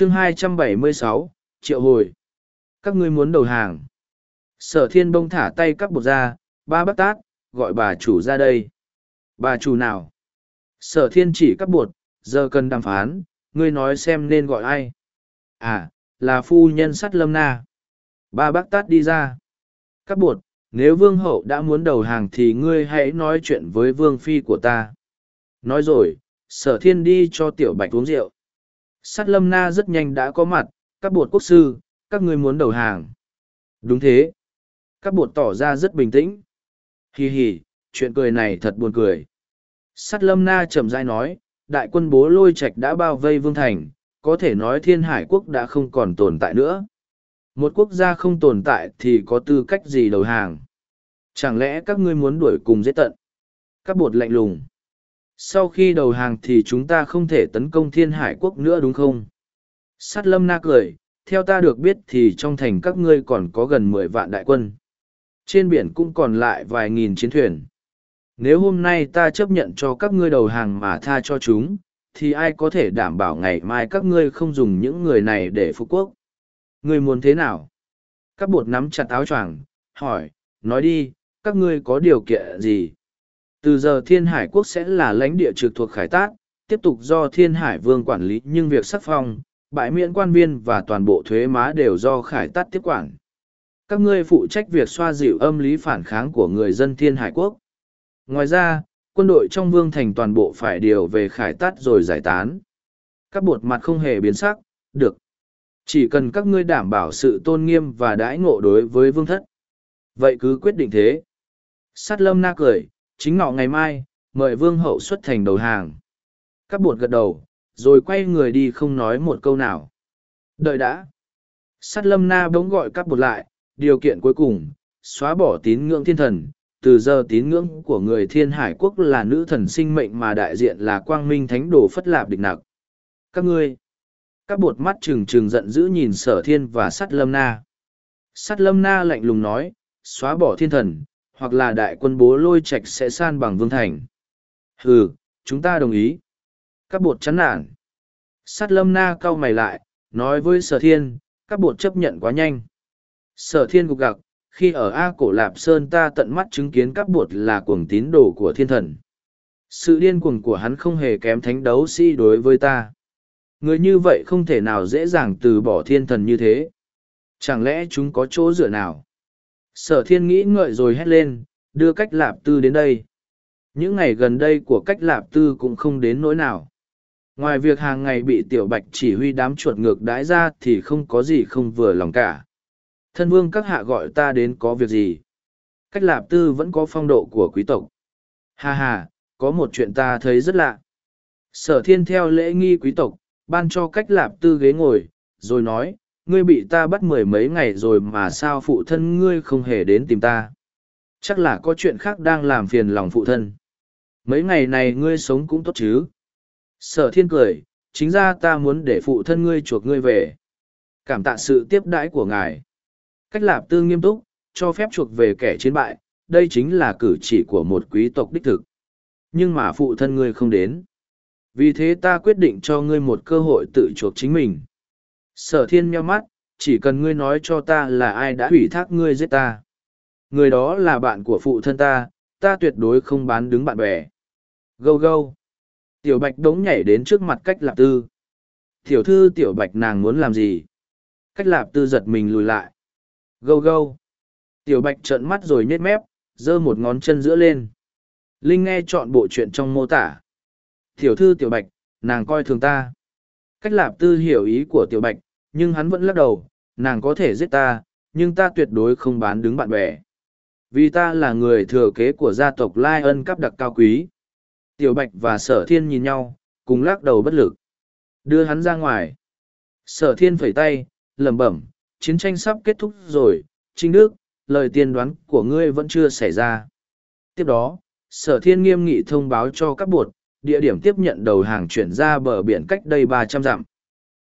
chương 276, triệu hồi. Các ngươi muốn đầu hàng. Sở thiên bông thả tay các bột ra, ba bác tát, gọi bà chủ ra đây. Bà chủ nào? Sở thiên chỉ các bột, giờ cần đàm phán, ngươi nói xem nên gọi ai. À, là phu nhân sắt lâm na. Ba bác tát đi ra. Các bột, nếu vương hậu đã muốn đầu hàng thì ngươi hãy nói chuyện với vương phi của ta. Nói rồi, sở thiên đi cho tiểu bạch uống rượu. Sát lâm na rất nhanh đã có mặt, các bột quốc sư, các ngươi muốn đầu hàng. Đúng thế. Các bột tỏ ra rất bình tĩnh. Hì hì, chuyện cười này thật buồn cười. Sát lâm na chậm rãi nói, đại quân bố lôi Trạch đã bao vây vương thành, có thể nói thiên hải quốc đã không còn tồn tại nữa. Một quốc gia không tồn tại thì có tư cách gì đầu hàng? Chẳng lẽ các ngươi muốn đuổi cùng dễ tận? Các bột lạnh lùng. Sau khi đầu hàng thì chúng ta không thể tấn công thiên hải quốc nữa đúng không? Sát lâm na cười, theo ta được biết thì trong thành các ngươi còn có gần mười vạn đại quân. Trên biển cũng còn lại vài nghìn chiến thuyền. Nếu hôm nay ta chấp nhận cho các ngươi đầu hàng mà tha cho chúng, thì ai có thể đảm bảo ngày mai các ngươi không dùng những người này để phục quốc? Ngươi muốn thế nào? Các bột nắm chặt áo choàng, hỏi, nói đi, các ngươi có điều kiện gì? Từ giờ thiên hải quốc sẽ là lãnh địa trực thuộc khải tát, tiếp tục do thiên hải vương quản lý nhưng việc sắc phong, bãi miễn quan viên và toàn bộ thuế má đều do khải tát tiếp quản. Các ngươi phụ trách việc xoa dịu âm lý phản kháng của người dân thiên hải quốc. Ngoài ra, quân đội trong vương thành toàn bộ phải điều về khải tát rồi giải tán. Các bột mặt không hề biến sắc, được. Chỉ cần các ngươi đảm bảo sự tôn nghiêm và đãi ngộ đối với vương thất. Vậy cứ quyết định thế. Sát lâm na cười, chính ngọ ngày mai, mời vương hậu xuất thành đầu hàng. Các bột gật đầu, rồi quay người đi không nói một câu nào. Đợi đã. Sát lâm na bỗng gọi các bột lại, điều kiện cuối cùng, xóa bỏ tín ngưỡng thiên thần. Từ giờ tín ngưỡng của người thiên hải quốc là nữ thần sinh mệnh mà đại diện là quang minh thánh đồ phất lạp địch nặc. Các ngươi, các bột mắt trừng trừng giận dữ nhìn sở thiên và sắt lâm na. Sắt lâm na lạnh lùng nói, xóa bỏ thiên thần, hoặc là đại quân bố lôi Trạch sẽ san bằng vương thành. Hừ, chúng ta đồng ý. Các bột chán nản. Sát lâm na cau mày lại, nói với sở thiên, các bột chấp nhận quá nhanh. Sở thiên gục gặc, khi ở A Cổ Lạp Sơn ta tận mắt chứng kiến các bột là cuồng tín đồ của thiên thần. Sự điên cuồng của hắn không hề kém thánh đấu sĩ si đối với ta. Người như vậy không thể nào dễ dàng từ bỏ thiên thần như thế. Chẳng lẽ chúng có chỗ dựa nào? Sở thiên nghĩ ngợi rồi hét lên, đưa cách lạp tư đến đây. Những ngày gần đây của cách lạp tư cũng không đến nỗi nào. Ngoài việc hàng ngày bị tiểu bạch chỉ huy đám chuột ngược đãi ra thì không có gì không vừa lòng cả. Thân vương các hạ gọi ta đến có việc gì? Cách lạp tư vẫn có phong độ của quý tộc. Ha ha, có một chuyện ta thấy rất lạ. Sở thiên theo lễ nghi quý tộc, ban cho cách lạp tư ghế ngồi, rồi nói, ngươi bị ta bắt mười mấy ngày rồi mà sao phụ thân ngươi không hề đến tìm ta. Chắc là có chuyện khác đang làm phiền lòng phụ thân. Mấy ngày này ngươi sống cũng tốt chứ. Sở thiên cười, chính ra ta muốn để phụ thân ngươi chuộc ngươi về. Cảm tạ sự tiếp đãi của ngài. Cách lạp tư nghiêm túc, cho phép chuộc về kẻ chiến bại, đây chính là cử chỉ của một quý tộc đích thực. Nhưng mà phụ thân ngươi không đến. Vì thế ta quyết định cho ngươi một cơ hội tự chuộc chính mình. Sở thiên meo mắt, chỉ cần ngươi nói cho ta là ai đã hủy thác ngươi giết ta. Người đó là bạn của phụ thân ta, ta tuyệt đối không bán đứng bạn bè. Gâu gâu. Tiểu bạch đống nhảy đến trước mặt cách lạp tư. Tiểu thư tiểu bạch nàng muốn làm gì? Cách lạp tư giật mình lùi lại. Gâu gâu. Tiểu bạch trợn mắt rồi nhét mép, giơ một ngón chân giữa lên. Linh nghe chọn bộ chuyện trong mô tả. Tiểu thư tiểu bạch, nàng coi thường ta. Cách lạp tư hiểu ý của tiểu bạch, nhưng hắn vẫn lắc đầu, nàng có thể giết ta, nhưng ta tuyệt đối không bán đứng bạn bè. Vì ta là người thừa kế của gia tộc Lai ân cấp đặc cao quý. Tiểu Bạch và Sở Thiên nhìn nhau, cùng lắc đầu bất lực. Đưa hắn ra ngoài. Sở Thiên phẩy tay, lẩm bẩm, chiến tranh sắp kết thúc rồi, Trinh Đức, lời tiên đoán của ngươi vẫn chưa xảy ra. Tiếp đó, Sở Thiên nghiêm nghị thông báo cho các bột, địa điểm tiếp nhận đầu hàng chuyển ra bờ biển cách đây ba trăm dặm.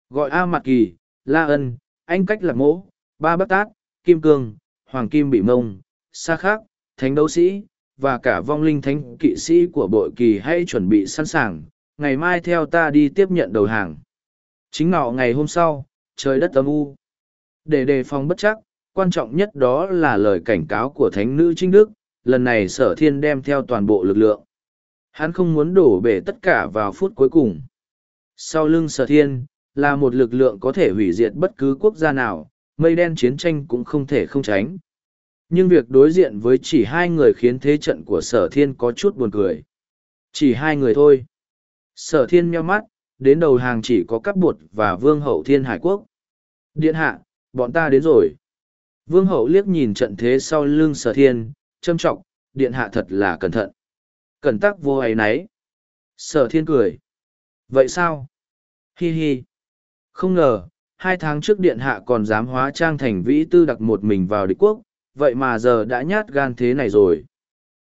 Gọi A Mạc Kỳ, La Ân, Anh Cách Lạc Mỗ, Ba Bất Tát, Kim Cương, Hoàng Kim Bị Mông, Sa Khác, Thánh Đấu Sĩ, và cả vong linh thánh kỵ sĩ của bội kỳ hãy chuẩn bị sẵn sàng, ngày mai theo ta đi tiếp nhận đầu hàng. Chính nọ ngày hôm sau, trời đất âm u. Để đề phòng bất chắc, quan trọng nhất đó là lời cảnh cáo của thánh nữ Trinh Đức, lần này sở thiên đem theo toàn bộ lực lượng. Hắn không muốn đổ bể tất cả vào phút cuối cùng. Sau lưng sở thiên, là một lực lượng có thể hủy diệt bất cứ quốc gia nào, mây đen chiến tranh cũng không thể không tránh. Nhưng việc đối diện với chỉ hai người khiến thế trận của sở thiên có chút buồn cười. Chỉ hai người thôi. Sở thiên meo mắt, đến đầu hàng chỉ có các bột và vương hậu thiên hải quốc. Điện hạ, bọn ta đến rồi. Vương hậu liếc nhìn trận thế sau lưng sở thiên, châm trọng, điện hạ thật là cẩn thận. Cẩn tắc vô ấy nấy. Sở thiên cười. Vậy sao? Hi hi. Không ngờ, hai tháng trước điện hạ còn dám hóa trang thành vĩ tư đặc một mình vào địch quốc, vậy mà giờ đã nhát gan thế này rồi.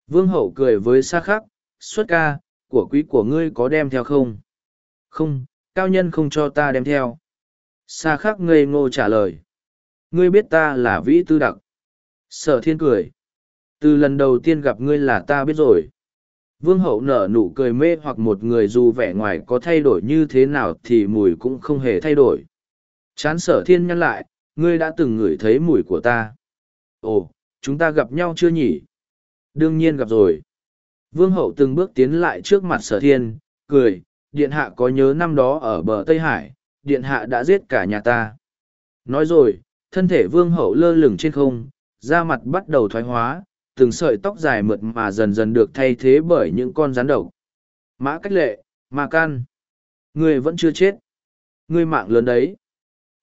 Vương hậu cười với xa khắc, xuất ca, của quý của ngươi có đem theo không? Không, cao nhân không cho ta đem theo. xa khắc ngây ngô trả lời. Ngươi biết ta là vĩ tư đặc. Sở thiên cười. Từ lần đầu tiên gặp ngươi là ta biết rồi. Vương hậu nở nụ cười mê hoặc một người dù vẻ ngoài có thay đổi như thế nào thì mùi cũng không hề thay đổi. Chán sở thiên nhăn lại, ngươi đã từng ngửi thấy mùi của ta. Ồ, chúng ta gặp nhau chưa nhỉ? Đương nhiên gặp rồi. Vương hậu từng bước tiến lại trước mặt sở thiên, cười, điện hạ có nhớ năm đó ở bờ Tây Hải, điện hạ đã giết cả nhà ta. Nói rồi, thân thể vương hậu lơ lửng trên không, da mặt bắt đầu thoái hóa, từng sợi tóc dài mượt mà dần dần được thay thế bởi những con rắn độc. Mã cách lệ, ma can. Người vẫn chưa chết. Người mạng lớn đấy.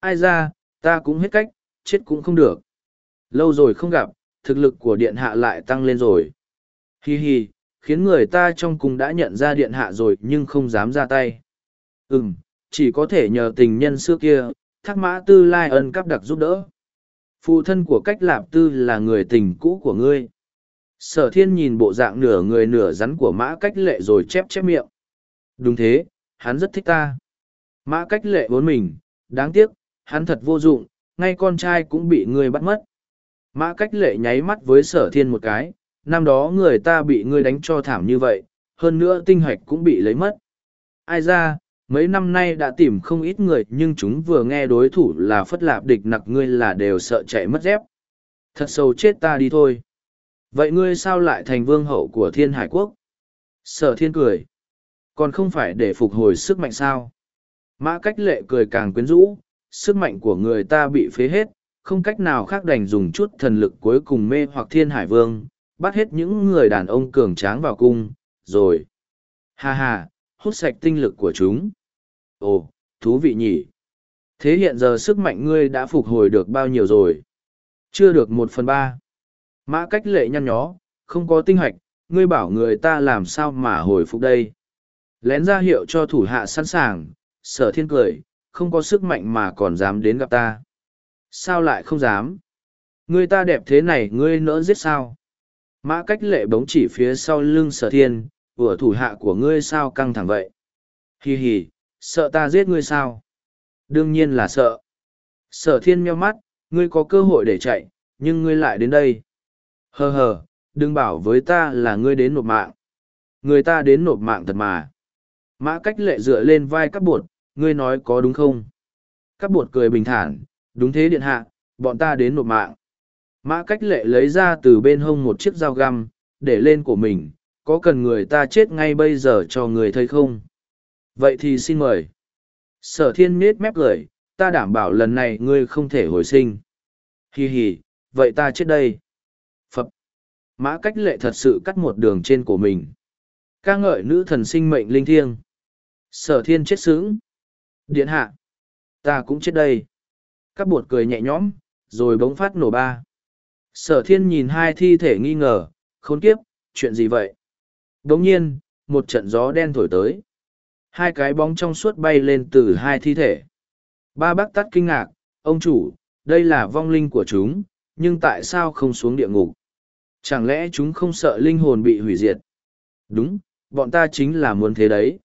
Ai ra, ta cũng hết cách, chết cũng không được. Lâu rồi không gặp, thực lực của điện hạ lại tăng lên rồi. Hi hi, khiến người ta trong cùng đã nhận ra điện hạ rồi nhưng không dám ra tay. Ừm, chỉ có thể nhờ tình nhân xưa kia, thác mã tư lai ân cắp đặc giúp đỡ. Phụ thân của cách lạp tư là người tình cũ của ngươi. Sở thiên nhìn bộ dạng nửa người nửa rắn của mã cách lệ rồi chép chép miệng. Đúng thế, hắn rất thích ta. Mã cách lệ vốn mình, đáng tiếc, hắn thật vô dụng, ngay con trai cũng bị ngươi bắt mất. Mã cách lệ nháy mắt với sở thiên một cái, năm đó người ta bị ngươi đánh cho thảm như vậy, hơn nữa tinh hoạch cũng bị lấy mất. Ai ra, mấy năm nay đã tìm không ít người nhưng chúng vừa nghe đối thủ là phất lạp địch nặc ngươi là đều sợ chạy mất dép. Thật sâu chết ta đi thôi. Vậy ngươi sao lại thành vương hậu của thiên hải quốc? Sở thiên cười. Còn không phải để phục hồi sức mạnh sao? Mã cách lệ cười càng quyến rũ, sức mạnh của người ta bị phế hết, không cách nào khác đành dùng chút thần lực cuối cùng mê hoặc thiên hải vương, bắt hết những người đàn ông cường tráng vào cung, rồi. Ha ha, hút sạch tinh lực của chúng. Ồ, thú vị nhỉ. Thế hiện giờ sức mạnh ngươi đã phục hồi được bao nhiêu rồi? Chưa được một phần ba. Mã cách lệ nhăn nhó, không có tinh hoạch, ngươi bảo người ta làm sao mà hồi phục đây. Lén ra hiệu cho thủ hạ sẵn sàng, sở thiên cười, không có sức mạnh mà còn dám đến gặp ta. Sao lại không dám? Ngươi ta đẹp thế này ngươi nỡ giết sao? Mã cách lệ bóng chỉ phía sau lưng sở thiên, vừa thủ hạ của ngươi sao căng thẳng vậy? Hì hì, sợ ta giết ngươi sao? Đương nhiên là sợ. Sở thiên meo mắt, ngươi có cơ hội để chạy, nhưng ngươi lại đến đây. Hờ hờ, đừng bảo với ta là ngươi đến nộp mạng. Người ta đến nộp mạng thật mà. Mã cách lệ dựa lên vai các bột, ngươi nói có đúng không? Các bột cười bình thản, đúng thế điện hạ, bọn ta đến nộp mạng. Mã cách lệ lấy ra từ bên hông một chiếc dao găm, để lên của mình, có cần người ta chết ngay bây giờ cho người thấy không? Vậy thì xin mời. Sở thiên miết mép cười, ta đảm bảo lần này ngươi không thể hồi sinh. Hì hì, vậy ta chết đây. Mã cách lệ thật sự cắt một đường trên của mình. ca ngợi nữ thần sinh mệnh linh thiêng. Sở thiên chết sướng. Điện hạ. Ta cũng chết đây. Các bột cười nhẹ nhõm, rồi bỗng phát nổ ba. Sở thiên nhìn hai thi thể nghi ngờ, khốn kiếp, chuyện gì vậy? Đồng nhiên, một trận gió đen thổi tới. Hai cái bóng trong suốt bay lên từ hai thi thể. Ba bác tắt kinh ngạc, ông chủ, đây là vong linh của chúng, nhưng tại sao không xuống địa ngục? Chẳng lẽ chúng không sợ linh hồn bị hủy diệt? Đúng, bọn ta chính là muốn thế đấy.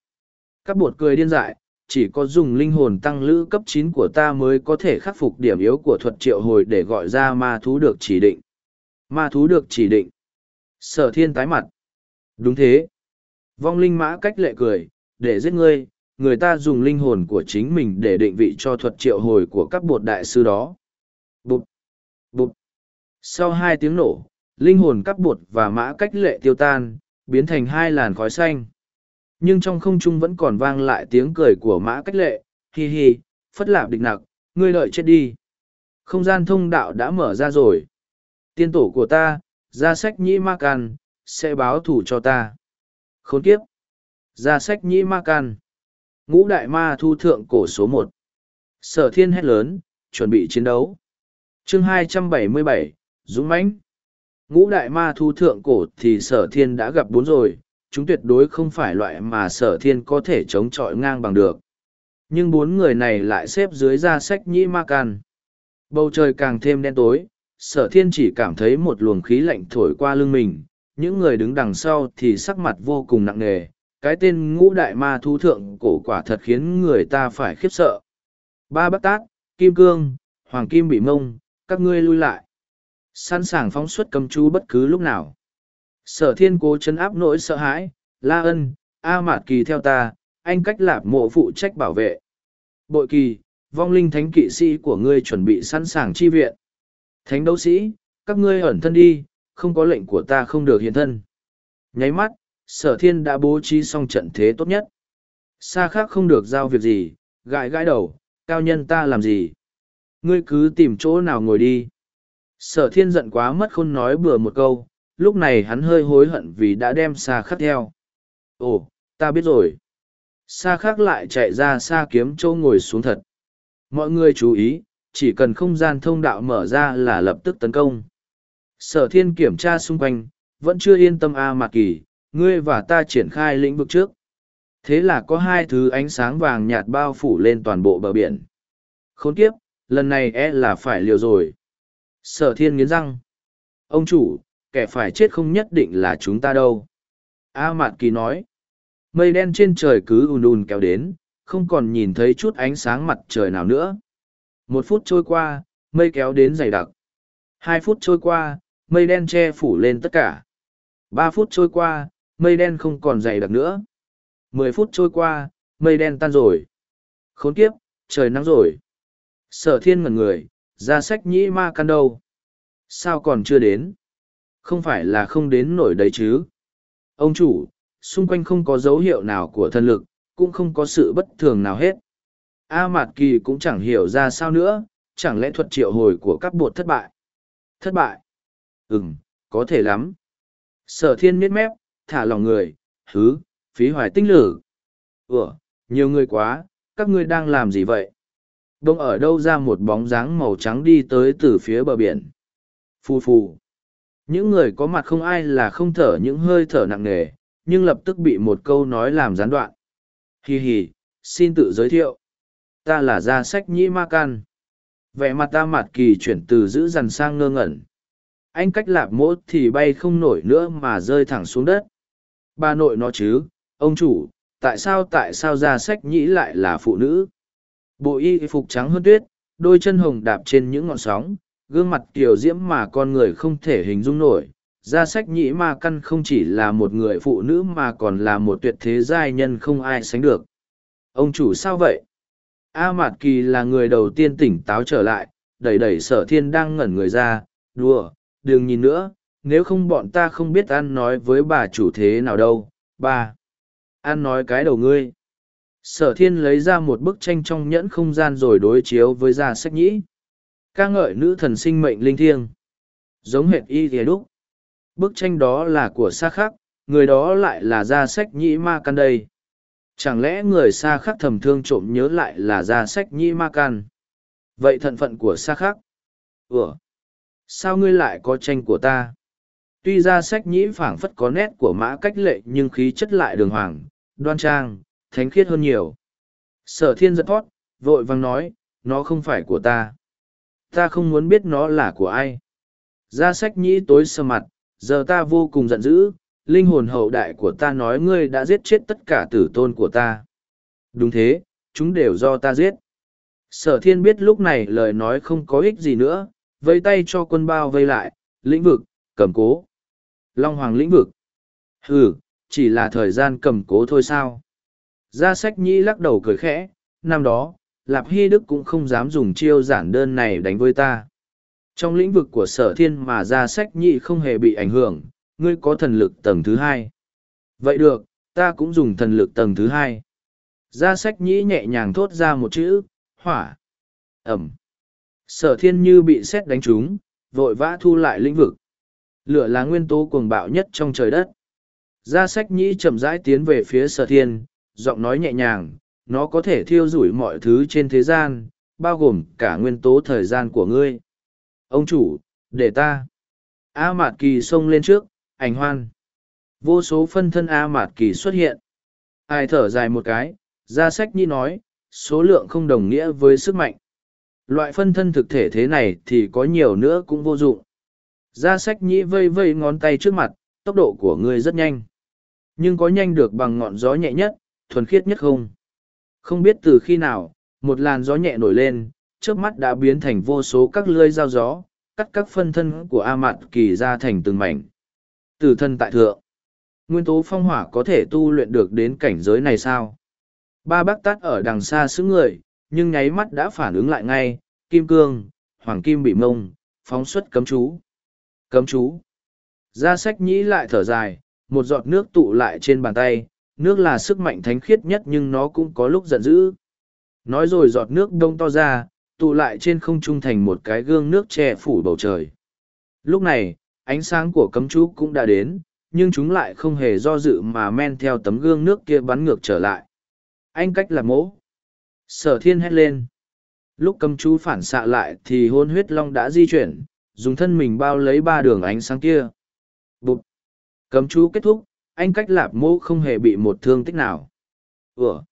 Các bột cười điên dại, chỉ có dùng linh hồn tăng lữ cấp chín của ta mới có thể khắc phục điểm yếu của thuật triệu hồi để gọi ra ma thú được chỉ định. Ma thú được chỉ định. Sở thiên tái mặt. Đúng thế. Vong linh mã cách lệ cười, để giết ngươi, người ta dùng linh hồn của chính mình để định vị cho thuật triệu hồi của các bột đại sư đó. Bụt! Bụt! Sau hai tiếng nổ, linh hồn cắp bột và mã cách lệ tiêu tan, biến thành hai làn khói xanh. Nhưng trong không trung vẫn còn vang lại tiếng cười của mã cách lệ, hi hi, phất lạp địch nặc, ngươi lợi chết đi. Không gian thông đạo đã mở ra rồi. Tiên tổ của ta, ra sách nhĩ ma can, sẽ báo thủ cho ta. Khốn kiếp! Ra sách nhĩ ma can. Ngũ đại ma thu thượng cổ số một. Sở thiên hét lớn, chuẩn bị chiến đấu. chương 277, Dũng mãnh Ngũ đại ma thu thượng cổ thì sở thiên đã gặp bốn rồi, chúng tuyệt đối không phải loại mà sở thiên có thể chống chọi ngang bằng được. Nhưng bốn người này lại xếp dưới ra sách nhĩ ma can. Bầu trời càng thêm đen tối, sở thiên chỉ cảm thấy một luồng khí lạnh thổi qua lưng mình, những người đứng đằng sau thì sắc mặt vô cùng nặng nề, cái tên ngũ đại ma thu thượng cổ quả thật khiến người ta phải khiếp sợ. Ba bác tát, kim cương, hoàng kim bị mông, các ngươi lui lại. Sẵn sàng phóng xuất cầm chú bất cứ lúc nào. Sở thiên cố chấn áp nỗi sợ hãi, la ân, a mạt kỳ theo ta, anh cách lạp mộ phụ trách bảo vệ. Bội kỳ, vong linh thánh kỵ sĩ của ngươi chuẩn bị sẵn sàng chi viện. Thánh đấu sĩ, các ngươi ẩn thân đi, không có lệnh của ta không được hiện thân. Nháy mắt, sở thiên đã bố trí xong trận thế tốt nhất. Xa khác không được giao việc gì, gãi gãi đầu, cao nhân ta làm gì. Ngươi cứ tìm chỗ nào ngồi đi. Sở thiên giận quá mất khôn nói bừa một câu, lúc này hắn hơi hối hận vì đã đem xa khắc theo. Ồ, ta biết rồi. Xa khắc lại chạy ra xa kiếm chỗ ngồi xuống thật. Mọi người chú ý, chỉ cần không gian thông đạo mở ra là lập tức tấn công. Sở thiên kiểm tra xung quanh, vẫn chưa yên tâm A Mạc Kỳ, ngươi và ta triển khai lĩnh vực trước. Thế là có hai thứ ánh sáng vàng nhạt bao phủ lên toàn bộ bờ biển. Khốn kiếp, lần này e là phải liều rồi. Sở thiên nghiến răng. Ông chủ, kẻ phải chết không nhất định là chúng ta đâu. A Mạt Kỳ nói. Mây đen trên trời cứ ùn ùn kéo đến, không còn nhìn thấy chút ánh sáng mặt trời nào nữa. Một phút trôi qua, mây kéo đến dày đặc. Hai phút trôi qua, mây đen che phủ lên tất cả. Ba phút trôi qua, mây đen không còn dày đặc nữa. Mười phút trôi qua, mây đen tan rồi. Khốn kiếp, trời nắng rồi. Sở thiên ngần người, ra sách nhĩ ma căn đâu. Sao còn chưa đến? Không phải là không đến nổi đấy chứ. Ông chủ, xung quanh không có dấu hiệu nào của thân lực, cũng không có sự bất thường nào hết. A Mạt Kỳ cũng chẳng hiểu ra sao nữa, chẳng lẽ thuật triệu hồi của các bột thất bại. Thất bại? Ừm, có thể lắm. Sở thiên miết mép, thả lòng người, hứ, phí hoài tinh lử. Ủa, nhiều người quá, các ngươi đang làm gì vậy? Đông ở đâu ra một bóng dáng màu trắng đi tới từ phía bờ biển. Phù phù. Những người có mặt không ai là không thở những hơi thở nặng nề, nhưng lập tức bị một câu nói làm gián đoạn. Hì hì, xin tự giới thiệu. Ta là gia sách nhĩ ma can. Vẻ mặt ta mặt kỳ chuyển từ giữ dằn sang ngơ ngẩn. Anh cách lạp mốt thì bay không nổi nữa mà rơi thẳng xuống đất. Bà nội nó chứ, ông chủ, tại sao tại sao gia sách nhĩ lại là phụ nữ? Bộ y phục trắng hơn tuyết, đôi chân hồng đạp trên những ngọn sóng, gương mặt tiểu diễm mà con người không thể hình dung nổi. Gia sách nhĩ ma căn không chỉ là một người phụ nữ mà còn là một tuyệt thế giai nhân không ai sánh được. Ông chủ sao vậy? A Mạt Kỳ là người đầu tiên tỉnh táo trở lại, đẩy đẩy sở thiên đang ngẩn người ra, đùa, đừng nhìn nữa, nếu không bọn ta không biết ăn nói với bà chủ thế nào đâu, ba. Ăn nói cái đầu ngươi. Sở thiên lấy ra một bức tranh trong nhẫn không gian rồi đối chiếu với gia sách nhĩ. ca ngợi nữ thần sinh mệnh linh thiêng. Giống hệt y thìa đúc. Bức tranh đó là của xa khắc, người đó lại là gia sách nhĩ ma căn đây. Chẳng lẽ người xa khắc thầm thương trộm nhớ lại là gia sách nhĩ ma căn? Vậy thận phận của xa khắc? Ủa? Sao ngươi lại có tranh của ta? Tuy ra sách nhĩ phảng phất có nét của mã cách lệ nhưng khí chất lại đường hoàng, đoan trang, thánh khiết hơn nhiều. Sở thiên giật thoát, vội vàng nói, nó không phải của ta. Ta không muốn biết nó là của ai. Ra sách nhĩ tối sơ mặt, giờ ta vô cùng giận dữ, linh hồn hậu đại của ta nói ngươi đã giết chết tất cả tử tôn của ta. Đúng thế, chúng đều do ta giết. Sở thiên biết lúc này lời nói không có ích gì nữa, vây tay cho quân bao vây lại, lĩnh vực, cầm cố. Long Hoàng lĩnh vực. Ừ, chỉ là thời gian cầm cố thôi sao. Gia sách nhĩ lắc đầu cười khẽ, năm đó, Lạp Hy Đức cũng không dám dùng chiêu giản đơn này đánh với ta. Trong lĩnh vực của sở thiên mà gia sách nhĩ không hề bị ảnh hưởng, ngươi có thần lực tầng thứ hai. Vậy được, ta cũng dùng thần lực tầng thứ hai. Gia sách nhĩ nhẹ nhàng thốt ra một chữ, hỏa. Ẩm. Sở thiên như bị sét đánh trúng, vội vã thu lại lĩnh vực. Lửa là nguyên tố cuồng bạo nhất trong trời đất. Gia sách nhĩ chậm rãi tiến về phía sở thiên, giọng nói nhẹ nhàng, nó có thể thiêu rủi mọi thứ trên thế gian, bao gồm cả nguyên tố thời gian của ngươi. Ông chủ, để ta. A Mạt Kỳ xông lên trước, ảnh hoan. Vô số phân thân A Mạt Kỳ xuất hiện. Ai thở dài một cái, Ra sách nhĩ nói, số lượng không đồng nghĩa với sức mạnh. Loại phân thân thực thể thế này thì có nhiều nữa cũng vô dụng. Ra sách nhĩ vây vây ngón tay trước mặt, tốc độ của ngươi rất nhanh. Nhưng có nhanh được bằng ngọn gió nhẹ nhất, thuần khiết nhất không? Không biết từ khi nào, một làn gió nhẹ nổi lên, trước mắt đã biến thành vô số các lưới dao gió, cắt các phân thân của A Mạt Kỳ ra thành từng mảnh. Từ thân tại thượng, nguyên tố phong hỏa có thể tu luyện được đến cảnh giới này sao? Ba bác tát ở đằng xa xứ người, nhưng nháy mắt đã phản ứng lại ngay, kim cương, hoàng kim bị mông, phóng xuất cấm chú. Cấm chú. Ra sách nhĩ lại thở dài, một giọt nước tụ lại trên bàn tay, nước là sức mạnh thánh khiết nhất nhưng nó cũng có lúc giận dữ. Nói rồi giọt nước đông to ra, tụ lại trên không trung thành một cái gương nước che phủ bầu trời. Lúc này, ánh sáng của cấm chú cũng đã đến, nhưng chúng lại không hề do dự mà men theo tấm gương nước kia bắn ngược trở lại. Anh cách là mỗ. Sở thiên hét lên. Lúc cấm chú phản xạ lại thì hôn huyết long đã di chuyển, dùng thân mình bao lấy ba đường ánh sáng kia. Bụt! Cấm chú kết thúc, anh cách lạp mẫu không hề bị một thương tích nào. Ủa!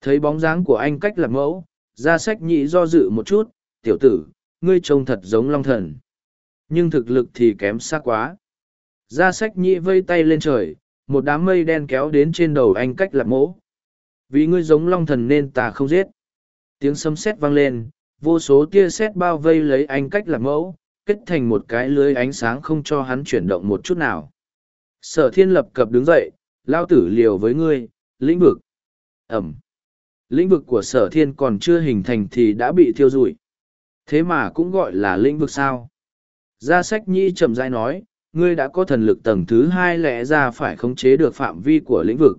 Thấy bóng dáng của anh cách lạp mẫu, ra sách nhị do dự một chút, tiểu tử, ngươi trông thật giống long thần. Nhưng thực lực thì kém xa quá. Ra sách nhị vây tay lên trời, một đám mây đen kéo đến trên đầu anh cách lạp mẫu. Vì ngươi giống long thần nên ta không giết. Tiếng sấm sét vang lên, vô số tia sét bao vây lấy anh cách lạp mẫu, kết thành một cái lưới ánh sáng không cho hắn chuyển động một chút nào. Sở thiên lập cập đứng dậy, lao tử liều với ngươi, lĩnh vực. Ẩm. Lĩnh vực của sở thiên còn chưa hình thành thì đã bị thiêu rụi. Thế mà cũng gọi là lĩnh vực sao? Gia sách nhi chậm rãi nói, ngươi đã có thần lực tầng thứ hai lẽ ra phải khống chế được phạm vi của lĩnh vực.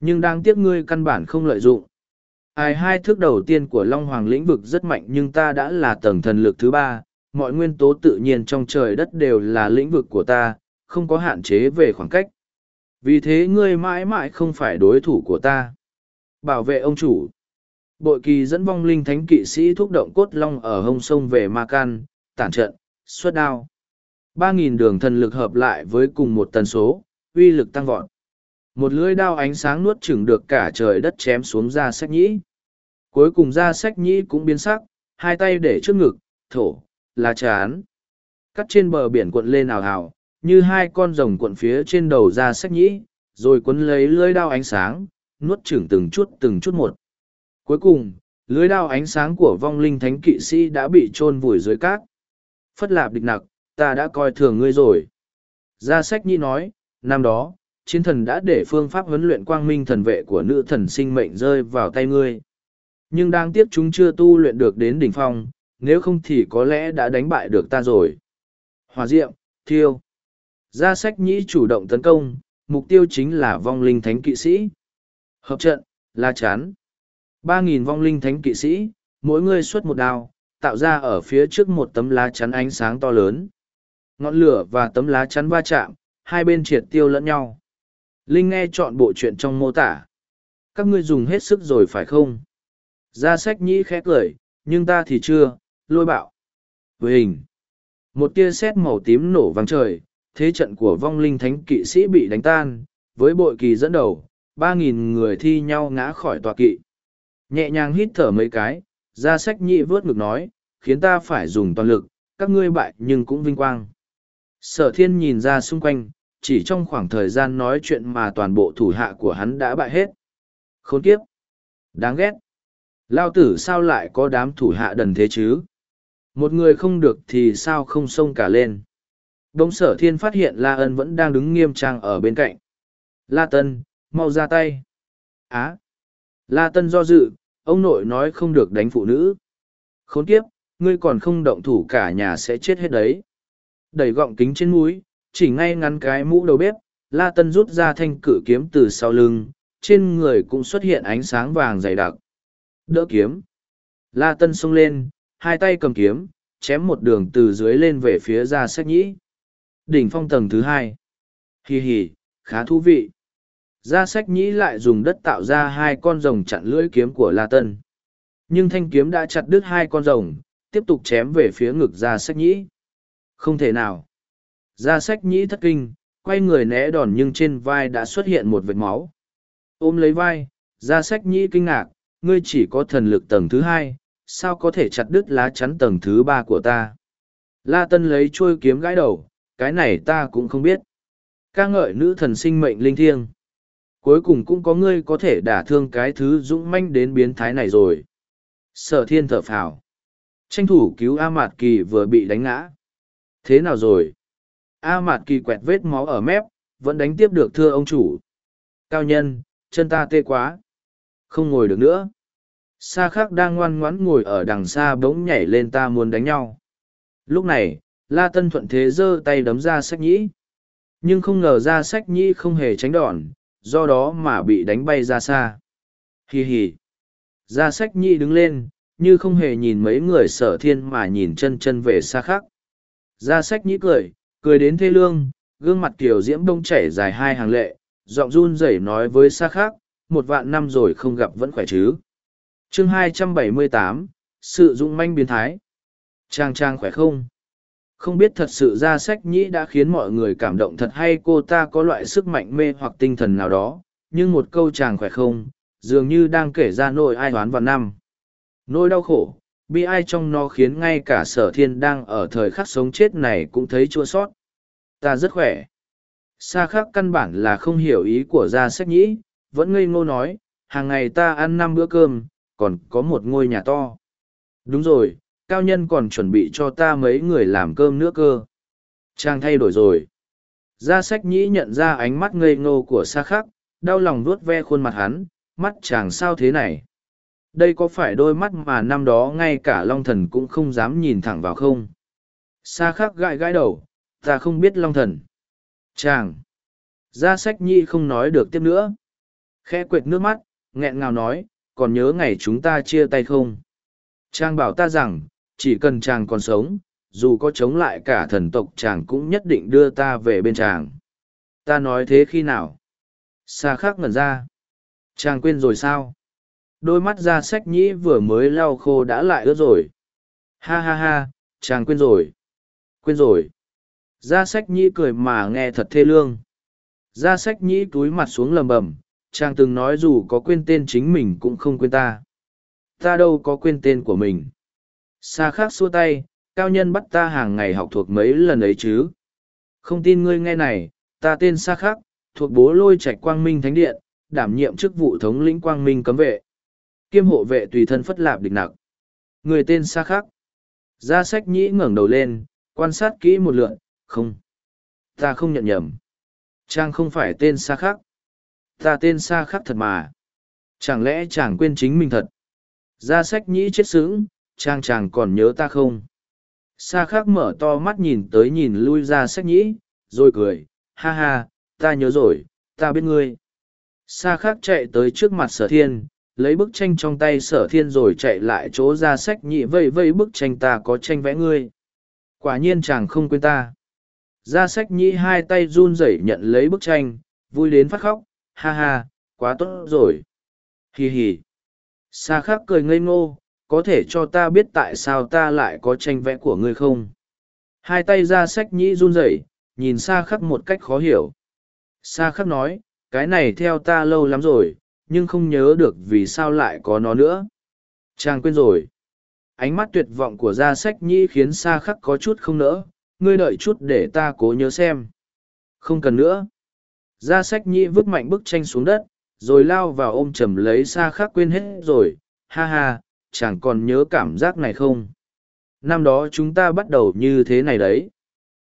Nhưng đang tiếc ngươi căn bản không lợi dụng. Ai hai thước đầu tiên của Long Hoàng lĩnh vực rất mạnh nhưng ta đã là tầng thần lực thứ ba, mọi nguyên tố tự nhiên trong trời đất đều là lĩnh vực của ta, không có hạn chế về khoảng cách. Vì thế ngươi mãi mãi không phải đối thủ của ta. Bảo vệ ông chủ. Bội kỳ dẫn vong linh thánh kỵ sĩ thúc động cốt long ở hông sông về Ma Can, tản trận, xuất đao. Ba nghìn đường thần lực hợp lại với cùng một tần số, uy lực tăng vọt. Một lưỡi đao ánh sáng nuốt chửng được cả trời đất chém xuống ra sách nhĩ. Cuối cùng ra sách nhĩ cũng biến sắc, hai tay để trước ngực, thổ, là chán. Cắt trên bờ biển cuộn lên ảo hào, như hai con rồng cuộn phía trên đầu ra sách nhĩ, rồi quấn lấy lưới đao ánh sáng, nuốt chửng từng chút từng chút một. Cuối cùng, lưới đao ánh sáng của vong linh thánh kỵ sĩ đã bị chôn vùi dưới cát. Phất lạp địch nặc, ta đã coi thường ngươi rồi. Gia sách nhĩ nói, năm đó, chiến thần đã để phương pháp huấn luyện quang minh thần vệ của nữ thần sinh mệnh rơi vào tay ngươi. Nhưng đáng tiếc chúng chưa tu luyện được đến đỉnh phong, nếu không thì có lẽ đã đánh bại được ta rồi. Hòa diệm, thiêu. Gia sách nhĩ chủ động tấn công, mục tiêu chính là vong linh thánh kỵ sĩ. Hợp trận, la chán. Ba nghìn vong linh thánh kỵ sĩ, mỗi người xuất một đao, tạo ra ở phía trước một tấm lá chắn ánh sáng to lớn. Ngọn lửa và tấm lá chắn va chạm, hai bên triệt tiêu lẫn nhau. Linh nghe chọn bộ chuyện trong mô tả. Các ngươi dùng hết sức rồi phải không? Gia sách nhĩ khẽ cười, nhưng ta thì chưa, lôi bạo. Với hình, một tia sét màu tím nổ vang trời, thế trận của vong linh thánh kỵ sĩ bị đánh tan, với bội kỳ dẫn đầu, ba nghìn người thi nhau ngã khỏi tòa kỵ. Nhẹ nhàng hít thở mấy cái, Ra sách nhị vớt ngực nói, khiến ta phải dùng toàn lực, các ngươi bại nhưng cũng vinh quang. Sở thiên nhìn ra xung quanh, chỉ trong khoảng thời gian nói chuyện mà toàn bộ thủ hạ của hắn đã bại hết. Khốn kiếp! Đáng ghét! Lao tử sao lại có đám thủ hạ đần thế chứ? Một người không được thì sao không xông cả lên? Đông sở thiên phát hiện La Ân vẫn đang đứng nghiêm trang ở bên cạnh. La Tân, mau ra tay. Á! La Tân do dự, ông nội nói không được đánh phụ nữ. Khốn kiếp, ngươi còn không động thủ cả nhà sẽ chết hết đấy. Đẩy gọng kính trên mũi, chỉ ngay ngắn cái mũ đầu bếp, La Tân rút ra thanh cử kiếm từ sau lưng, trên người cũng xuất hiện ánh sáng vàng dày đặc. Đỡ kiếm. La Tân xông lên, hai tay cầm kiếm, chém một đường từ dưới lên về phía ra sách nhĩ. Đỉnh phong tầng thứ hai. Hì hì, khá thú vị. Gia sách nhĩ lại dùng đất tạo ra hai con rồng chặn lưỡi kiếm của La Tân. Nhưng thanh kiếm đã chặt đứt hai con rồng, tiếp tục chém về phía ngực Gia sách nhĩ. Không thể nào. Gia sách nhĩ thất kinh, quay người né đòn nhưng trên vai đã xuất hiện một vệt máu. Ôm lấy vai, Gia sách nhĩ kinh ngạc, ngươi chỉ có thần lực tầng thứ hai, sao có thể chặt đứt lá chắn tầng thứ ba của ta. La Tân lấy chuôi kiếm gãi đầu, cái này ta cũng không biết. ca ngợi nữ thần sinh mệnh linh thiêng. Cuối cùng cũng có ngươi có thể đả thương cái thứ dũng manh đến biến thái này rồi. Sở thiên thở phào. Tranh thủ cứu A Mạt Kỳ vừa bị đánh ngã. Thế nào rồi? A Mạt Kỳ quẹt vết máu ở mép, vẫn đánh tiếp được thưa ông chủ. Cao nhân, chân ta tê quá. Không ngồi được nữa. Sa khắc đang ngoan ngoãn ngồi ở đằng xa bỗng nhảy lên ta muốn đánh nhau. Lúc này, La Tân thuận thế giơ tay đấm ra sách nhĩ. Nhưng không ngờ ra sách nhĩ không hề tránh đòn, do đó mà bị đánh bay ra xa. Hì hì. Ra sách nhĩ đứng lên, như không hề nhìn mấy người sở thiên mà nhìn chân chân về xa khác. Ra sách nhĩ cười, cười đến thê lương, gương mặt kiểu diễm đông chảy dài hai hàng lệ, giọng run rẩy nói với xa khác, một vạn năm rồi không gặp vẫn khỏe chứ. chương 278, sự dụng manh biến thái. Trang trang khỏe không? Không biết thật sự ra sách nhĩ đã khiến mọi người cảm động thật hay cô ta có loại sức mạnh mê hoặc tinh thần nào đó, nhưng một câu chàng khỏe không, dường như đang kể ra nỗi ai oán vào năm. Nỗi đau khổ, bi ai trong nó khiến ngay cả sở thiên đang ở thời khắc sống chết này cũng thấy chua sót. Ta rất khỏe. Sa khác căn bản là không hiểu ý của gia sách nhĩ, vẫn ngây ngô nói, hàng ngày ta ăn năm bữa cơm, còn có một ngôi nhà to. Đúng rồi, cao nhân còn chuẩn bị cho ta mấy người làm cơm nữa cơ. Trang thay đổi rồi. Gia sách nhĩ nhận ra ánh mắt ngây ngô của sa khắc, đau lòng vuốt ve khuôn mặt hắn, mắt chàng sao thế này. Đây có phải đôi mắt mà năm đó ngay cả Long Thần cũng không dám nhìn thẳng vào không? Sa khắc gãi gãi đầu, ta không biết Long Thần. Chàng! Gia sách Nhĩ không nói được tiếp nữa. Khẽ quệt nước mắt, nghẹn ngào nói, còn nhớ ngày chúng ta chia tay không? Trang bảo ta rằng, chỉ cần chàng còn sống, dù có chống lại cả thần tộc chàng cũng nhất định đưa ta về bên chàng. Ta nói thế khi nào? xa khắc ngẩn ra. Chàng quên rồi sao? đôi mắt ra sách nhĩ vừa mới lau khô đã lại ướt rồi ha ha ha chàng quên rồi quên rồi ra sách nhĩ cười mà nghe thật thê lương ra sách nhĩ túi mặt xuống lầm bầm chàng từng nói dù có quên tên chính mình cũng không quên ta ta đâu có quên tên của mình xa khác xua tay, cao nhân bắt ta hàng ngày học thuộc mấy lần ấy chứ? Không tin ngươi nghe này, ta tên xa khác, thuộc bố lôi trạch quang minh thánh điện, đảm nhiệm chức vụ thống lĩnh quang minh cấm vệ. Kiêm hộ vệ tùy thân phất lạp địch nặc. Người tên xa khắc gia sách nhĩ ngẩng đầu lên, quan sát kỹ một lượn, không, ta không nhận nhầm. Trang không phải tên xa khắc ta tên xa khắc thật mà. Chẳng lẽ chàng quên chính mình thật? Gia sách nhĩ chết sững trang chàng còn nhớ ta không? Xa khắc mở to mắt nhìn tới nhìn lui ra sách nhĩ, rồi cười, ha ha, ta nhớ rồi, ta biết ngươi. Xa khắc chạy tới trước mặt sở thiên, lấy bức tranh trong tay sở thiên rồi chạy lại chỗ ra sách nhị vây vây bức tranh ta có tranh vẽ ngươi. Quả nhiên chàng không quên ta. Ra sách nhị hai tay run rẩy nhận lấy bức tranh, vui đến phát khóc, ha ha, quá tốt rồi. Hì hì. Xa khác cười ngây ngô có thể cho ta biết tại sao ta lại có tranh vẽ của ngươi không hai tay ra sách nhĩ run rẩy nhìn xa khắc một cách khó hiểu xa khắc nói cái này theo ta lâu lắm rồi nhưng không nhớ được vì sao lại có nó nữa. Chàng quên rồi. Ánh mắt tuyệt vọng của gia sách nhĩ khiến Sa khắc có chút không nỡ, ngươi đợi chút để ta cố nhớ xem. Không cần nữa. Gia sách nhĩ vứt mạnh bức tranh xuống đất, rồi lao vào ôm chầm lấy Sa khắc quên hết rồi, ha ha, chàng còn nhớ cảm giác này không? Năm đó chúng ta bắt đầu như thế này đấy.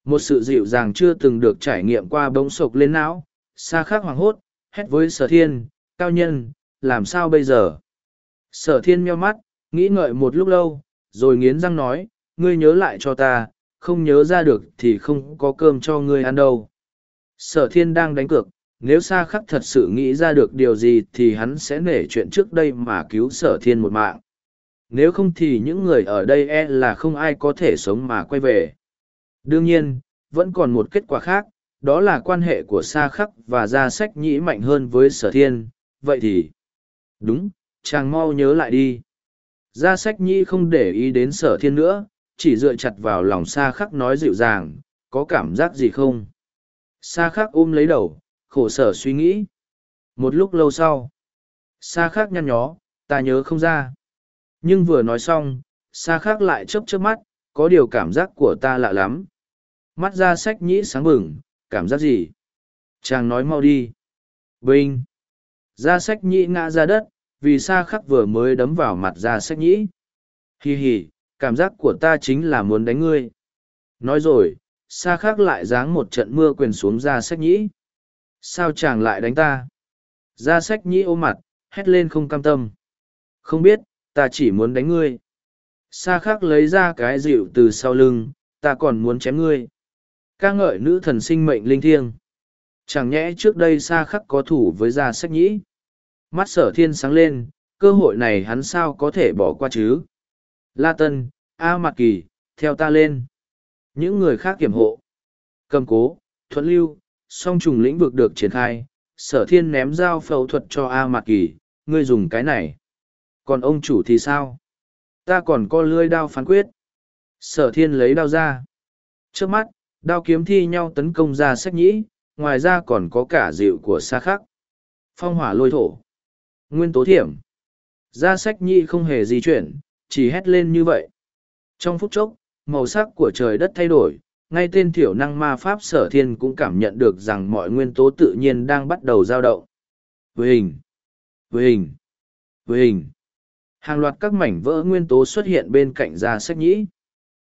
Một sự dịu dàng chưa từng được trải nghiệm qua bỗng sộc lên não, xa khắc hoàng hốt, hét với sở thiên, cao nhân, làm sao bây giờ? Sở thiên meo mắt, nghĩ ngợi một lúc lâu, rồi nghiến răng nói, ngươi nhớ lại cho ta, không nhớ ra được thì không có cơm cho ngươi ăn đâu. Sở thiên đang đánh cược, nếu xa khắc thật sự nghĩ ra được điều gì thì hắn sẽ nể chuyện trước đây mà cứu sở thiên một mạng. Nếu không thì những người ở đây e là không ai có thể sống mà quay về. Đương nhiên, vẫn còn một kết quả khác, đó là quan hệ của Sa khắc và gia sách nhĩ mạnh hơn với sở thiên, vậy thì... Đúng, chàng mau nhớ lại đi. Gia sách nhĩ không để ý đến sở thiên nữa, chỉ dựa chặt vào lòng Sa khắc nói dịu dàng, có cảm giác gì không? Sa khắc ôm lấy đầu, khổ sở suy nghĩ. Một lúc lâu sau, Sa khắc nhăn nhó, ta nhớ không ra. Nhưng vừa nói xong, Sa Khác lại chớp chớp mắt, có điều cảm giác của ta lạ lắm. Mắt ra sách nhĩ sáng bừng, cảm giác gì? Chàng nói mau đi. Vinh. Ra sách nhĩ ngã ra đất, vì Sa khắc vừa mới đấm vào mặt ra sách nhĩ. hì hì, cảm giác của ta chính là muốn đánh ngươi. Nói rồi, Sa khắc lại giáng một trận mưa quyền xuống ra sách nhĩ sao chàng lại đánh ta ra sách nhĩ ôm mặt hét lên không cam tâm không biết ta chỉ muốn đánh ngươi. Sa khắc lấy ra cái dịu từ sau lưng ta còn muốn chém ngươi. Ca ngợi nữ thần sinh mệnh linh thiêng. Chẳng nhẽ trước đây sa khắc có thủ với gia sách nhĩ? Mắt sở thiên sáng lên cơ hội này hắn sao có thể bỏ qua chứ? La tân a mạc kỳ theo ta lên. Những người khác kiểm hộ. Cầm cố thuận lưu song trùng lĩnh vực được triển khai, sở thiên ném dao phẫu thuật cho A Mạc Kỳ, ngươi dùng cái này. Còn ông chủ thì sao? Ta còn có lưới đao phán quyết. Sở thiên lấy đao ra. Trước mắt, đao kiếm thi nhau tấn công ra sách nhĩ, ngoài ra còn có cả dịu của xa khắc. Phong hỏa lôi thổ. Nguyên tố thiểm. Ra sách nhĩ không hề di chuyển, chỉ hét lên như vậy. Trong phút chốc, màu sắc của trời đất thay đổi, ngay tên thiểu năng ma pháp sở thiên cũng cảm nhận được rằng mọi nguyên tố tự nhiên đang bắt đầu dao động. Với hình, với hình, với hình. Hàng loạt các mảnh vỡ nguyên tố xuất hiện bên cạnh da sách nhĩ.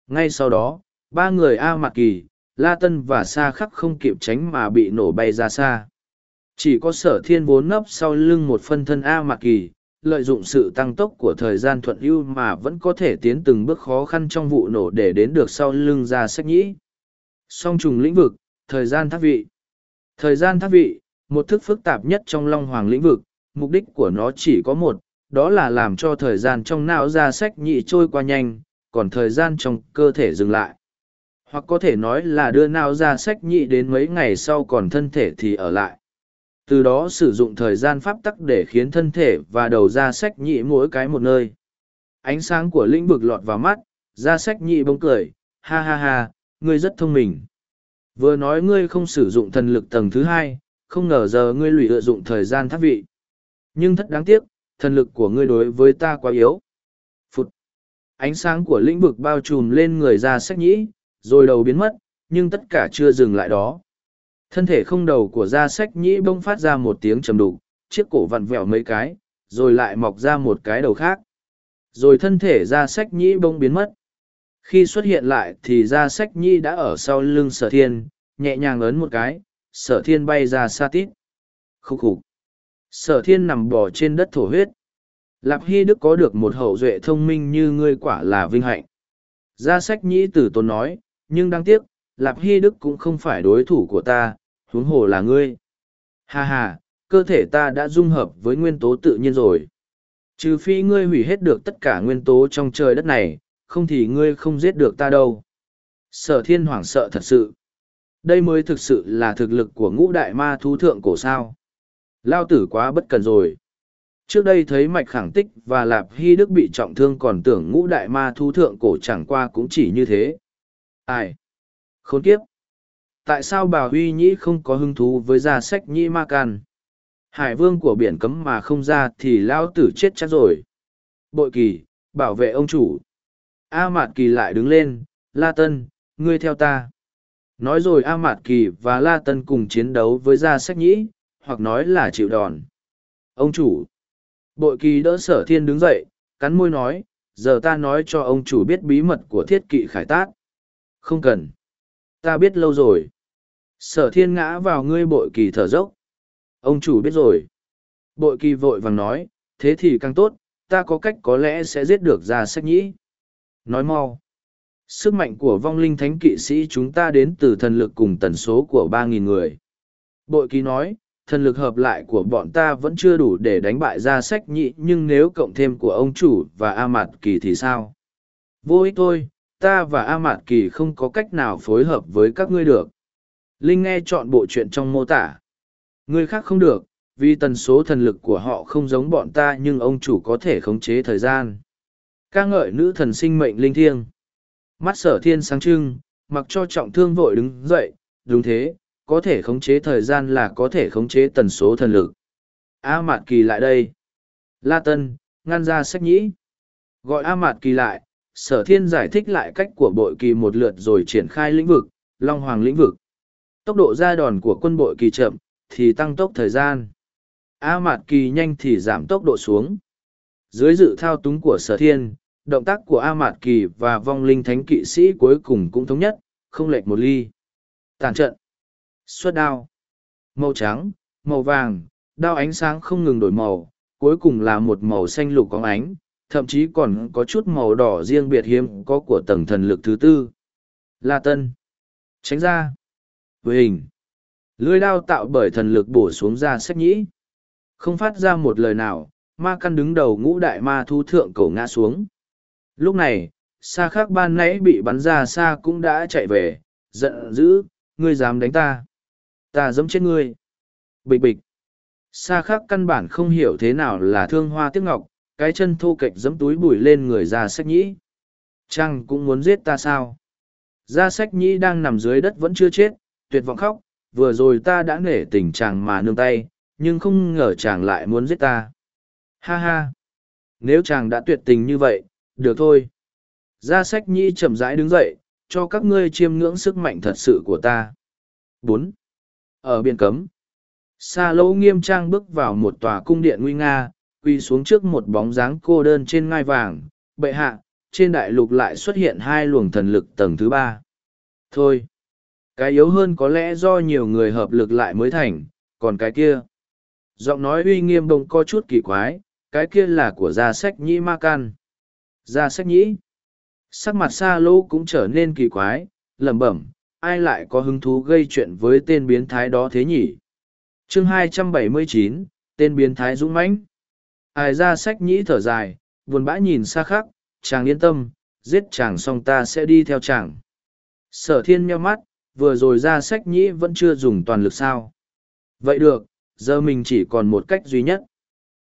Ngay sau đó, ba người A Mạc Kỳ, La Tân và Sa Khắc không kịp tránh mà bị nổ bay ra xa. Chỉ có sở thiên vốn nấp sau lưng một phân thân A Mạc Kỳ, lợi dụng sự tăng tốc của thời gian thuận ưu mà vẫn có thể tiến từng bước khó khăn trong vụ nổ để đến được sau lưng ra sách nhĩ. Song trùng lĩnh vực, thời gian thác vị. Thời gian thác vị, một thức phức tạp nhất trong long hoàng lĩnh vực, mục đích của nó chỉ có một, đó là làm cho thời gian trong não ra sách nhị trôi qua nhanh, còn thời gian trong cơ thể dừng lại. Hoặc có thể nói là đưa não ra sách nhị đến mấy ngày sau còn thân thể thì ở lại. Từ đó sử dụng thời gian pháp tắc để khiến thân thể và đầu ra sách nhị mỗi cái một nơi. Ánh sáng của lĩnh vực lọt vào mắt, ra sách nhị bỗng cười, ha ha ha, ngươi rất thông minh. Vừa nói ngươi không sử dụng thần lực tầng thứ hai, không ngờ giờ ngươi lụy lợi dụng thời gian tháp vị. Nhưng thất đáng tiếc, thần lực của ngươi đối với ta quá yếu. Phụt. Ánh sáng của lĩnh vực bao trùm lên người ra sách nhĩ, rồi đầu biến mất, nhưng tất cả chưa dừng lại đó. Thân thể không đầu của Ra sách nhĩ bông phát ra một tiếng trầm đục, chiếc cổ vặn vẹo mấy cái, rồi lại mọc ra một cái đầu khác. Rồi thân thể Ra sách nhĩ bông biến mất khi xuất hiện lại thì ra sách Nhĩ đã ở sau lưng sở thiên nhẹ nhàng ấn một cái sở thiên bay ra xa tít khúc khục sở thiên nằm bò trên đất thổ huyết lạp hy đức có được một hậu duệ thông minh như ngươi quả là vinh hạnh gia sách nhĩ tử tốn nói, nhưng đáng tiếc, lạp hy đức cũng không phải đối thủ của ta, huống hồ là ngươi hà hà cơ thể ta đã dung hợp với nguyên tố tự nhiên rồi trừ phi ngươi hủy hết được tất cả nguyên tố trong trời đất này, không thì ngươi không giết được ta đâu. Sở thiên hoảng sợ thật sự. Đây mới thực sự là thực lực của ngũ đại ma thú thượng cổ sao. Lao tử quá bất cần rồi. Trước đây thấy mạch khẳng tích và lạp hy đức bị trọng thương còn tưởng ngũ đại ma thu thượng cổ chẳng qua cũng chỉ như thế. Ai? Khốn kiếp! Tại sao bà Huy Nhĩ không có hứng thú với gia sách Nhĩ Ma Can? Hải vương của biển cấm mà không ra thì lao tử chết chắc rồi. Bội kỳ, bảo vệ ông chủ. A Mạt Kỳ lại đứng lên, La Tân, ngươi theo ta. Nói rồi A Mạt Kỳ và La Tân cùng chiến đấu với Gia Sách Nhĩ, hoặc nói là chịu đòn. Ông chủ. Bội kỳ đỡ sở thiên đứng dậy, cắn môi nói, giờ ta nói cho ông chủ biết bí mật của thiết kỵ khải tát. Không cần. Ta biết lâu rồi. Sở thiên ngã vào ngươi bội kỳ thở dốc. Ông chủ biết rồi. Bội kỳ vội vàng nói, thế thì càng tốt, ta có cách có lẽ sẽ giết được ra sách nhĩ. Nói mau. Sức mạnh của vong linh thánh kỵ sĩ chúng ta đến từ thần lực cùng tần số của ba nghìn người. Bội kỳ nói, thần lực hợp lại của bọn ta vẫn chưa đủ để đánh bại ra sách nhị nhưng nếu cộng thêm của ông chủ và A Mạt Kỳ thì sao? Vô ích thôi, ta và A Mạt Kỳ không có cách nào phối hợp với các ngươi được. Linh nghe chọn bộ chuyện trong mô tả. Người khác không được, vì tần số thần lực của họ không giống bọn ta nhưng ông chủ có thể khống chế thời gian. ca ngợi nữ thần sinh mệnh linh thiêng. Mắt sở thiên sáng trưng, mặc cho trọng thương vội đứng dậy, đúng thế, có thể khống chế thời gian là có thể khống chế tần số thần lực. A Mạt Kỳ lại đây. La Tân, ngăn ra sách nhĩ. Gọi A Mạt Kỳ lại, sở thiên giải thích lại cách của bội kỳ một lượt rồi triển khai lĩnh vực, Long Hoàng lĩnh vực. Tốc độ ra đòn của quân bội kỳ chậm, thì tăng tốc thời gian. A Mạt Kỳ nhanh thì giảm tốc độ xuống. Dưới dự thao túng của sở thiên, động tác của A Mạt Kỳ và vong linh thánh kỵ sĩ cuối cùng cũng thống nhất, không lệch một ly. Tàn trận. Xuất đao. Màu trắng, màu vàng, đao ánh sáng không ngừng đổi màu, cuối cùng là một màu xanh lục có ánh, thậm chí còn có chút màu đỏ riêng biệt hiếm có của tầng thần lực thứ tư. La Tân. Tránh ra. Với hình. Lưới đao tạo bởi thần lực bổ xuống ra sách nhĩ. Không phát ra một lời nào, ma căn đứng đầu ngũ đại ma thu thượng cổ ngã xuống. Lúc này, xa khác ban nãy bị bắn ra xa cũng đã chạy về, giận dữ, ngươi dám đánh ta ta giẫm chết ngươi. Bịch bịch. Sa khắc căn bản không hiểu thế nào là thương hoa tiếc ngọc, cái chân thô kệch giẫm túi bụi lên người ra sách nhĩ. Chăng cũng muốn giết ta sao? Gia sách nhĩ đang nằm dưới đất vẫn chưa chết, tuyệt vọng khóc, vừa rồi ta đã nể tình chàng mà nương tay, nhưng không ngờ chàng lại muốn giết ta. Ha ha! Nếu chàng đã tuyệt tình như vậy, được thôi. Gia sách nhĩ chậm rãi đứng dậy, cho các ngươi chiêm ngưỡng sức mạnh thật sự của ta. bốn ở biển cấm, Sa lỗ nghiêm trang bước vào một tòa cung điện nguy nga, quy xuống trước một bóng dáng cô đơn trên ngai vàng, bệ hạ, trên đại lục lại xuất hiện hai luồng thần lực tầng thứ ba. Thôi, cái yếu hơn có lẽ do nhiều người hợp lực lại mới thành, còn cái kia. Giọng nói uy nghiêm đông có chút kỳ quái, cái kia là của gia sách nhĩ ma can. Gia sách nhĩ. Sắc mặt xa lỗ cũng trở nên kỳ quái, lẩm bẩm, ai lại có hứng thú gây chuyện với tên biến thái đó thế nhỉ? Chương 279, tên biến thái dũng mãnh. Ai ra sách nhĩ thở dài buồn bã nhìn xa khắc chàng yên tâm giết chàng xong ta sẽ đi theo chàng. Sở thiên meo mắt vừa rồi ra sách nhĩ vẫn chưa dùng toàn lực sao. Vậy được giờ mình chỉ còn một cách duy nhất.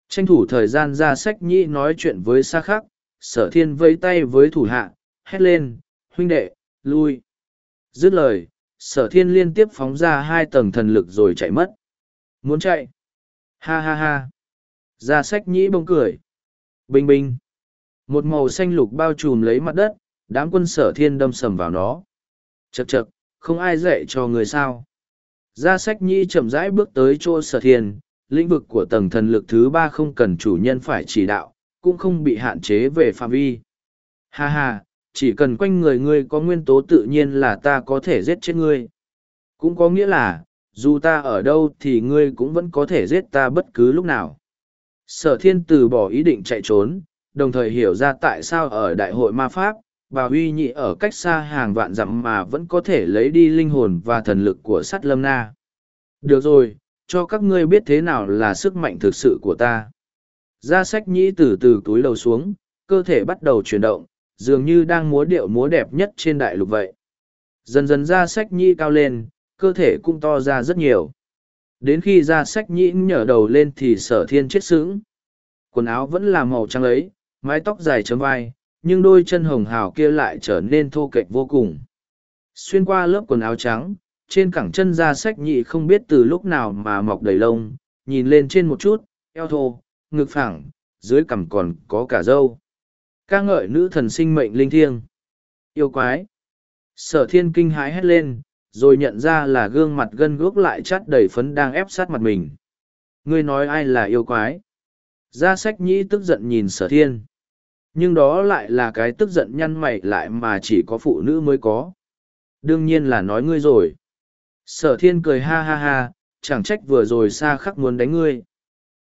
Tranh thủ thời gian ra sách nhĩ nói chuyện với xa khắc sở thiên vẫy tay với thủ hạ hét lên huynh đệ lui. Dứt lời, sở thiên liên tiếp phóng ra hai tầng thần lực rồi chạy mất. Muốn chạy? Ha ha ha. Ra sách nhĩ bông cười. Bình bình. Một màu xanh lục bao trùm lấy mặt đất, đám quân sở thiên đâm sầm vào nó. Chật chật, không ai dạy cho người sao. Ra sách nhĩ chậm rãi bước tới chỗ sở thiên, lĩnh vực của tầng thần lực thứ ba không cần chủ nhân phải chỉ đạo, cũng không bị hạn chế về phạm vi. Ha ha, chỉ cần quanh người ngươi có nguyên tố tự nhiên là ta có thể giết chết ngươi. Cũng có nghĩa là, dù ta ở đâu thì ngươi cũng vẫn có thể giết ta bất cứ lúc nào. Sở thiên từ bỏ ý định chạy trốn, đồng thời hiểu ra tại sao ở đại hội ma pháp, bà huy nhị ở cách xa hàng vạn dặm mà vẫn có thể lấy đi linh hồn và thần lực của sắt lâm na. Được rồi, cho các ngươi biết thế nào là sức mạnh thực sự của ta. Ra sách nhĩ từ từ túi đầu xuống, cơ thể bắt đầu chuyển động, dường như đang múa điệu múa đẹp nhất trên đại lục vậy. Dần dần ra sách nhĩ cao lên, cơ thể cũng to ra rất nhiều. Đến khi ra sách nhĩ nhở đầu lên thì sở thiên chết sững. Quần áo vẫn là màu trắng ấy, mái tóc dài chấm vai, nhưng đôi chân hồng hào kia lại trở nên thô kệch vô cùng. Xuyên qua lớp quần áo trắng, trên cẳng chân ra sách nhị không biết từ lúc nào mà mọc đầy lông, nhìn lên trên một chút, eo thô, ngực phẳng, dưới cằm còn có cả râu ca ngợi nữ thần sinh mệnh linh thiêng. Yêu quái. Sở thiên kinh hãi hét lên rồi nhận ra là gương mặt gân guốc lại chắt đầy phấn đang ép sát mặt mình. Ngươi nói ai là yêu quái? Gia sách nhĩ tức giận nhìn sở thiên. Nhưng đó lại là cái tức giận nhăn mày lại mà chỉ có phụ nữ mới có. Đương nhiên là nói ngươi rồi. Sở thiên cười ha ha ha chẳng trách vừa rồi xa khắc muốn đánh ngươi.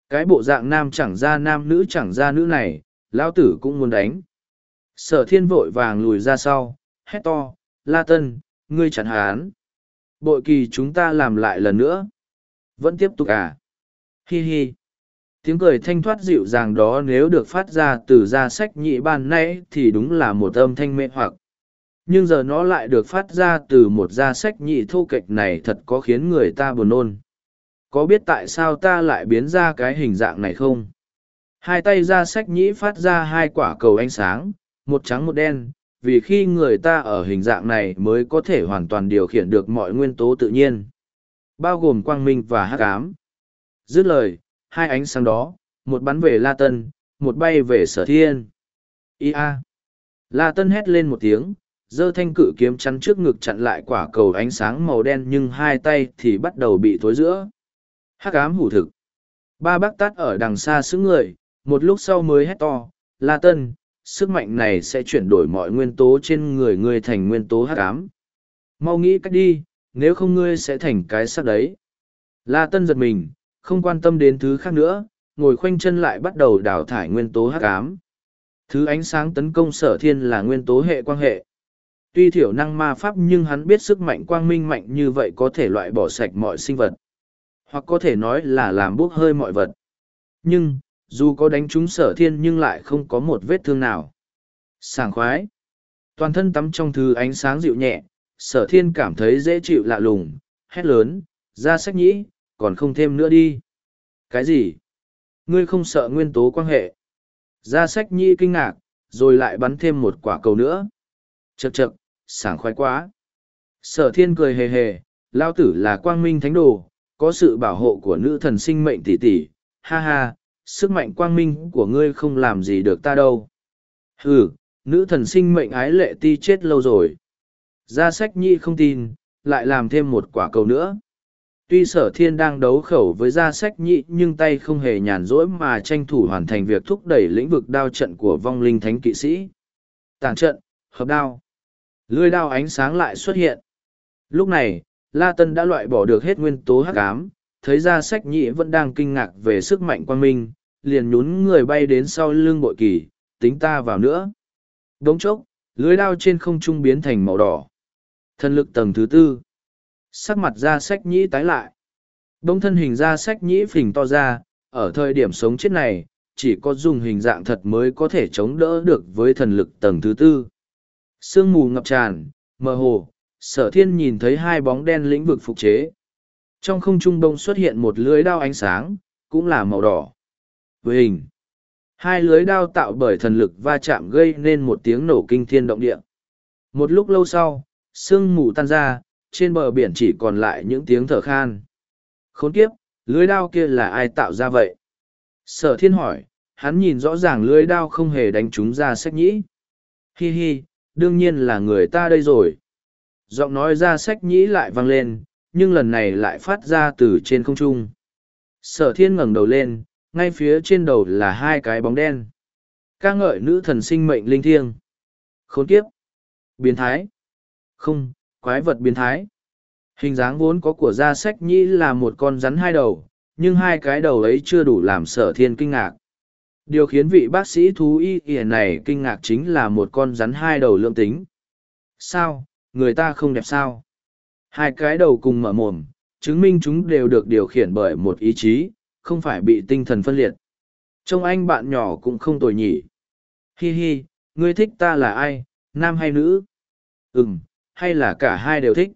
Cái bộ dạng nam chẳng ra nam nữ chẳng ra nữ này, lão tử cũng muốn đánh. Sở thiên vội vàng lùi ra sau, hét to, la tân, ngươi chẳng hán. Bội kỳ chúng ta làm lại lần nữa. Vẫn tiếp tục à? Hi hi. Tiếng cười thanh thoát dịu dàng đó nếu được phát ra từ gia sách nhị ban nãy thì đúng là một âm thanh mê hoặc. Nhưng giờ nó lại được phát ra từ một gia sách nhị thô kệch này thật có khiến người ta buồn nôn. Có biết tại sao ta lại biến ra cái hình dạng này không? Hai tay ra sách nhĩ phát ra hai quả cầu ánh sáng, một trắng một đen, vì khi người ta ở hình dạng này mới có thể hoàn toàn điều khiển được mọi nguyên tố tự nhiên bao gồm quang minh và hắc ám. Dứt lời hai ánh sáng đó một bắn về la tân một bay về sở thiên. Ia la tân hét lên một tiếng giơ thanh cự kiếm chắn trước ngực chặn lại quả cầu ánh sáng màu đen nhưng hai tay thì bắt đầu bị thối giữa. Hắc ám hủ thực. Ba bác tát ở đằng xa xứng người một lúc sau mới hét to la tân sức mạnh này sẽ chuyển đổi mọi nguyên tố trên người ngươi thành nguyên tố hắc ám. Mau nghĩ cách đi, nếu không ngươi sẽ thành cái xác đấy. La Tân giật mình, không quan tâm đến thứ khác nữa, ngồi khoanh chân lại bắt đầu đào thải nguyên tố hắc ám. Thứ ánh sáng tấn công sở thiên là nguyên tố hệ quang hệ. Tuy thiểu năng ma pháp nhưng hắn biết sức mạnh quang minh mạnh như vậy có thể loại bỏ sạch mọi sinh vật. Hoặc có thể nói là làm bốc hơi mọi vật. Nhưng, dù có đánh trúng sở thiên nhưng lại không có một vết thương nào. Sảng khoái. Toàn thân tắm trong thứ ánh sáng dịu nhẹ, sở thiên cảm thấy dễ chịu lạ lùng, hét lớn, ra sách nhĩ, còn không thêm nữa đi. Cái gì? Ngươi không sợ nguyên tố quan hệ. Ra sách nhĩ kinh ngạc, rồi lại bắn thêm một quả cầu nữa. Chậc chậc, sảng khoái quá. Sở thiên cười hề hề, lao tử là quang minh thánh đồ, có sự bảo hộ của nữ thần sinh mệnh tỷ tỷ, ha ha, sức mạnh quang minh của ngươi không làm gì được ta đâu. Ừ, nữ thần sinh mệnh ái lệ ti chết lâu rồi. Gia sách nhi không tin, lại làm thêm một quả cầu nữa. Tuy sở thiên đang đấu khẩu với gia sách nhị nhưng tay không hề nhàn rỗi mà tranh thủ hoàn thành việc thúc đẩy lĩnh vực đao trận của vong linh thánh kỵ sĩ. Tàn trận, hợp đao. Lưới đao ánh sáng lại xuất hiện. Lúc này, La Tân đã loại bỏ được hết nguyên tố hắc ám, thấy Gia sách nhị vẫn đang kinh ngạc về sức mạnh quan minh, liền nhún người bay đến sau lưng bội kỳ, tính ta vào nữa. Đống chốc, lưới đao trên không trung biến thành màu đỏ. Thần lực tầng thứ tư. Sắc mặt ra sách nhĩ tái lại. Đông thân hình ra sách nhĩ phình to ra, ở thời điểm sống chết này, chỉ có dùng hình dạng thật mới có thể chống đỡ được với thần lực tầng thứ tư. Sương mù ngập tràn, mơ hồ, sở thiên nhìn thấy hai bóng đen lĩnh vực phục chế. Trong không trung đông xuất hiện một lưới đao ánh sáng, cũng là màu đỏ. Với hình, hai lưới đao tạo bởi thần lực va chạm gây nên một tiếng nổ kinh thiên động địa. Một lúc lâu sau, sương mù tan ra, trên bờ biển chỉ còn lại những tiếng thở khan. Khốn kiếp, lưới đao kia là ai tạo ra vậy? Sở thiên hỏi, hắn nhìn rõ ràng lưới đao không hề đánh chúng ra sách nhĩ. Hi hi, đương nhiên là người ta đây rồi. Giọng nói ra sách nhĩ lại vang lên, nhưng lần này lại phát ra từ trên không trung. Sở thiên ngẩng đầu lên, ngay phía trên đầu là hai cái bóng đen. ca ngợi nữ thần sinh mệnh linh thiêng. Khốn kiếp. Biến thái. Không, quái vật biến thái. Hình dáng vốn có của gia sách nhĩ là một con rắn hai đầu, nhưng hai cái đầu ấy chưa đủ làm sở thiên kinh ngạc. Điều khiến vị bác sĩ thú y kìa này kinh ngạc chính là một con rắn hai đầu lượng tính. Sao, người ta không đẹp sao? Hai cái đầu cùng mở mồm, chứng minh chúng đều được điều khiển bởi một ý chí, không phải bị tinh thần phân liệt. Trông anh bạn nhỏ cũng không tồi nhỉ. Hi hi, ngươi thích ta là ai, nam hay nữ? Ừm, hay là cả hai đều thích?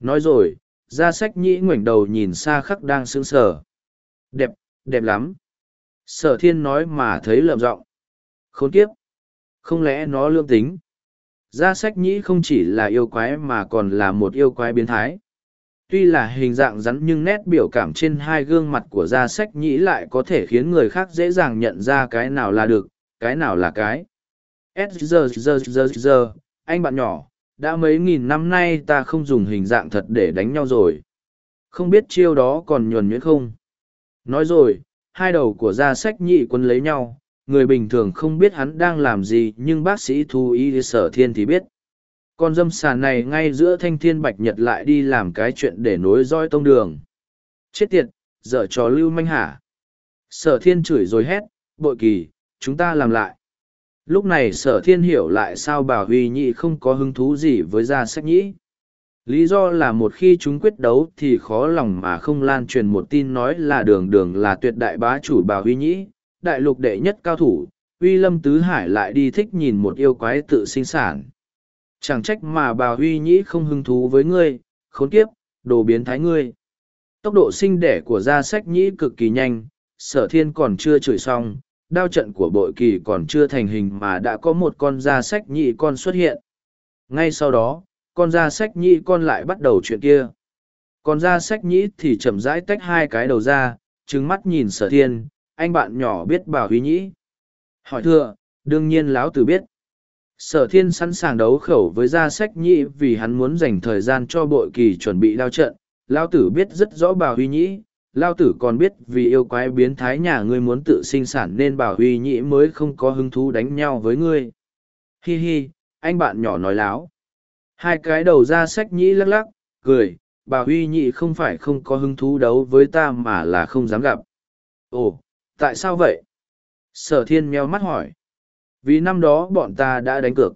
Nói rồi, ra sách nhĩ ngoảnh đầu nhìn xa khắc đang sững sờ. Đẹp, đẹp lắm. Sở thiên nói mà thấy lợm giọng Khốn kiếp. Không lẽ nó lương tính? Gia sách nhĩ không chỉ là yêu quái mà còn là một yêu quái biến thái tuy là hình dạng rắn nhưng nét biểu cảm trên hai gương mặt của gia sách nhĩ lại có thể khiến người khác dễ dàng nhận ra cái nào là được, cái nào là cái. S giờ giờ giờ anh bạn nhỏ, đã mấy nghìn năm nay ta không dùng hình dạng thật để đánh nhau rồi. Không biết chiêu đó còn nhuần nhuyễn không? Nói rồi, hai đầu của gia sách nhị quân lấy nhau. Người bình thường không biết hắn đang làm gì nhưng bác sĩ thu y sở thiên thì biết con dâm xà này ngay giữa thanh thiên bạch nhật lại đi làm cái chuyện để nối roi tông đường chết tiệt dở trò lưu manh hả Sở thiên chửi rồi hét, bội kỳ, chúng ta làm lại. Lúc này sở thiên hiểu lại sao bà Huy Nhị không có hứng thú gì với gia sách nhĩ. Lý do là một khi chúng quyết đấu thì khó lòng mà không lan truyền một tin nói là đường đường là tuyệt đại bá chủ bà Huy Nhĩ, đại lục đệ nhất cao thủ, Uy Lâm Tứ Hải lại đi thích nhìn một yêu quái tự sinh sản. Chẳng trách mà bà Huy Nhĩ không hứng thú với ngươi, khốn kiếp, đồ biến thái ngươi. Tốc độ sinh đẻ của gia sách nhĩ cực kỳ nhanh, sở thiên còn chưa chửi xong, đao trận của bội kỳ còn chưa thành hình mà đã có một con gia sách nhĩ con xuất hiện. Ngay sau đó, con gia sách nhĩ con lại bắt đầu chuyện kia. con gia sách nhĩ thì chậm rãi tách hai cái đầu ra, trừng mắt nhìn sở thiên, anh bạn nhỏ biết bảo huy nhĩ. Hỏi thưa, đương nhiên láo tử biết. Sở thiên sẵn sàng đấu khẩu với gia sách nhĩ vì hắn muốn dành thời gian cho bội kỳ chuẩn bị đao trận. Lão tử biết rất rõ bảo huy nhĩ, lao tử còn biết vì yêu quái biến thái nhà ngươi muốn tự sinh sản nên bảo huy nhĩ mới không có hứng thú đánh nhau với ngươi. Hi hi anh bạn nhỏ nói láo. Hai cái đầu ra sách nhĩ lắc lắc cười. Bà huy Nhĩ không phải không có hứng thú đấu với ta mà là không dám gặp. Ồ tại sao vậy? Sở thiên meo mắt hỏi vì năm đó bọn ta đã đánh cược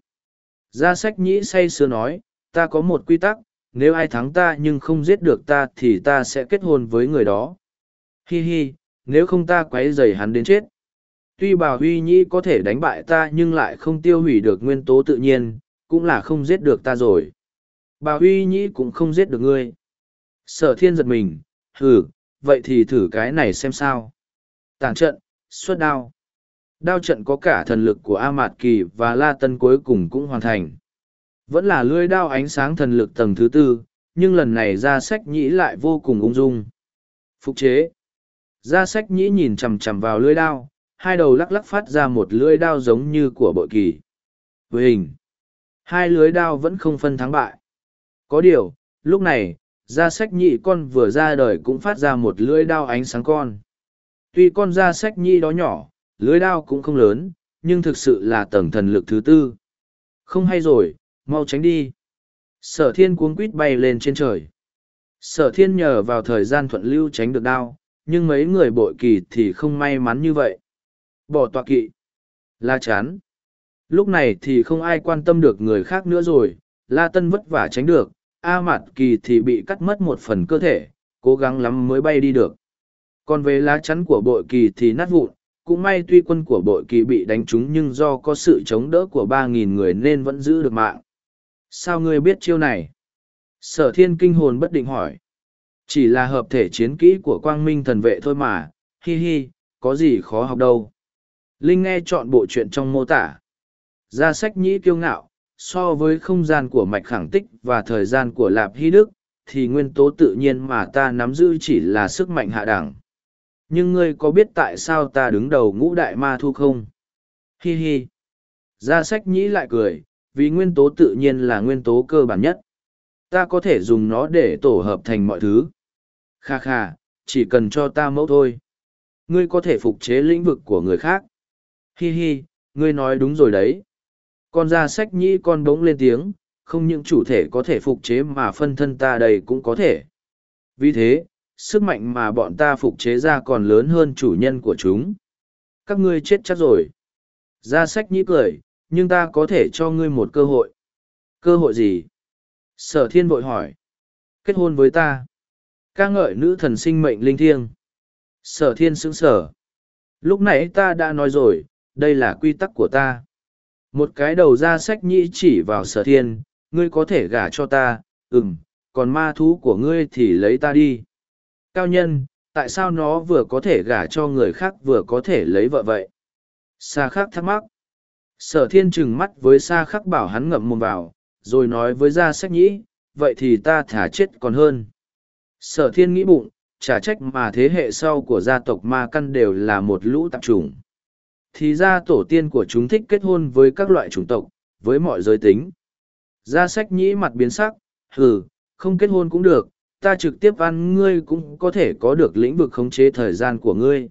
gia sách nhĩ say sưa nói ta có một quy tắc nếu ai thắng ta nhưng không giết được ta thì ta sẽ kết hôn với người đó. Hi hi, nếu không ta quấy rầy hắn đến chết. Tuy bà Huy Nhĩ có thể đánh bại ta nhưng lại không tiêu hủy được nguyên tố tự nhiên, cũng là không giết được ta rồi. Bà Huy Nhĩ cũng không giết được ngươi. Sở thiên giật mình, hừ, vậy thì thử cái này xem sao. Tàn trận, xuất đao. Đao trận có cả thần lực của A Mạt Kỳ và La Tân cuối cùng cũng hoàn thành. Vẫn là lưỡi đao ánh sáng thần lực tầng thứ tư, nhưng lần này ra sách nhĩ lại vô cùng ung dung. Phục chế. Ra sách nhĩ nhìn chằm chằm vào lưỡi đao, hai đầu lắc lắc phát ra một lưỡi đao giống như của bội kỳ. Với hình, hai lưỡi đao vẫn không phân thắng bại. Có điều, lúc này, ra sách nhị con vừa ra đời cũng phát ra một lưỡi đao ánh sáng con. Tuy con ra sách nhị đó nhỏ, lưỡi đao cũng không lớn, nhưng thực sự là tầng thần lực thứ tư. Không hay rồi, mau tránh đi. Sở thiên cuống quít bay lên trên trời. Sở thiên nhờ vào thời gian thuận lưu tránh được đao nhưng mấy người bội kỳ thì không may mắn như vậy. Bỏ tọa kỵ. La chán. Lúc này thì không ai quan tâm được người khác nữa rồi la tân vất vả tránh được a mạt kỳ thì bị cắt mất một phần cơ thể cố gắng lắm mới bay đi được. Còn về lá chắn của bội kỳ thì nát vụn cũng may tuy quân của bội kỳ bị đánh trúng nhưng do có sự chống đỡ của ba nghìn người nên vẫn giữ được mạng. Sao ngươi biết chiêu này? Sở thiên kinh hồn bất định hỏi. Chỉ là hợp thể chiến kỹ của quang minh thần vệ thôi mà. Hi hi, có gì khó học đâu. Linh nghe chọn bộ chuyện trong mô tả. Ra sách nhĩ kiêu ngạo, so với không gian của mạch khẳng tích và thời gian của lạp hy đức, thì nguyên tố tự nhiên mà ta nắm giữ chỉ là sức mạnh hạ đẳng nhưng ngươi có biết tại sao ta đứng đầu ngũ đại ma thu không hi hi ra sách nhĩ lại cười vì nguyên tố tự nhiên là nguyên tố cơ bản nhất. Ta có thể dùng nó để tổ hợp thành mọi thứ. Kha kha, chỉ cần cho ta mẫu thôi. Ngươi có thể phục chế lĩnh vực của người khác. Hi hi, ngươi nói đúng rồi đấy. Con ra sách nhĩ con bỗng lên tiếng, không những chủ thể có thể phục chế mà phân thân ta đây cũng có thể. Vì thế, sức mạnh mà bọn ta phục chế ra còn lớn hơn chủ nhân của chúng. Các ngươi chết chắc rồi. Ra sách nhĩ cười, nhưng ta có thể cho ngươi một cơ hội. Cơ hội gì? Sở thiên vội hỏi. Kết hôn với ta. ca ngợi nữ thần sinh mệnh linh thiêng. Sở thiên sững sở. Lúc nãy ta đã nói rồi, đây là quy tắc của ta. Một cái đầu ra sách nhĩ chỉ vào sở thiên, ngươi có thể gả cho ta, ừm, còn ma thú của ngươi thì lấy ta đi. Cao nhân, tại sao nó vừa có thể gả cho người khác vừa có thể lấy vợ vậy? Sa khắc thắc mắc. Sở thiên trừng mắt với sa khắc bảo hắn ngậm mồm vào rồi nói với gia sách nhĩ vậy thì ta thả chết còn hơn. Sở thiên nghĩ bụng trả trách mà thế hệ sau của gia tộc ma căn đều là một lũ tạp chủng. Thì ra tổ tiên của chúng thích kết hôn với các loại chủng tộc với mọi giới tính. Gia sách nhĩ mặt biến sắc hừ không kết hôn cũng được ta trực tiếp ăn ngươi cũng có thể có được lĩnh vực khống chế thời gian của ngươi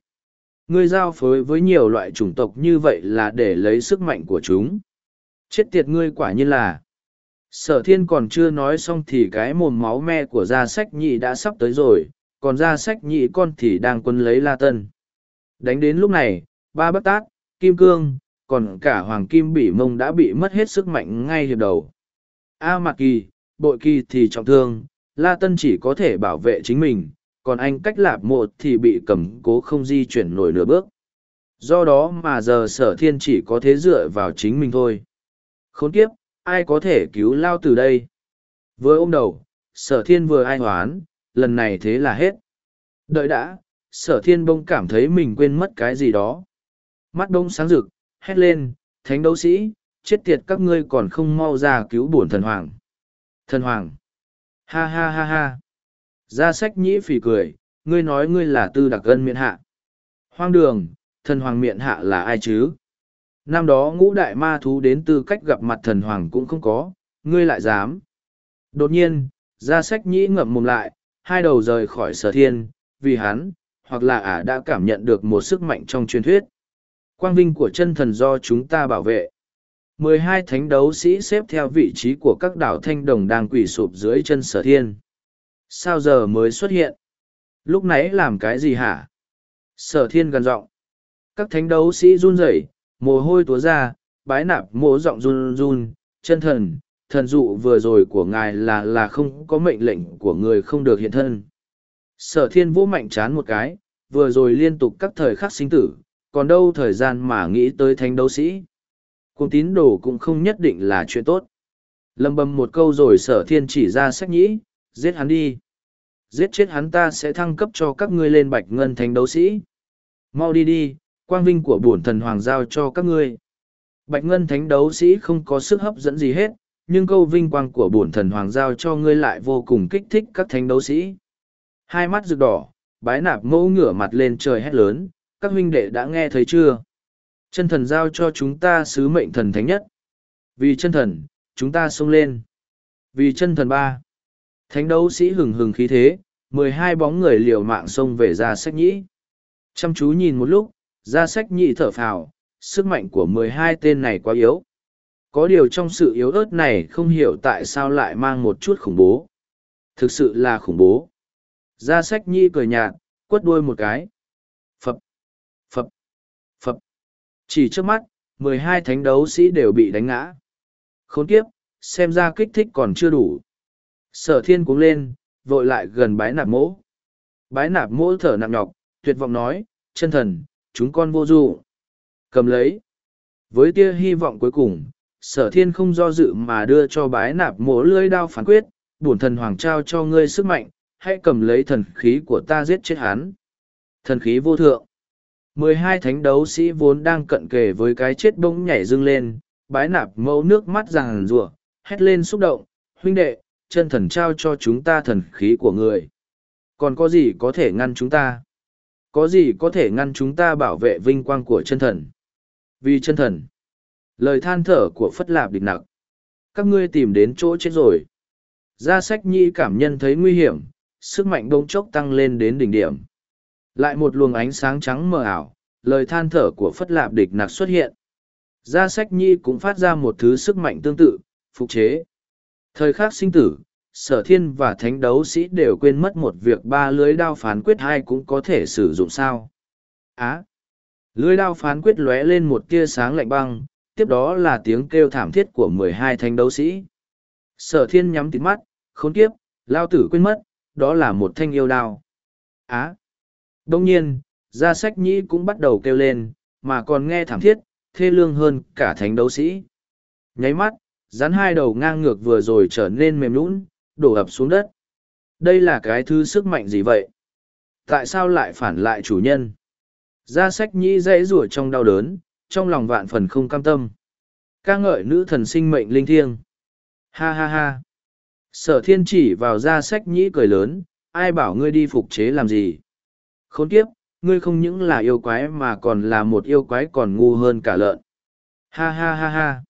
Ngươi giao phối với nhiều loại chủng tộc như vậy là để lấy sức mạnh của chúng. Chết tiệt ngươi quả nhiên là. Sở thiên còn chưa nói xong thì cái mồm máu me của gia sách nhị đã sắp tới rồi, còn gia sách nhị con thì đang quân lấy la tân. Đánh đến lúc này, ba bất Tác, kim cương, còn cả hoàng kim bỉ mông đã bị mất hết sức mạnh ngay hiệp đầu. A Mạc Kỳ, bội kỳ thì trọng thương, La Tân chỉ có thể bảo vệ chính mình, còn anh cách lạp một thì bị cầm cố không di chuyển nổi nửa bước. Do đó mà giờ sở thiên chỉ có thế dựa vào chính mình thôi. Khốn kiếp, ai có thể cứu lao từ đây? Vừa ôm đầu, sở thiên vừa ai hoán, lần này thế là hết. Đợi đã, sở thiên bông cảm thấy mình quên mất cái gì đó. Mắt đông sáng rực, hét lên, thánh đấu sĩ, chết tiệt các ngươi còn không mau ra cứu bổn thần hoàng. Thần hoàng. Ha ha ha ha. Ra sách nhĩ phỉ cười, ngươi nói ngươi là tư đặc ân miệng hạ. Hoang đường, thần hoàng miệng hạ là ai chứ? Năm đó ngũ đại ma thú đến tư cách gặp mặt thần hoàng cũng không có, ngươi lại dám. Đột nhiên, ra sách nhĩ ngậm mồm lại, hai đầu rời khỏi sở thiên, vì hắn, hoặc là ả đã cảm nhận được một sức mạnh trong truyền thuyết. Quang vinh của chân thần do chúng ta bảo vệ mười hai thánh đấu sĩ xếp theo vị trí của các đảo thanh đồng đang quỳ sụp dưới chân sở thiên. Sao giờ mới xuất hiện? Lúc nãy làm cái gì hả? Sở thiên gần giọng Các thánh đấu sĩ run rẩy, mồ hôi túa ra, bái nạp mỗ giọng run run, chân thần, thần dụ vừa rồi của ngài là là không có mệnh lệnh của người không được hiện thân. Sở thiên vũ mạnh chán một cái, vừa rồi liên tục các thời khắc sinh tử, còn đâu thời gian mà nghĩ tới thánh đấu sĩ. Cùng tín đồ cũng không nhất định là chuyện tốt. Lâm bầm một câu rồi sở thiên chỉ ra sách nhĩ, giết hắn đi. Giết chết hắn ta sẽ thăng cấp cho các ngươi lên bạch ngân thánh đấu sĩ. Mau đi đi, quang vinh của bổn thần hoàng giao cho các ngươi. Bạch ngân thánh đấu sĩ không có sức hấp dẫn gì hết, nhưng câu vinh quang của bổn thần hoàng giao cho ngươi lại vô cùng kích thích các thánh đấu sĩ. Hai mắt rực đỏ, bái nạp mẫu ngửa mặt lên trời hét lớn, các huynh đệ đã nghe thấy chưa? Chân thần giao cho chúng ta sứ mệnh thần thánh nhất. Vì chân thần, chúng ta xông lên. Vì chân thần ba. Thánh đấu sĩ hừng hừng khí thế, mười hai bóng người liều mạng xông về ra sách nhĩ. Chăm chú nhìn một lúc, ra sách nhĩ thở phào, sức mạnh của mười hai tên này quá yếu. Có điều trong sự yếu ớt này không hiểu tại sao lại mang một chút khủng bố. Thực sự là khủng bố. Ra sách nhĩ cười nhạt, quất đuôi một cái. Chỉ trước mắt, mười hai thánh đấu sĩ đều bị đánh ngã. Khốn kiếp, xem ra kích thích còn chưa đủ. Sở thiên cuống lên, vội lại gần bái nạp mỗ. Bái nạp mỗ thở nặng nhọc, tuyệt vọng nói, chân thần, chúng con vô dụ. Cầm lấy. Với tia hy vọng cuối cùng, sở thiên không do dự mà đưa cho bái nạp mỗ lưỡi đao phán quyết, bổn thần hoàng trao cho ngươi sức mạnh, hãy cầm lấy thần khí của ta giết chết hắn. Thần khí vô thượng mười hai thánh đấu sĩ vốn đang cận kề với cái chết bỗng nhảy dưng lên, bái nạp mẫu nước mắt ràng rủa hét lên xúc động, huynh đệ, chân thần trao cho chúng ta thần khí của người. Còn có gì có thể ngăn chúng ta? Có gì có thể ngăn chúng ta bảo vệ vinh quang của chân thần? Vì chân thần. Lời than thở của Phất Lạp địch nặc. Các ngươi tìm đến chỗ chết rồi. Gia sách nhi cảm nhân thấy nguy hiểm, sức mạnh bỗng chốc tăng lên đến đỉnh điểm. Lại một luồng ánh sáng trắng mờ ảo, lời than thở của Phất Lạp địch nặc xuất hiện. Gia sách nhi cũng phát ra một thứ sức mạnh tương tự, phục chế. Thời khắc sinh tử, sở thiên và thánh đấu sĩ đều quên mất một việc ba lưới đao phán quyết hai cũng có thể sử dụng sao. Á! lưới đao phán quyết lóe lên một tia sáng lạnh băng, tiếp đó là tiếng kêu thảm thiết của mười hai thánh đấu sĩ. Sở thiên nhắm tít mắt, khốn kiếp, lao tử quên mất, đó là một thanh yêu đao. Á! Đông nhiên, gia sách nhĩ cũng bắt đầu kêu lên, mà còn nghe thảm thiết, thê lương hơn cả thánh đấu sĩ. Nháy mắt, rắn hai đầu ngang ngược vừa rồi trở nên mềm lún, đổ ập xuống đất. Đây là cái thứ sức mạnh gì vậy? Tại sao lại phản lại chủ nhân? Gia sách nhĩ dãy rủa trong đau đớn, trong lòng vạn phần không cam tâm. ca ngợi nữ thần sinh mệnh linh thiêng. Ha ha ha. Sở thiên chỉ vào gia sách nhĩ cười lớn, ai bảo ngươi đi phục chế làm gì? Khốn kiếp, ngươi không những là yêu quái mà còn là một yêu quái còn ngu hơn cả lợn. Ha ha ha ha.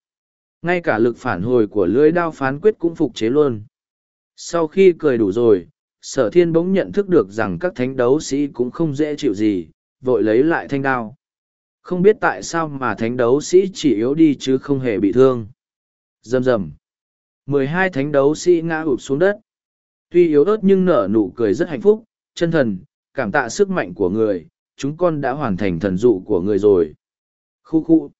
Ngay cả lực phản hồi của lưỡi đao phán quyết cũng phục chế luôn. Sau khi cười đủ rồi, sở thiên bỗng nhận thức được rằng các thánh đấu sĩ cũng không dễ chịu gì, vội lấy lại thanh đao. Không biết tại sao mà thánh đấu sĩ chỉ yếu đi chứ không hề bị thương. Dầm dầm. mười hai thánh đấu sĩ ngã ụp xuống đất. Tuy yếu ớt nhưng nở nụ cười rất hạnh phúc, chân thần, cảm tạ sức mạnh của người, chúng con đã hoàn thành thần dụ của người rồi. Khu khu.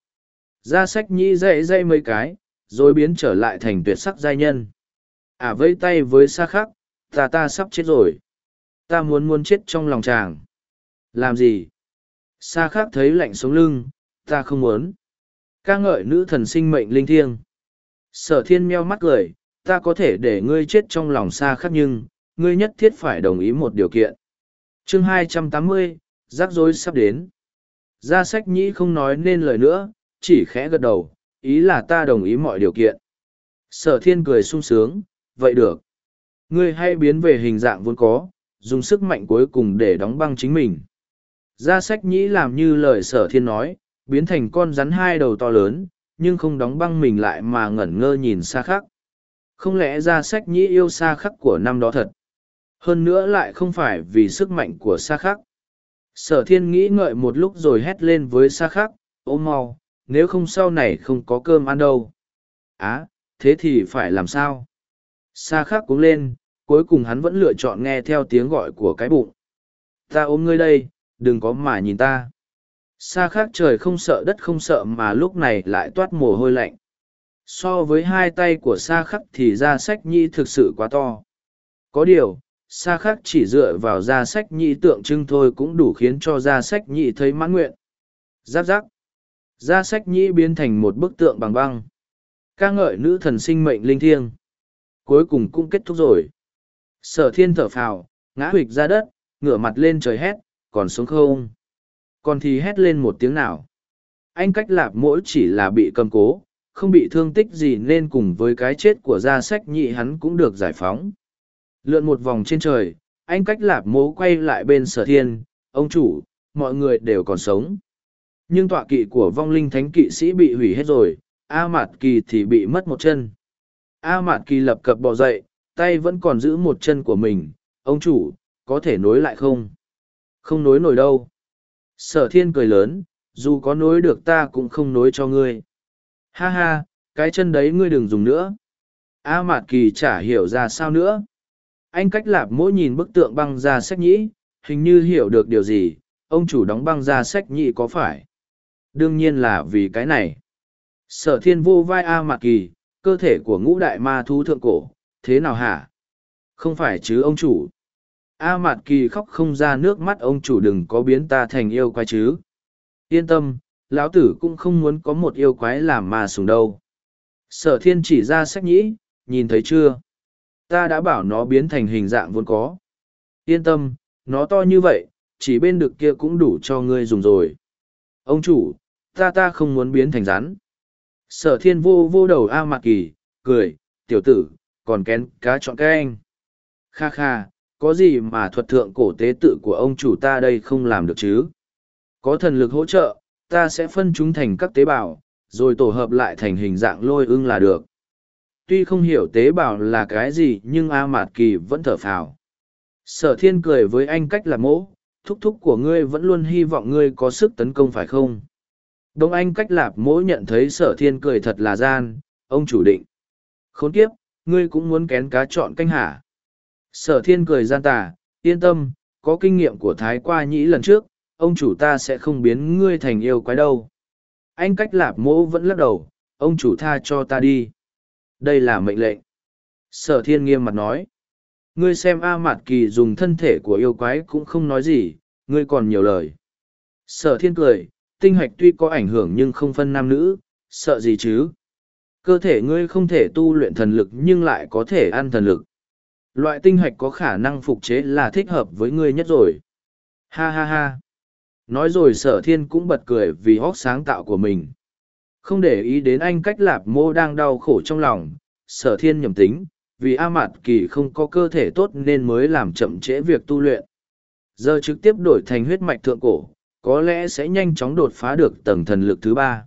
Ra sách nhĩ dậy dây mấy cái, rồi biến trở lại thành tuyệt sắc giai nhân. À vây tay với xa khắc, ta ta sắp chết rồi. Ta muốn muốn chết trong lòng chàng. Làm gì? Xa khắc thấy lạnh sống lưng, ta không muốn. ca ngợi nữ thần sinh mệnh linh thiêng. Sở thiên meo mắt cười, ta có thể để ngươi chết trong lòng xa khắc nhưng, ngươi nhất thiết phải đồng ý một điều kiện chương 280, rắc rối sắp đến. Gia sách nhĩ không nói nên lời nữa, chỉ khẽ gật đầu, ý là ta đồng ý mọi điều kiện. Sở thiên cười sung sướng, vậy được. Ngươi hay biến về hình dạng vốn có, dùng sức mạnh cuối cùng để đóng băng chính mình. Gia sách nhĩ làm như lời sở thiên nói, biến thành con rắn hai đầu to lớn, nhưng không đóng băng mình lại mà ngẩn ngơ nhìn xa khắc. Không lẽ gia sách nhĩ yêu xa khắc của năm đó thật? Hơn nữa lại không phải vì sức mạnh của xa khắc. Sở thiên nghĩ ngợi một lúc rồi hét lên với xa khắc, ôm mau, nếu không sau này không có cơm ăn đâu. Á, thế thì phải làm sao? Xa khắc cũng lên, cuối cùng hắn vẫn lựa chọn nghe theo tiếng gọi của cái bụng. Ta ôm ngươi đây, đừng có mà nhìn ta. Xa khác trời không sợ đất không sợ mà lúc này lại toát mồ hôi lạnh. So với hai tay của xa khắc thì ra sách nhi thực sự quá to. Có điều, xa khắc chỉ dựa vào gia sách nhị tượng trưng thôi cũng đủ khiến cho gia sách nhị thấy mãn nguyện. Giáp giáp. gia sách nhị biến thành một bức tượng bằng băng. ca ngợi nữ thần sinh mệnh linh thiêng. Cuối cùng cũng kết thúc rồi. Sở thiên thở phào, ngã huỵch ra đất, ngửa mặt lên trời hét, còn sống không? Còn thì hét lên một tiếng nào. Anh cách lạp mỗi chỉ là bị cầm cố, không bị thương tích gì nên cùng với cái chết của gia sách nhị hắn cũng được giải phóng. Lượn một vòng trên trời, anh cách lạp mố quay lại bên sở thiên, ông chủ, mọi người đều còn sống. Nhưng tọa kỵ của vong linh thánh kỵ sĩ bị hủy hết rồi, A Mạt Kỳ thì bị mất một chân. A Mạt Kỳ lập cập bò dậy, tay vẫn còn giữ một chân của mình, ông chủ, có thể nối lại không? Không nối nổi đâu. Sở thiên cười lớn, dù có nối được ta cũng không nối cho ngươi. Ha ha, cái chân đấy ngươi đừng dùng nữa. A Mạt Kỳ chả hiểu ra sao nữa. Anh cách lạp mỗi nhìn bức tượng băng ra sách nhĩ, hình như hiểu được điều gì, ông chủ đóng băng ra sách nhĩ có phải? Đương nhiên là vì cái này. Sở thiên vô vai A Mạt Kỳ, cơ thể của ngũ đại ma thú thượng cổ, thế nào hả? Không phải chứ ông chủ. A Mạt Kỳ khóc không ra nước mắt ông chủ đừng có biến ta thành yêu quái chứ. Yên tâm, lão tử cũng không muốn có một yêu quái làm ma sùng đâu. Sở thiên chỉ ra sách nhĩ, nhìn thấy chưa? Ta đã bảo nó biến thành hình dạng vốn có. Yên tâm, nó to như vậy, chỉ bên được kia cũng đủ cho ngươi dùng rồi. Ông chủ, ta ta không muốn biến thành rắn. Sở thiên vô vô đầu A Mạc Kỳ, cười, tiểu tử, còn kén cá chọn cái anh. Kha kha, có gì mà thuật thượng cổ tế tự của ông chủ ta đây không làm được chứ? Có thần lực hỗ trợ, ta sẽ phân chúng thành các tế bào, rồi tổ hợp lại thành hình dạng lôi ưng là được. Tuy không hiểu tế bào là cái gì nhưng A Mạt Kỳ vẫn thở phào. Sở thiên cười với anh cách là mỗ, thúc thúc của ngươi vẫn luôn hy vọng ngươi có sức tấn công phải không? Đông anh cách lạp mỗ nhận thấy sở thiên cười thật là gian, ông chủ định. Khốn kiếp, ngươi cũng muốn kén cá chọn canh hả? Sở thiên cười gian tà, yên tâm, có kinh nghiệm của thái qua nhĩ lần trước, ông chủ ta sẽ không biến ngươi thành yêu quái đâu. Anh cách lạp mỗ vẫn lắc đầu, ông chủ tha cho ta đi. Đây là mệnh lệnh. Sở thiên nghiêm mặt nói. Ngươi xem A Mạt Kỳ dùng thân thể của yêu quái cũng không nói gì, ngươi còn nhiều lời. Sở thiên cười, tinh hạch tuy có ảnh hưởng nhưng không phân nam nữ, sợ gì chứ? Cơ thể ngươi không thể tu luyện thần lực nhưng lại có thể ăn thần lực. Loại tinh hạch có khả năng phục chế là thích hợp với ngươi nhất rồi. Ha ha ha. Nói rồi sở thiên cũng bật cười vì hóc sáng tạo của mình. Không để ý đến anh cách lạp mô đang đau khổ trong lòng, sở thiên nhầm tính, vì A Mạt Kỳ không có cơ thể tốt nên mới làm chậm trễ việc tu luyện. Giờ trực tiếp đổi thành huyết mạch thượng cổ, có lẽ sẽ nhanh chóng đột phá được tầng thần lực thứ ba.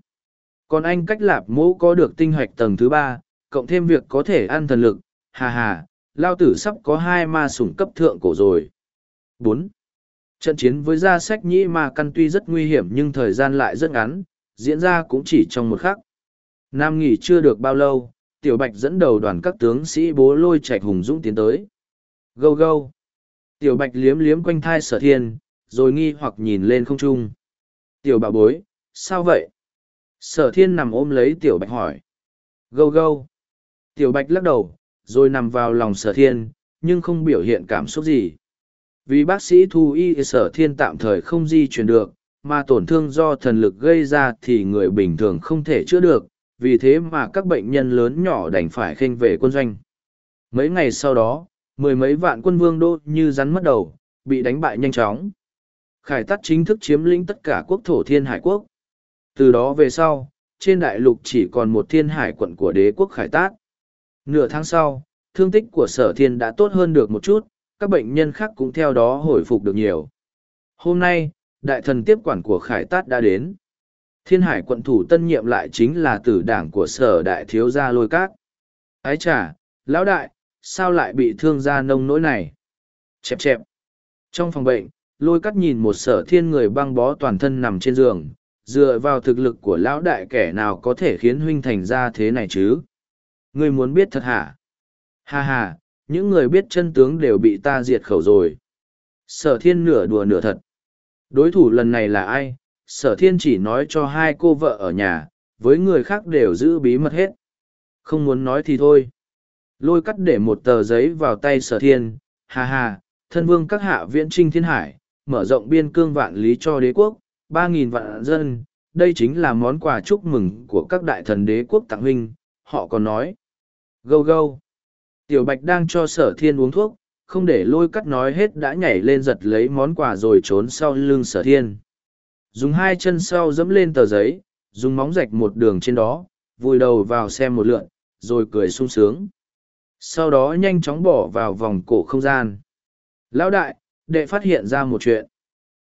Còn anh cách lạp mô có được tinh hoạch tầng thứ ba, cộng thêm việc có thể ăn thần lực, hà hà, lao tử sắp có hai ma sủng cấp thượng cổ rồi. bốn Trận chiến với gia sách nhĩ ma căn tuy rất nguy hiểm nhưng thời gian lại rất ngắn, diễn ra cũng chỉ trong một khắc. Nam nghỉ chưa được bao lâu, Tiểu Bạch dẫn đầu đoàn các tướng sĩ bố lôi trạch hùng dũng tiến tới. Gâu gâu. Tiểu Bạch liếm liếm quanh thai sở thiên, rồi nghi hoặc nhìn lên không trung. Tiểu bà bối, sao vậy? Sở thiên nằm ôm lấy tiểu bạch hỏi. Gâu gâu. Tiểu bạch lắc đầu, rồi nằm vào lòng sở thiên, nhưng không biểu hiện cảm xúc gì. Vì bác sĩ thu y sở thiên tạm thời không di chuyển được, mà tổn thương do thần lực gây ra thì người bình thường không thể chữa được, vì thế mà các bệnh nhân lớn nhỏ đành phải khênh về quân doanh. Mấy ngày sau đó, mười mấy vạn quân vương đô như rắn mất đầu, bị đánh bại nhanh chóng. Khải tắt chính thức chiếm lĩnh tất cả quốc thổ thiên hải quốc. Từ đó về sau, trên đại lục chỉ còn một thiên hải quận của đế quốc khải tát. Nửa tháng sau, thương tích của sở thiên đã tốt hơn được một chút, các bệnh nhân khác cũng theo đó hồi phục được nhiều. Hôm nay, đại thần tiếp quản của khải tát đã đến. Thiên hải quận thủ tân nhiệm lại chính là tử đảng của sở đại thiếu gia lôi cát. Ái chà, lão đại, sao lại bị thương gia nông nỗi này? Chẹp chẹp. Trong phòng bệnh, lôi cắt nhìn một sở thiên người băng bó toàn thân nằm trên giường, dựa vào thực lực của lão đại kẻ nào có thể khiến huynh thành ra thế này chứ? Ngươi muốn biết thật hả? Ha ha, những người biết chân tướng đều bị ta diệt khẩu rồi. Sở thiên nửa đùa nửa thật. Đối thủ lần này là ai? Sở thiên chỉ nói cho hai cô vợ ở nhà, với người khác đều giữ bí mật hết. Không muốn nói thì thôi. Lôi cắt để một tờ giấy vào tay sở thiên, ha ha, thân vương các hạ viễn trinh thiên hải, mở rộng biên cương vạn lý cho đế quốc, ba nghìn vạn dân, đây chính là món quà chúc mừng của các đại thần đế quốc tặng huynh, họ còn nói. Gâu gâu. Tiểu Bạch đang cho sở thiên uống thuốc, không để lôi cắt nói hết đã nhảy lên giật lấy món quà rồi trốn sau lưng sở thiên. Dùng hai chân sau dẫm lên tờ giấy, dùng móng rạch một đường trên đó, vùi đầu vào xem một lượn, rồi cười sung sướng. Sau đó nhanh chóng bỏ vào vòng cổ không gian. Lão đại, đệ phát hiện ra một chuyện.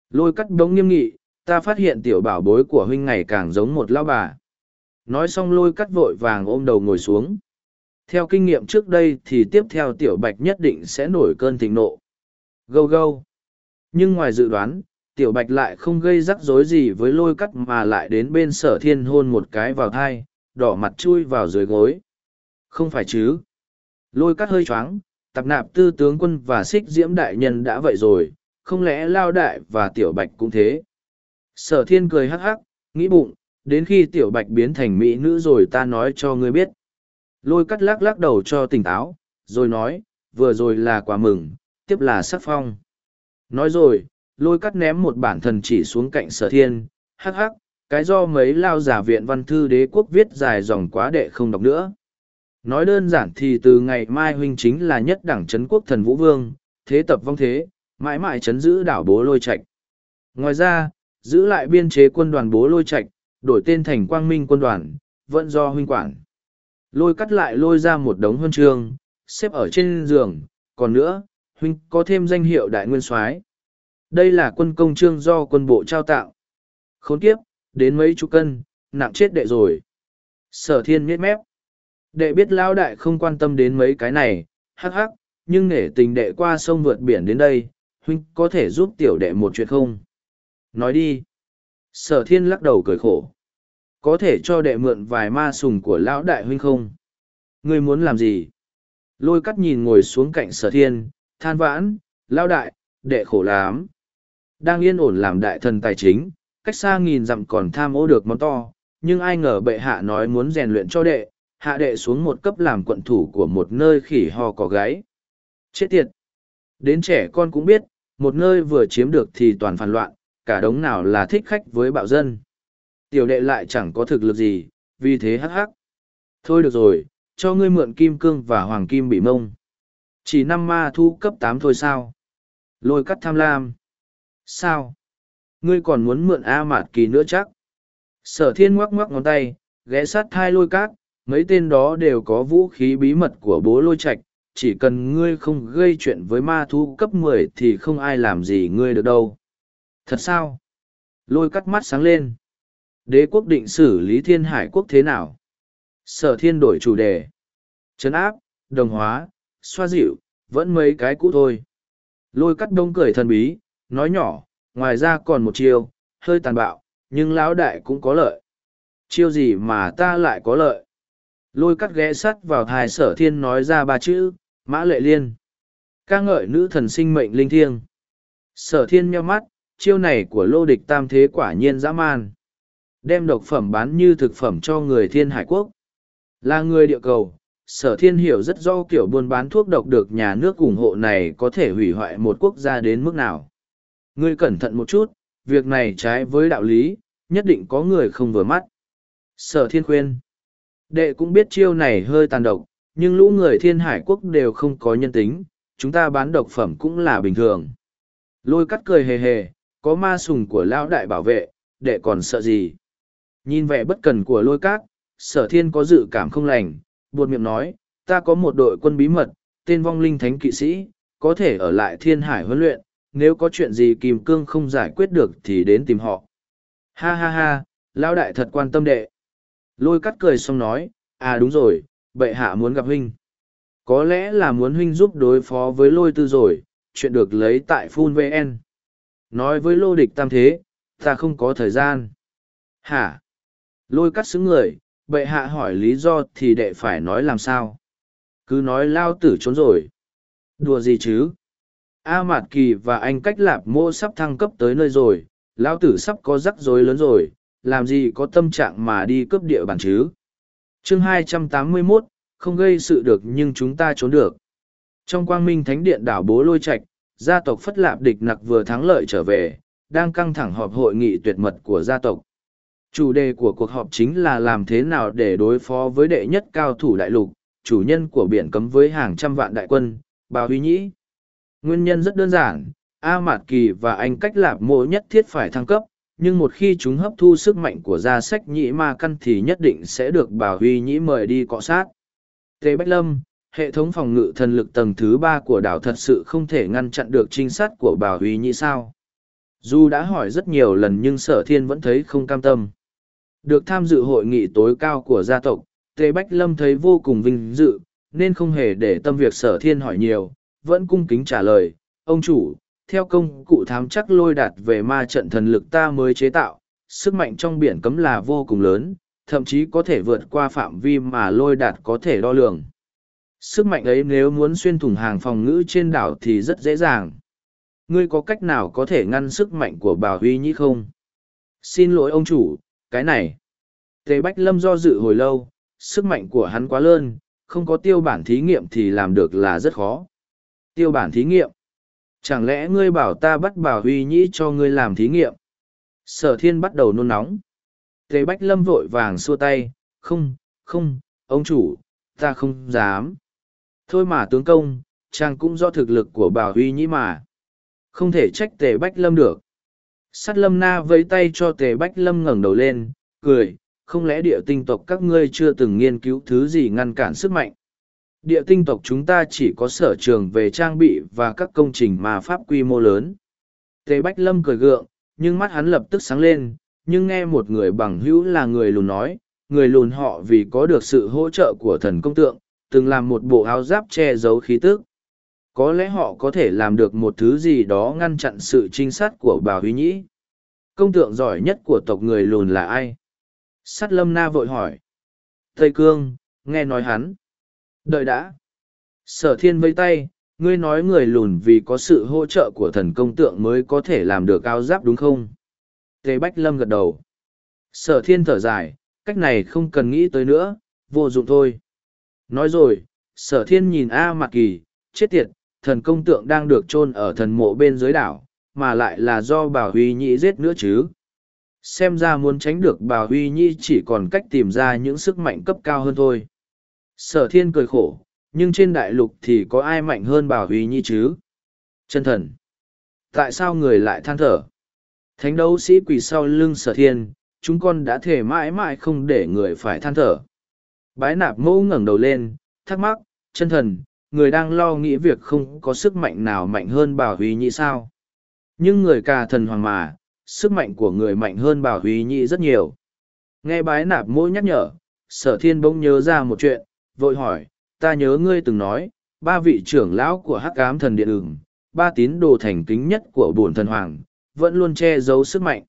Lôi cắt đống nghiêm nghị, ta phát hiện tiểu bảo bối của huynh ngày càng giống một lão bà. Nói xong lôi cắt vội vàng ôm đầu ngồi xuống. Theo kinh nghiệm trước đây thì tiếp theo tiểu bạch nhất định sẽ nổi cơn thịnh nộ. Gâu gâu. Nhưng ngoài dự đoán, tiểu bạch lại không gây rắc rối gì với lôi cắt mà lại đến bên sở thiên hôn một cái vào thai, đỏ mặt chui vào dưới gối. Không phải chứ. Lôi cắt hơi choáng, tập nạp tư tướng quân và xích diễm đại nhân đã vậy rồi, không lẽ lao đại và tiểu bạch cũng thế. Sở thiên cười hắc hắc, nghĩ bụng, đến khi tiểu bạch biến thành mỹ nữ rồi ta nói cho ngươi biết. Lôi cắt lắc lắc đầu cho tỉnh táo, rồi nói, vừa rồi là quả mừng, tiếp là sắc phong. Nói rồi, lôi cắt ném một bản thần chỉ xuống cạnh sở thiên, hắc hắc, cái do mấy lao giả viện văn thư đế quốc viết dài dòng quá đệ không đọc nữa. Nói đơn giản thì từ ngày mai huynh chính là nhất đẳng chấn quốc thần vũ vương, thế tập vong thế, mãi mãi chấn giữ đảo bố lôi Trạch. Ngoài ra, giữ lại biên chế quân đoàn bố lôi Trạch, đổi tên thành quang minh quân đoàn, vẫn do huynh quản. Lôi cắt lại lôi ra một đống huân chương, xếp ở trên giường, còn nữa, huynh có thêm danh hiệu đại nguyên soái. Đây là quân công trương do quân bộ trao tạo. Khốn kiếp, đến mấy chục cân, nặng chết đệ rồi. Sở thiên miết mép. Đệ biết lão đại không quan tâm đến mấy cái này, hắc hắc, nhưng nể tình đệ qua sông vượt biển đến đây, huynh có thể giúp tiểu đệ một chuyện không? Nói đi. Sở thiên lắc đầu cười khổ. Có thể cho đệ mượn vài ma sùng của lão đại huynh không? Ngươi muốn làm gì? Lôi cắt nhìn ngồi xuống cạnh sở thiên, than vãn, lão đại, đệ khổ lắm. Đang yên ổn làm đại thần tài chính, cách xa nghìn dặm còn tham ô được món to, nhưng ai ngờ bệ hạ nói muốn rèn luyện cho đệ, hạ đệ xuống một cấp làm quận thủ của một nơi khỉ ho có gáy. Chết tiệt! Đến trẻ con cũng biết, một nơi vừa chiếm được thì toàn phản loạn, cả đống nào là thích khách với bạo dân. Tiểu đệ lại chẳng có thực lực gì, vì thế hắc hắc. Thôi được rồi, cho ngươi mượn kim cương và hoàng kim bị mông. Chỉ năm ma thu cấp tám thôi sao? Lôi cắt tham lam. Sao? Ngươi còn muốn mượn A mạt kỳ nữa chắc? Sở thiên ngoắc ngoắc ngón tay, ghé sát thai lôi cát, mấy tên đó đều có vũ khí bí mật của bố lôi Trạch chỉ cần ngươi không gây chuyện với ma thu cấp mười thì không ai làm gì ngươi được đâu thật sao lôi cắt mắt sáng lên đế quốc định xử lý thiên hải quốc thế nào sở thiên đổi chủ đề trấn áp đồng hóa xoa dịu vẫn mấy cái cũ thôi lôi cắt đông cười thần bí nói nhỏ ngoài ra còn một chiêu hơi tàn bạo nhưng lão đại cũng có lợi chiêu gì mà ta lại có lợi Lôi cắt ghé sắt vào thai sở thiên nói ra ba chữ, mã lệ liên. ca ngợi nữ thần sinh mệnh linh thiêng. Sở thiên nheo mắt, chiêu này của lô địch tam thế quả nhiên dã man. Đem độc phẩm bán như thực phẩm cho người thiên hải quốc. Là người địa cầu, sở thiên hiểu rất rõ kiểu buôn bán thuốc độc được nhà nước ủng hộ này có thể hủy hoại một quốc gia đến mức nào. Ngươi cẩn thận một chút, việc này trái với đạo lý, nhất định có người không vừa mắt. Sở thiên khuyên. Đệ cũng biết chiêu này hơi tàn độc, nhưng lũ người thiên hải quốc đều không có nhân tính, chúng ta bán độc phẩm cũng là bình thường. Lôi cắt cười hề hề, có ma sùng của lão đại bảo vệ, đệ còn sợ gì. Nhìn vẻ bất cần của lôi cát, sở thiên có dự cảm không lành, buột miệng nói, ta có một đội quân bí mật, tên vong linh thánh kỵ sĩ, có thể ở lại thiên hải huấn luyện, nếu có chuyện gì kìm cương không giải quyết được thì đến tìm họ. Ha ha ha, lão đại thật quan tâm đệ. Lôi cắt cười xong nói, à đúng rồi, bệ hạ muốn gặp huynh. Có lẽ là muốn huynh giúp đối phó với lôi tư rồi, chuyện được lấy tại Phun VN. Nói với lô địch tam thế, ta không có thời gian. Hả? Lôi cắt xứng người, bệ hạ hỏi lý do thì đệ phải nói làm sao? Cứ nói lao tử trốn rồi. Đùa gì chứ? A Mạt Kỳ và anh cách lạp mô sắp thăng cấp tới nơi rồi, lao tử sắp có rắc rối lớn rồi, làm gì có tâm trạng mà đi cướp địa bàn chứ? chương 281, không gây sự được nhưng chúng ta trốn được. Trong quang minh thánh điện đảo bố lôi Trạch, gia tộc Phất Lạp địch nặc vừa thắng lợi trở về, đang căng thẳng họp hội nghị tuyệt mật của gia tộc. Chủ đề của cuộc họp chính là làm thế nào để đối phó với đệ nhất cao thủ đại lục, chủ nhân của biển cấm với hàng trăm vạn đại quân, bà Huy Nhĩ. Nguyên nhân rất đơn giản, A Mạt Kỳ và anh cách lạp mộ nhất thiết phải thăng cấp, nhưng một khi chúng hấp thu sức mạnh của gia sách nhĩ ma căn thì nhất định sẽ được bà Huy Nhĩ mời đi cọ sát. Tề Bách Lâm, hệ thống phòng ngự thần lực tầng thứ ba của đảo thật sự không thể ngăn chặn được trinh sát của bà Huy Nhĩ sao? Dù đã hỏi rất nhiều lần nhưng sở thiên vẫn thấy không cam tâm. Được tham dự hội nghị tối cao của gia tộc, Tề Bách Lâm thấy vô cùng vinh dự, nên không hề để tâm việc sở thiên hỏi nhiều, vẫn cung kính trả lời, ông chủ, theo công cụ thám chắc lôi đạt về ma trận thần lực ta mới chế tạo, sức mạnh trong biển cấm là vô cùng lớn, thậm chí có thể vượt qua phạm vi mà lôi đạt có thể đo lường. Sức mạnh ấy nếu muốn xuyên thủng hàng phòng ngữ trên đảo thì rất dễ dàng. Ngươi có cách nào có thể ngăn sức mạnh của bà Huy Nhĩ không? Xin lỗi ông chủ, cái này. Tề Bách Lâm do dự hồi lâu, sức mạnh của hắn quá lớn, không có tiêu bản thí nghiệm thì làm được là rất khó. Tiêu bản thí nghiệm? Chẳng lẽ ngươi bảo ta bắt bảo huy nhĩ cho ngươi làm thí nghiệm? Sở thiên bắt đầu nôn nóng. Tề Bách Lâm vội vàng xua tay, không, không, ông chủ, ta không dám. Thôi mà tướng công, chàng cũng do thực lực của bảo huy nhĩ mà. Không thể trách Tề Bách Lâm được. Sát lâm na vẫy tay cho tề bách lâm ngẩng đầu lên, cười, không lẽ địa tinh tộc các ngươi chưa từng nghiên cứu thứ gì ngăn cản sức mạnh. Địa tinh tộc chúng ta chỉ có sở trường về trang bị và các công trình mà pháp quy mô lớn. Tề Bách Lâm cười gượng, nhưng mắt hắn lập tức sáng lên, nhưng nghe một người bằng hữu là người lùn nói, người lùn họ vì có được sự hỗ trợ của thần công tượng, từng làm một bộ áo giáp che giấu khí tức. Có lẽ họ có thể làm được một thứ gì đó ngăn chặn sự trinh sát của bà Huy Nhĩ. Công tượng giỏi nhất của tộc người lùn là ai? Sát lâm na vội hỏi. Tây Cương, nghe nói hắn. Đợi đã. Sở thiên vây tay, ngươi nói người lùn vì có sự hỗ trợ của thần công tượng mới có thể làm được áo giáp đúng không? Tề Bách Lâm gật đầu. Sở thiên thở dài, cách này không cần nghĩ tới nữa, vô dụng thôi. Nói rồi, sở thiên nhìn A Mạc Kỳ, chết tiệt, thần công tượng đang được chôn ở thần mộ bên dưới đảo, mà lại là do bảo huy nhĩ giết nữa chứ. Xem ra muốn tránh được bảo huy nhĩ chỉ còn cách tìm ra những sức mạnh cấp cao hơn thôi. Sở thiên cười khổ, nhưng trên đại lục thì có ai mạnh hơn bảo huy nhĩ chứ? Chân thần. Tại sao người lại than thở? Thánh đấu sĩ quỳ sau lưng sở thiên, chúng con đã thể mãi mãi không để người phải than thở. Bái nạp mẫu ngẩng đầu lên, thắc mắc, chân thần, người đang lo nghĩ việc không có sức mạnh nào mạnh hơn bảo huy nhĩ sao? Nhưng người cà thần hoàng mà, sức mạnh của người mạnh hơn bảo huy nhĩ rất nhiều. Nghe bái nạp mỗi nhắc nhở, sở thiên bỗng nhớ ra một chuyện, vội hỏi, ta nhớ ngươi từng nói, ba vị trưởng lão của hắc cám thần điện ửng, ba tín đồ thành kính nhất của bổn thần hoàng, vẫn luôn che giấu sức mạnh.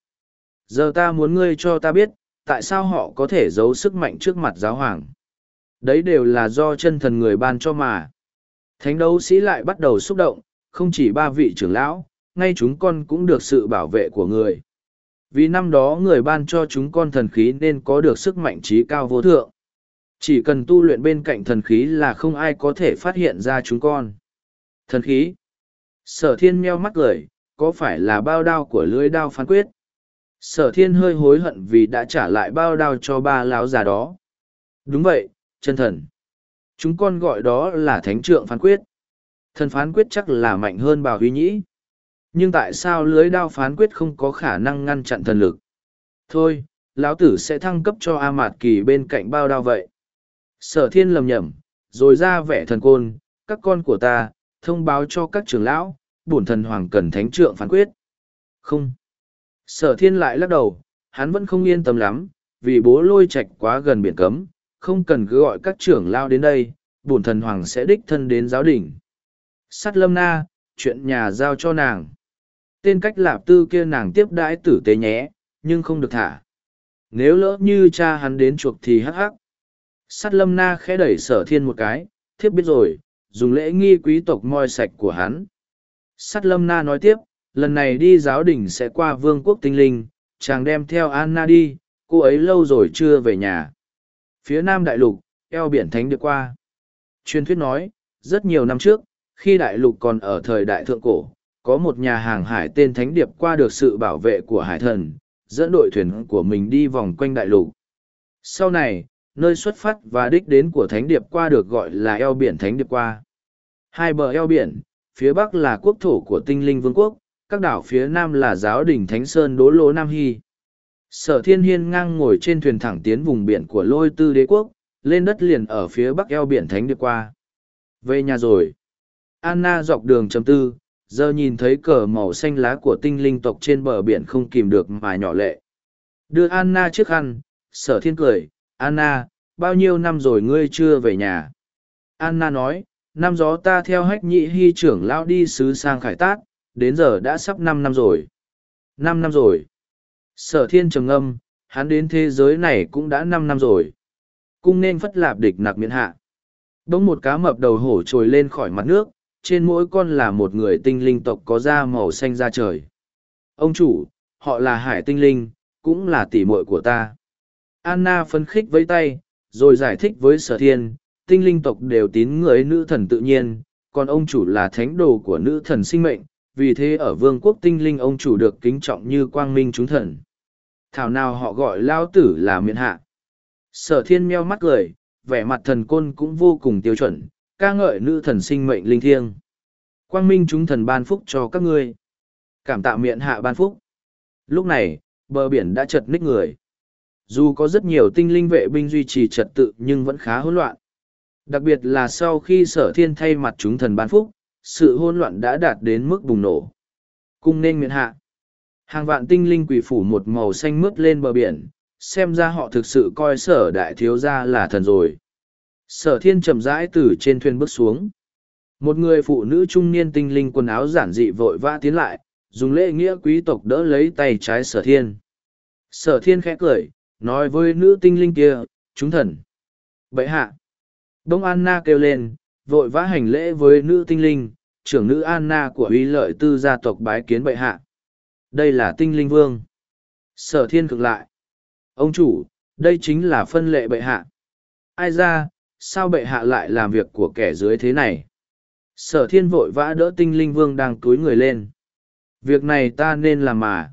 Giờ ta muốn ngươi cho ta biết, tại sao họ có thể giấu sức mạnh trước mặt giáo hoàng? Đấy đều là do chân thần người ban cho mà. Thánh đấu sĩ lại bắt đầu xúc động, không chỉ ba vị trưởng lão, ngay chúng con cũng được sự bảo vệ của người. Vì năm đó người ban cho chúng con thần khí nên có được sức mạnh trí cao vô thượng. Chỉ cần tu luyện bên cạnh thần khí là không ai có thể phát hiện ra chúng con. Thần khí. Sở thiên meo mắt cười, có phải là bao đao của lưới đao phán quyết? Sở thiên hơi hối hận vì đã trả lại bao đao cho ba lão già đó. Đúng vậy, chân thần. Chúng con gọi đó là thánh trượng phán quyết. Thần phán quyết chắc là mạnh hơn bào huy nhĩ. Nhưng tại sao lưới đao phán quyết không có khả năng ngăn chặn thần lực? Thôi, lão tử sẽ thăng cấp cho A Mạt Kỳ bên cạnh bao đao vậy. Sở thiên lầm nhầm, rồi ra vẻ thần côn, các con của ta, thông báo cho các trưởng lão, bổn thần hoàng cần thánh trượng phán quyết. Không. Sở thiên lại lắc đầu, hắn vẫn không yên tâm lắm, vì bố lôi Trạch quá gần biển cấm, không cần cứ gọi các trưởng lao đến đây, bổn thần hoàng sẽ đích thân đến giáo đỉnh. sát lâm na, chuyện nhà giao cho nàng. Tên cách lạp tư kia nàng tiếp đãi tử tế nhé, nhưng không được thả. Nếu lỡ như cha hắn đến chuộc thì hắc hắc. sát lâm na khẽ đẩy sở thiên một cái, thiếp biết rồi, dùng lễ nghi quý tộc moi sạch của hắn. sát lâm na nói tiếp, lần này đi giáo đình sẽ qua vương quốc tinh linh, chàng đem theo Anna đi, cô ấy lâu rồi chưa về nhà. Phía nam đại lục, eo biển thánh địa qua. Truyền thuyết nói, rất nhiều năm trước, khi đại lục còn ở thời đại thượng cổ, có một nhà hàng hải tên Thánh Điệp qua được sự bảo vệ của hải thần, dẫn đội thuyền của mình đi vòng quanh đại lục. Sau này, nơi xuất phát và đích đến của Thánh Điệp qua được gọi là eo biển Thánh Điệp qua. Hai bờ eo biển, phía bắc là quốc thổ của tinh linh vương quốc, các đảo phía nam là giáo đình Thánh Sơn Đố Lỗ Nam Hy. Sở Thiên Hiên ngang ngồi trên thuyền thẳng tiến vùng biển của lôi tư đế quốc, lên đất liền ở phía bắc eo biển Thánh Điệp qua. Về nhà rồi. Anna dọc đường chấm tư, giờ nhìn thấy cờ màu xanh lá của tinh linh tộc trên bờ biển không kìm được mà nhỏ lệ. Đưa Anna trước khăn, sở thiên cười, Anna, bao nhiêu năm rồi ngươi chưa về nhà? Anna nói, năm gió ta theo hách nhị hy trưởng lao đi sứ sang khải tát, đến giờ đã sắp năm năm rồi. Năm năm rồi. Sở thiên trầm ngâm, hắn đến thế giới này cũng đã năm năm rồi. Cung nên phất lạp địch nặc miễn hạ. Đống một cá mập đầu hổ trồi lên khỏi mặt nước, trên mỗi con là một người tinh linh tộc có da màu xanh da trời. Ông chủ, họ là hải tinh linh, cũng là tỉ muội của ta. Anna phấn khích với tay, rồi giải thích với sở thiên, tinh linh tộc đều tín người nữ thần tự nhiên, còn ông chủ là thánh đồ của nữ thần sinh mệnh, vì thế ở vương quốc tinh linh ông chủ được kính trọng như quang minh chúng thần. Thảo nào họ gọi lao tử là miện hạ. Sở thiên meo mắt cười, vẻ mặt thần côn cũng vô cùng tiêu chuẩn, ca ngợi nữ thần sinh mệnh linh thiêng. Quang minh chúng thần ban phúc cho các ngươi. Cảm tạ miệng hạ ban phúc. Lúc này, bờ biển đã chật ních người. Dù có rất nhiều tinh linh vệ binh duy trì trật tự nhưng vẫn khá hỗn loạn. Đặc biệt là sau khi sở thiên thay mặt chúng thần ban phúc, sự hỗn loạn đã đạt đến mức bùng nổ. Cung nên miệng hạ. Hàng vạn tinh linh quỷ phủ một màu xanh mướt lên bờ biển, xem ra họ thực sự coi sở đại thiếu gia là thần rồi. Sở thiên chậm rãi từ trên thuyền bước xuống. Một người phụ nữ trung niên tinh linh quần áo giản dị vội vã tiến lại dùng lễ nghĩa quý tộc đỡ lấy tay trái sở thiên. Sở thiên khẽ cười nói với nữ tinh linh kia chúng thần. Bậy hạ. Đông anna kêu lên vội vã hành lễ với nữ tinh linh trưởng nữ anna của uy lợi tư gia tộc bái kiến bệ hạ đây là tinh linh vương. Sở thiên cực lại. Ông chủ, đây chính là phân lệ bệ hạ. Ai ra, sao bệ hạ lại làm việc của kẻ dưới thế này? Sở thiên vội vã đỡ tinh linh vương đang túi người lên. Việc này ta nên làm mà.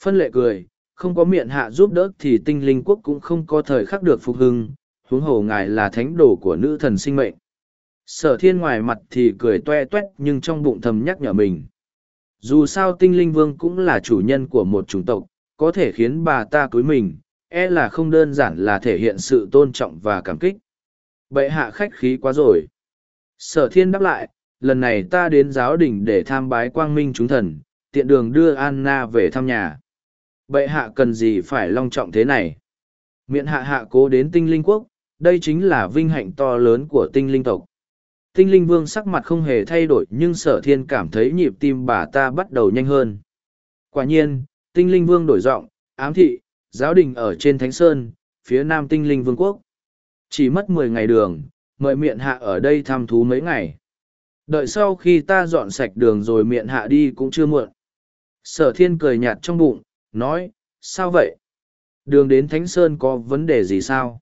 Phân lệ cười, không có miệng hạ giúp đỡ thì tinh linh quốc cũng không có thời khắc được phục hưng, huống hồ ngài là thánh đồ của nữ thần sinh mệnh. Sở thiên ngoài mặt thì cười toe toét nhưng trong bụng thầm nhắc nhở mình dù sao tinh linh vương cũng là chủ nhân của một chủng tộc có thể khiến bà ta cưới mình e là không đơn giản là thể hiện sự tôn trọng và cảm kích Bệ hạ khách khí quá rồi. Sở thiên đáp lại, lần này ta đến giáo đình để tham bái quang minh chúng thần, tiện đường đưa Anna về thăm nhà. Bệ hạ cần gì phải long trọng thế này? Miện hạ hạ cố đến tinh linh quốc, đây chính là vinh hạnh to lớn của tinh linh tộc. Tinh linh vương sắc mặt không hề thay đổi nhưng sở thiên cảm thấy nhịp tim bà ta bắt đầu nhanh hơn. Quả nhiên, tinh linh vương đổi giọng, ám thị, giáo đình ở trên Thánh Sơn, phía nam tinh linh vương quốc. Chỉ mất mười ngày đường, mời miệng hạ ở đây thăm thú mấy ngày. Đợi sau khi ta dọn sạch đường rồi miệng hạ đi cũng chưa muộn. Sở thiên cười nhạt trong bụng, nói, sao vậy? Đường đến Thánh Sơn có vấn đề gì sao?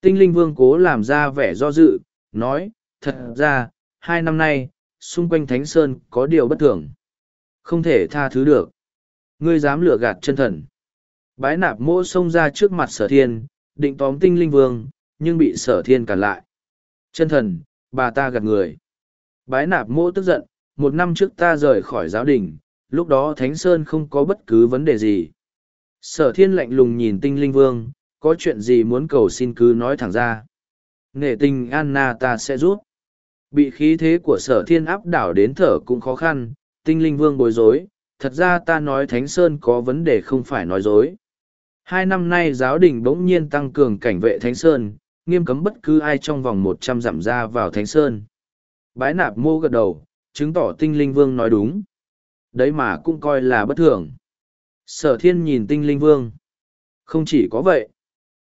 Tinh linh vương cố làm ra vẻ do dự, nói, thật ra, hai năm nay, xung quanh Thánh Sơn có điều bất thường. Không thể tha thứ được. Ngươi dám lừa gạt chân thần. Bái nạp mỗ xông ra trước mặt sở thiên, định tóm tinh linh vương, nhưng bị sở thiên cản lại. Chân thần, bà ta gạt người. Bái nạp mỗ tức giận, một năm trước ta rời khỏi giáo đình, lúc đó Thánh Sơn không có bất cứ vấn đề gì. Sở thiên lạnh lùng nhìn tinh linh vương, có chuyện gì muốn cầu xin cứ nói thẳng ra. Nghệ tình Anna ta sẽ rút. Bị khí thế của sở thiên áp đảo đến thở cũng khó khăn, tinh linh vương bối rối, thật ra ta nói Thánh Sơn có vấn đề không phải nói dối. Hai năm nay giáo đình bỗng nhiên tăng cường cảnh vệ Thánh Sơn, nghiêm cấm bất cứ ai trong vòng một trăm dặm ra vào Thánh Sơn. Bái nạp mô gật đầu, chứng tỏ tinh linh vương nói đúng. Đấy mà cũng coi là bất thường. Sở thiên nhìn tinh linh vương. Không chỉ có vậy.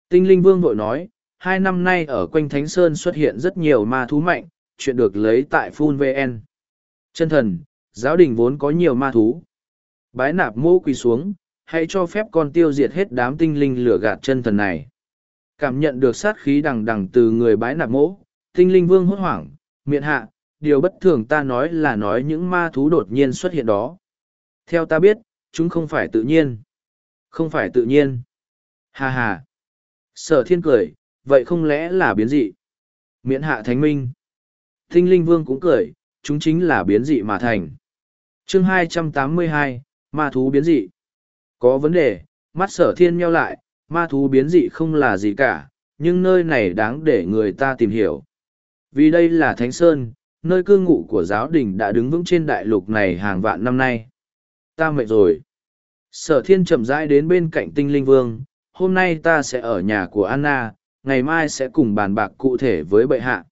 Tinh linh vương vội nói, hai năm nay ở quanh Thánh Sơn xuất hiện rất nhiều ma thú mạnh, chuyện được lấy tại Phun VN. Chân thần, giáo đình vốn có nhiều ma thú. Bái nạp mô quỳ xuống, hãy cho phép con tiêu diệt hết đám tinh linh lửa gạt chân thần này. Cảm nhận được sát khí đằng đằng từ người bái nạp mỗ, tinh linh vương hốt hoảng, miệng hạ, điều bất thường ta nói là nói những ma thú đột nhiên xuất hiện đó. Theo ta biết, chúng không phải tự nhiên. Không phải tự nhiên. Hà hà. Sở thiên cười, vậy không lẽ là biến dị? Miễn hạ thánh minh. Tinh linh vương cũng cười, chúng chính là biến dị mà thành. chương 282, ma thú biến dị. Có vấn đề, mắt sở thiên nheo lại, ma thú biến dị không là gì cả, nhưng nơi này đáng để người ta tìm hiểu. Vì đây là Thánh Sơn, nơi cư ngụ của giáo đình đã đứng vững trên đại lục này hàng vạn năm nay. Ta mệt rồi. Sở thiên chậm rãi đến bên cạnh tinh linh vương, hôm nay ta sẽ ở nhà của Anna, ngày mai sẽ cùng bàn bạc cụ thể với bệ hạ.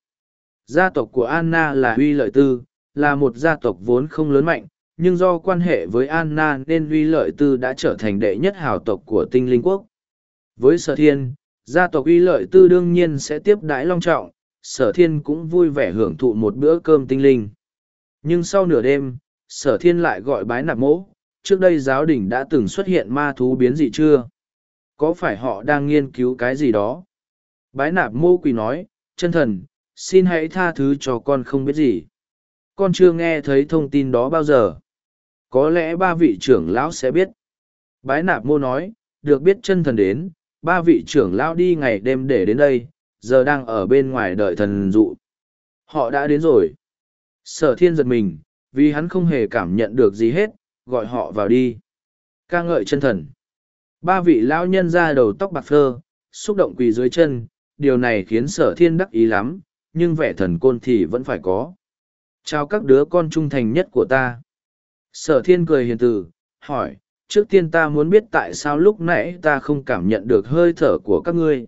Gia tộc của Anna là huy lợi tư, là một gia tộc vốn không lớn mạnh, nhưng do quan hệ với Anna nên huy lợi tư đã trở thành đệ nhất hào tộc của tinh linh quốc. Với sở thiên, gia tộc huy lợi tư đương nhiên sẽ tiếp đãi long trọng, sở thiên cũng vui vẻ hưởng thụ một bữa cơm tinh linh. Nhưng sau nửa đêm, sở thiên lại gọi bái nạp mỗ, trước đây giáo đình đã từng xuất hiện ma thú biến dị chưa? Có phải họ đang nghiên cứu cái gì đó? Bái nạp mô quỳ nói, chân thần, xin hãy tha thứ cho con không biết gì. Con chưa nghe thấy thông tin đó bao giờ. Có lẽ ba vị trưởng lão sẽ biết. Bái nạp mô nói, được biết chân thần đến, ba vị trưởng lão đi ngày đêm để đến đây, giờ đang ở bên ngoài đợi thần dụ. Họ đã đến rồi. Sở thiên giật mình, vì hắn không hề cảm nhận được gì hết, gọi họ vào đi. ca ngợi chân thần. Ba vị lão nhân ra đầu tóc bạc phơ, xúc động quỳ dưới chân, điều này khiến sở thiên đắc ý lắm, nhưng vẻ thần côn thì vẫn phải có. Chào các đứa con trung thành nhất của ta. Sở thiên cười hiền từ, hỏi, trước tiên ta muốn biết tại sao lúc nãy ta không cảm nhận được hơi thở của các ngươi.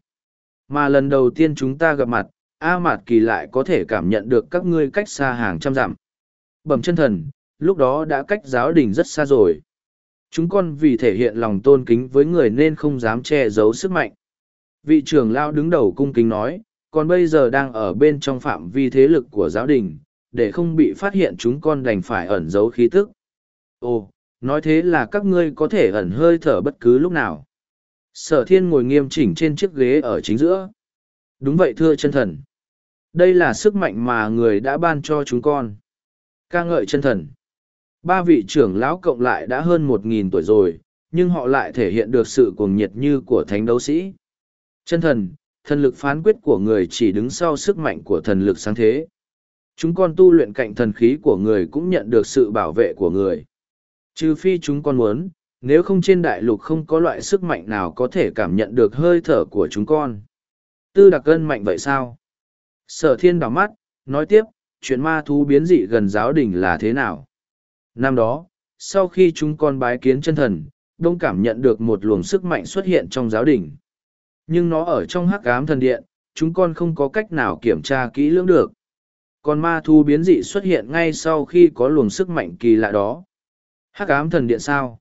Mà lần đầu tiên chúng ta gặp mặt, A Mạt Kỳ lại có thể cảm nhận được các ngươi cách xa hàng trăm dặm. Bẩm chân thần, lúc đó đã cách giáo đình rất xa rồi. Chúng con vì thể hiện lòng tôn kính với người nên không dám che giấu sức mạnh. Vị trưởng lao đứng đầu cung kính nói, còn bây giờ đang ở bên trong phạm vi thế lực của giáo đình, để không bị phát hiện chúng con đành phải ẩn giấu khí tức. Ồ, nói thế là các ngươi có thể ẩn hơi thở bất cứ lúc nào. Sở thiên ngồi nghiêm chỉnh trên chiếc ghế ở chính giữa. Đúng vậy thưa chân thần. Đây là sức mạnh mà người đã ban cho chúng con. ca ngợi chân thần. Ba vị trưởng lão cộng lại đã hơn một nghìn tuổi rồi, nhưng họ lại thể hiện được sự cuồng nhiệt như của thánh đấu sĩ. Chân thần, thần lực phán quyết của người chỉ đứng sau sức mạnh của thần lực sáng thế. Chúng con tu luyện cạnh thần khí của người cũng nhận được sự bảo vệ của người. Trừ phi chúng con muốn, nếu không trên đại lục không có loại sức mạnh nào có thể cảm nhận được hơi thở của chúng con. Tư đặc cân mạnh vậy sao? Sở thiên đỏ mắt, nói tiếp, chuyện ma thú biến dị gần giáo đình là thế nào? Năm đó, sau khi chúng con bái kiến chân thần, đông cảm nhận được một luồng sức mạnh xuất hiện trong giáo đình. Nhưng nó ở trong hắc ám thần điện, chúng con không có cách nào kiểm tra kỹ lưỡng được. Còn ma thu biến dị xuất hiện ngay sau khi có luồng sức mạnh kỳ lạ đó. Hắc ám thần điện sao?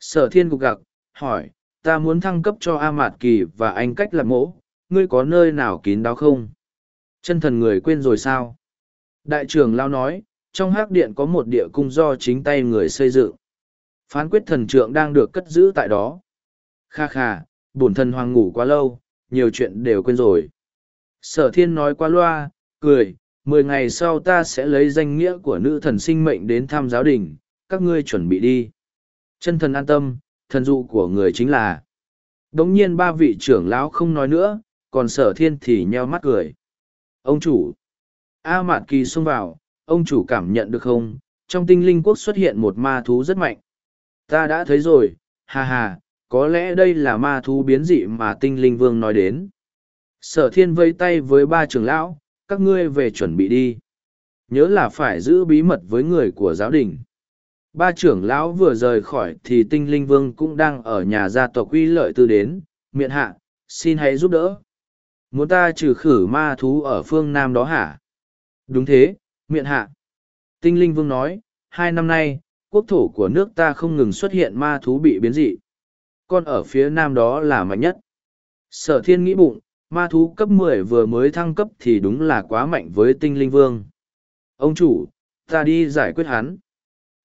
Sở thiên cục gặc, hỏi, ta muốn thăng cấp cho A Mạt Kỳ và anh cách làm mỗ, ngươi có nơi nào kín đáo không? Chân thần người quên rồi sao? Đại trưởng lao nói, trong hắc điện có một địa cung do chính tay người xây dựng. Phán quyết thần trượng đang được cất giữ tại đó. Kha kha, bổn thần hoàng ngủ quá lâu, nhiều chuyện đều quên rồi. Sở thiên nói qua loa, cười, mười ngày sau ta sẽ lấy danh nghĩa của nữ thần sinh mệnh đến thăm giáo đình, các ngươi chuẩn bị đi. Chân thần an tâm, thần dụ của người chính là. Đống nhiên ba vị trưởng lão không nói nữa, còn sở thiên thì nheo mắt cười. Ông chủ. A Mạt Kỳ xông vào, ông chủ cảm nhận được không, trong tinh linh quốc xuất hiện một ma thú rất mạnh. Ta đã thấy rồi, ha ha, có lẽ đây là ma thú biến dị mà tinh linh vương nói đến. Sở thiên vây tay với ba trưởng lão, các ngươi về chuẩn bị đi. Nhớ là phải giữ bí mật với người của giáo đình. Ba trưởng lão vừa rời khỏi thì tinh linh vương cũng đang ở nhà gia tộc uy lợi tư đến, miệng hạ, xin hãy giúp đỡ. Muốn ta trừ khử ma thú ở phương Nam đó hả? Đúng thế, miệng hạ. Tinh linh vương nói, hai năm nay, quốc thổ của nước ta không ngừng xuất hiện ma thú bị biến dị con ở phía Nam đó là mạnh nhất. Sở thiên nghĩ bụng, ma thú cấp mười vừa mới thăng cấp thì đúng là quá mạnh với tinh linh vương. Ông chủ, ta đi giải quyết hắn.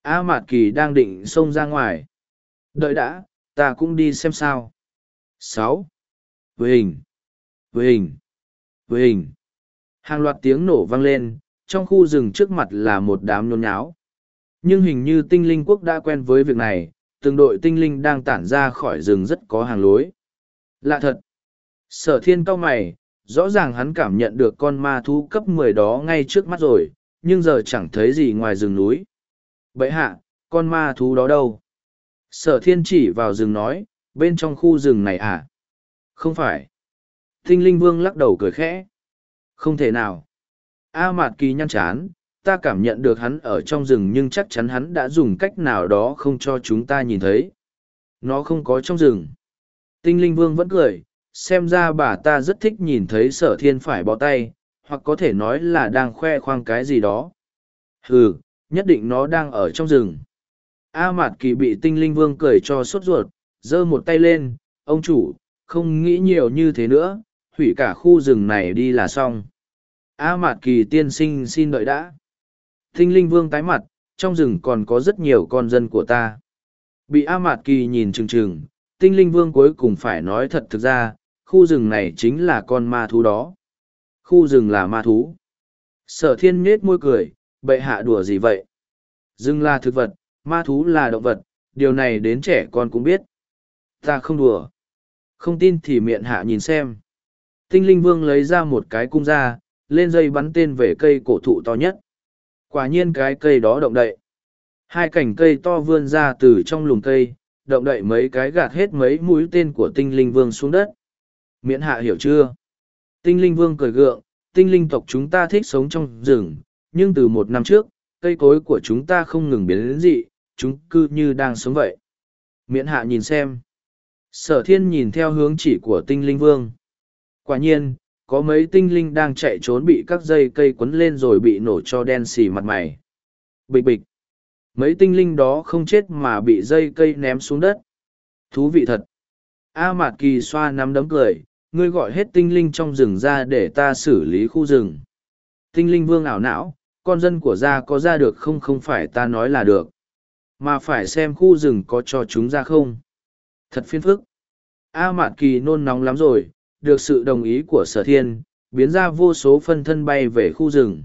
A Mạt Kỳ đang định xông ra ngoài. Đợi đã, ta cũng đi xem sao. sáu Với hình. Với hình. Hình. Hàng loạt tiếng nổ vang lên, trong khu rừng trước mặt là một đám nôn nháo. Nhưng hình như tinh linh quốc đã quen với việc này, từng đội tinh linh đang tản ra khỏi rừng rất có hàng lối. Lạ thật. Sở thiên cao mày, rõ ràng hắn cảm nhận được con ma thú cấp mười đó ngay trước mắt rồi, nhưng giờ chẳng thấy gì ngoài rừng núi. Bậy hạ, con ma thú đó đâu? Sở thiên chỉ vào rừng nói, bên trong khu rừng này à? Không phải. Tinh linh vương lắc đầu cười khẽ. Không thể nào. A mạt kỳ nhăn chán, ta cảm nhận được hắn ở trong rừng nhưng chắc chắn hắn đã dùng cách nào đó không cho chúng ta nhìn thấy. Nó không có trong rừng. Tinh linh vương vẫn cười, xem ra bà ta rất thích nhìn thấy sở thiên phải bỏ tay, hoặc có thể nói là đang khoe khoang cái gì đó. Ừ, nhất định nó đang ở trong rừng. A Mạt Kỳ bị tinh linh vương cười cho sốt ruột, giơ một tay lên, ông chủ, không nghĩ nhiều như thế nữa, hủy cả khu rừng này đi là xong. A Mạt Kỳ tiên sinh xin đợi đã. Tinh linh vương tái mặt, trong rừng còn có rất nhiều con dân của ta. Bị A Mạt Kỳ nhìn chừng chừng, tinh linh vương cuối cùng phải nói thật thực ra, khu rừng này chính là con ma thú đó. Khu rừng là ma thú. Sở thiên nết môi cười, bệ hạ đùa gì vậy? Rừng là thực vật, ma thú là động vật, điều này đến trẻ con cũng biết. Ta không đùa. Không tin thì miệng hạ nhìn xem. Tinh linh vương lấy ra một cái cung ra, lên dây bắn tên về cây cổ thụ to nhất. Quả nhiên cái cây đó động đậy. Hai cành cây to vươn ra từ trong lùm cây, động đậy mấy cái gạt hết mấy mũi tên của tinh linh vương xuống đất. Miễn hạ hiểu chưa? Tinh linh vương cười gượng, tinh linh tộc chúng ta thích sống trong rừng, nhưng từ một năm trước, cây cối của chúng ta không ngừng biến đến dị, chúng cứ như đang sống vậy. Miễn hạ nhìn xem. Sở thiên nhìn theo hướng chỉ của tinh linh vương. Quả nhiên, có mấy tinh linh đang chạy trốn bị các dây cây quấn lên rồi bị nổ cho đen xì mặt mày. Bịch bịch. Mấy tinh linh đó không chết mà bị dây cây ném xuống đất. Thú vị thật. A Mạt Kỳ xoa nắm đấm cười, ngươi gọi hết tinh linh trong rừng ra để ta xử lý khu rừng. Tinh linh vương ảo não, con dân của gia có ra được không không phải ta nói là được. Mà phải xem khu rừng có cho chúng ra không. Thật phiền phức. A Mạt Kỳ nôn nóng lắm rồi, được sự đồng ý của sở thiên, biến ra vô số phân thân bay về khu rừng.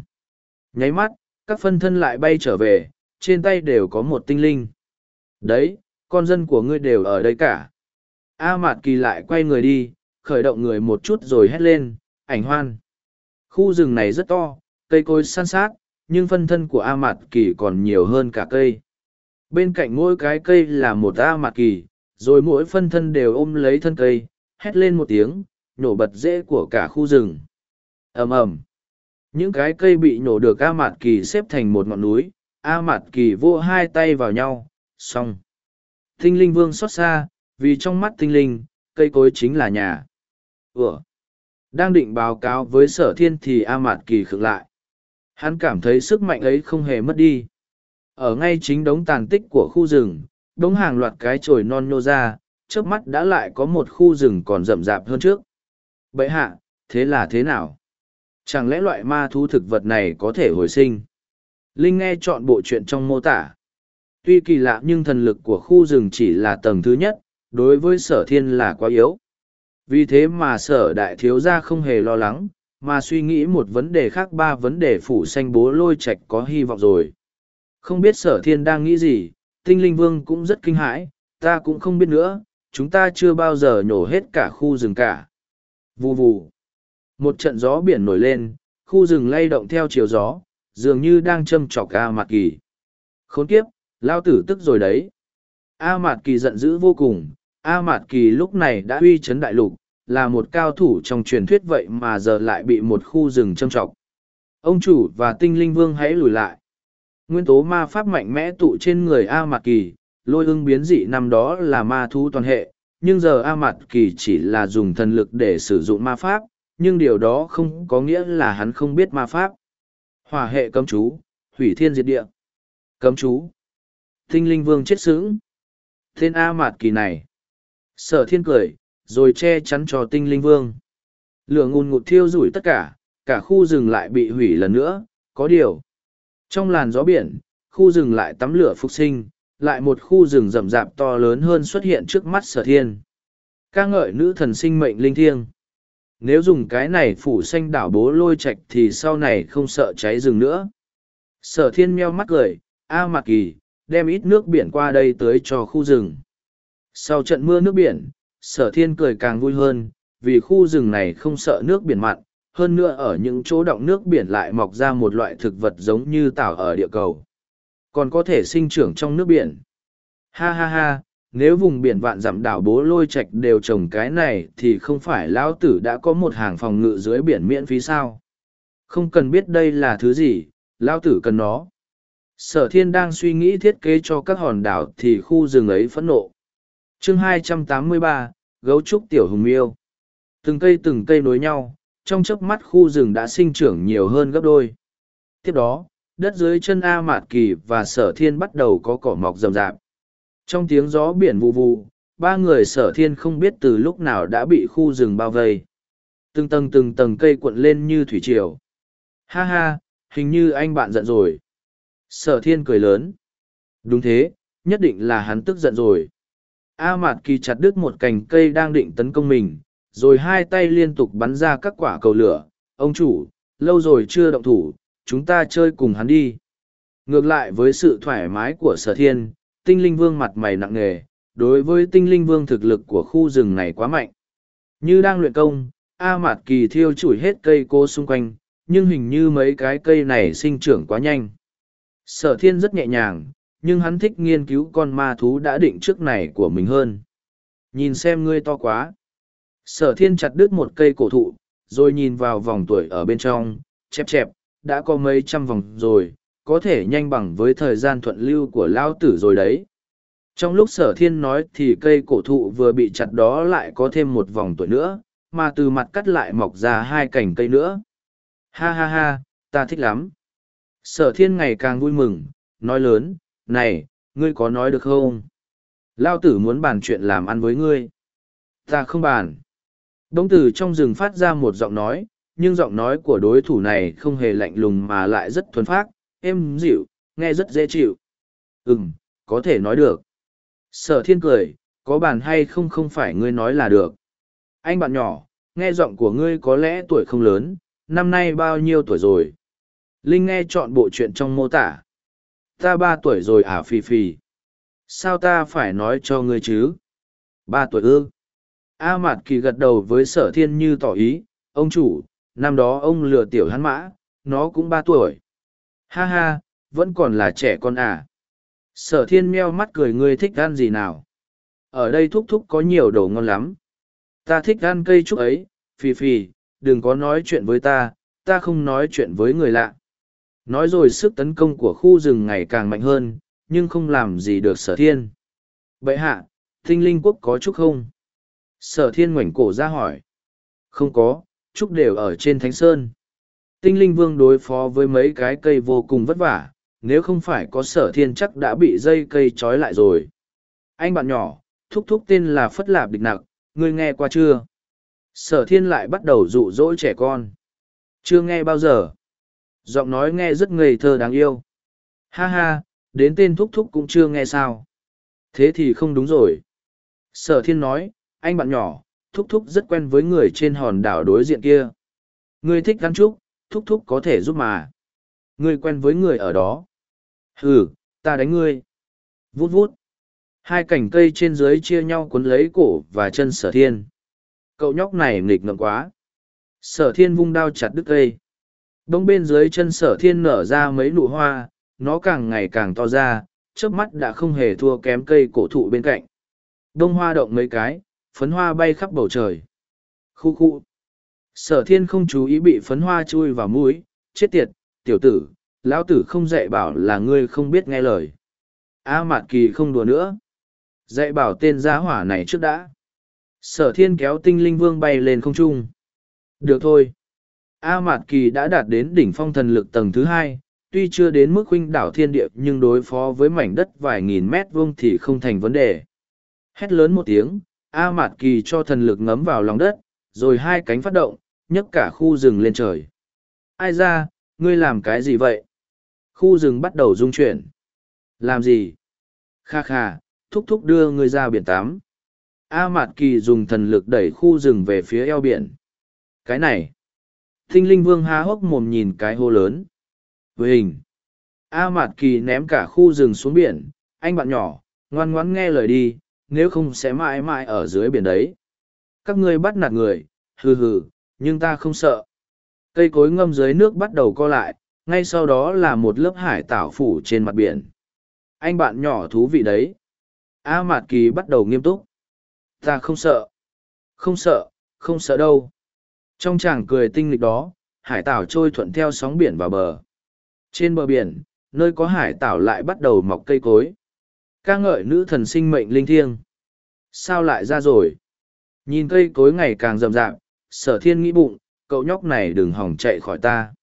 Nháy mắt, các phân thân lại bay trở về, trên tay đều có một tinh linh. Đấy, con dân của ngươi đều ở đây cả. A Mạt Kỳ lại quay người đi, khởi động người một chút rồi hét lên, ảnh hoan. Khu rừng này rất to, cây cối san sát, nhưng phân thân của A Mạt Kỳ còn nhiều hơn cả cây. Bên cạnh mỗi cái cây là một A Mạt Kỳ, rồi mỗi phân thân đều ôm lấy thân cây, hét lên một tiếng, nổ bật rễ của cả khu rừng. ầm ầm Những cái cây bị nổ được A Mạt Kỳ xếp thành một ngọn núi, A Mạt Kỳ vô hai tay vào nhau, xong. Tinh linh vương xót xa, vì trong mắt tinh linh, cây cối chính là nhà. Ủa? Đang định báo cáo với sở thiên thì A Mạt Kỳ khựng lại. Hắn cảm thấy sức mạnh ấy không hề mất đi. Ở ngay chính đống tàn tích của khu rừng, đống hàng loạt cái chồi non nhô ra, trước mắt đã lại có một khu rừng còn rậm rạp hơn trước. Bậy hạ, thế là thế nào? Chẳng lẽ loại ma thú thực vật này có thể hồi sinh? Linh nghe chọn bộ chuyện trong mô tả. Tuy kỳ lạ nhưng thần lực của khu rừng chỉ là tầng thứ nhất, đối với sở thiên là quá yếu. Vì thế mà sở đại thiếu gia không hề lo lắng, mà suy nghĩ một vấn đề khác ba vấn đề phủ xanh bố lôi Trạch có hy vọng rồi. Không biết sở thiên đang nghĩ gì, tinh linh vương cũng rất kinh hãi, ta cũng không biết nữa, chúng ta chưa bao giờ nhổ hết cả khu rừng cả. Vù vù. Một trận gió biển nổi lên, khu rừng lay động theo chiều gió, dường như đang châm trọc A Mạt Kỳ. Khốn kiếp, lao tử tức rồi đấy. A Mạt Kỳ giận dữ vô cùng, A Mạt Kỳ lúc này đã uy chấn đại lục, là một cao thủ trong truyền thuyết vậy mà giờ lại bị một khu rừng châm trọc. Ông chủ và tinh linh vương hãy lùi lại. Nguyên tố ma pháp mạnh mẽ tụ trên người A Mạt Kỳ, lôi ưng biến dị năm đó là ma thú toàn hệ, nhưng giờ A Mạt Kỳ chỉ là dùng thần lực để sử dụng ma pháp, nhưng điều đó không có nghĩa là hắn không biết ma pháp. Hỏa hệ cấm chú, hủy thiên diệt địa. Cấm chú. Tinh linh vương chết sững. Tên A Mạt Kỳ này. Sở thiên cười, rồi che chắn cho tinh linh vương. Lửa ngùn ngụt thiêu rủi tất cả, cả khu rừng lại bị hủy lần nữa, có điều. Trong làn gió biển, khu rừng lại tắm lửa phục sinh, lại một khu rừng rậm rạp to lớn hơn xuất hiện trước mắt sở thiên. ca ngợi nữ thần sinh mệnh linh thiêng. Nếu dùng cái này phủ xanh đảo bố lôi Trạch thì sau này không sợ cháy rừng nữa. Sở thiên meo mắt cười, A Mạc Kỳ, đem ít nước biển qua đây tới cho khu rừng. Sau trận mưa nước biển, sở thiên cười càng vui hơn, vì khu rừng này không sợ nước biển mặn, hơn nữa ở những chỗ động nước biển lại mọc ra một loại thực vật giống như tảo ở địa cầu. Còn có thể sinh trưởng trong nước biển. Ha ha ha, nếu vùng biển vạn dặm đảo bố lôi Trạch đều trồng cái này thì không phải lão tử đã có một hàng phòng ngự dưới biển miễn phí sao? Không cần biết đây là thứ gì lão tử cần nó. Sở thiên đang suy nghĩ thiết kế cho các hòn đảo thì khu rừng ấy phẫn nộ. Chương 283, gấu trúc tiểu hùng miêu. Từng cây từng cây nối nhau trong chớp mắt khu rừng đã sinh trưởng nhiều hơn gấp đôi. Tiếp đó đất dưới chân a mạt kỳ và sở thiên bắt đầu có cỏ mọc rậm rạp. Trong tiếng gió biển vụ vụ ba người sở thiên không biết từ lúc nào đã bị khu rừng bao vây. Từng tầng từng tầng cây cuộn lên như thủy triều. Ha ha, hình như anh bạn giận rồi. Sở thiên cười lớn. Đúng thế, nhất định là hắn tức giận rồi. A mạt kỳ chặt đứt một cành cây đang định tấn công mình, rồi hai tay liên tục bắn ra các quả cầu lửa. Ông chủ, lâu rồi chưa động thủ chúng ta chơi cùng hắn đi ngược lại với sự thoải mái của sở thiên tinh linh vương mặt mày nặng nề đối với tinh linh vương thực lực của khu rừng này quá mạnh. Như đang luyện công, A Mạt Kỳ thiêu chủi hết cây cô xung quanh, nhưng hình như mấy cái cây này sinh trưởng quá nhanh. Sở thiên rất nhẹ nhàng, nhưng hắn thích nghiên cứu con ma thú đã định trước này của mình hơn. Nhìn xem ngươi to quá. Sở thiên chặt đứt một cây cổ thụ, rồi nhìn vào vòng tuổi ở bên trong, chẹp chẹp, đã có mấy trăm vòng rồi, có thể nhanh bằng với thời gian thuận lưu của lao tử rồi đấy. Trong lúc sở thiên nói thì cây cổ thụ vừa bị chặt đó lại có thêm một vòng tuổi nữa, mà từ mặt cắt lại mọc ra hai cành cây nữa. Ha ha ha, ta thích lắm. Sở thiên ngày càng vui mừng, nói lớn, này, ngươi có nói được không? Lao tử muốn bàn chuyện làm ăn với ngươi. Ta không bàn. Đông tử trong rừng phát ra một giọng nói, nhưng giọng nói của đối thủ này không hề lạnh lùng mà lại rất thuần phác, êm dịu, nghe rất dễ chịu. Ừm, có thể nói được. Sở thiên cười, có bàn hay không không phải ngươi nói là được. Anh bạn nhỏ, nghe giọng của ngươi có lẽ tuổi không lớn, năm nay bao nhiêu tuổi rồi? Linh nghe chọn bộ chuyện trong mô tả. Ta ba tuổi rồi à phì phì. Sao ta phải nói cho ngươi chứ? Ba tuổi ư? A Mạt Kỳ gật đầu với sở thiên như tỏ ý, ông chủ, năm đó ông lừa tiểu hắn mã, nó cũng ba tuổi. Ha ha, vẫn còn là trẻ con à. Sở thiên meo mắt cười ngươi thích ăn gì nào? Ở đây thúc thúc có nhiều đồ ngon lắm. Ta thích ăn cây trúc ấy, phì phì, đừng có nói chuyện với ta, ta không nói chuyện với người lạ. Nói rồi sức tấn công của khu rừng ngày càng mạnh hơn, nhưng không làm gì được sở thiên. Bậy hạ, tinh linh quốc có trúc không? Sở thiên ngoảnh cổ ra hỏi. Không có, trúc đều ở trên thánh sơn. Tinh linh vương đối phó với mấy cái cây vô cùng vất vả, nếu không phải có sở thiên chắc đã bị dây cây trói lại rồi. Anh bạn nhỏ, thúc thúc tên là Phất Lạp Địch Nặc, ngươi nghe qua chưa? Sở thiên lại bắt đầu dụ dỗ trẻ con. Chưa nghe bao giờ. Giọng nói nghe rất ngây thơ đáng yêu. Ha ha, đến tên thúc thúc cũng chưa nghe sao. Thế thì không đúng rồi. Sở thiên nói, anh bạn nhỏ, thúc thúc rất quen với người trên hòn đảo đối diện kia. Ngươi thích gắn trúc, thúc thúc có thể giúp mà. Ngươi quen với người ở đó. Ừ, ta đánh ngươi. Vút vút. Hai cành cây trên dưới chia nhau cuốn lấy cổ và chân sở thiên. Cậu nhóc này nghịch ngợm quá. Sở thiên vung đao chặt đứt cây. Đông bên dưới chân sở thiên nở ra mấy nụ hoa, nó càng ngày càng to ra, trước mắt đã không hề thua kém cây cổ thụ bên cạnh. Đông hoa động mấy cái, phấn hoa bay khắp bầu trời. Khu khu. Sở thiên không chú ý bị phấn hoa chui vào mũi, chết tiệt, tiểu tử, lão tử không dạy bảo là ngươi không biết nghe lời. A mạt kỳ không đùa nữa. Dạy bảo tên giá hỏa này trước đã. Sở thiên kéo tinh linh vương bay lên không trung. Được thôi. A Mạt Kỳ đã đạt đến đỉnh phong thần lực tầng thứ hai, tuy chưa đến mức huynh đảo thiên địa nhưng đối phó với mảnh đất vài nghìn mét vuông thì không thành vấn đề. Hét lớn một tiếng, A Mạt Kỳ cho thần lực ngấm vào lòng đất, rồi hai cánh phát động, nhấc cả khu rừng lên trời. Ai ra, ngươi làm cái gì vậy? Khu rừng bắt đầu rung chuyển. Làm gì? Kha kha, thúc thúc đưa ngươi ra biển tắm. A Mạt Kỳ dùng thần lực đẩy khu rừng về phía eo biển. Cái này. Tinh linh vương há hốc mồm nhìn cái hô lớn. Với hình. A Mạt Kỳ ném cả khu rừng xuống biển. Anh bạn nhỏ, ngoan ngoãn nghe lời đi, nếu không sẽ mãi mãi ở dưới biển đấy. Các ngươi bắt nạt người, hừ hừ, nhưng ta không sợ. Cây cối ngâm dưới nước bắt đầu co lại, ngay sau đó là một lớp hải tảo phủ trên mặt biển. Anh bạn nhỏ thú vị đấy. A Mạt Kỳ bắt đầu nghiêm túc. Ta không sợ. Không sợ, không sợ đâu. Trong chàng cười tinh lịch đó, hải tảo trôi thuận theo sóng biển vào bờ. Trên bờ biển, nơi có hải tảo lại bắt đầu mọc cây cối ca ngợi nữ thần sinh mệnh linh thiêng. Sao lại ra rồi? Nhìn cây cối ngày càng rậm rạp, sở thiên nghĩ bụng, cậu nhóc này đừng hỏng chạy khỏi ta.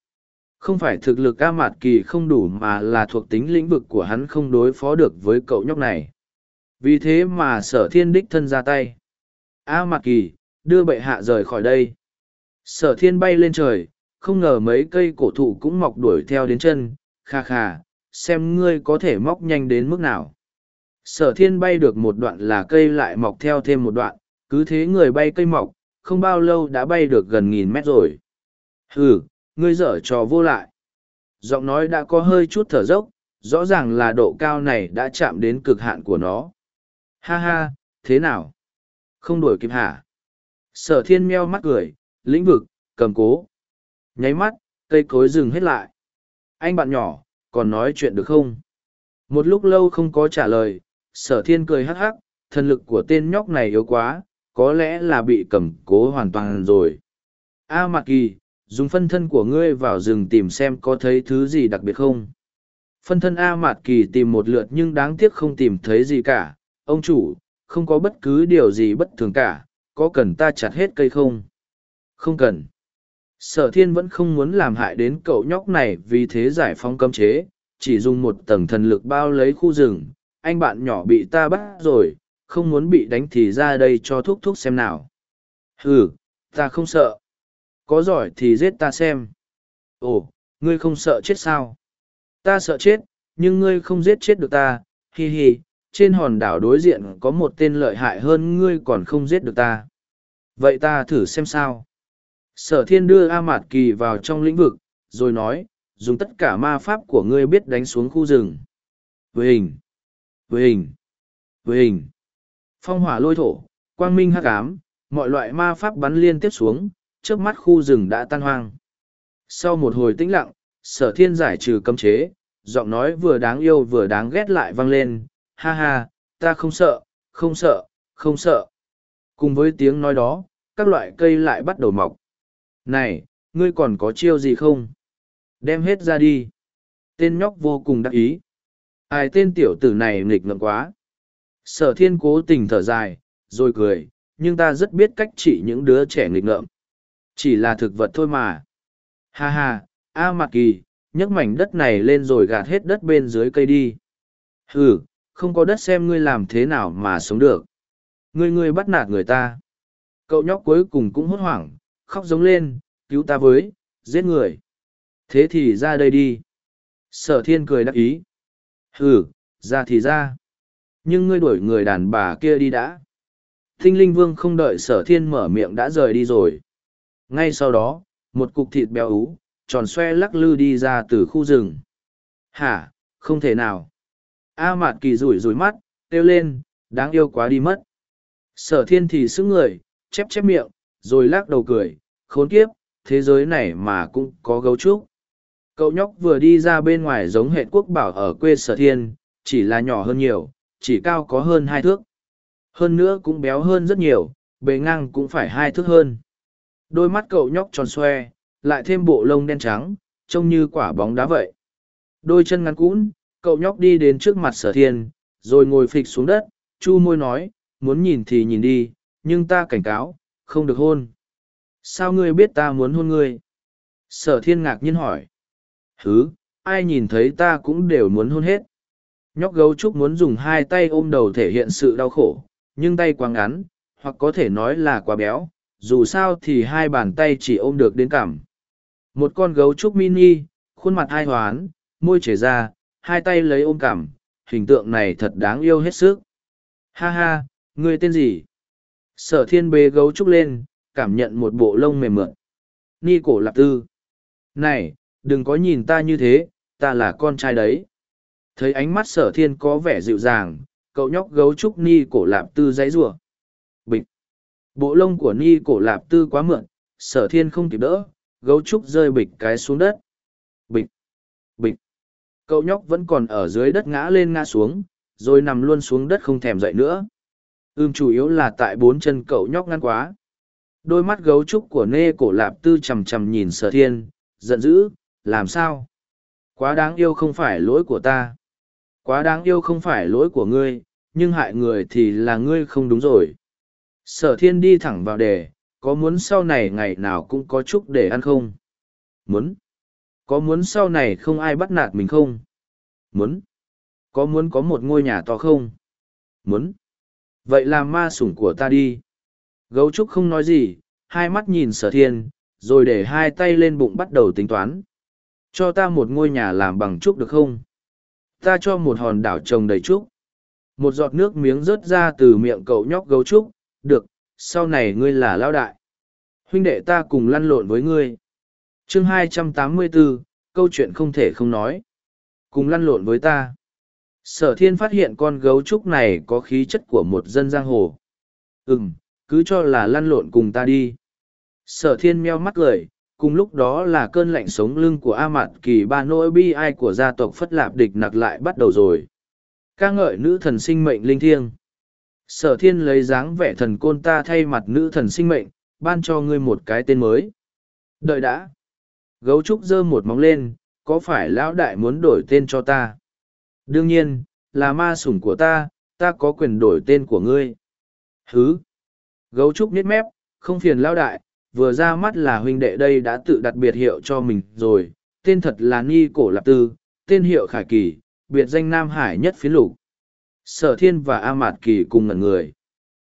Không phải thực lực ca mạt kỳ không đủ mà là thuộc tính lĩnh vực của hắn không đối phó được với cậu nhóc này. Vì thế mà sở thiên đích thân ra tay. A mạt kỳ, đưa bệ hạ rời khỏi đây. Sở thiên bay lên trời, không ngờ mấy cây cổ thụ cũng mọc đuổi theo đến chân, kha kha, xem ngươi có thể móc nhanh đến mức nào. Sở thiên bay được một đoạn là cây lại mọc theo thêm một đoạn, cứ thế người bay cây mọc, không bao lâu đã bay được gần nghìn mét rồi. Hừ, ngươi dở trò vô lại. Giọng nói đã có hơi chút thở dốc, rõ ràng là độ cao này đã chạm đến cực hạn của nó. Ha ha, thế nào? Không đuổi kịp hả? Sở thiên meo mắt cười, lĩnh vực, cầm cố. Nháy mắt, cây cối dừng hết lại. Anh bạn nhỏ, còn nói chuyện được không? Một lúc lâu không có trả lời, sở thiên cười hắc hắc, thần lực của tên nhóc này yếu quá, có lẽ là bị cầm cố hoàn toàn rồi. A Mạc Kỳ, dùng phân thân của ngươi vào rừng tìm xem có thấy thứ gì đặc biệt không. Phân thân A Mạt Kỳ tìm một lượt nhưng đáng tiếc không tìm thấy gì cả. Ông chủ, không có bất cứ điều gì bất thường cả, có cần ta chặt hết cây không? Không cần. Sở thiên vẫn không muốn làm hại đến cậu nhóc này vì thế giải phóng cấm chế, chỉ dùng một tầng thần lực bao lấy khu rừng. Anh bạn nhỏ bị ta bắt rồi, không muốn bị đánh thì ra đây cho thúc thúc xem nào. Ừ, ta không sợ. Có giỏi thì giết ta xem. Ồ, ngươi không sợ chết sao? Ta sợ chết, nhưng ngươi không giết chết được ta, hi hi, trên hòn đảo đối diện có một tên lợi hại hơn ngươi còn không giết được ta. Vậy ta thử xem sao. Sở thiên đưa A Mạt Kỳ vào trong lĩnh vực, rồi nói, dùng tất cả ma pháp của ngươi biết đánh xuống khu rừng. Với hình, với hình, với hình. Phong hỏa lôi thổ, quang minh hắc ám, mọi loại ma pháp bắn liên tiếp xuống, trước mắt khu rừng đã tan hoang. Sau một hồi tĩnh lặng, sở thiên giải trừ cấm chế, giọng nói vừa đáng yêu vừa đáng ghét lại vang lên, ha ha, ta không sợ, không sợ, không sợ. Cùng với tiếng nói đó, các loại cây lại bắt đầu mọc. Này, ngươi còn có chiêu gì không? Đem hết ra đi. Tên nhóc vô cùng đắc ý. Ai tên tiểu tử này nghịch ngợm quá. Sở thiên cố tình thở dài, rồi cười, nhưng ta rất biết cách trị những đứa trẻ nghịch ngợm. Chỉ là thực vật thôi mà. Ha ha, A à Kỳ, nhấc mảnh đất này lên rồi gạt hết đất bên dưới cây đi. Ừ, không có đất xem ngươi làm thế nào mà sống được. Ngươi ngươi bắt nạt người ta. Cậu nhóc cuối cùng cũng hốt hoảng, khóc giống lên, cứu ta với, Giết người. Thế thì ra đây đi. Sở thiên cười đắc ý. Ừ, ra thì ra. Nhưng ngươi đuổi người đàn bà kia đi đã. Tinh linh vương không đợi sở thiên mở miệng đã rời đi rồi. Ngay sau đó, một cục thịt béo ú, tròn xoe lắc lư đi ra từ khu rừng. Hả, không thể nào. A mạt kỳ rủi rủi mắt, kêu lên, đáng yêu quá đi mất. Sở thiên thì sững người, chép chép miệng, rồi lắc đầu cười, khốn kiếp, thế giới này mà cũng có gấu trúc. Cậu nhóc vừa đi ra bên ngoài giống hệ quốc bảo ở quê sở thiên, chỉ là nhỏ hơn nhiều, chỉ cao có hơn hai thước. Hơn nữa cũng béo hơn rất nhiều, bề ngang cũng phải hai thước hơn. Đôi mắt cậu nhóc tròn xoe, lại thêm bộ lông đen trắng, trông như quả bóng đá vậy. Đôi chân ngắn cũn, cậu nhóc đi đến trước mặt sở thiên, rồi ngồi phịch xuống đất, chu môi nói, muốn nhìn thì nhìn đi, nhưng ta cảnh cáo, không được hôn. Sao ngươi biết ta muốn hôn ngươi? Sở thiên ngạc nhiên hỏi. Hứ, ai nhìn thấy ta cũng đều muốn hôn hết. Nhóc gấu trúc muốn dùng hai tay ôm đầu thể hiện sự đau khổ, nhưng tay quá ngắn, hoặc có thể nói là quá béo, dù sao thì hai bàn tay chỉ ôm được đến cảm. Một con gấu trúc mini, khuôn mặt hai hoán, môi chảy ra, hai tay lấy ôm cảm, hình tượng này thật đáng yêu hết sức. Ha ha, ngươi tên gì? Sở thiên bế gấu trúc lên, cảm nhận một bộ lông mềm mượn. Ni cổ lạp tư. Này, đừng có nhìn ta như thế, ta là con trai đấy. Thấy ánh mắt sở thiên có vẻ dịu dàng, cậu nhóc gấu trúc ni cổ lạp tư giấy rủa Bịch. Bộ lông của ni cổ lạp tư quá mượn, sở thiên không kịp đỡ, gấu trúc rơi bịch cái xuống đất. Bịch. Bịch. Cậu nhóc vẫn còn ở dưới đất ngã lên ngã xuống, rồi nằm luôn xuống đất không thèm dậy nữa. Ưm chủ yếu là tại bốn chân cậu nhóc ngăn quá. Đôi mắt gấu trúc của nê cổ lạp tư chầm chầm nhìn sở thiên, giận dữ, làm sao? Quá đáng yêu không phải lỗi của ta. Quá đáng yêu không phải lỗi của ngươi, nhưng hại người thì là ngươi không đúng rồi. Sở thiên đi thẳng vào đề, có muốn sau này ngày nào cũng có chúc để ăn không? Muốn. Có muốn sau này không ai bắt nạt mình không? Muốn. Có muốn có một ngôi nhà to không? Muốn. Vậy làm ma sủng của ta đi. Gấu trúc không nói gì, hai mắt nhìn sở thiên, rồi để hai tay lên bụng bắt đầu tính toán. Cho ta một ngôi nhà làm bằng trúc được không? Ta cho một hòn đảo trồng đầy trúc. Một giọt nước miếng rớt ra từ miệng cậu nhóc gấu trúc, được, sau này ngươi là lao đại. Huynh đệ ta cùng lăn lộn với ngươi. chương 284, câu chuyện không thể không nói. Cùng lăn lộn với ta. Sở thiên phát hiện con gấu trúc này có khí chất của một dân giang hồ. Ừm, cứ cho là lăn lộn cùng ta đi. Sở thiên meo mắt cười, cùng lúc đó là cơn lạnh sống lưng của A Mạt Kỳ ba nỗi bi ai của gia tộc Phất Lạp địch nặc lại bắt đầu rồi. ca ngợi nữ thần sinh mệnh linh thiêng. Sở thiên lấy dáng vẻ thần côn ta thay mặt nữ thần sinh mệnh, ban cho ngươi một cái tên mới. Đợi đã. Gấu trúc giơ một móng lên, có phải lão đại muốn đổi tên cho ta? Đương nhiên, là ma sủng của ta, ta có quyền đổi tên của ngươi. Hứ. Gấu trúc nít mép, không phiền lão đại, vừa ra mắt là huynh đệ đây đã tự đặt biệt hiệu cho mình rồi, tên thật là Ni Cổ Lạp Tư, tên hiệu Khải Kỳ, biệt danh Nam Hải nhất phiến lục. Sở Thiên và A Mạt Kỳ cùng ngẩn người.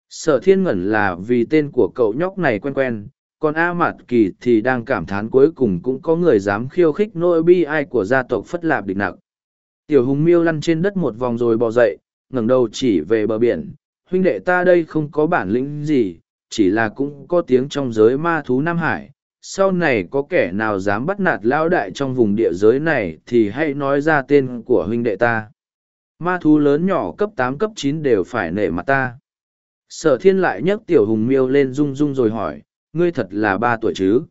Sở Thiên ngẩn là vì tên của cậu nhóc này quen quen, còn A Mạt Kỳ thì đang cảm thán cuối cùng cũng có người dám khiêu khích nỗi bi ai của gia tộc Phất Lạp địch nặng. Tiểu Hùng Miêu lăn trên đất một vòng rồi bò dậy, ngẩng đầu chỉ về bờ biển, huynh đệ ta đây không có bản lĩnh gì, chỉ là cũng có tiếng trong giới ma thú Nam Hải. Sau này có kẻ nào dám bắt nạt lão đại trong vùng địa giới này thì hãy nói ra tên của huynh đệ ta. Ma thú lớn nhỏ cấp tám cấp chín đều phải nể mặt ta. Sở thiên lại nhấc tiểu hùng miêu lên rung rung rồi hỏi, ngươi thật là ba tuổi chứ?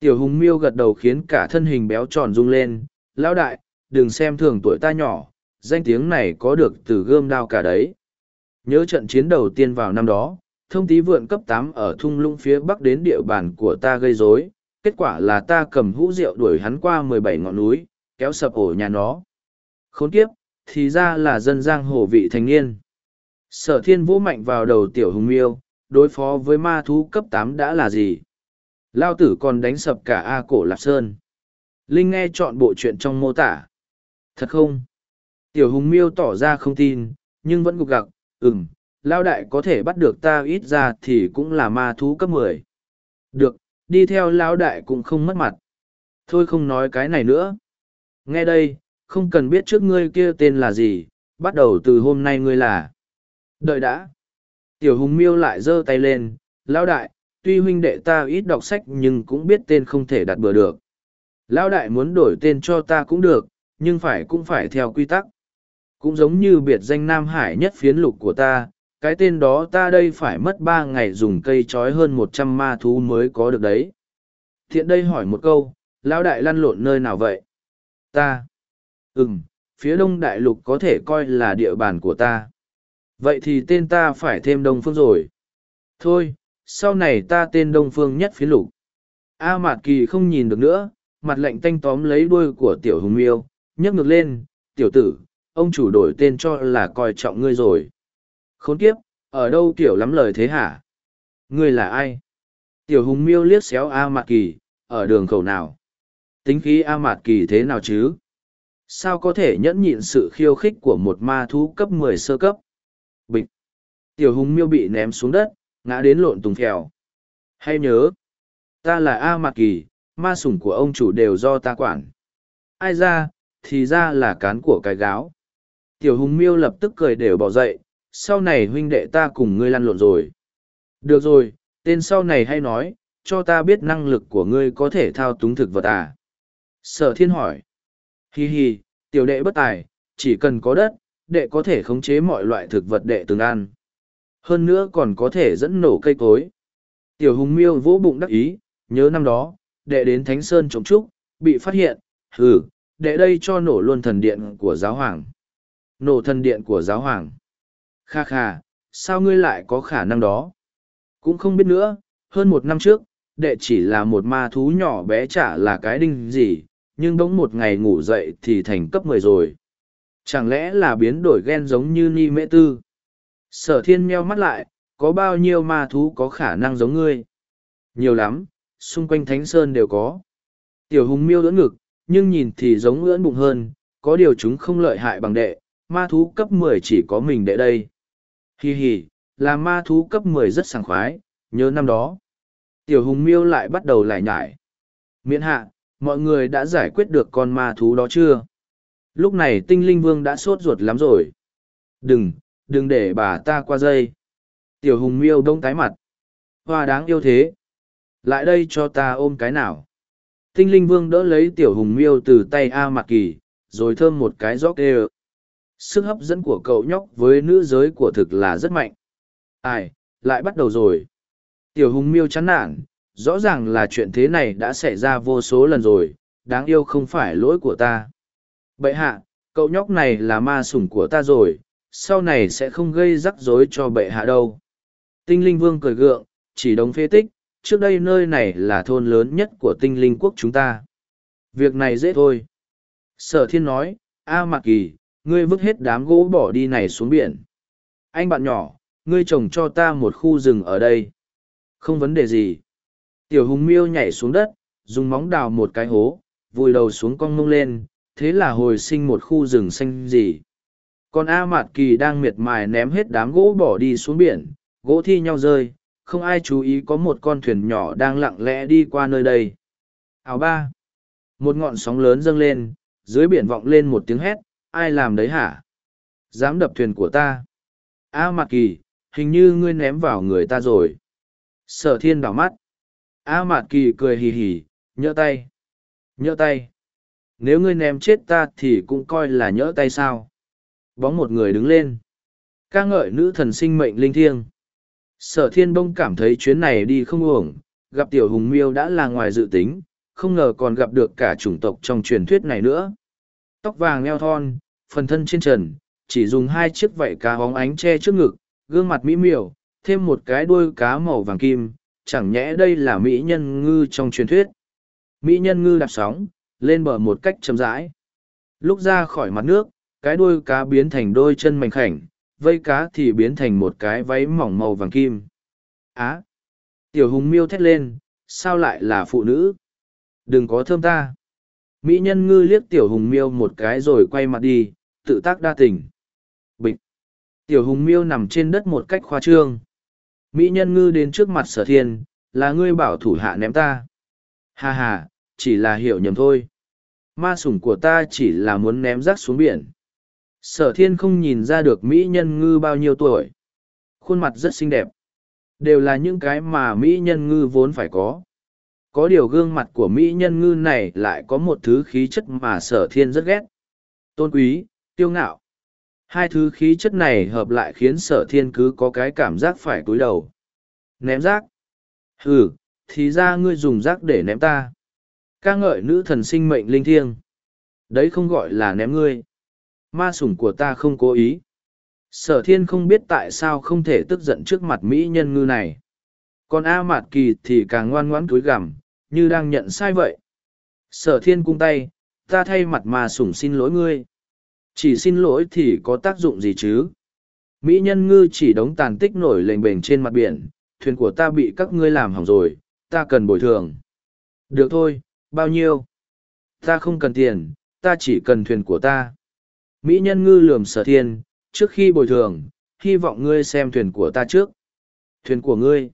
Tiểu hùng miêu gật đầu khiến cả thân hình béo tròn rung lên, lão đại, đừng xem thường tuổi ta nhỏ, danh tiếng này có được từ gươm đao cả đấy. Nhớ trận chiến đầu tiên vào năm đó, thông tí vượn cấp tám ở thung lũng phía bắc đến địa bàn của ta gây rối, kết quả là ta cầm hũ rượu đuổi hắn qua mười bảy ngọn núi, kéo sập ổ nhà nó. Khốn kiếp, thì ra là dân giang hồ vị thành niên. Sở thiên vũ mạnh vào đầu tiểu hùng miêu, đối phó với ma thú cấp tám đã là gì? Lao tử còn đánh sập cả a cổ lạp sơn. Linh nghe chọn bộ chuyện trong mô tả. Thật không? Tiểu hùng miêu tỏ ra không tin, nhưng vẫn gục gặc, ừm lao đại có thể bắt được ta ít ra thì cũng là ma thú cấp mười được đi theo lao đại cũng không mất mặt Thôi không nói cái này nữa. Nghe đây, không cần biết trước ngươi kia tên là gì, bắt đầu từ hôm nay ngươi là. Đợi đã. Tiểu hùng miêu lại giơ tay lên, lão đại, tuy huynh đệ ta ít đọc sách nhưng cũng biết tên không thể đặt bừa được. Lão đại muốn đổi tên cho ta cũng được, nhưng phải cũng phải theo quy tắc. Cũng giống như biệt danh Nam Hải nhất phiến lục của ta, cái tên đó ta đây phải mất ba ngày dùng cây trói hơn một trăm ma thú mới có được đấy. Thiện đây hỏi một câu, lão đại lăn lộn nơi nào vậy? Ta. Ừm, phía đông đại lục có thể coi là địa bàn của ta. Vậy thì tên ta phải thêm đông phương rồi. Thôi, sau này ta tên đông phương nhất phía lục. A Mạt Kỳ không nhìn được nữa, mặt lạnh tanh tóm lấy đuôi của tiểu hùng miêu, nhấc ngược lên, tiểu tử, ông chủ đổi tên cho là coi trọng ngươi rồi. Khốn kiếp, ở đâu kiểu lắm lời thế hả? Ngươi là ai? Tiểu hùng miêu liếc xéo A Mạt Kỳ, ở đường khẩu nào? Tính khí A Mạt Kỳ thế nào chứ? Sao có thể nhẫn nhịn sự khiêu khích của một ma thú cấp mười sơ cấp? Bịch! Tiểu hùng miêu bị ném xuống đất, ngã đến lộn tùng phèo. Hay nhớ, ta là A Mạc Kỳ, ma sủng của ông chủ đều do ta quản. Ai ra, thì ra là cán của cái gáo. Tiểu hùng miêu lập tức cười đều bỏ dậy, sau này huynh đệ ta cùng ngươi lăn lộn rồi. Được rồi, tên sau này hay nói, cho ta biết năng lực của ngươi có thể thao túng thực vật à. Sở thiên hỏi. Hi hi, tiểu đệ bất tài, chỉ cần có đất, đệ có thể khống chế mọi loại thực vật đệ từng ăn. Hơn nữa còn có thể dẫn nổ cây cối. Tiểu hùng miêu vỗ bụng đắc ý, nhớ năm đó, đệ đến Thánh Sơn trống trúc, bị phát hiện, hừ, đệ đây cho nổ luôn thần điện của giáo hoàng. Nổ thần điện của giáo hoàng. Kha kha, sao ngươi lại có khả năng đó? Cũng không biết nữa, hơn một năm trước, đệ chỉ là một ma thú nhỏ bé chả là cái đinh gì, nhưng bỗng một ngày ngủ dậy thì thành cấp mười rồi. Chẳng lẽ là biến đổi gen giống như Ni Mễ Tư? Sở thiên meo mắt lại, có bao nhiêu ma thú có khả năng giống ngươi? Nhiều lắm, xung quanh thánh sơn đều có. Tiểu hùng miêu đỡ ngực, nhưng nhìn thì giống ưỡn bụng hơn, có điều chúng không lợi hại bằng đệ, ma thú cấp mười chỉ có mình đệ đây. Hì hì, là ma thú cấp mười rất sảng khoái, nhớ năm đó. Tiểu hùng miêu lại bắt đầu lại nhải. Miễn hạ, mọi người đã giải quyết được con ma thú đó chưa? Lúc này tinh linh vương đã sốt ruột lắm rồi. Đừng, đừng để bà ta qua dây. Tiểu hùng miêu đông tái mặt. Hoa đáng yêu thế. Lại đây cho ta ôm cái nào. Tinh linh vương đỡ lấy tiểu hùng miêu từ tay A Mạc Kỳ, rồi thơm một cái gióc đê Sức hấp dẫn của cậu nhóc với nữ giới của thực là rất mạnh. Ai, lại bắt đầu rồi. Tiểu hùng miêu chán nản, rõ ràng là chuyện thế này đã xảy ra vô số lần rồi, đáng yêu không phải lỗi của ta. Bậy hạ, cậu nhóc này là ma sủng của ta rồi, sau này sẽ không gây rắc rối cho bệ hạ đâu. Tinh linh vương cười gượng, chỉ đống phế tích, trước đây nơi này là thôn lớn nhất của tinh linh quốc chúng ta. Việc này dễ thôi. Sở thiên nói, A Mạc Kỳ, ngươi vứt hết đám gỗ bỏ đi này xuống biển. Anh bạn nhỏ, ngươi trồng cho ta một khu rừng ở đây. Không vấn đề gì. Tiểu hùng miêu nhảy xuống đất, dùng móng đào một cái hố, vùi đầu xuống cong mông lên, thế là hồi sinh một khu rừng xanh gì. Còn A Mạt Kỳ đang miệt mài ném hết đám gỗ bỏ đi xuống biển, gỗ thi nhau rơi, không ai chú ý có một con thuyền nhỏ đang lặng lẽ đi qua nơi đây. Ảo ba. Một ngọn sóng lớn dâng lên, dưới biển vọng lên một tiếng hét, ai làm đấy hả? Dám đập thuyền của ta. A Mạt Kỳ, hình như ngươi ném vào người ta rồi. Sở thiên đảo mắt. A Mạt Kỳ cười hì hì, nhỡ tay. Nhỡ tay. Nếu ngươi ném chết ta thì cũng coi là nhỡ tay sao? Bóng một người đứng lên. ca ngợi nữ thần sinh mệnh linh thiêng. Sở thiên bông cảm thấy chuyến này đi không uổng, gặp tiểu hùng miêu đã là ngoài dự tính, không ngờ còn gặp được cả chủng tộc trong truyền thuyết này nữa. Tóc vàng eo thon, phần thân trên trần, chỉ dùng hai chiếc vảy cá bóng ánh che trước ngực, gương mặt mỹ miều, thêm một cái đuôi cá màu vàng kim, chẳng nhẽ đây là mỹ nhân ngư trong truyền thuyết. Mỹ nhân ngư đạp sóng, lên bờ một cách chậm rãi. Lúc ra khỏi mặt nước, cái đuôi cá biến thành đôi chân mảnh khảnh, vây cá thì biến thành một cái váy mỏng màu vàng kim. Á! tiểu hùng miêu thét lên, sao lại là phụ nữ? Đừng có thơm ta! Mỹ nhân ngư liếc tiểu hùng miêu một cái rồi quay mặt đi, tự tác đa tình. Bịch! Tiểu hùng miêu nằm trên đất một cách khoa trương. Mỹ nhân ngư đến trước mặt sở thiên, là ngươi bảo thủ hạ ném ta. Hà hà, chỉ là hiểu nhầm thôi. Ma sủng của ta chỉ là muốn ném rác xuống biển. Sở thiên không nhìn ra được Mỹ nhân ngư bao nhiêu tuổi. Khuôn mặt rất xinh đẹp. Đều là những cái mà Mỹ nhân ngư vốn phải có. Có điều gương mặt của Mỹ nhân ngư này lại có một thứ khí chất mà sở thiên rất ghét. Tôn quý, tiêu ngạo. Hai thứ khí chất này hợp lại khiến sở thiên cứ có cái cảm giác phải cúi đầu. Ném rác. Ừ, thì ra ngươi dùng rác để ném ta. ca ngợi nữ thần sinh mệnh linh thiêng. Đấy không gọi là ném ngươi. Ma sủng của ta không cố ý. Sở thiên không biết tại sao không thể tức giận trước mặt Mỹ nhân ngư này. Còn A Mạt Kỳ thì càng ngoan ngoãn cúi gằm, như đang nhận sai vậy. Sở thiên cung tay, ta thay mặt mà sủng xin lỗi ngươi. Chỉ xin lỗi thì có tác dụng gì chứ? Mỹ nhân ngư chỉ đống tàn tích nổi lềnh bềnh trên mặt biển, thuyền của ta bị các ngươi làm hỏng rồi, ta cần bồi thường. Được thôi, bao nhiêu? Ta không cần tiền, ta chỉ cần thuyền của ta. Mỹ nhân ngư lườm sở thiên, trước khi bồi thường, hy vọng ngươi xem thuyền của ta trước. Thuyền của ngươi.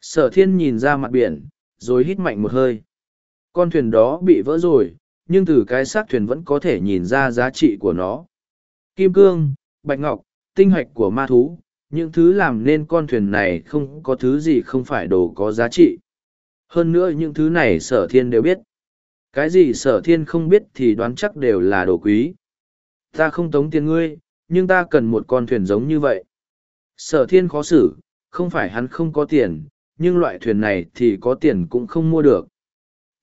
Sở thiên nhìn ra mặt biển, rồi hít mạnh một hơi. Con thuyền đó bị vỡ rồi, nhưng từ cái xác thuyền vẫn có thể nhìn ra giá trị của nó. Kim cương, bạch ngọc, tinh hoạch của ma thú, những thứ làm nên con thuyền này không có thứ gì không phải đồ có giá trị. Hơn nữa những thứ này sở thiên đều biết. Cái gì sở thiên không biết thì đoán chắc đều là đồ quý. Ta không tống tiền ngươi, nhưng ta cần một con thuyền giống như vậy. Sở thiên khó xử, không phải hắn không có tiền, nhưng loại thuyền này thì có tiền cũng không mua được.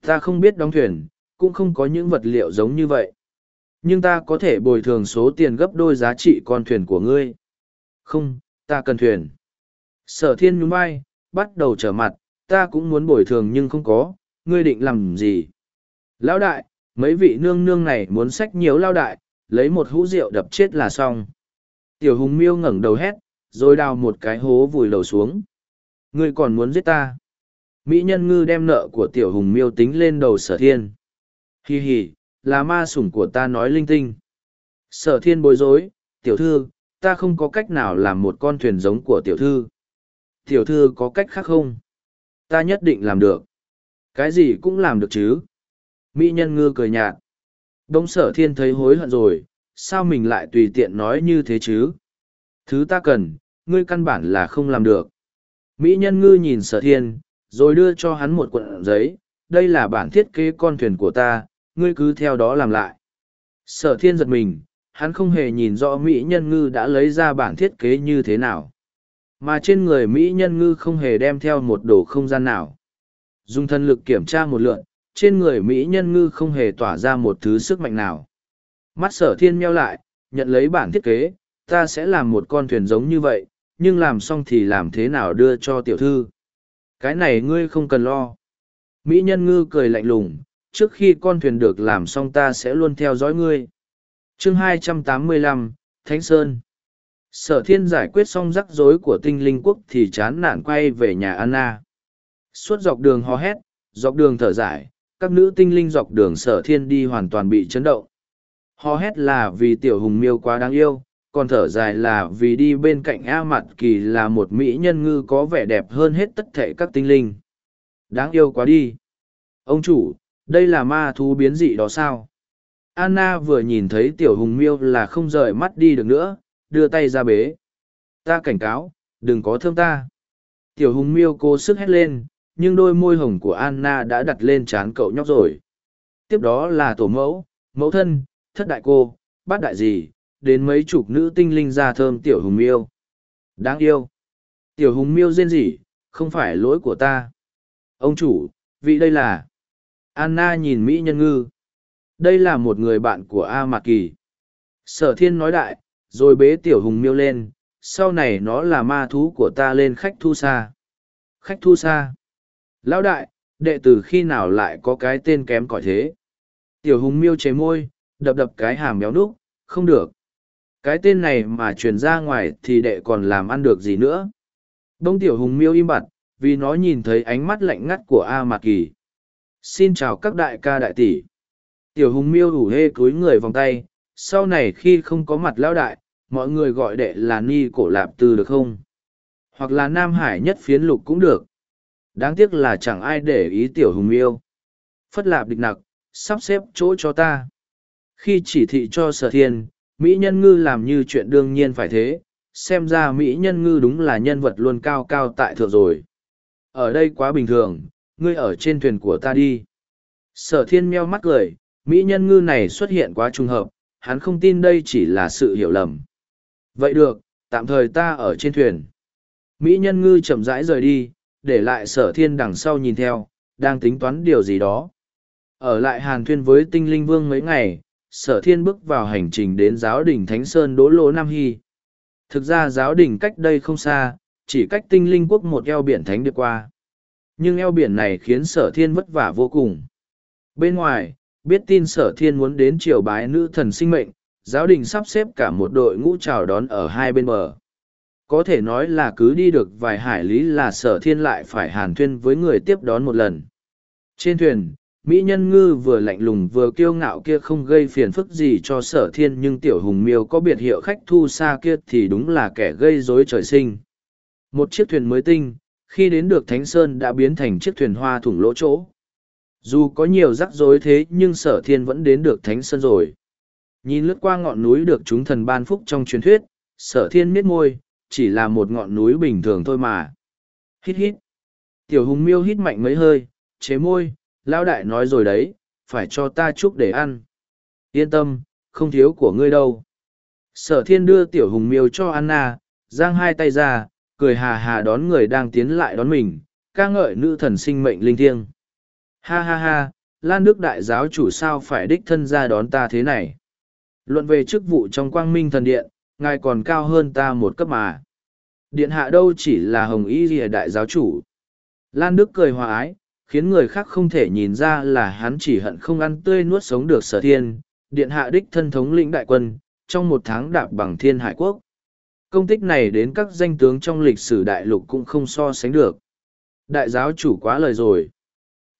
Ta không biết đóng thuyền, cũng không có những vật liệu giống như vậy. Nhưng ta có thể bồi thường số tiền gấp đôi giá trị con thuyền của ngươi. Không, ta cần thuyền. Sở thiên nhún vai, bắt đầu trở mặt, ta cũng muốn bồi thường nhưng không có, ngươi định làm gì? Lão đại, mấy vị nương nương này muốn sách nhiều lao đại, lấy một hũ rượu đập chết là xong. Tiểu hùng miêu ngẩng đầu hét, rồi đào một cái hố vùi đầu xuống. Ngươi còn muốn giết ta? Mỹ nhân ngư đem nợ của tiểu hùng miêu tính lên đầu sở thiên. Hi hi, là ma sủng của ta nói linh tinh. Sở thiên bối rối, tiểu thư, ta không có cách nào làm một con thuyền giống của tiểu thư. Tiểu thư có cách khác không? Ta nhất định làm được. Cái gì cũng làm được chứ. Mỹ nhân ngư cười nhạt. Đông sở thiên thấy hối hận rồi, sao mình lại tùy tiện nói như thế chứ? Thứ ta cần, ngươi căn bản là không làm được. Mỹ nhân ngư nhìn sở thiên, rồi đưa cho hắn một cuộn giấy, đây là bản thiết kế con thuyền của ta, ngươi cứ theo đó làm lại. Sở thiên giật mình, hắn không hề nhìn rõ Mỹ nhân ngư đã lấy ra bản thiết kế như thế nào. Mà trên người Mỹ nhân ngư không hề đem theo một đồ không gian nào. Dùng thân lực kiểm tra một lượn, trên người Mỹ nhân ngư không hề tỏa ra một thứ sức mạnh nào. Mắt sở thiên meo lại, nhận lấy bản thiết kế, ta sẽ làm một con thuyền giống như vậy, nhưng làm xong thì làm thế nào đưa cho tiểu thư. Cái này ngươi không cần lo. Mỹ nhân ngư cười lạnh lùng, trước khi con thuyền được làm xong ta sẽ luôn theo dõi ngươi. chương 285, Thánh Sơn Sở thiên giải quyết xong rắc rối của tinh linh quốc thì chán nản quay về nhà Anna. Suốt dọc đường hò hét, dọc đường thở giải, các nữ tinh linh dọc đường sở thiên đi hoàn toàn bị chấn động. Hò hét là vì tiểu hùng miêu quá đáng yêu, còn thở dài là vì đi bên cạnh A Mạt Kỳ là một mỹ nhân ngư có vẻ đẹp hơn hết tất thể các tinh linh. Đáng yêu quá đi. Ông chủ, đây là ma thú biến dị đó sao? Anna vừa nhìn thấy tiểu hùng miêu là không rời mắt đi được nữa, đưa tay ra bế. Ta cảnh cáo, đừng có thương ta. Tiểu hùng miêu cố sức hét lên, nhưng đôi môi hồng của Anna đã đặt lên trán cậu nhóc rồi. Tiếp đó là tổ mẫu, mẫu thân, thất đại cô, bát đại gì, đến mấy chục nữ tinh linh ra thơm tiểu hùng miêu. Đáng yêu. Tiểu hùng miêu rên rỉ, không phải lỗi của ta. Ông chủ, vị đây là... Anna nhìn Mỹ nhân ngư. Đây là một người bạn của A Mạc Kỳ. Sở thiên nói đại, rồi bế tiểu hùng miêu lên, sau này nó là ma thú của ta lên khách thu xa. Khách thu xa. Lão đại, đệ tử khi nào lại có cái tên kém cỏi thế? Tiểu hùng miêu chế môi, đập đập cái hàm béo núc, không được. Cái tên này mà truyền ra ngoài thì đệ còn làm ăn được gì nữa. Đông tiểu hùng miêu im bặt, vì nó nhìn thấy ánh mắt lạnh ngắt của A Mạc Kỳ. Xin chào các đại ca đại tỷ. Tiểu hùng miêu ủ hê cúi người vòng tay, sau này khi không có mặt lão đại, mọi người gọi đệ là Ni Cổ Lạp Tư được không? Hoặc là Nam Hải nhất phiến lục cũng được. Đáng tiếc là chẳng ai để ý tiểu hùng miêu. phất lạp địch nặc, sắp xếp chỗ cho ta. Khi chỉ thị cho sở thiên, Mỹ nhân ngư làm như chuyện đương nhiên phải thế, xem ra Mỹ nhân ngư đúng là nhân vật luôn cao cao tại thượng rồi. Ở đây quá bình thường, ngươi ở trên thuyền của ta đi. Sở thiên meo mắt cười, Mỹ nhân ngư này xuất hiện quá trùng hợp, hắn không tin đây chỉ là sự hiểu lầm. Vậy được, tạm thời ta ở trên thuyền. Mỹ nhân ngư chậm rãi rời đi, để lại sở thiên đằng sau nhìn theo, đang tính toán điều gì đó. Ở lại hàn thuyên với tinh linh vương mấy ngày, sở thiên bước vào hành trình đến giáo đình Thánh Sơn Đỗ Lỗ Nam Hy. Thực ra giáo đình cách đây không xa, chỉ cách tinh linh quốc một eo biển thánh được qua. Nhưng eo biển này khiến sở thiên vất vả vô cùng. Bên ngoài, biết tin sở thiên muốn đến triều bái nữ thần sinh mệnh, giáo đình sắp xếp cả một đội ngũ chào đón ở hai bên bờ. Có thể nói là cứ đi được vài hải lý là sở thiên lại phải hàn thuyên với người tiếp đón một lần. Trên thuyền, Mỹ nhân ngư vừa lạnh lùng vừa kiêu ngạo kia không gây phiền phức gì cho sở thiên nhưng tiểu hùng miêu có biệt hiệu khách thu xa kia thì đúng là kẻ gây rối trời sinh. Một chiếc thuyền mới tinh, khi đến được Thánh Sơn đã biến thành chiếc thuyền hoa thủng lỗ chỗ. Dù có nhiều rắc rối thế nhưng sở thiên vẫn đến được Thánh Sơn rồi. Nhìn lướt qua ngọn núi được chúng thần ban phúc trong truyền thuyết, sở thiên miết môi, chỉ là một ngọn núi bình thường thôi mà. Hít hít. Tiểu hùng miêu hít mạnh mấy hơi, chế môi, lão đại nói rồi đấy, phải cho ta chúc để ăn. Yên tâm, không thiếu của ngươi đâu. Sở thiên đưa tiểu hùng miêu cho Anna, giang hai tay ra, cười hà hà đón người đang tiến lại đón mình, ca ngợi nữ thần sinh mệnh linh thiêng. Ha ha ha, Lan Đức Đại giáo chủ sao phải đích thân ra đón ta thế này. Luận về chức vụ trong quang minh thần điện, ngài còn cao hơn ta một cấp mà. Điện hạ đâu chỉ là hồng y rìa đại giáo chủ. Lan Đức cười hòa ái, khiến người khác không thể nhìn ra là hắn chỉ hận không ăn tươi nuốt sống được sở thiên. Điện hạ đích thân thống lĩnh đại quân, trong một tháng đạp bằng thiên hải quốc. Công tích này đến các danh tướng trong lịch sử đại lục cũng không so sánh được. Đại giáo chủ quá lời rồi.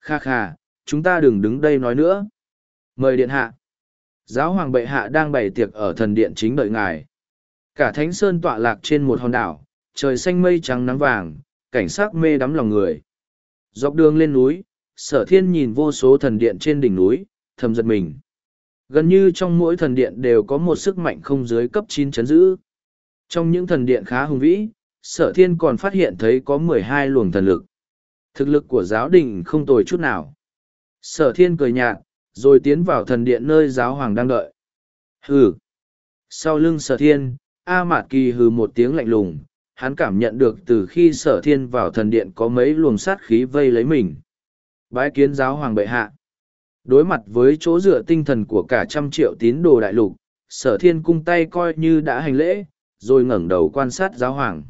Kha kha, chúng ta đừng đứng đây nói nữa. Mời điện hạ. Giáo hoàng bệ hạ đang bày tiệc ở thần điện chính đợi ngài. Cả thánh sơn tọa lạc trên một hòn đảo, trời xanh mây trắng nắng vàng, cảnh sắc mê đắm lòng người. Dọc đường lên núi, sở thiên nhìn vô số thần điện trên đỉnh núi, thầm giật mình. Gần như trong mỗi thần điện đều có một sức mạnh không dưới cấp chín chấn giữ. Trong những thần điện khá hùng vĩ, sở thiên còn phát hiện thấy có mười hai luồng thần lực. Thực lực của giáo đình không tồi chút nào. Sở thiên cười nhạt, rồi tiến vào thần điện nơi giáo hoàng đang đợi. Hừ! Sau lưng sở thiên, A Mạt Kỳ hừ một tiếng lạnh lùng, hắn cảm nhận được từ khi sở thiên vào thần điện có mấy luồng sát khí vây lấy mình. Bái kiến giáo hoàng bệ hạ. Đối mặt với chỗ dựa tinh thần của cả trăm triệu tín đồ đại lục, sở thiên cung tay coi như đã hành lễ, rồi ngẩng đầu quan sát giáo hoàng.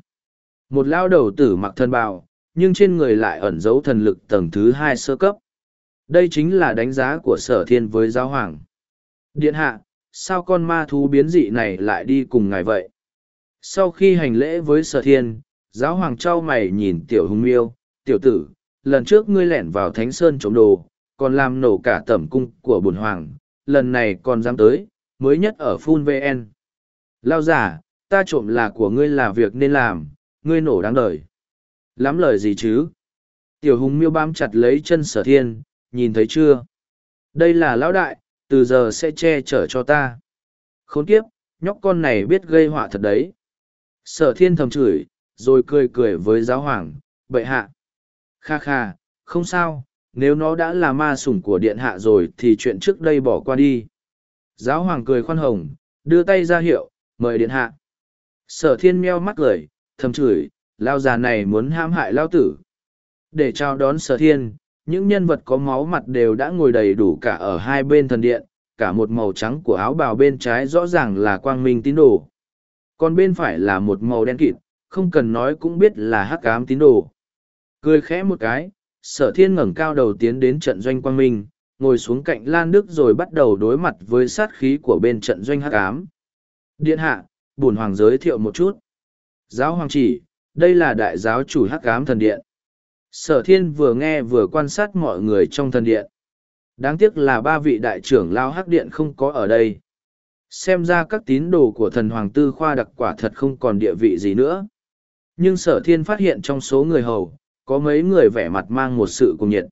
Một lao đầu tử mặc thân bào, nhưng trên người lại ẩn giấu thần lực tầng thứ hai sơ cấp. Đây chính là đánh giá của sở thiên với giáo hoàng. Điện hạ, sao con ma thú biến dị này lại đi cùng ngài vậy? Sau khi hành lễ với sở thiên, giáo hoàng trao mày nhìn tiểu hùng miêu, tiểu tử, lần trước ngươi lẻn vào thánh sơn trộm đồ, còn làm nổ cả tẩm cung của bồn hoàng, lần này còn dám tới, mới nhất ở Phun VN. Lao giả, ta trộm là của ngươi là việc nên làm, ngươi nổ đáng đời. Lắm lời gì chứ? Tiểu hùng miêu bám chặt lấy chân sở thiên, nhìn thấy chưa? Đây là lão đại, từ giờ sẽ che chở cho ta. Khốn kiếp, nhóc con này biết gây họa thật đấy. Sở thiên thầm chửi, rồi cười cười với giáo hoàng, bệ hạ. Kha kha, không sao, nếu nó đã là ma sủng của điện hạ rồi thì chuyện trước đây bỏ qua đi. Giáo hoàng cười khoan hồng, đưa tay ra hiệu, mời điện hạ. Sở thiên meo mắt cười, thầm chửi, lao già này muốn ham hại lao tử. Để chào đón sở thiên, những nhân vật có máu mặt đều đã ngồi đầy đủ cả ở hai bên thần điện, cả một màu trắng của áo bào bên trái rõ ràng là quang minh tín đồ. Còn bên phải là một màu đen kịt, không cần nói cũng biết là hắc ám tín đồ. Cười khẽ một cái, sở thiên ngẩng cao đầu tiến đến trận doanh quang minh, ngồi xuống cạnh Lan Đức rồi bắt đầu đối mặt với sát khí của bên trận doanh hắc ám. Điện hạ, bổn hoàng giới thiệu một chút. Giáo hoàng chỉ, đây là đại giáo chủ hắc ám thần điện. Sở thiên vừa nghe vừa quan sát mọi người trong thần điện. Đáng tiếc là ba vị đại trưởng lao hắc điện không có ở đây. Xem ra các tín đồ của thần hoàng tư khoa đặc quả thật không còn địa vị gì nữa. Nhưng sở thiên phát hiện trong số người hầu, có mấy người vẻ mặt mang một sự cùng nhiệt.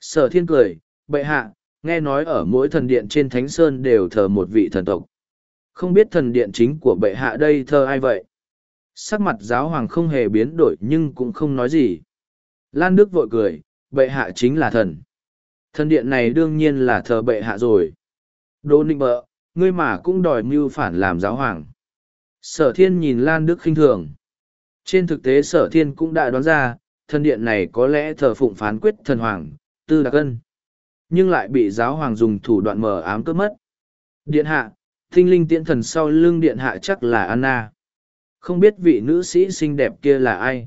Sở thiên cười, bệ hạ, nghe nói ở mỗi thần điện trên Thánh Sơn đều thờ một vị thần tộc. Không biết thần điện chính của bệ hạ đây thờ ai vậy? Sắc mặt giáo hoàng không hề biến đổi nhưng cũng không nói gì. Lan Đức vội cười, bệ hạ chính là thần. Thần điện này đương nhiên là thờ bệ hạ rồi. Đỗ ninh bợ, ngươi mà cũng đòi mưu phản làm giáo hoàng. Sở thiên nhìn Lan Đức khinh thường. Trên thực tế sở thiên cũng đã đoán ra, thần điện này có lẽ thờ phụng phán quyết thần hoàng, tư đặc ân. Nhưng lại bị giáo hoàng dùng thủ đoạn mờ ám cướp mất. Điện hạ, tinh linh tiễn thần sau lưng điện hạ chắc là Anna. Không biết vị nữ sĩ xinh đẹp kia là ai?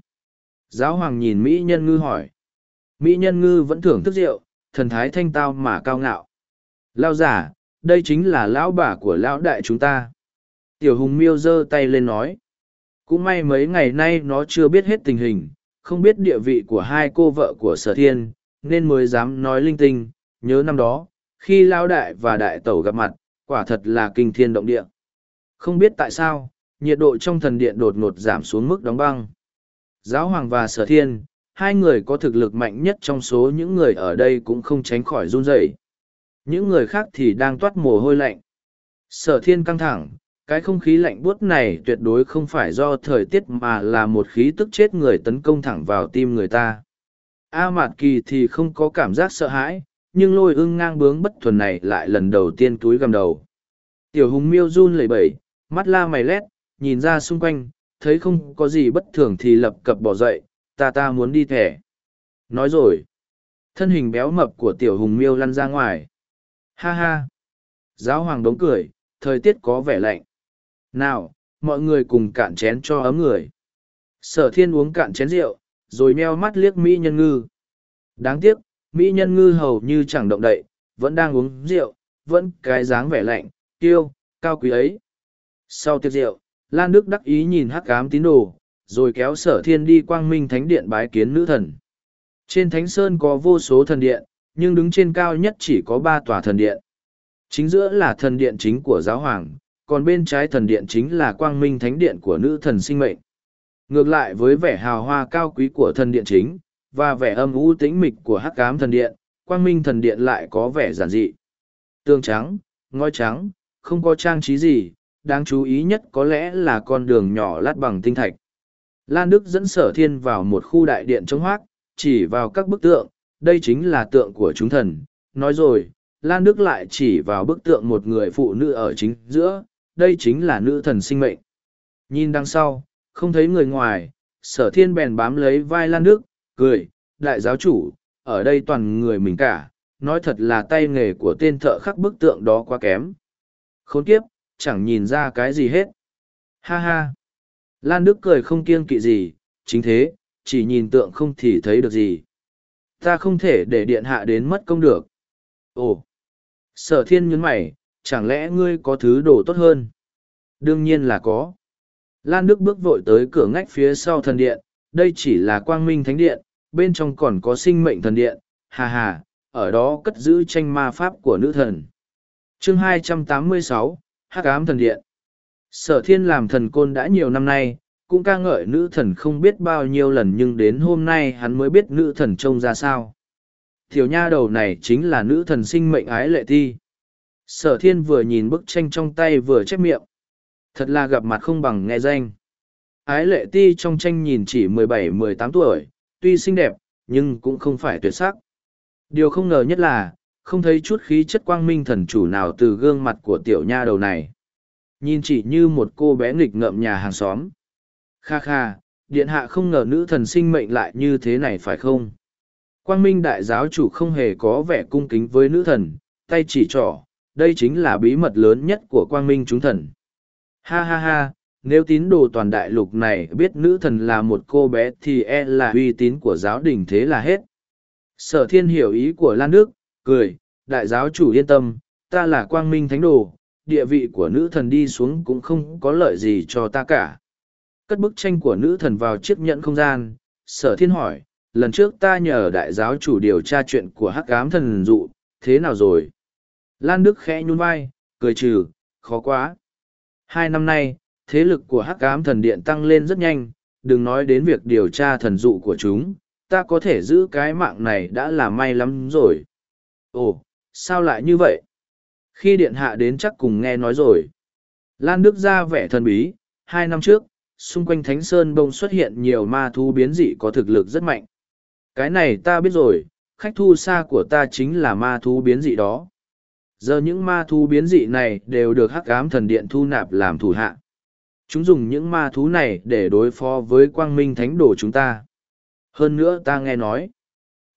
Giáo hoàng nhìn Mỹ nhân ngư hỏi. Mỹ nhân ngư vẫn thưởng thức rượu, thần thái thanh tao mà cao ngạo. Lao giả, đây chính là lão bà của lão đại chúng ta. Tiểu hùng miêu giơ tay lên nói. Cũng may mấy ngày nay nó chưa biết hết tình hình, không biết địa vị của hai cô vợ của sở thiên, nên mới dám nói linh tinh, nhớ năm đó, khi lão đại và đại tẩu gặp mặt, quả thật là kinh thiên động địa. Không biết tại sao, nhiệt độ trong thần điện đột ngột giảm xuống mức đóng băng. Giáo hoàng và sở thiên, hai người có thực lực mạnh nhất trong số những người ở đây cũng không tránh khỏi run rẩy. Những người khác thì đang toát mồ hôi lạnh. Sở thiên căng thẳng, cái không khí lạnh buốt này tuyệt đối không phải do thời tiết mà là một khí tức chết người tấn công thẳng vào tim người ta. A Mạt Kỳ thì không có cảm giác sợ hãi, nhưng lôi ưng ngang bướng bất thuần này lại lần đầu tiên túi gầm đầu. Tiểu hùng miêu run lẩy bẩy, mắt la mày lét, nhìn ra xung quanh, thấy không có gì bất thường thì lập cập bỏ dậy, ta ta muốn đi thẻ. Nói rồi, thân hình béo mập của tiểu hùng miêu lăn ra ngoài. Ha ha! Giáo hoàng đống cười, thời tiết có vẻ lạnh. Nào, mọi người cùng cạn chén cho ấm người. Sở thiên uống cạn chén rượu, rồi meo mắt liếc Mỹ nhân ngư. Đáng tiếc, Mỹ nhân ngư hầu như chẳng động đậy, vẫn đang uống rượu, vẫn cái dáng vẻ lạnh, tiêu, cao quý ấy. Sau tiệc rượu, Lan Đức đắc ý nhìn hắc ám tín đồ, rồi kéo sở thiên đi quang minh thánh điện bái kiến nữ thần. Trên thánh sơn có vô số thần điện, nhưng đứng trên cao nhất chỉ có ba tòa thần điện. Chính giữa là thần điện chính của giáo hoàng, còn bên trái thần điện chính là quang minh thánh điện của nữ thần sinh mệnh. Ngược lại với vẻ hào hoa cao quý của thần điện chính, và vẻ âm u tĩnh mịch của hắc ám thần điện, quang minh thần điện lại có vẻ giản dị. Tương trắng, ngói trắng, không có trang trí gì, đáng chú ý nhất có lẽ là con đường nhỏ lát bằng tinh thạch. Lan Đức dẫn sở thiên vào một khu đại điện trống hoác, chỉ vào các bức tượng, đây chính là tượng của chúng thần. Nói rồi, Lan Đức lại chỉ vào bức tượng một người phụ nữ ở chính giữa, đây chính là nữ thần sinh mệnh. Nhìn đằng sau, không thấy người ngoài, sở thiên bèn bám lấy vai Lan Đức, cười, đại giáo chủ, ở đây toàn người mình cả, nói thật là tay nghề của tên thợ khắc bức tượng đó quá kém. Khốn kiếp, chẳng nhìn ra cái gì hết. Ha ha. Lan Đức cười không kiêng kỵ gì, chính thế, chỉ nhìn tượng không thì thấy được gì. Ta không thể để điện hạ đến mất công được. Ồ! Sở thiên nhấn mày, chẳng lẽ ngươi có thứ đồ tốt hơn? Đương nhiên là có. Lan Đức bước vội tới cửa ngách phía sau thần điện, đây chỉ là quang minh thánh điện, bên trong còn có sinh mệnh thần điện, hà hà, ở đó cất giữ tranh ma pháp của nữ thần. chương 286, Hắc ám thần điện. Sở thiên làm thần côn đã nhiều năm nay, cũng ca ngợi nữ thần không biết bao nhiêu lần nhưng đến hôm nay hắn mới biết nữ thần trông ra sao. Tiểu nha đầu này chính là nữ thần sinh mệnh ái lệ thi. Sở thiên vừa nhìn bức tranh trong tay vừa chép miệng. Thật là gặp mặt không bằng nghe danh. Ái lệ ti trong tranh nhìn chỉ mười bảy mười tám tuổi, tuy xinh đẹp, nhưng cũng không phải tuyệt sắc. Điều không ngờ nhất là, không thấy chút khí chất quang minh thần chủ nào từ gương mặt của tiểu nha đầu này. Nhìn chỉ như một cô bé nghịch ngợm nhà hàng xóm. Kha kha, điện hạ không ngờ nữ thần sinh mệnh lại như thế này phải không? Quang minh đại giáo chủ không hề có vẻ cung kính với nữ thần, tay chỉ trỏ, đây chính là bí mật lớn nhất của quang minh chúng thần. Ha ha ha, nếu tín đồ toàn đại lục này biết nữ thần là một cô bé thì e là uy tín của giáo đình thế là hết. Sở thiên hiểu ý của Lan Đức, cười, đại giáo chủ yên tâm, ta là quang minh thánh đồ, địa vị của nữ thần đi xuống cũng không có lợi gì cho ta cả. Cất bức tranh của nữ thần vào chiếc nhẫn không gian, sở thiên hỏi, lần trước ta nhờ đại giáo chủ điều tra chuyện của hắc ám thần dụ, thế nào rồi? Lan Đức khẽ nhún vai, cười trừ, khó quá. Hai năm nay, thế lực của hắc ám thần điện tăng lên rất nhanh, đừng nói đến việc điều tra thần dụ của chúng, ta có thể giữ cái mạng này đã là may lắm rồi. Ồ, sao lại như vậy? Khi điện hạ đến chắc cùng nghe nói rồi. Lan Đức ra vẻ thần bí, hai năm trước, xung quanh Thánh Sơn Bông xuất hiện nhiều ma thú biến dị có thực lực rất mạnh. Cái này ta biết rồi, khách thu xa của ta chính là ma thú biến dị đó. Giờ những ma thú biến dị này đều được hắc ám thần điện thu nạp làm thủ hạ. Chúng dùng những ma thú này để đối phó với quang minh thánh đồ chúng ta. Hơn nữa ta nghe nói,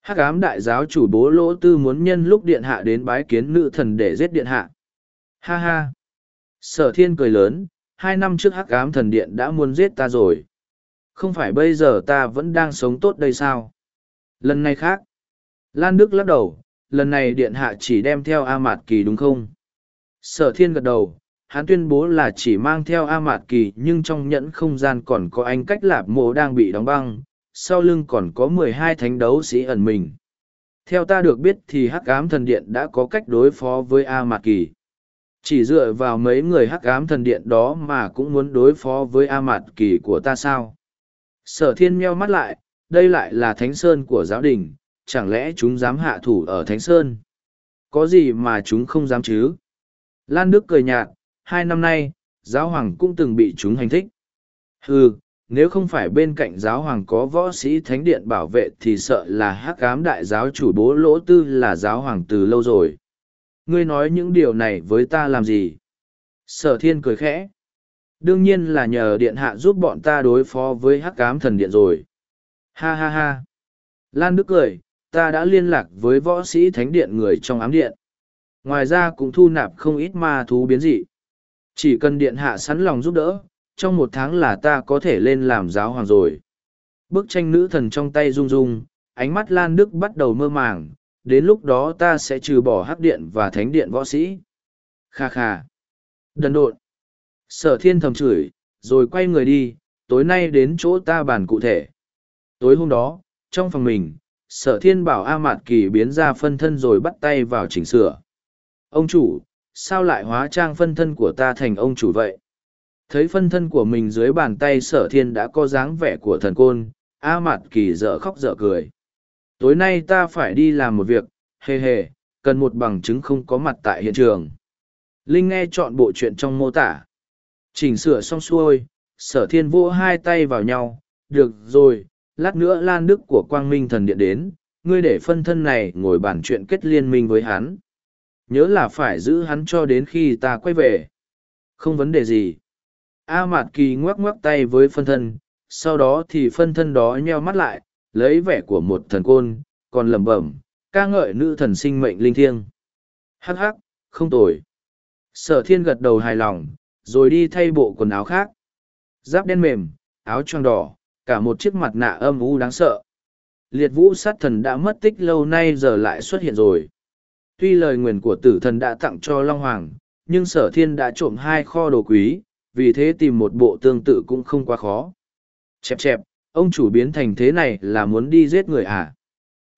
hắc ám đại giáo chủ bố lỗ tư muốn nhân lúc điện hạ đến bái kiến nữ thần để giết điện hạ. Ha ha! Sở thiên cười lớn, hai năm trước hắc ám thần điện đã muốn giết ta rồi. Không phải bây giờ ta vẫn đang sống tốt đây sao? Lần này khác. Lan Đức lắc đầu, lần này điện hạ chỉ đem theo A Mạt Kỳ đúng không? Sở thiên gật đầu, hắn tuyên bố là chỉ mang theo A Mạt Kỳ nhưng trong nhẫn không gian còn có anh cách lạp mộ đang bị đóng băng, sau lưng còn có mười hai thánh đấu sĩ ẩn mình. Theo ta được biết thì hắc ám thần điện đã có cách đối phó với A Mạt Kỳ. Chỉ dựa vào mấy người hắc ám thần điện đó mà cũng muốn đối phó với A Mạt Kỳ của ta sao? Sở thiên meo mắt lại, đây lại là thánh sơn của giáo đình, chẳng lẽ chúng dám hạ thủ ở thánh sơn? Có gì mà chúng không dám chứ? Lan Đức cười nhạt, hai năm nay, giáo hoàng cũng từng bị chúng hành thích. Ừ, nếu không phải bên cạnh giáo hoàng có võ sĩ thánh điện bảo vệ thì sợ là hắc ám đại giáo chủ bố lỗ tư là giáo hoàng từ lâu rồi. Ngươi nói những điều này với ta làm gì? Sở thiên cười khẽ. Đương nhiên là nhờ điện hạ giúp bọn ta đối phó với hắc ám thần điện rồi. Ha ha ha. Lan Đức cười, ta đã liên lạc với võ sĩ thánh điện người trong ám điện. Ngoài ra cũng thu nạp không ít ma thú biến dị. Chỉ cần điện hạ sẵn lòng giúp đỡ, trong một tháng là ta có thể lên làm giáo hoàng rồi. Bức tranh nữ thần trong tay rung rung, ánh mắt Lan Đức bắt đầu mơ màng, đến lúc đó ta sẽ trừ bỏ hắc điện và thánh điện võ sĩ. Kha kha. Đần độn. Sở thiên thầm chửi, rồi quay người đi, tối nay đến chỗ ta bàn cụ thể. Tối hôm đó, trong phòng mình, sở thiên bảo A Mạt Kỳ biến ra phân thân rồi bắt tay vào chỉnh sửa. Ông chủ, sao lại hóa trang phân thân của ta thành ông chủ vậy? Thấy phân thân của mình dưới bàn tay sở thiên đã có dáng vẻ của thần côn, A Mạt Kỳ dở khóc dở cười. Tối nay ta phải đi làm một việc, hề hề, cần một bằng chứng không có mặt tại hiện trường. Linh nghe chọn bộ chuyện trong mô tả. Chỉnh sửa xong xuôi, sở thiên vỗ hai tay vào nhau, được rồi, lát nữa Lan Đức của Quang Minh Thần Điện đến, ngươi để phân thân này ngồi bàn chuyện kết liên minh với hắn. Nhớ là phải giữ hắn cho đến khi ta quay về. Không vấn đề gì. A Mạt Kỳ ngoắc ngoắc tay với phân thân, sau đó thì phân thân đó nheo mắt lại, lấy vẻ của một thần côn, còn lẩm bẩm, ca ngợi nữ thần sinh mệnh linh thiêng. Hắc hắc, không tồi. Sở thiên gật đầu hài lòng, rồi đi thay bộ quần áo khác. Giáp đen mềm, áo choàng đỏ, cả một chiếc mặt nạ âm u đáng sợ. Liệt vũ sát thần đã mất tích lâu nay giờ lại xuất hiện rồi. Tuy lời nguyền của tử thần đã tặng cho Long Hoàng, nhưng sở thiên đã trộm hai kho đồ quý, vì thế tìm một bộ tương tự cũng không quá khó. Chẹp chẹp, ông chủ biến thành thế này là muốn đi giết người à?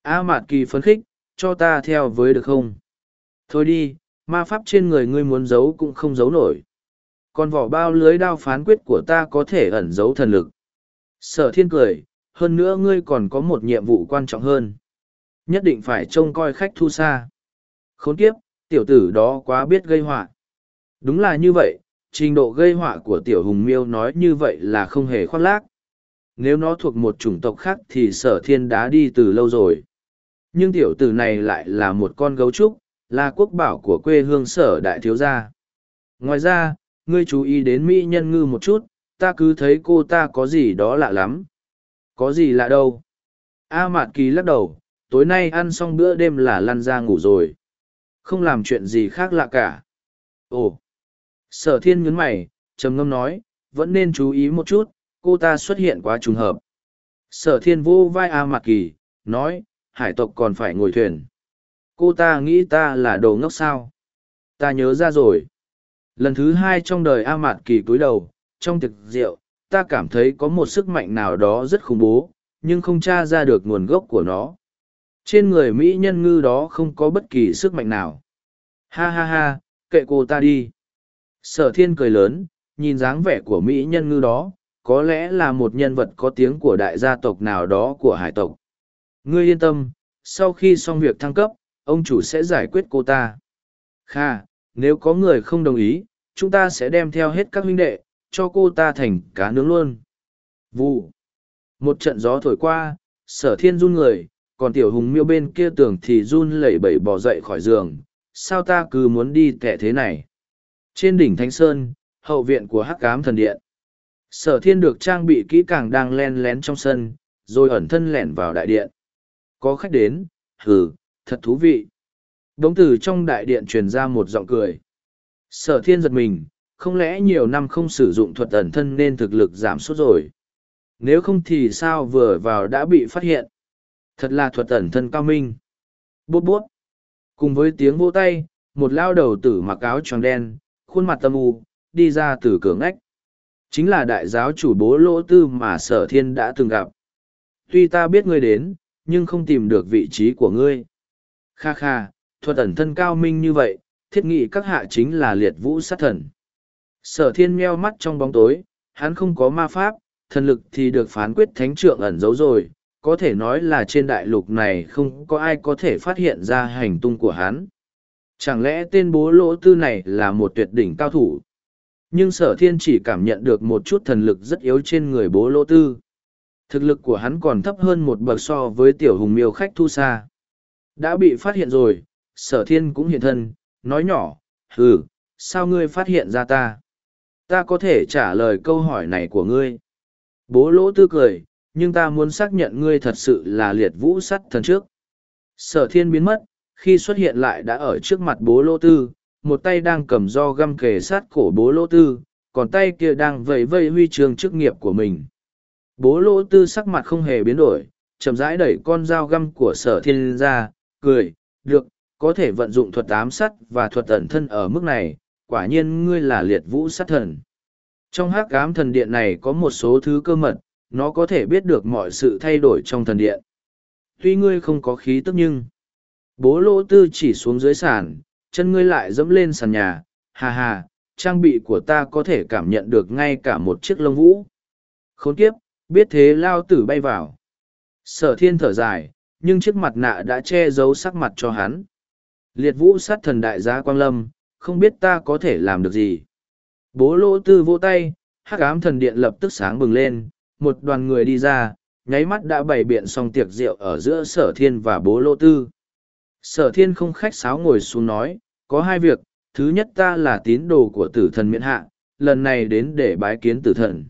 A Mạt Kỳ phấn khích, cho ta theo với được không? Thôi đi, ma pháp trên người ngươi muốn giấu cũng không giấu nổi. Còn vỏ bao lưới đao phán quyết của ta có thể ẩn giấu thần lực. Sở thiên cười, hơn nữa ngươi còn có một nhiệm vụ quan trọng hơn. Nhất định phải trông coi khách thu xa. Khốn kiếp, tiểu tử đó quá biết gây họa. Đúng là như vậy, trình độ gây họa của tiểu hùng miêu nói như vậy là không hề khoác lác. Nếu nó thuộc một chủng tộc khác thì sở thiên đã đi từ lâu rồi. Nhưng tiểu tử này lại là một con gấu trúc, là quốc bảo của quê hương sở đại thiếu gia. Ngoài ra, ngươi chú ý đến Mỹ nhân ngư một chút, ta cứ thấy cô ta có gì đó lạ lắm. Có gì lạ đâu. A Mạt Kỳ lắc đầu, tối nay ăn xong bữa đêm là lăn ra ngủ rồi. Không làm chuyện gì khác lạ cả. Ồ! Sở thiên nhấn mày, trầm ngâm nói, vẫn nên chú ý một chút, cô ta xuất hiện quá trùng hợp. Sở thiên vô vai A Mạt Kỳ, nói, hải tộc còn phải ngồi thuyền. Cô ta nghĩ ta là đồ ngốc sao? Ta nhớ ra rồi. Lần thứ hai trong đời A Mạt Kỳ cúi đầu, trong thực rượu, ta cảm thấy có một sức mạnh nào đó rất khủng bố, nhưng không tra ra được nguồn gốc của nó. Trên người Mỹ nhân ngư đó không có bất kỳ sức mạnh nào. Ha ha ha, kệ cô ta đi. Sở thiên cười lớn, nhìn dáng vẻ của Mỹ nhân ngư đó, có lẽ là một nhân vật có tiếng của đại gia tộc nào đó của hải tộc. Ngươi yên tâm, sau khi xong việc thăng cấp, ông chủ sẽ giải quyết cô ta. Kha, nếu có người không đồng ý, chúng ta sẽ đem theo hết các huynh đệ, cho cô ta thành cá nướng luôn. Vụ. Một trận gió thổi qua, sở thiên run người, còn tiểu hùng miêu bên kia tưởng thì run lẩy bẩy bò dậy khỏi giường. Sao ta cứ muốn đi tệ thế này? Trên đỉnh Thánh Sơn, hậu viện của hắc cám thần điện. Sở thiên được trang bị kỹ càng đang len lén trong sân, rồi ẩn thân lẻn vào đại điện. Có khách đến, hừ, thật thú vị. Đống từ trong đại điện truyền ra một giọng cười. Sở thiên giật mình, không lẽ nhiều năm không sử dụng thuật ẩn thân nên thực lực giảm sút rồi. Nếu không thì sao vừa vào đã bị phát hiện. Thật là thuật ẩn thân cao minh. Bút bút. Cùng với tiếng vỗ tay, một lao đầu tử mặc áo tròn đen, khuôn mặt tâm u, đi ra từ cửa ngách. Chính là đại giáo chủ bố lỗ tư mà sở thiên đã từng gặp. Tuy ta biết ngươi đến, nhưng không tìm được vị trí của ngươi. Kha kha, thuật ẩn thân cao minh như vậy, thiết nghị các hạ chính là liệt vũ sát thần. Sở thiên meo mắt trong bóng tối, hắn không có ma pháp, thần lực thì được phán quyết thánh trượng ẩn giấu rồi, có thể nói là trên đại lục này không có ai có thể phát hiện ra hành tung của hắn. Chẳng lẽ tên bố lỗ tư này là một tuyệt đỉnh cao thủ? Nhưng sở thiên chỉ cảm nhận được một chút thần lực rất yếu trên người bố lỗ tư. Thực lực của hắn còn thấp hơn một bậc so với tiểu hùng miêu khách thu xa. Đã bị phát hiện rồi, sở thiên cũng hiện thân, nói nhỏ, hừ, sao ngươi phát hiện ra ta? Ta có thể trả lời câu hỏi này của ngươi. Bố lỗ tư cười, nhưng ta muốn xác nhận ngươi thật sự là liệt vũ sắt thần trước. Sở thiên biến mất, khi xuất hiện lại đã ở trước mặt bố lỗ tư, một tay đang cầm do găm kề sát cổ bố lỗ tư, còn tay kia đang vẫy vây huy chương chức nghiệp của mình. Bố lỗ tư sắc mặt không hề biến đổi, chậm rãi đẩy con dao găm của sở thiên ra, cười, được, có thể vận dụng thuật ám sắt và thuật ẩn thân ở mức này, quả nhiên ngươi là liệt vũ sát thần. Trong hắc cám thần điện này có một số thứ cơ mật, nó có thể biết được mọi sự thay đổi trong thần điện. Tuy ngươi không có khí tức nhưng, bố lỗ tư chỉ xuống dưới sàn, chân ngươi lại dẫm lên sàn nhà, hà hà, trang bị của ta có thể cảm nhận được ngay cả một chiếc lông vũ. Khốn kiếp, biết thế lao tử bay vào. Sở thiên thở dài, nhưng chiếc mặt nạ đã che giấu sắc mặt cho hắn. Liệt vũ sát thần đại gia Quang Lâm, không biết ta có thể làm được gì. Bố lỗ tư vỗ tay, hắc ám thần điện lập tức sáng bừng lên, một đoàn người đi ra, nháy mắt đã bày biện xong tiệc rượu ở giữa sở thiên và bố lỗ tư. Sở thiên không khách sáo ngồi xuống nói, có hai việc, thứ nhất ta là tín đồ của tử thần miễn hạ, lần này đến để bái kiến tử thần.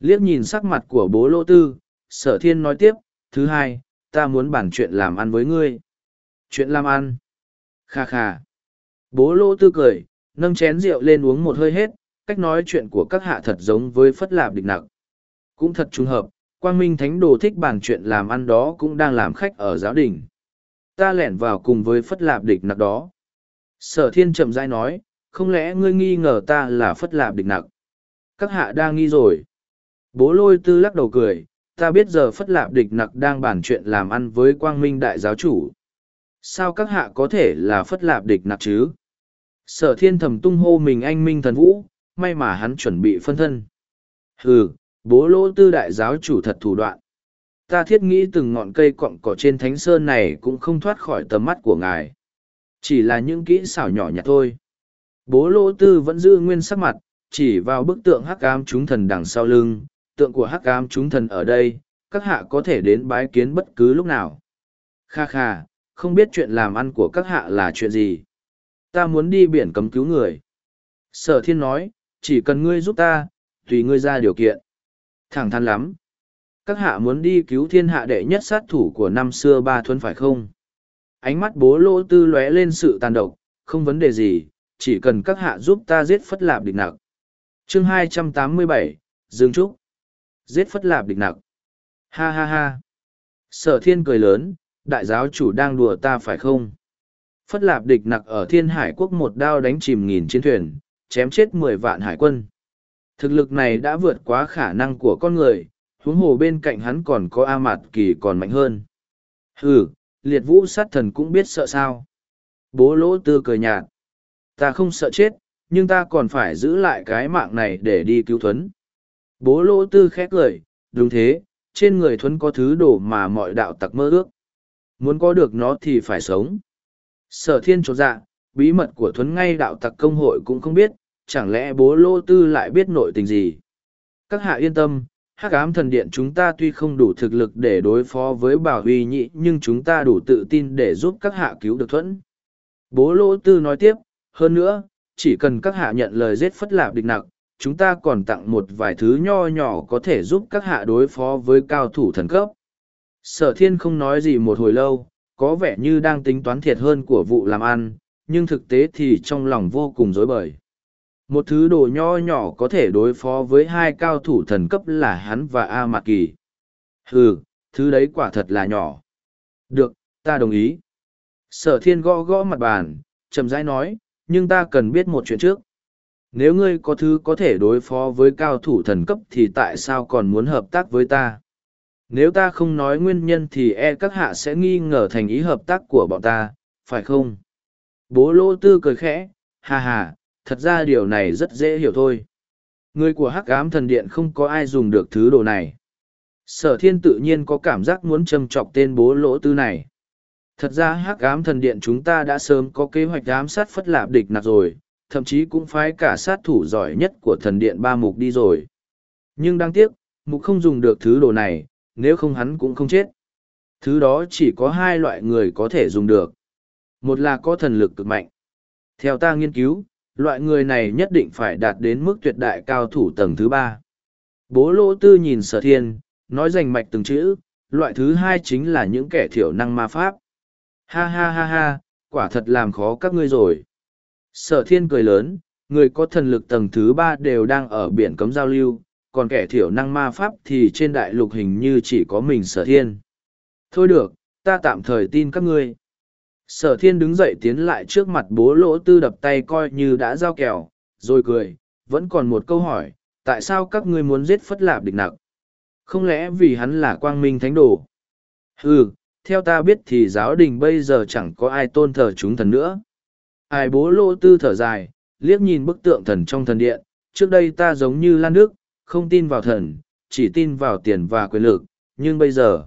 Liếc nhìn sắc mặt của bố lỗ tư, sở thiên nói tiếp, thứ hai, ta muốn bàn chuyện làm ăn với ngươi. Chuyện làm ăn. Kha kha. Bố lỗ tư cười, nâng chén rượu lên uống một hơi hết, cách nói chuyện của các hạ thật giống với phất lạp địch nặc. Cũng thật trùng hợp, quang minh thánh đồ thích bàn chuyện làm ăn đó cũng đang làm khách ở giáo đình. Ta lẻn vào cùng với phất lạp địch nặc đó. Sở thiên chậm rãi nói, không lẽ ngươi nghi ngờ ta là phất lạp địch nặc? Các hạ đang nghi rồi. Bố lôi tư lắc đầu cười, ta biết giờ phất lạp địch nặc đang bàn chuyện làm ăn với quang minh đại giáo chủ. Sao các hạ có thể là phất lạp địch nặc chứ? Sở thiên thầm tung hô mình anh minh thần vũ, may mà hắn chuẩn bị phân thân. Hừ, bố lỗ tư đại giáo chủ thật thủ đoạn. Ta thiết nghĩ từng ngọn cây cọng cỏ trên thánh sơn này cũng không thoát khỏi tầm mắt của ngài. Chỉ là những kỹ xảo nhỏ nhặt thôi. Bố lỗ tư vẫn giữ nguyên sắc mặt, chỉ vào bức tượng hắc ám chúng thần đằng sau lưng, tượng của hắc ám chúng thần ở đây, các hạ có thể đến bái kiến bất cứ lúc nào. Kha kha, không biết chuyện làm ăn của các hạ là chuyện gì. Ta muốn đi biển cấm cứu người. Sở thiên nói, chỉ cần ngươi giúp ta, tùy ngươi ra điều kiện. Thẳng thắn lắm. Các hạ muốn đi cứu thiên hạ đệ nhất sát thủ của năm xưa ba thuần phải không? Ánh mắt bố lỗ tư lóe lên sự tàn độc, không vấn đề gì, chỉ cần các hạ giúp ta giết phất lạp địch nặc. chương 287, Dương Trúc. Giết phất lạp địch nặc. Ha ha ha. Sở thiên cười lớn, đại giáo chủ đang đùa ta phải không? Phất lạp địch nặc ở thiên hải quốc một đao đánh chìm nghìn chiến thuyền, chém chết mười vạn hải quân. Thực lực này đã vượt quá khả năng của con người, huống hồ bên cạnh hắn còn có A Mạt Kỳ còn mạnh hơn. Hừ, liệt vũ sát thần cũng biết sợ sao. Bố lỗ tư cười nhạt. Ta không sợ chết, nhưng ta còn phải giữ lại cái mạng này để đi cứu thuấn. Bố lỗ tư khét cười, đúng thế, trên người thuấn có thứ đồ mà mọi đạo tặc mơ ước. Muốn có được nó thì phải sống. Sở thiên trột dạ, bí mật của thuấn ngay đạo tặc công hội cũng không biết, chẳng lẽ bố Lỗ tư lại biết nội tình gì. Các hạ yên tâm, hắc ám thần điện chúng ta tuy không đủ thực lực để đối phó với bảo huy nhị nhưng chúng ta đủ tự tin để giúp các hạ cứu được thuẫn. Bố Lỗ tư nói tiếp, hơn nữa, chỉ cần các hạ nhận lời giết phất lạp địch nặng, chúng ta còn tặng một vài thứ nho nhỏ có thể giúp các hạ đối phó với cao thủ thần cấp. Sở thiên không nói gì một hồi lâu, có vẻ như đang tính toán thiệt hơn của vụ làm ăn, nhưng thực tế thì trong lòng vô cùng rối bời. Một thứ đồ nho nhỏ có thể đối phó với hai cao thủ thần cấp là hắn và A Mạc Kỳ. Ừ, thứ đấy quả thật là nhỏ. Được, ta đồng ý. Sở thiên gõ gõ mặt bàn, chậm rãi nói, nhưng ta cần biết một chuyện trước. Nếu ngươi có thứ có thể đối phó với cao thủ thần cấp thì tại sao còn muốn hợp tác với ta? Nếu ta không nói nguyên nhân thì e các hạ sẽ nghi ngờ thành ý hợp tác của bọn ta, phải không? Bố Lỗ tư cười khẽ, ha ha, thật ra điều này rất dễ hiểu thôi. Người của hắc ám thần điện không có ai dùng được thứ đồ này. Sở thiên tự nhiên có cảm giác muốn châm chọc tên bố lỗ tư này. Thật ra hắc ám thần điện chúng ta đã sớm có kế hoạch ám sát phất lạp địch nặc rồi, thậm chí cũng phái cả sát thủ giỏi nhất của thần điện ba mục đi rồi. Nhưng đáng tiếc, mục không dùng được thứ đồ này, nếu không hắn cũng không chết. Thứ đó chỉ có hai loại người có thể dùng được. Một là có thần lực cực mạnh. Theo ta nghiên cứu, loại người này nhất định phải đạt đến mức tuyệt đại cao thủ tầng thứ ba. Bố lỗ tư nhìn sở thiên, nói rành mạch từng chữ, loại thứ hai chính là những kẻ thiểu năng ma pháp. Ha ha ha ha, quả thật làm khó các ngươi rồi. Sở thiên cười lớn, người có thần lực tầng thứ ba đều đang ở biển cấm giao lưu, còn kẻ thiểu năng ma pháp thì trên đại lục hình như chỉ có mình sở thiên. Thôi được, ta tạm thời tin các ngươi. Sở thiên đứng dậy tiến lại trước mặt bố lỗ tư đập tay coi như đã giao kèo, rồi cười, vẫn còn một câu hỏi, tại sao các ngươi muốn giết phất lạp địch nặc? Không lẽ vì hắn là quang minh thánh đồ? Ừ, theo ta biết thì giáo đình bây giờ chẳng có ai tôn thờ chúng thần nữa. Ai bố lỗ tư thở dài, liếc nhìn bức tượng thần trong thần điện, trước đây ta giống như Lan Đức, không tin vào thần, chỉ tin vào tiền và quyền lực, nhưng bây giờ,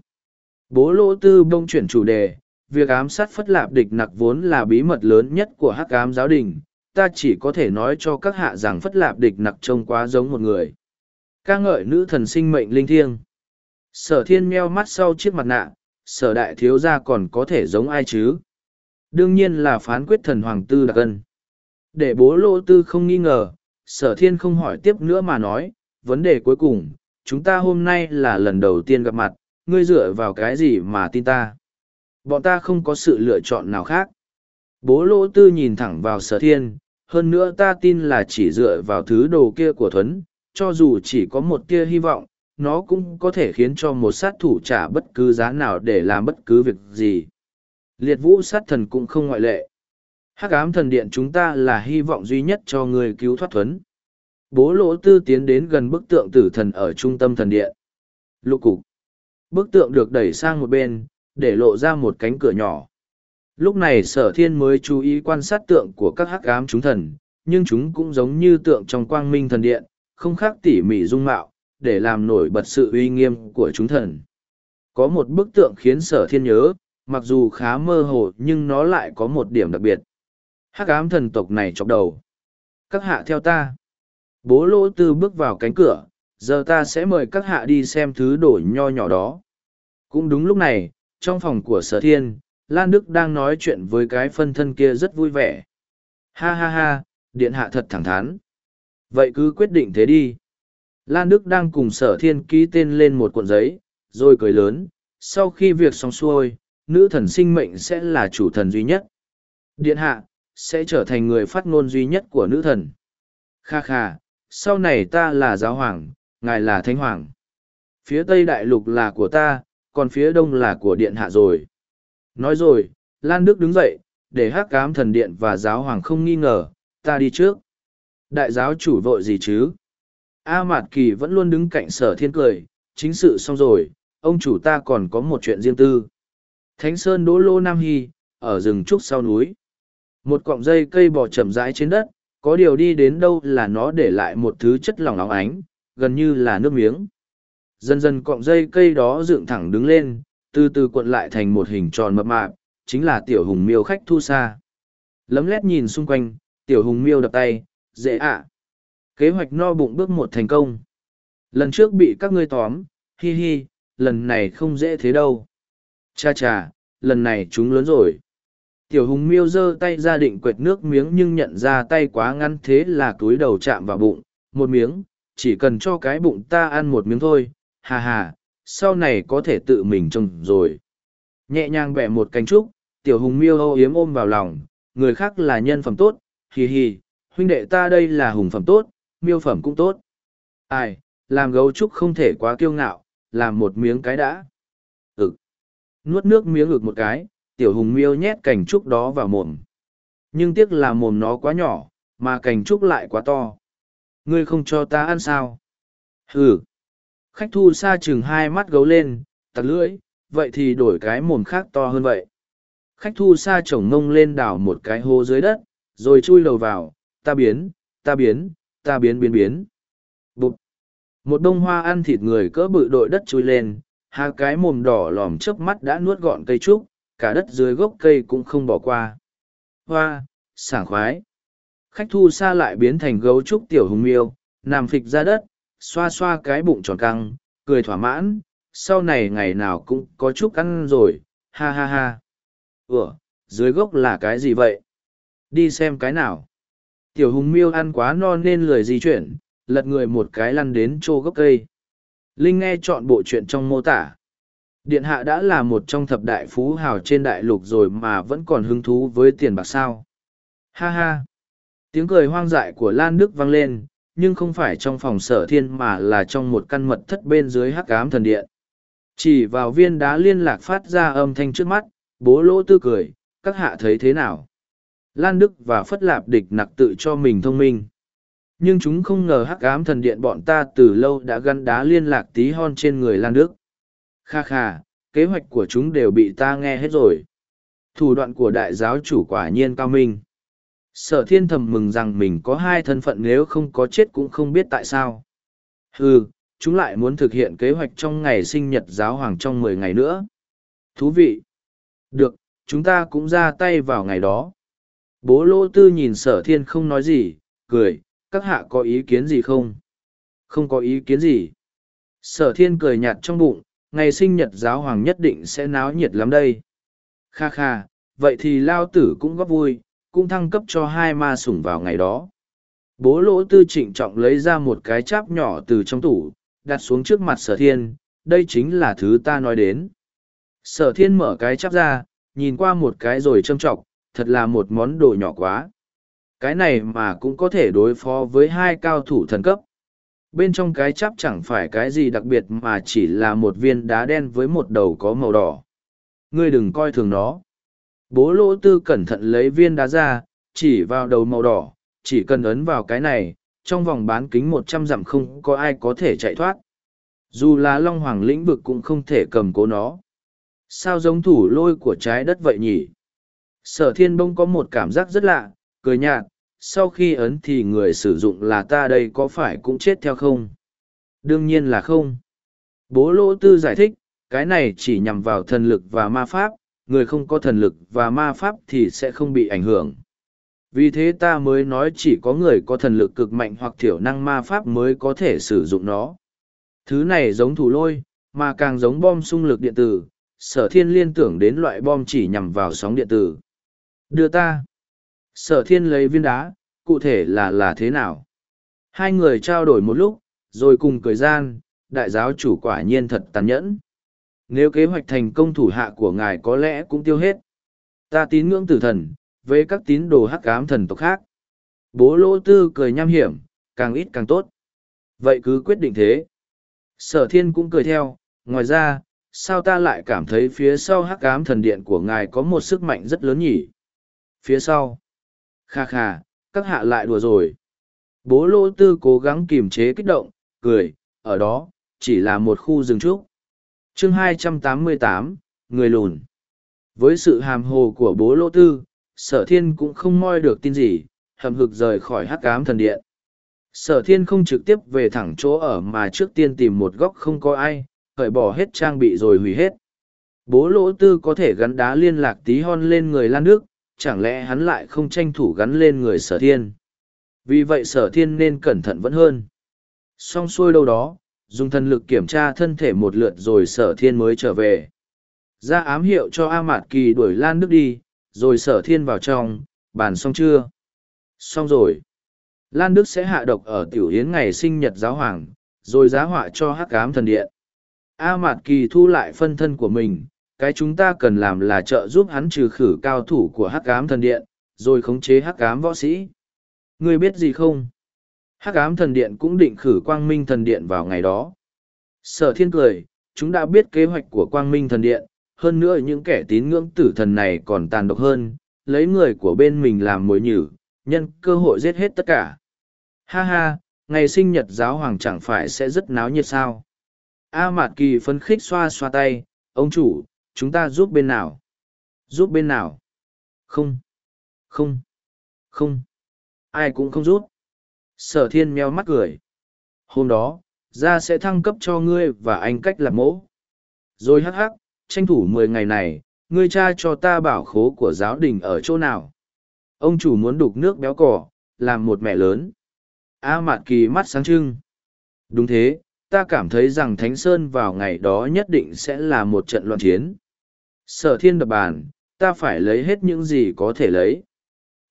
bố lỗ tư bông chuyển chủ đề, việc ám sát phất lạp địch nặc vốn là bí mật lớn nhất của hắc ám giáo đình, ta chỉ có thể nói cho các hạ rằng phất lạp địch nặc trông quá giống một người. ca ngợi nữ thần sinh mệnh linh thiêng. Sở thiên meo mắt sau chiếc mặt nạ, sở đại thiếu gia còn có thể giống ai chứ? Đương nhiên là phán quyết thần hoàng tư đặc ân. Để bố lỗ tư không nghi ngờ, sở thiên không hỏi tiếp nữa mà nói, vấn đề cuối cùng, chúng ta hôm nay là lần đầu tiên gặp mặt, ngươi dựa vào cái gì mà tin ta? Bọn ta không có sự lựa chọn nào khác. Bố lỗ tư nhìn thẳng vào sở thiên, hơn nữa ta tin là chỉ dựa vào thứ đồ kia của Thuấn, cho dù chỉ có một tia hy vọng, nó cũng có thể khiến cho một sát thủ trả bất cứ giá nào để làm bất cứ việc gì. Liệt vũ sát thần cũng không ngoại lệ. Hắc ám thần điện chúng ta là hy vọng duy nhất cho người cứu thoát Thuấn. Bố lỗ tư tiến đến gần bức tượng tử thần ở trung tâm thần điện. Lục cục. Bức tượng được đẩy sang một bên, để lộ ra một cánh cửa nhỏ. Lúc này sở thiên mới chú ý quan sát tượng của các hắc ám chúng thần, nhưng chúng cũng giống như tượng trong quang minh thần điện, không khác tỉ mỉ dung mạo, để làm nổi bật sự uy nghiêm của chúng thần. Có một bức tượng khiến sở thiên nhớ, mặc dù khá mơ hồ nhưng nó lại có một điểm đặc biệt. Hắc ám thần tộc này chọc đầu. Các hạ theo ta. Bố lỗ tư bước vào cánh cửa, giờ ta sẽ mời các hạ đi xem thứ đổi nho nhỏ đó. Cũng đúng lúc này, trong phòng của sở thiên, Lan Đức đang nói chuyện với cái phân thân kia rất vui vẻ. Ha ha ha, điện hạ thật thẳng thắn. Vậy cứ quyết định thế đi. Lan Đức đang cùng sở thiên ký tên lên một cuộn giấy, rồi cười lớn. Sau khi việc xong xuôi, nữ thần sinh mệnh sẽ là chủ thần duy nhất. Điện hạ, sẽ trở thành người phát ngôn duy nhất của nữ thần. Kha kha, sau này ta là giáo hoàng, ngài là thánh hoàng. Phía tây đại lục là của ta, còn phía đông là của điện hạ rồi. Nói rồi, Lan Đức đứng dậy, để hát cám thần điện và giáo hoàng không nghi ngờ, ta đi trước. Đại giáo chủ vội gì chứ? A Mạt Kỳ vẫn luôn đứng cạnh sở thiên cười, chính sự xong rồi, ông chủ ta còn có một chuyện riêng tư. Thánh Sơn Đỗ Lô Nam Hy, ở rừng trúc sau núi. Một cọng dây cây bò chậm rãi trên đất, có điều đi đến đâu là nó để lại một thứ chất lỏng óng ánh, gần như là nước miếng. Dần dần cọng dây cây đó dựng thẳng đứng lên, từ từ cuộn lại thành một hình tròn mập mạp, chính là tiểu hùng miêu khách thu xa. Lấm lét nhìn xung quanh, tiểu hùng miêu đập tay, dễ ạ. Kế hoạch no bụng bước một thành công. Lần trước bị các ngươi tóm, hi hi, lần này không dễ thế đâu. Cha cha, lần này chúng lớn rồi. Tiểu hùng miêu giơ tay ra định quệt nước miếng nhưng nhận ra tay quá ngắn thế là túi đầu chạm vào bụng, một miếng, chỉ cần cho cái bụng ta ăn một miếng thôi, hà hà, sau này có thể tự mình trông rồi. Nhẹ nhàng bẻ một cánh trúc, tiểu hùng miêu âu yếm ôm vào lòng, người khác là nhân phẩm tốt, hì hì, huynh đệ ta đây là hùng phẩm tốt, miêu phẩm cũng tốt. Ai, làm gấu trúc không thể quá kiêu ngạo, làm một miếng cái đã. Ừ. Nuốt nước miếng ực một cái, tiểu hùng miêu nhét cành trúc đó vào mồm. Nhưng tiếc là mồm nó quá nhỏ, mà cành trúc lại quá to. Ngươi không cho ta ăn sao? Ừ. Khách thu xa chừng hai mắt gấu lên, tặc lưỡi, vậy thì đổi cái mồm khác to hơn vậy. Khách thu xa chồng ngông lên đảo một cái hố dưới đất, rồi chui đầu vào, ta biến, ta biến, ta biến biến biến. Bụt! Một đông hoa ăn thịt người cỡ bự đội đất chui lên, hai cái mồm đỏ lòm trước mắt đã nuốt gọn cây trúc, cả đất dưới gốc cây cũng không bỏ qua. Hoa! Sảng khoái! Khách thu xa lại biến thành gấu trúc tiểu hùng miêu, nằm phịch ra đất, xoa xoa cái bụng tròn căng, cười thỏa mãn, sau này ngày nào cũng có chút ăn rồi, ha ha ha. Ủa, dưới gốc là cái gì vậy? Đi xem cái nào. Tiểu hùng miêu ăn quá no nên lười di chuyển, lật người một cái lăn đến chỗ gốc cây. Linh nghe chọn bộ chuyện trong mô tả. Điện hạ đã là một trong thập đại phú hào trên đại lục rồi mà vẫn còn hứng thú với tiền bạc sao. Ha ha. Tiếng cười hoang dại của Lan Đức vang lên, nhưng không phải trong phòng sở thiên mà là trong một căn mật thất bên dưới hắc ám thần điện. Chỉ vào viên đá liên lạc phát ra âm thanh trước mắt, bố lỗ tư cười, các hạ thấy thế nào? Lan Đức và Phất Lạp địch nặc tự cho mình thông minh. Nhưng chúng không ngờ hắc ám thần điện bọn ta từ lâu đã gắn đá liên lạc tí hon trên người Lan Đức. Kha kha, kế hoạch của chúng đều bị ta nghe hết rồi. Thủ đoạn của đại giáo chủ quả nhiên cao minh. Sở thiên thầm mừng rằng mình có hai thân phận nếu không có chết cũng không biết tại sao. Ừ, chúng lại muốn thực hiện kế hoạch trong ngày sinh nhật giáo hoàng trong mười ngày nữa. Thú vị. Được, chúng ta cũng ra tay vào ngày đó. Bố lô tư nhìn sở thiên không nói gì, cười, các hạ có ý kiến gì không? Không có ý kiến gì. Sở thiên cười nhạt trong bụng, ngày sinh nhật giáo hoàng nhất định sẽ náo nhiệt lắm đây. Kha kha, vậy thì lao tử cũng góp vui, cũng thăng cấp cho hai ma sủng vào ngày đó. Bố lỗ tư trịnh trọng lấy ra một cái cháp nhỏ từ trong tủ, đặt xuống trước mặt sở thiên, đây chính là thứ ta nói đến. Sở thiên mở cái cháp ra, nhìn qua một cái rồi châm trọng, thật là một món đồ nhỏ quá. Cái này mà cũng có thể đối phó với hai cao thủ thần cấp. Bên trong cái chắp chẳng phải cái gì đặc biệt mà chỉ là một viên đá đen với một đầu có màu đỏ. Ngươi đừng coi thường nó. Bố lỗ tư cẩn thận lấy viên đá ra, chỉ vào đầu màu đỏ, chỉ cần ấn vào cái này, trong vòng bán kính một trăm dặm không có ai có thể chạy thoát. Dù là Long Hoàng lĩnh vực cũng không thể cầm cố nó. Sao giống thủ lôi của trái đất vậy nhỉ? Sở thiên bông có một cảm giác rất lạ, cười nhạt, sau khi ấn thì người sử dụng là ta đây có phải cũng chết theo không? Đương nhiên là không. Bố lỗ tư giải thích, cái này chỉ nhằm vào thần lực và ma pháp, người không có thần lực và ma pháp thì sẽ không bị ảnh hưởng. Vì thế ta mới nói chỉ có người có thần lực cực mạnh hoặc thiểu năng ma pháp mới có thể sử dụng nó. Thứ này giống thủ lôi, mà càng giống bom xung lực điện tử, sở thiên liên tưởng đến loại bom chỉ nhằm vào sóng điện tử. Đưa ta. Sở thiên lấy viên đá, cụ thể là là thế nào? Hai người trao đổi một lúc, rồi cùng cười gian, đại giáo chủ quả nhiên thật tàn nhẫn. Nếu kế hoạch thành công thủ hạ của ngài có lẽ cũng tiêu hết. Ta tín ngưỡng tử thần, với các tín đồ hắc ám thần tộc khác. Bố lỗ tư cười nham hiểm, càng ít càng tốt. Vậy cứ quyết định thế. Sở thiên cũng cười theo, ngoài ra, sao ta lại cảm thấy phía sau hắc ám thần điện của ngài có một sức mạnh rất lớn nhỉ? Phía sau. Kha kha, các hạ lại đùa rồi. Bố lỗ tư cố gắng kiềm chế kích động, cười, ở đó, chỉ là một khu rừng trúc chương 288, người lùn. Với sự hàm hồ của bố lỗ tư, sở thiên cũng không moi được tin gì, hầm hực rời khỏi hắc cám thần điện. Sở thiên không trực tiếp về thẳng chỗ ở mà trước tiên tìm một góc không có ai, khởi bỏ hết trang bị rồi hủy hết. Bố lỗ tư có thể gắn đá liên lạc tí hon lên người Lan nước chẳng lẽ hắn lại không tranh thủ gắn lên người sở thiên. Vì vậy sở thiên nên cẩn thận vẫn hơn. Xong xuôi đâu đó, dùng thần lực kiểm tra thân thể một lượt rồi sở thiên mới trở về. Ra ám hiệu cho A Mạt Kỳ đuổi Lan Đức đi, rồi sở thiên vào trong, bàn xong chưa? Xong rồi. Lan Đức sẽ hạ độc ở tiểu hiến ngày sinh nhật giáo hoàng, rồi giá họa cho hắc ám thần điện. A Mạt Kỳ thu lại phân thân của mình, cái chúng ta cần làm là trợ giúp hắn trừ khử cao thủ của hắc ám thần điện, rồi khống chế hắc ám võ sĩ. Ngươi biết gì không? Hắc ám thần điện cũng định khử quang minh thần điện vào ngày đó. Sở thiên cười, chúng đã biết kế hoạch của quang minh thần điện, hơn nữa những kẻ tín ngưỡng tử thần này còn tàn độc hơn, lấy người của bên mình làm mồi nhử, nhân cơ hội giết hết tất cả. Ha ha, ngày sinh nhật giáo hoàng chẳng phải sẽ rất náo nhiệt sao. A Mạt Kỳ phấn khích xoa xoa tay, ông chủ, chúng ta giúp bên nào? Giúp bên nào? Không. Không. Không. Ai cũng không giúp. Sở thiên meo mắt cười. Hôm đó, ra sẽ thăng cấp cho ngươi và anh cách làm mỗ. Rồi hắc hắc, tranh thủ mười ngày này, ngươi cha cho ta bảo khố của giáo đình ở chỗ nào. Ông chủ muốn đục nước béo cỏ, làm một mẹ lớn. A Mạt Kỳ mắt sáng trưng. Đúng thế, ta cảm thấy rằng Thánh Sơn vào ngày đó nhất định sẽ là một trận loạn chiến. Sở thiên đập bàn, ta phải lấy hết những gì có thể lấy.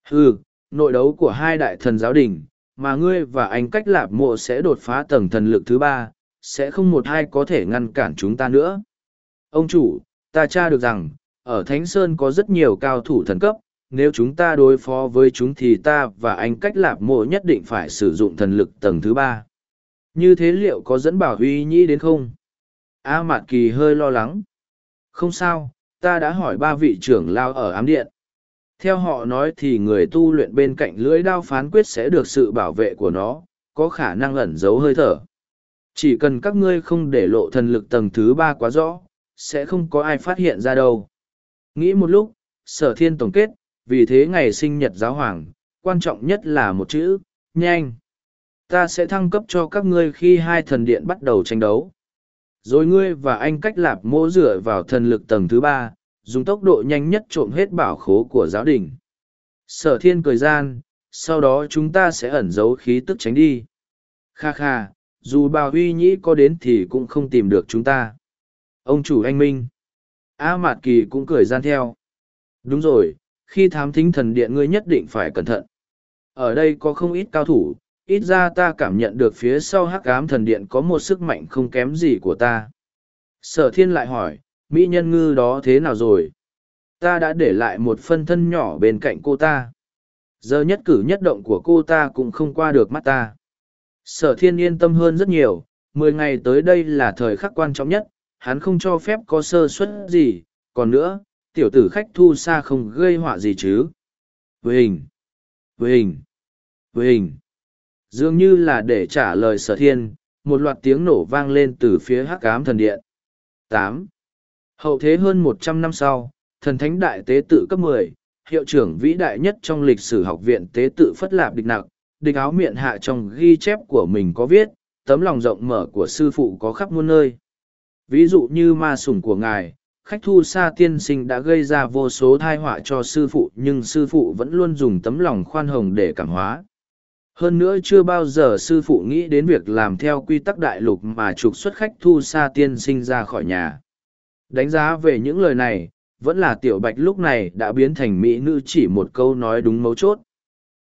Ừ, nội đấu của hai đại thần giáo đình, mà ngươi và anh cách lạp mộ sẽ đột phá tầng thần lực thứ ba, sẽ không một ai có thể ngăn cản chúng ta nữa. Ông chủ, ta tra được rằng, ở Thánh Sơn có rất nhiều cao thủ thần cấp, nếu chúng ta đối phó với chúng thì ta và anh cách lạp mộ nhất định phải sử dụng thần lực tầng thứ ba. Như thế liệu có dẫn bảo huy nhĩ đến không? A Mạt Kỳ hơi lo lắng. Không sao, ta đã hỏi ba vị trưởng lao ở ám điện. Theo họ nói thì người tu luyện bên cạnh lưỡi đao phán quyết sẽ được sự bảo vệ của nó, có khả năng ẩn giấu hơi thở. Chỉ cần các ngươi không để lộ thần lực tầng thứ ba quá rõ, sẽ không có ai phát hiện ra đâu. Nghĩ một lúc, sở thiên tổng kết, vì thế ngày sinh nhật giáo hoàng, quan trọng nhất là một chữ, nhanh. Ta sẽ thăng cấp cho các ngươi khi hai thần điện bắt đầu tranh đấu. Rồi ngươi và anh cách lạp mô dựa vào thần lực tầng thứ ba, dùng tốc độ nhanh nhất trộm hết bảo khố của giáo đình. Sở thiên cười gian, sau đó chúng ta sẽ ẩn giấu khí tức tránh đi. Kha kha, dù bà huy nhĩ có đến thì cũng không tìm được chúng ta. Ông chủ anh Minh. A Mạt Kỳ cũng cười gian theo. Đúng rồi, khi thám thính thần điện ngươi nhất định phải cẩn thận. Ở đây có không ít cao thủ, ít ra ta cảm nhận được phía sau hắc ám thần điện có một sức mạnh không kém gì của ta. Sở thiên lại hỏi, Mỹ nhân ngư đó thế nào rồi? Ta đã để lại một phân thân nhỏ bên cạnh cô ta. Giờ nhất cử nhất động của cô ta cũng không qua được mắt ta. Sở thiên yên tâm hơn rất nhiều, mười ngày tới đây là thời khắc quan trọng nhất, hắn không cho phép có sơ suất gì, còn nữa, tiểu tử khách thu xa không gây họa gì chứ. Với hình, với hình, với hình. Dường như là để trả lời sở thiên, một loạt tiếng nổ vang lên từ phía hắc cám thần điện. tám Hậu thế hơn một trăm năm sau, thần thánh đại tế tự cấp mười, hiệu trưởng vĩ đại nhất trong lịch sử học viện tế tự phất lạp địch nặc, địch áo miệng hạ trong ghi chép của mình có viết, tấm lòng rộng mở của sư phụ có khắp muôn nơi. Ví dụ như ma sủng của ngài, khách thu xa tiên sinh đã gây ra vô số thai họa cho sư phụ nhưng sư phụ vẫn luôn dùng tấm lòng khoan hồng để cảm hóa. Hơn nữa chưa bao giờ sư phụ nghĩ đến việc làm theo quy tắc đại lục mà trục xuất khách thu xa tiên sinh ra khỏi nhà. Đánh giá về những lời này, vẫn là tiểu bạch lúc này đã biến thành mỹ nữ chỉ một câu nói đúng mấu chốt.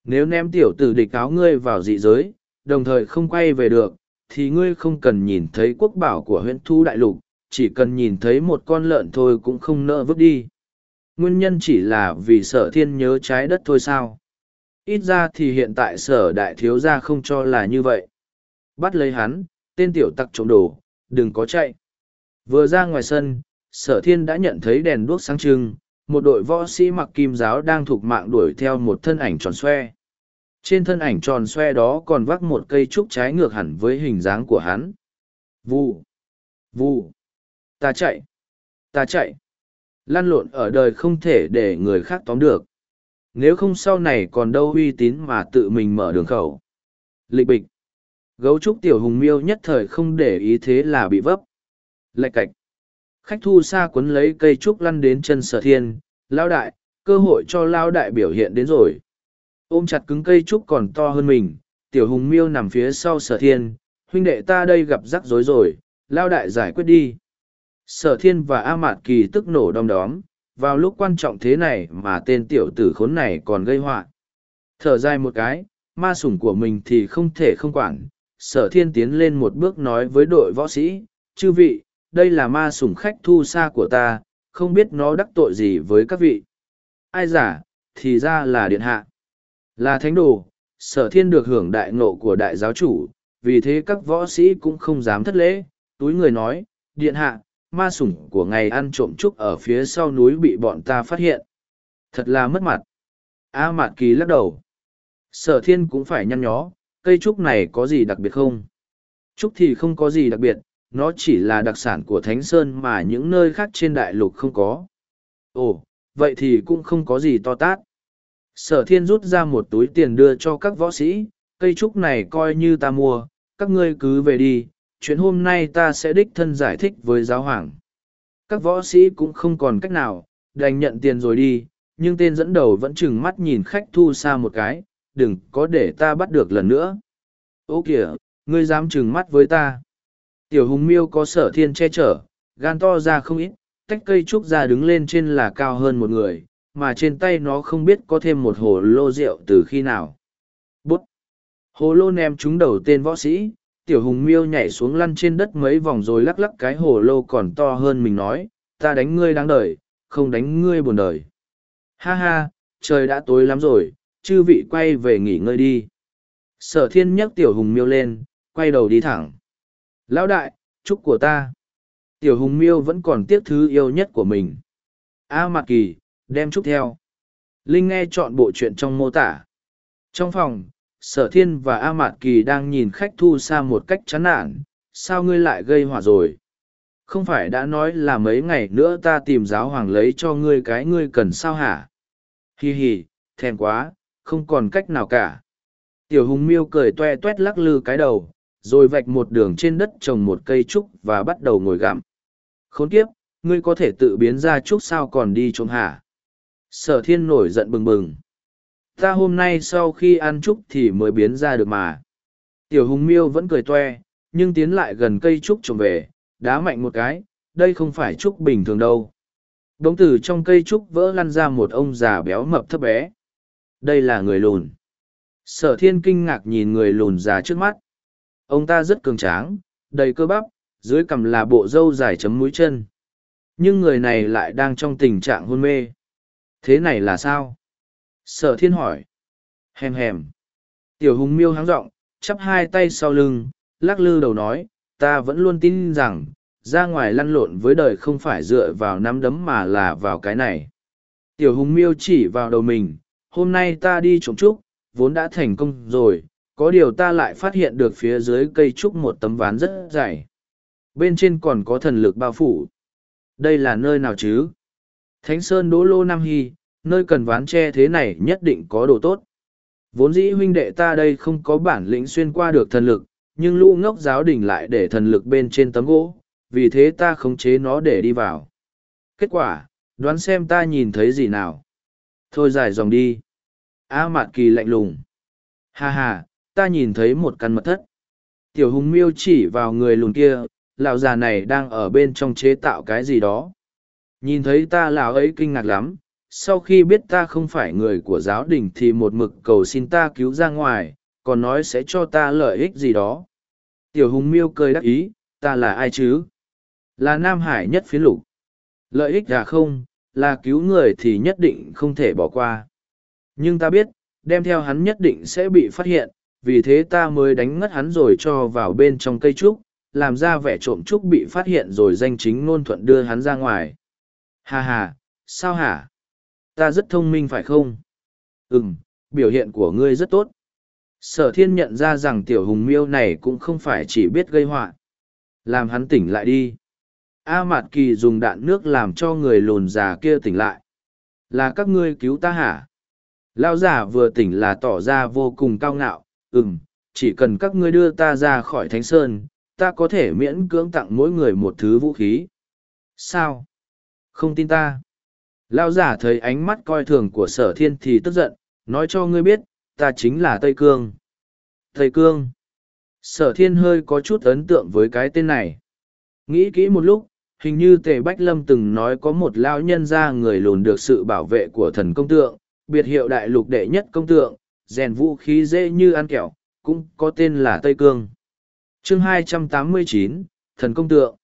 Nếu ném tiểu tử địch áo ngươi vào dị giới, đồng thời không quay về được, thì ngươi không cần nhìn thấy quốc bảo của huyện thu đại lục, chỉ cần nhìn thấy một con lợn thôi cũng không nỡ vứt đi. Nguyên nhân chỉ là vì sở thiên nhớ trái đất thôi sao. Ít ra thì hiện tại sở đại thiếu gia không cho là như vậy. Bắt lấy hắn, tên tiểu tặc trộm đồ, đừng có chạy. Vừa ra ngoài sân, sở thiên đã nhận thấy đèn đuốc sáng trưng, một đội võ sĩ mặc kim giáo đang thuộc mạng đuổi theo một thân ảnh tròn xoe. Trên thân ảnh tròn xoe đó còn vác một cây trúc trái ngược hẳn với hình dáng của hắn. Vu, vu, ta chạy, ta chạy. Lăn lộn ở đời không thể để người khác tóm được. Nếu không sau này còn đâu uy tín mà tự mình mở đường khẩu. Lịch bịch. Gấu trúc tiểu hùng miêu nhất thời không để ý thế là bị vấp. Lạch cạch khách thu xa quấn lấy cây trúc lăn đến chân sở thiên lao đại, cơ hội cho lao đại biểu hiện đến rồi. Ôm chặt cứng cây trúc còn to hơn mình, tiểu hùng miêu nằm phía sau sở thiên, huynh đệ ta đây gặp rắc rối rồi lao đại giải quyết đi. Sở thiên và a mạt kỳ tức nổ đom đóm, vào lúc quan trọng thế này mà tên tiểu tử khốn này còn gây họa. Thở dài một cái, ma sủng của mình thì không thể không quản, sở thiên tiến lên một bước nói với đội võ sĩ, chư vị đây là ma sủng khách thu xa của ta, không biết nó đắc tội gì với các vị. Ai giả, thì ra là điện hạ. Là thánh đồ, sở thiên được hưởng đại ngộ của đại giáo chủ, vì thế các võ sĩ cũng không dám thất lễ. Túi người nói, điện hạ, ma sủng của ngày ăn trộm trúc ở phía sau núi bị bọn ta phát hiện. Thật là mất mặt. A mạt kỳ lắc đầu. Sở thiên cũng phải nhăn nhó, cây trúc này có gì đặc biệt không? Trúc thì không có gì đặc biệt nó chỉ là đặc sản của thánh sơn mà những nơi khác trên đại lục không có. Ồ, vậy thì cũng không có gì to tát. Sở thiên rút ra một túi tiền đưa cho các võ sĩ, cây trúc này coi như ta mua, các ngươi cứ về đi, chuyện hôm nay ta sẽ đích thân giải thích với giáo hoàng. Các võ sĩ cũng không còn cách nào, đành nhận tiền rồi đi, nhưng tên dẫn đầu vẫn chừng mắt nhìn khách thu xa một cái, đừng có để ta bắt được lần nữa. Ô kìa, ngươi dám chừng mắt với ta tiểu hùng miêu có sở thiên che chở, gan to ra không ít, tách cây trúc ra đứng lên trên là cao hơn một người, mà trên tay nó không biết có thêm một hồ lô rượu từ khi nào. Bút. Hồ lô ném trúng đầu tên võ sĩ, tiểu hùng miêu nhảy xuống lăn trên đất mấy vòng rồi lắc lắc cái hồ lô còn to hơn mình nói, ta đánh ngươi đáng đời, không đánh ngươi buồn đời. Ha ha, trời đã tối lắm rồi, chư vị quay về nghỉ ngơi đi. Sở thiên nhấc tiểu hùng miêu lên, quay đầu đi thẳng lão đại, chúc của ta. Tiểu hùng miêu vẫn còn tiếc thứ yêu nhất của mình. A mạc kỳ, đem chúc theo. Linh nghe chọn bộ chuyện trong mô tả. Trong phòng, sở thiên và a mạt kỳ đang nhìn khách thu xa một cách chán nản. Sao ngươi lại gây hỏa rồi? Không phải đã nói là mấy ngày nữa ta tìm giáo hoàng lấy cho ngươi cái ngươi cần sao hả? Hì hì thèm quá, không còn cách nào cả. Tiểu hùng miêu cười toe toét lắc lư cái đầu rồi vạch một đường trên đất trồng một cây trúc và bắt đầu ngồi gặm. Khốn kiếp, ngươi có thể tự biến ra trúc sao còn đi trộm hả? Sở thiên nổi giận bừng bừng. Ta hôm nay sau khi ăn trúc thì mới biến ra được mà. Tiểu hùng miêu vẫn cười toe, nhưng tiến lại gần cây trúc trồng về, đá mạnh một cái, đây không phải trúc bình thường đâu. Đống tử từ trong cây trúc vỡ lăn ra một ông già béo mập thấp bé. Đây là người lùn. Sở thiên kinh ngạc nhìn người lùn già trước mắt ông ta rất cường tráng đầy cơ bắp dưới cằm là bộ râu dài chấm mũi chân nhưng người này lại đang trong tình trạng hôn mê thế này là sao Sở thiên hỏi. Hèm hèm. Tiểu hùng miêu háng rộng, chắp hai tay sau lưng, lắc lư đầu nói, ta vẫn luôn tin rằng, ra ngoài lăn lộn với đời không phải dựa vào nắm đấm mà là vào cái này. Tiểu hùng miêu chỉ vào đầu mình, hôm nay ta đi trộm trúc, vốn đã thành công rồi, có điều ta lại phát hiện được phía dưới cây trúc một tấm ván rất dày. Bên trên còn có thần lực bao phủ. Đây là nơi nào chứ? Thánh Sơn Đỗ Lô Nam Hy, nơi cần ván tre thế này nhất định có đồ tốt. Vốn dĩ huynh đệ ta đây không có bản lĩnh xuyên qua được thần lực, nhưng lũ ngốc giáo đình lại để thần lực bên trên tấm gỗ, vì thế ta khống chế nó để đi vào. Kết quả, đoán xem ta nhìn thấy gì nào. Thôi dài dòng đi. A mạt kỳ lạnh lùng. Ha ha, ta nhìn thấy một căn mật thất. Tiểu hùng miêu chỉ vào người lùn kia, lão già này đang ở bên trong chế tạo cái gì đó. Nhìn thấy ta lão ấy kinh ngạc lắm, sau khi biết ta không phải người của giáo đình thì một mực cầu xin ta cứu ra ngoài còn nói sẽ cho ta lợi ích gì đó tiểu hùng miêu cười đắc ý ta là ai chứ là nam hải nhất phiến lục lợi ích là không là cứu người thì nhất định không thể bỏ qua nhưng ta biết đem theo hắn nhất định sẽ bị phát hiện vì thế ta mới đánh ngất hắn rồi cho vào bên trong cây trúc làm ra vẻ trộm trúc bị phát hiện rồi danh chính ngôn thuận đưa hắn ra ngoài. Hà hà sao hả? Ta rất thông minh phải không? Ừm, biểu hiện của ngươi rất tốt. Sở thiên nhận ra rằng tiểu hùng miêu này cũng không phải chỉ biết gây họa. Làm hắn tỉnh lại đi. A mạt kỳ dùng đạn nước làm cho người lồn già kia tỉnh lại. Là các ngươi cứu ta hả? Lão giả vừa tỉnh là tỏ ra vô cùng cao ngạo Ừm, chỉ cần các ngươi đưa ta ra khỏi thánh sơn ta có thể miễn cưỡng tặng mỗi người một thứ vũ khí Sao? Không tin ta. Lao giả thấy ánh mắt coi thường của sở thiên thì tức giận, nói cho ngươi biết, ta chính là Tây Cương. Tây Cương. Sở thiên hơi có chút ấn tượng với cái tên này. Nghĩ kỹ một lúc, hình như Tề Bách Lâm từng nói có một lao nhân ra người lùn được sự bảo vệ của thần công tượng, biệt hiệu đại lục đệ nhất công tượng, rèn vũ khí dễ như ăn kẹo, cũng có tên là Tây Cương. chương 289, Thần Công Tượng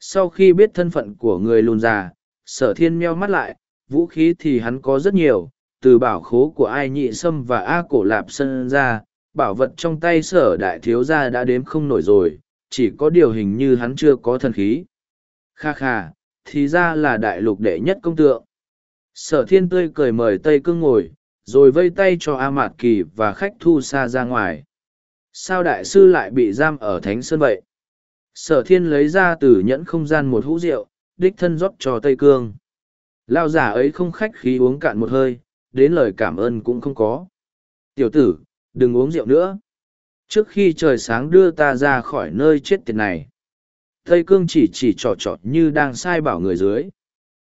Sau khi biết thân phận của người lùn già, sở thiên meo mắt lại, vũ khí thì hắn có rất nhiều, từ bảo khố của ai nhị sâm và A cổ lạp sân ra, bảo vật trong tay sở đại thiếu gia đã đếm không nổi rồi, chỉ có điều hình như hắn chưa có thần khí. Kha kha, thì ra là đại lục đệ nhất công tượng. Sở thiên tươi cười mời Tây Cương ngồi, rồi vây tay cho A Mạt Kỳ và khách thu xa ra ngoài. Sao đại sư lại bị giam ở Thánh Sơn vậy? Sở thiên lấy ra từ nhẫn không gian một hũ rượu, đích thân rót cho Tây Cương. Lao giả ấy không khách khí uống cạn một hơi, đến lời cảm ơn cũng không có. Tiểu tử, đừng uống rượu nữa. Trước khi trời sáng đưa ta ra khỏi nơi chết tiệt này. Tây Cương chỉ chỉ trò trọt như đang sai bảo người dưới.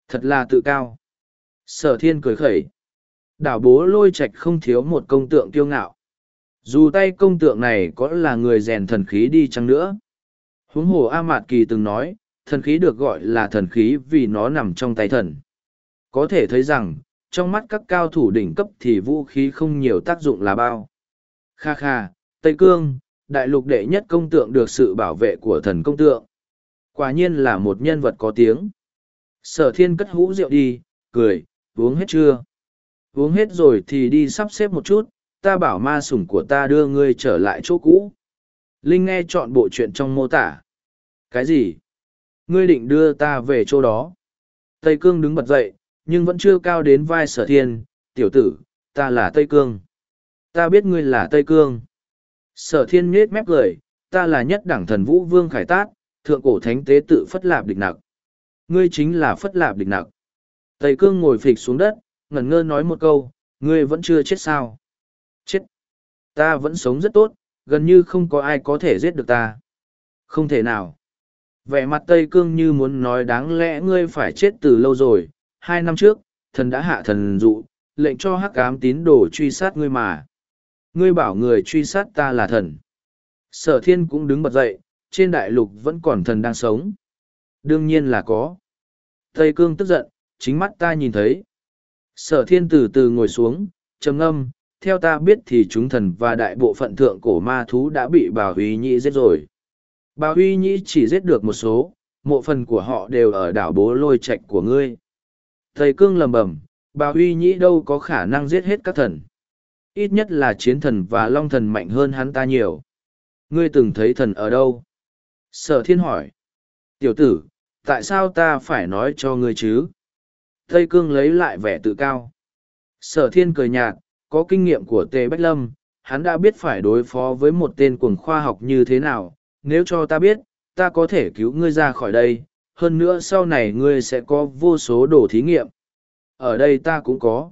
Thật là tự cao. Sở thiên cười khẩy. Đảo bố lôi Trạch không thiếu một công tượng kiêu ngạo. Dù tay công tượng này có là người rèn thần khí đi chăng nữa. Huống hồ A Mạt Kỳ từng nói, thần khí được gọi là thần khí vì nó nằm trong tay thần. Có thể thấy rằng, trong mắt các cao thủ đỉnh cấp thì vũ khí không nhiều tác dụng là bao. Kha kha, Tây Cương, đại lục đệ nhất công tượng được sự bảo vệ của thần công tượng. Quả nhiên là một nhân vật có tiếng. Sở thiên cất hũ rượu đi, cười, uống hết chưa? Uống hết rồi thì đi sắp xếp một chút, ta bảo ma sủng của ta đưa ngươi trở lại chỗ cũ. Linh nghe chọn bộ chuyện trong mô tả. Cái gì? Ngươi định đưa ta về chỗ đó. Tây Cương đứng bật dậy, nhưng vẫn chưa cao đến vai sở thiên. Tiểu tử, ta là Tây Cương. Ta biết ngươi là Tây Cương. Sở thiên nhết mép cười, ta là nhất đẳng thần vũ vương khải tát, thượng cổ thánh tế tự phất lạp địch nặc. Ngươi chính là phất lạp địch nặc. Tây Cương ngồi phịch xuống đất, ngẩn ngơ nói một câu, ngươi vẫn chưa chết sao? Chết! Ta vẫn sống rất tốt, gần như không có ai có thể giết được ta. Không thể nào. Vẻ mặt Tây Cương như muốn nói đáng lẽ ngươi phải chết từ lâu rồi. Hai năm trước, thần đã hạ thần dụ, lệnh cho hắc ám tín đồ truy sát ngươi mà. Ngươi bảo người truy sát ta là thần. Sở thiên cũng đứng bật dậy, trên đại lục vẫn còn thần đang sống. Đương nhiên là có. Tây Cương tức giận, chính mắt ta nhìn thấy. Sở thiên từ từ ngồi xuống, trầm ngâm, theo ta biết thì chúng thần và đại bộ phận thượng cổ ma thú đã bị bà Huy Nhĩ giết rồi. Bà Huy Nhĩ chỉ giết được một số, mộ phần của họ đều ở đảo bố lôi Trạch của ngươi. Thầy cương lầm bầm, bà Huy Nhĩ đâu có khả năng giết hết các thần. Ít nhất là chiến thần và long thần mạnh hơn hắn ta nhiều. Ngươi từng thấy thần ở đâu? Sở thiên hỏi. Tiểu tử, tại sao ta phải nói cho ngươi chứ? Tây Cương lấy lại vẻ tự cao. Sở thiên cười nhạt, có kinh nghiệm của Tề Bách Lâm, hắn đã biết phải đối phó với một tên cuồng khoa học như thế nào. Nếu cho ta biết, ta có thể cứu ngươi ra khỏi đây, hơn nữa sau này ngươi sẽ có vô số đồ thí nghiệm. Ở đây ta cũng có.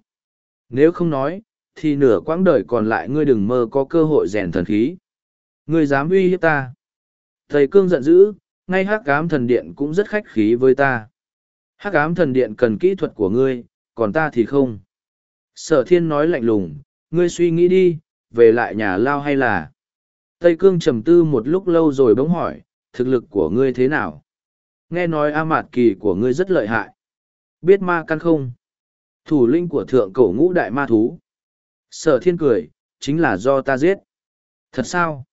Nếu không nói, thì nửa quãng đời còn lại ngươi đừng mơ có cơ hội rèn thần khí. Ngươi dám uy hiếp ta. Thầy Cương giận dữ, ngay hắc Cám thần điện cũng rất khách khí với ta. Hắc ám thần điện cần kỹ thuật của ngươi, còn ta thì không. Sở thiên nói lạnh lùng, ngươi suy nghĩ đi, về lại nhà lao hay là... Tây Cương trầm tư một lúc lâu rồi bỗng hỏi, thực lực của ngươi thế nào? Nghe nói A Mạt Kỳ của ngươi rất lợi hại. Biết ma căn không? Thủ linh của thượng cổ ngũ đại ma thú. Sở thiên cười, chính là do ta giết. Thật sao?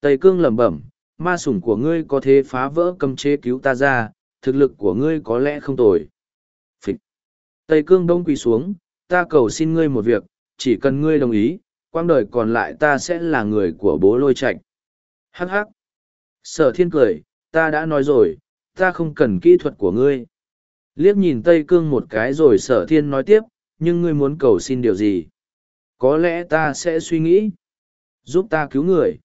Tây Cương lẩm bẩm, ma sủng của ngươi có thể phá vỡ cầm chế cứu ta ra, thực lực của ngươi có lẽ không tồi. Phịch. Tây Cương đông quỳ xuống, ta cầu xin ngươi một việc, chỉ cần ngươi đồng ý, quang đời còn lại ta sẽ là người của bố lôi Trạch. Hắc hắc. Sở thiên cười, ta đã nói rồi, ta không cần kỹ thuật của ngươi. Liếc nhìn Tây Cương một cái rồi sở thiên nói tiếp, nhưng ngươi muốn cầu xin điều gì? Có lẽ ta sẽ suy nghĩ. Giúp ta cứu người.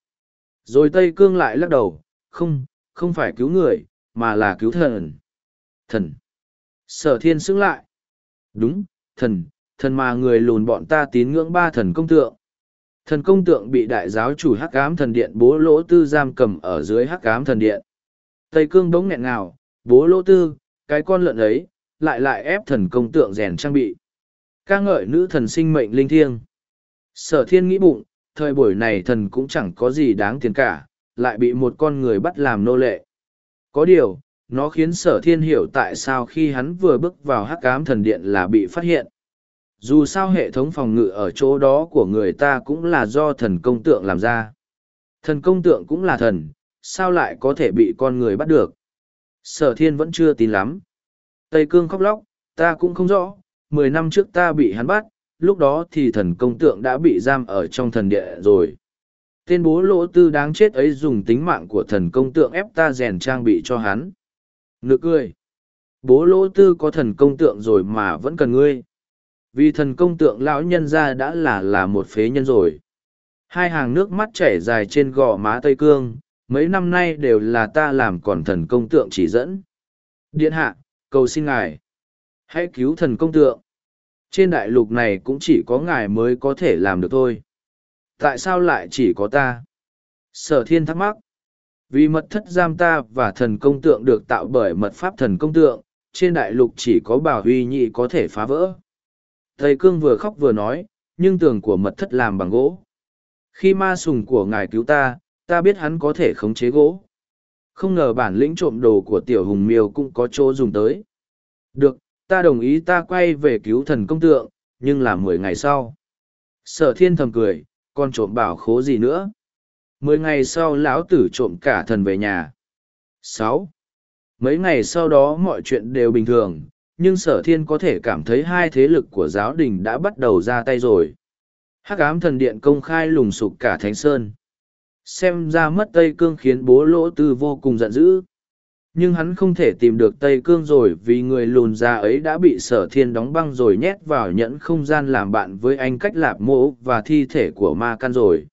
Rồi Tây Cương lại lắc đầu, không, không phải cứu người, mà là cứu thần. Thần. Sở thiên xứng lại. Đúng, thần, thần mà người lùn bọn ta tín ngưỡng ba thần công tượng. Thần công tượng bị đại giáo chủ hắc ám thần điện bố lỗ tư giam cầm ở dưới hắc ám thần điện. Tây cương bỗng nghẹn ngào, bố lỗ tư, cái con lợn ấy, lại lại ép thần công tượng rèn trang bị. ca ngợi nữ thần sinh mệnh linh thiêng. Sở thiên nghĩ bụng, thời buổi này thần cũng chẳng có gì đáng tiền cả, lại bị một con người bắt làm nô lệ. Có điều, nó khiến sở thiên hiểu tại sao khi hắn vừa bước vào hắc cám thần điện là bị phát hiện. Dù sao hệ thống phòng ngự ở chỗ đó của người ta cũng là do thần công tượng làm ra. Thần công tượng cũng là thần, sao lại có thể bị con người bắt được? Sở thiên vẫn chưa tin lắm. Tây Cương khóc lóc, ta cũng không rõ, mười năm trước ta bị hắn bắt, lúc đó thì thần công tượng đã bị giam ở trong thần địa rồi. Tên bố lỗ tư đáng chết ấy dùng tính mạng của thần công tượng ép ta rèn trang bị cho hắn. Nực cười. Bố lỗ tư có thần công tượng rồi mà vẫn cần ngươi. Vì thần công tượng lão nhân ra đã là là một phế nhân rồi. Hai hàng nước mắt chảy dài trên gò má Tây Cương, mấy năm nay đều là ta làm còn thần công tượng chỉ dẫn. Điện hạ, cầu xin ngài. Hãy cứu thần công tượng. Trên đại lục này cũng chỉ có ngài mới có thể làm được thôi. Tại sao lại chỉ có ta? Sở thiên thắc mắc. Vì mật thất giam ta và thần công tượng được tạo bởi mật pháp thần công tượng, trên đại lục chỉ có bảo huy nhị có thể phá vỡ. Thầy Cương vừa khóc vừa nói, nhưng tường của mật thất làm bằng gỗ. Khi ma sùng của ngài cứu ta, ta biết hắn có thể khống chế gỗ. Không ngờ bản lĩnh trộm đồ của tiểu hùng miêu cũng có chỗ dùng tới. Được, ta đồng ý ta quay về cứu thần công tượng, nhưng là mười ngày sau. Sở thiên thầm cười, con trộm bảo khố gì nữa. Mười ngày sau lão tử trộm cả thần về nhà. sáu Mấy ngày sau đó mọi chuyện đều bình thường, nhưng sở thiên có thể cảm thấy hai thế lực của giáo đình đã bắt đầu ra tay rồi. Hắc ám thần điện công khai lùng sục cả Thánh Sơn. Xem ra mất Tây Cương khiến bố lỗ tư vô cùng giận dữ. Nhưng hắn không thể tìm được Tây Cương rồi vì người lùn già ấy đã bị sở thiên đóng băng rồi nhét vào nhẫn không gian làm bạn với anh cách lạp mộ và thi thể của ma căn rồi.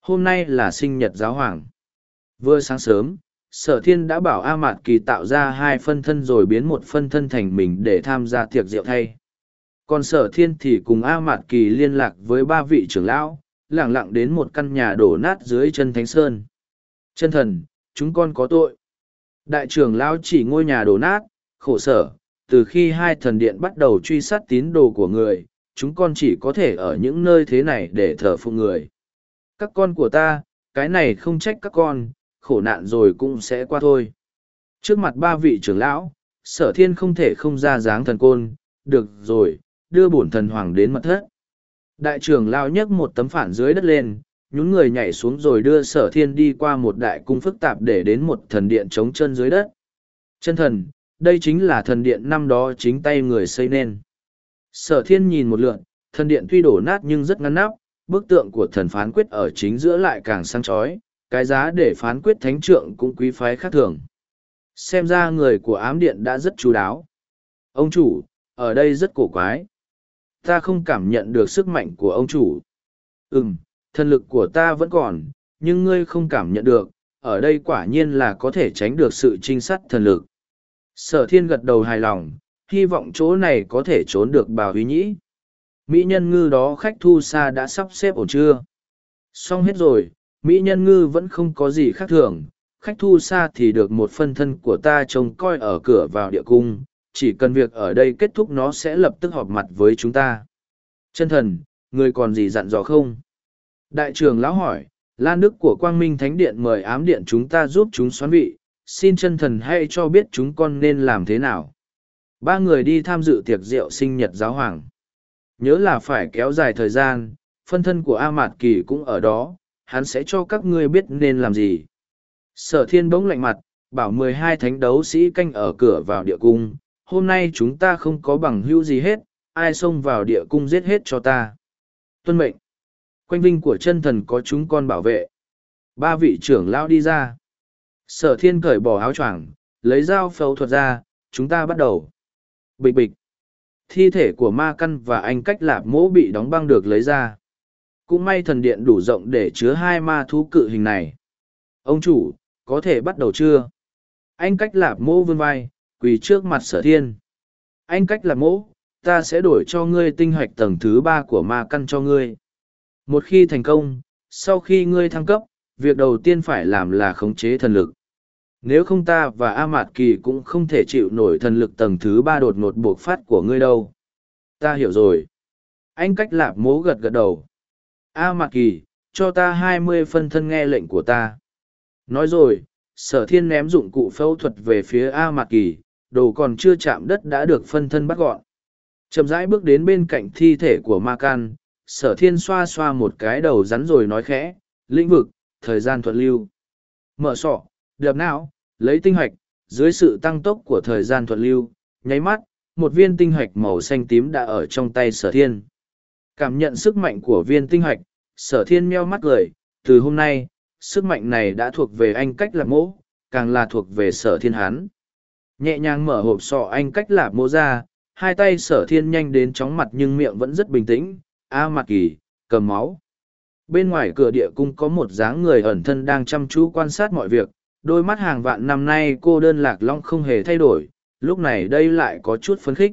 Hôm nay là sinh nhật giáo hoàng. Vừa sáng sớm, sở thiên đã bảo A Mạt Kỳ tạo ra hai phân thân rồi biến một phân thân thành mình để tham gia tiệc rượu thay. Còn sở thiên thì cùng A Mạt Kỳ liên lạc với ba vị trưởng lão, lẳng lặng đến một căn nhà đổ nát dưới chân Thánh Sơn. Chân thần, chúng con có tội. Đại trưởng lão chỉ ngôi nhà đổ nát, khổ sở, từ khi hai thần điện bắt đầu truy sát tín đồ của người, chúng con chỉ có thể ở những nơi thế này để thờ phụng người. Các con của ta, cái này không trách các con, khổ nạn rồi cũng sẽ qua thôi. Trước mặt ba vị trưởng lão, sở thiên không thể không ra dáng thần côn, được rồi, đưa bổn thần hoàng đến mật thất. Đại trưởng lão nhấc một tấm phản dưới đất lên, nhún người nhảy xuống rồi đưa sở thiên đi qua một đại cung phức tạp để đến một thần điện trống chân dưới đất. Chân thần, đây chính là thần điện năm đó chính tay người xây nên. Sở thiên nhìn một lượn, thần điện tuy đổ nát nhưng rất ngăn nắp, bức tượng của thần phán quyết ở chính giữa lại càng sang chói cái giá để phán quyết thánh trượng cũng quý phái khác thường. Xem ra người của ám điện đã rất chú đáo. Ông chủ, ở đây rất cổ quái. Ta không cảm nhận được sức mạnh của ông chủ. Ừm, thần lực của ta vẫn còn, nhưng ngươi không cảm nhận được, ở đây quả nhiên là có thể tránh được sự trinh sát thần lực. Sở thiên gật đầu hài lòng, hy vọng chỗ này có thể trốn được bào huy nhĩ. Mỹ nhân ngư đó khách thu xa đã sắp xếp ổn chưa? Xong hết rồi, Mỹ nhân ngư vẫn không có gì khác thường, khách thu xa thì được một phân thân của ta trông coi ở cửa vào địa cung, chỉ cần việc ở đây kết thúc nó sẽ lập tức họp mặt với chúng ta. Chân thần, người còn gì dặn dò không? Đại trưởng lão hỏi, Lan Đức của Quang Minh Thánh Điện mời ám điện chúng ta giúp chúng xoán vị, xin chân thần hãy cho biết chúng con nên làm thế nào. Ba người đi tham dự tiệc rượu sinh nhật giáo hoàng. Nhớ là phải kéo dài thời gian, phân thân của A Mạt Kỳ cũng ở đó, hắn sẽ cho các ngươi biết nên làm gì. Sở thiên bỗng lạnh mặt, bảo mười hai thánh đấu sĩ canh ở cửa vào địa cung, hôm nay chúng ta không có bằng hữu gì hết, ai xông vào địa cung giết hết cho ta. Tuân mệnh. Quanh vinh của chân thần có chúng con bảo vệ. Ba vị trưởng lao đi ra. Sở thiên cởi bỏ áo choàng, lấy dao phẫu thuật ra, chúng ta bắt đầu. Bịch bịch. Thi thể của ma căn và anh cách lạp mỗ bị đóng băng được lấy ra. Cũng may thần điện đủ rộng để chứa hai ma thú cự hình này. Ông chủ, có thể bắt đầu chưa? Anh cách lạp mỗ vươn vai, quỳ trước mặt sở thiên. Anh cách lạp mỗ, ta sẽ đổi cho ngươi tinh hoạch tầng thứ ba của ma căn cho ngươi. Một khi thành công, sau khi ngươi thăng cấp, việc đầu tiên phải làm là khống chế thần lực. nếu không ta và A Mạt Kỳ cũng không thể chịu nổi thần lực tầng thứ ba đột ngột bộc phát của ngươi đâu. Ta hiểu rồi. Anh cách lạp mố gật gật đầu. A Mạt Kỳ, cho ta hai mươi phân thân nghe lệnh của ta. Nói rồi, sở thiên ném dụng cụ phẫu thuật về phía A Mạt Kỳ, đồ còn chưa chạm đất đã được phân thân bắt gọn. Chậm rãi bước đến bên cạnh thi thể của Ma Can, sở thiên xoa xoa một cái đầu rắn rồi nói khẽ, lĩnh vực, thời gian thuận lưu. Mở sọ, đập não, lấy tinh hoạch, dưới sự tăng tốc của thời gian thuận lưu, nháy mắt, một viên tinh hoạch màu xanh tím đã ở trong tay sở thiên. Cảm nhận sức mạnh của viên tinh hoạch, sở thiên meo mắt cười, từ hôm nay, sức mạnh này đã thuộc về anh cách lạc mỗ, càng là thuộc về sở thiên hán. Nhẹ nhàng mở hộp sọ anh cách lạc mỗ ra, hai tay sở thiên nhanh đến chóng mặt nhưng miệng vẫn rất bình tĩnh, a mặt kỳ, cầm máu. Bên ngoài cửa địa cung có một dáng người ẩn thân đang chăm chú quan sát mọi việc, đôi mắt hàng vạn năm nay cô đơn lạc long không hề thay đổi, lúc này đây lại có chút phấn khích.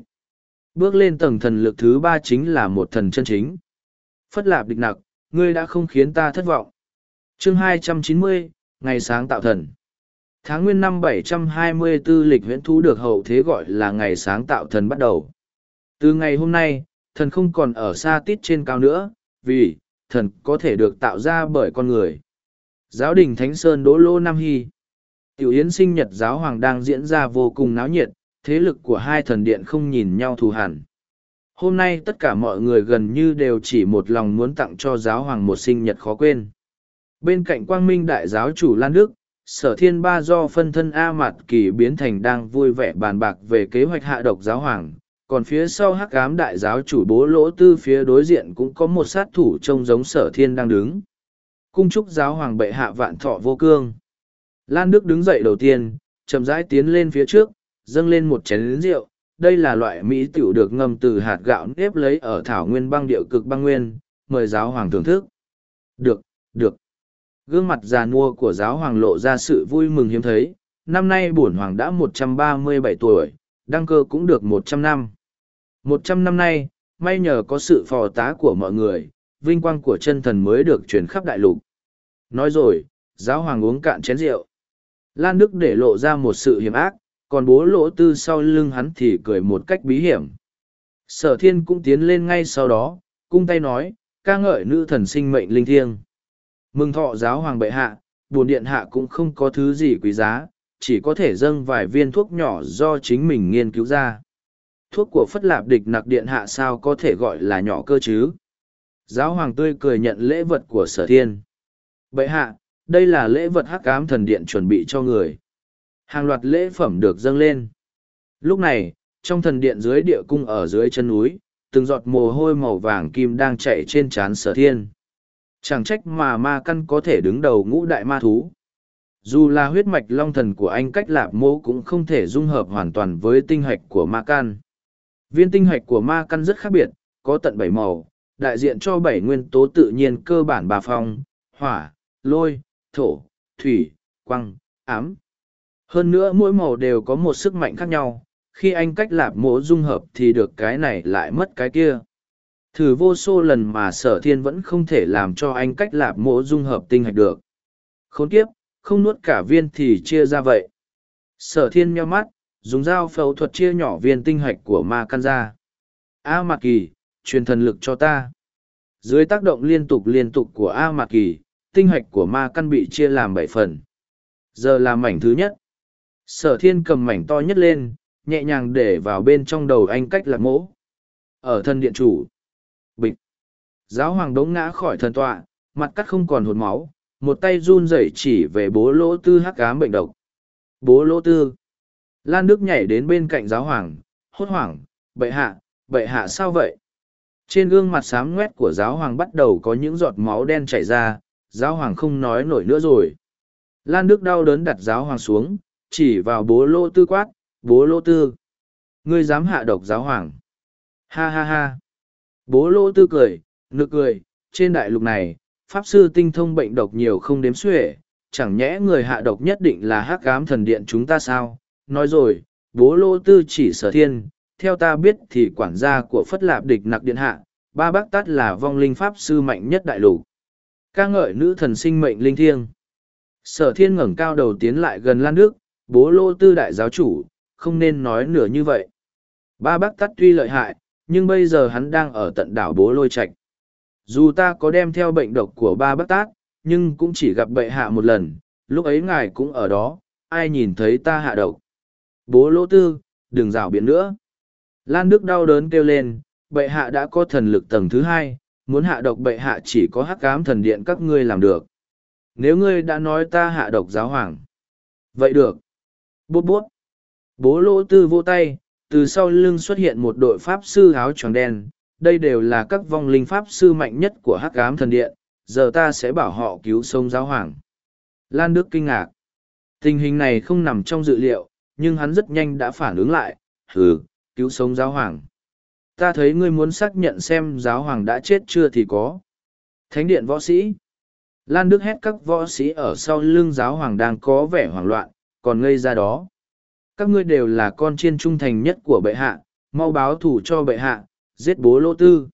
Bước lên tầng thần lực thứ ba chính là một thần chân chính. Phất lạp địch nặc, ngươi đã không khiến ta thất vọng. chương 290, ngày sáng tạo thần. Tháng nguyên năm 724 lịch huyễn thú được hậu thế gọi là ngày sáng tạo thần bắt đầu. Từ ngày hôm nay, thần không còn ở xa tít trên cao nữa, vì, thần có thể được tạo ra bởi con người. Giáo đình Thánh Sơn Đỗ Lô Nam Hy Tiểu Yến sinh nhật giáo hoàng đang diễn ra vô cùng náo nhiệt, thế lực của hai thần điện không nhìn nhau thù hẳn. Hôm nay tất cả mọi người gần như đều chỉ một lòng muốn tặng cho giáo hoàng một sinh nhật khó quên. Bên cạnh quang minh đại giáo chủ Lan Đức, sở thiên ba do phân thân A Mạt Kỳ biến thành đang vui vẻ bàn bạc về kế hoạch hạ độc giáo hoàng, còn phía sau hắc cám đại giáo chủ bố lỗ tư phía đối diện cũng có một sát thủ trông giống sở thiên đang đứng. Cung chúc giáo hoàng bệ hạ vạn thọ vô cương. Lan Đức đứng dậy đầu tiên, chậm rãi tiến lên phía trước, dâng lên một chén rượu. Đây là loại mỹ tiểu được ngâm từ hạt gạo nếp lấy ở thảo nguyên băng điệu cực băng nguyên, mời giáo hoàng thưởng thức. Được, được. Gương mặt già nua của giáo hoàng lộ ra sự vui mừng hiếm thấy. Năm nay bổn hoàng đã một trăm ba mươi bảy tuổi, đăng cơ cũng được một trăm năm. Một trăm năm nay, may nhờ có sự phò tá của mọi người, vinh quang của chân thần mới được truyền khắp đại lục. Nói rồi, giáo hoàng uống cạn chén rượu. Lan Đức để lộ ra một sự hiểm ác, còn bố lỗ tư sau lưng hắn thì cười một cách bí hiểm. Sở thiên cũng tiến lên ngay sau đó, cung tay nói, ca ngợi nữ thần sinh mệnh linh thiêng. Mừng thọ giáo hoàng bệ hạ, buồn điện hạ cũng không có thứ gì quý giá, chỉ có thể dâng vài viên thuốc nhỏ do chính mình nghiên cứu ra. Thuốc của Phất Lạp địch nặc điện hạ sao có thể gọi là nhỏ cơ chứ? Giáo hoàng tươi cười nhận lễ vật của sở thiên. Bệ hạ, đây là lễ vật hắc ám thần điện chuẩn bị cho người. Hàng loạt lễ phẩm được dâng lên. Lúc này, trong thần điện dưới địa cung ở dưới chân núi, từng giọt mồ hôi màu vàng kim đang chạy trên trán sở thiên. Chẳng trách mà ma căn có thể đứng đầu ngũ đại ma thú. Dù là huyết mạch long thần của anh cách lạp mô cũng không thể dung hợp hoàn toàn với tinh hạch của ma căn. Viên tinh hạch của ma căn rất khác biệt, có tận bảy màu, đại diện cho bảy nguyên tố tự nhiên cơ bản bà phong, hỏa, lôi, thổ, thủy, quăng, ám. Hơn nữa mỗi màu đều có một sức mạnh khác nhau, khi anh cách lạp mố dung hợp thì được cái này lại mất cái kia. Thử vô số lần mà sở thiên vẫn không thể làm cho anh cách lạp mố dung hợp tinh hạch được. Khốn kiếp, không nuốt cả viên thì chia ra vậy. Sở thiên nheo mắt, dùng dao phẫu thuật chia nhỏ viên tinh hạch của ma căn ra. A Mạc Kỳ, truyền thần lực cho ta. Dưới tác động liên tục liên tục của A Mạc Kỳ, tinh hạch của ma căn bị chia làm bảy phần. Giờ là mảnh thứ nhất. Sở thiên cầm mảnh to nhất lên, nhẹ nhàng để vào bên trong đầu anh cách lạc mỗ. Ở thân điện chủ. Bịch. Giáo hoàng đống ngã khỏi thần tọa, mặt cắt không còn hột máu, một tay run rẩy chỉ về bố lỗ tư hắc ám bệnh độc. Bố lỗ tư. Lan Đức nhảy đến bên cạnh giáo hoàng, hốt hoảng, bệ hạ, bệ hạ sao vậy? Trên gương mặt xám ngoét của giáo hoàng bắt đầu có những giọt máu đen chảy ra, giáo hoàng không nói nổi nữa rồi. Lan Đức đau đớn đặt giáo hoàng xuống, chỉ vào bố lô tư quát, bố lô tư. Ngươi dám hạ độc giáo hoàng. Ha ha ha. Bố lô tư cười, nực cười, trên đại lục này, pháp sư tinh thông bệnh độc nhiều không đếm xuể, chẳng nhẽ người hạ độc nhất định là hắc ám thần điện chúng ta sao? Nói rồi, bố lô tư chỉ sở thiên, theo ta biết thì quản gia của phất lạp địch nặc điện hạ, ba bác tát là vong linh pháp sư mạnh nhất đại lục ca ngợi nữ thần sinh mệnh linh thiêng sở thiên ngẩng cao đầu tiến lại gần lan đức bố lô tư đại giáo chủ, không nên nói nửa như vậy. Ba bác tát tuy lợi hại, nhưng bây giờ hắn đang ở tận đảo bố lôi Trạch. Dù ta có đem theo bệnh độc của ba bác tát, nhưng cũng chỉ gặp bệ hạ một lần, lúc ấy ngài cũng ở đó, ai nhìn thấy ta hạ độc. Bố lỗ tư, đừng rào biển nữa. Lan Đức đau đớn kêu lên, bệ hạ đã có thần lực tầng thứ hai, muốn hạ độc bệ hạ chỉ có hắc cám thần điện các ngươi làm được. Nếu ngươi đã nói ta hạ độc giáo hoàng. Vậy được. Bút bút. Bố lỗ tư vô tay, từ sau lưng xuất hiện một đội pháp sư áo tròn đen. Đây đều là các vong linh pháp sư mạnh nhất của hắc ám thần điện. Giờ ta sẽ bảo họ cứu sống giáo hoàng. Lan Đức kinh ngạc. Tình hình này không nằm trong dự liệu, nhưng hắn rất nhanh đã phản ứng lại. Hừ, cứu sống giáo hoàng. Ta thấy ngươi muốn xác nhận xem giáo hoàng đã chết chưa thì có. Thánh điện võ sĩ. Lan Đức hét các võ sĩ ở sau lưng giáo hoàng đang có vẻ hoảng loạn, còn ngây ra đó. Các ngươi đều là con chiên trung thành nhất của bệ hạ, mau báo thủ cho bệ hạ, giết bố lô tư.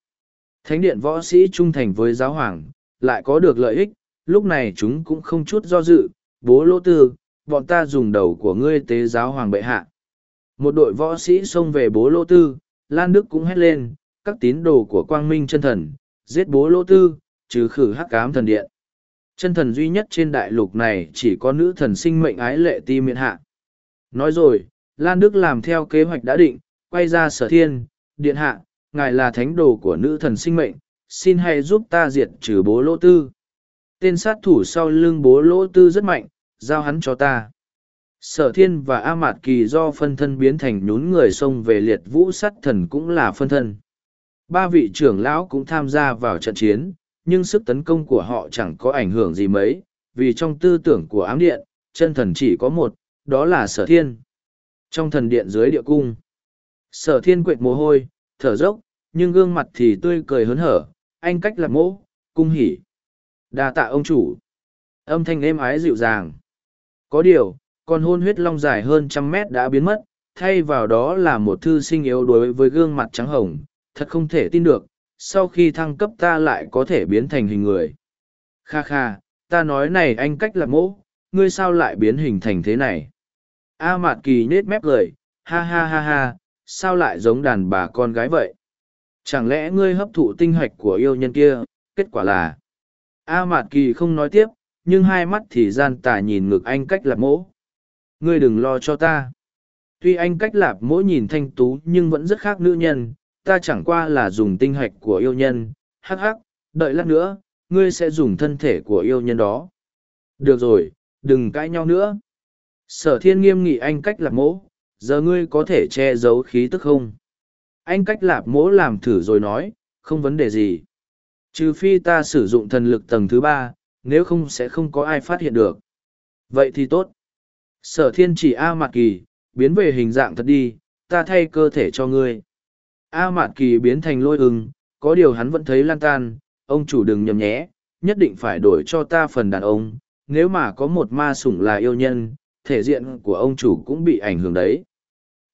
Thánh điện võ sĩ trung thành với giáo hoàng, lại có được lợi ích, lúc này chúng cũng không chút do dự, bố lô tư, bọn ta dùng đầu của ngươi tế giáo hoàng bệ hạ. Một đội võ sĩ xông về bố lô tư, Lan Đức cũng hét lên, các tín đồ của quang minh chân thần, giết bố lô tư, trừ khử hắc cám thần điện. Chân thần duy nhất trên đại lục này chỉ có nữ thần sinh mệnh ái lệ ti miện hạ. Nói rồi, Lan Đức làm theo kế hoạch đã định, quay ra sở thiên, điện hạ, ngài là thánh đồ của nữ thần sinh mệnh, xin hãy giúp ta diệt trừ bố lỗ tư. Tên sát thủ sau lưng bố lỗ tư rất mạnh, giao hắn cho ta. Sở thiên và A Mạt Kỳ do phân thân biến thành nhún người xông về liệt vũ sắt thần cũng là phân thân. Ba vị trưởng lão cũng tham gia vào trận chiến, nhưng sức tấn công của họ chẳng có ảnh hưởng gì mấy, vì trong tư tưởng của ám điện, chân thần chỉ có một, đó là sở thiên. Trong thần điện dưới địa cung, sở thiên quệt mồ hôi, thở dốc, nhưng gương mặt thì tươi cười hớn hở, anh cách lạc mỗ, cung hỉ. đa tạ ông chủ. Âm thanh êm ái dịu dàng. Có điều, con hôn huyết long dài hơn trăm mét đã biến mất, thay vào đó là một thư sinh yếu đuối với gương mặt trắng hồng, thật không thể tin được, sau khi thăng cấp ta lại có thể biến thành hình người. Kha kha, ta nói này anh cách lạc mỗ, ngươi sao lại biến hình thành thế này? A Mạt Kỳ nết mép cười, ha ha ha ha, sao lại giống đàn bà con gái vậy? Chẳng lẽ ngươi hấp thụ tinh hoạch của yêu nhân kia, kết quả là... A Mạt Kỳ không nói tiếp, nhưng hai mắt thì gian tà nhìn ngực anh cách lạp mỗ. Ngươi đừng lo cho ta. Tuy anh cách lạp mỗ nhìn thanh tú nhưng vẫn rất khác nữ nhân, ta chẳng qua là dùng tinh hạch của yêu nhân, hắc hắc, đợi lát nữa, ngươi sẽ dùng thân thể của yêu nhân đó. Được rồi, đừng cãi nhau nữa. Sở thiên nghiêm nghị anh cách lạp mỗ, giờ ngươi có thể che giấu khí tức không? Anh cách lạp mỗ làm thử rồi nói, không vấn đề gì. Trừ phi ta sử dụng thần lực tầng thứ ba, nếu không sẽ không có ai phát hiện được. Vậy thì tốt. Sở thiên chỉ A Mạt Kỳ, biến về hình dạng thật đi, ta thay cơ thể cho ngươi. A Mạt Kỳ biến thành lôi ưng, có điều hắn vẫn thấy lan tan, ông chủ đừng nhầm nhé, nhất định phải đổi cho ta phần đàn ông, nếu mà có một ma sủng là yêu nhân, thể diện của ông chủ cũng bị ảnh hưởng đấy.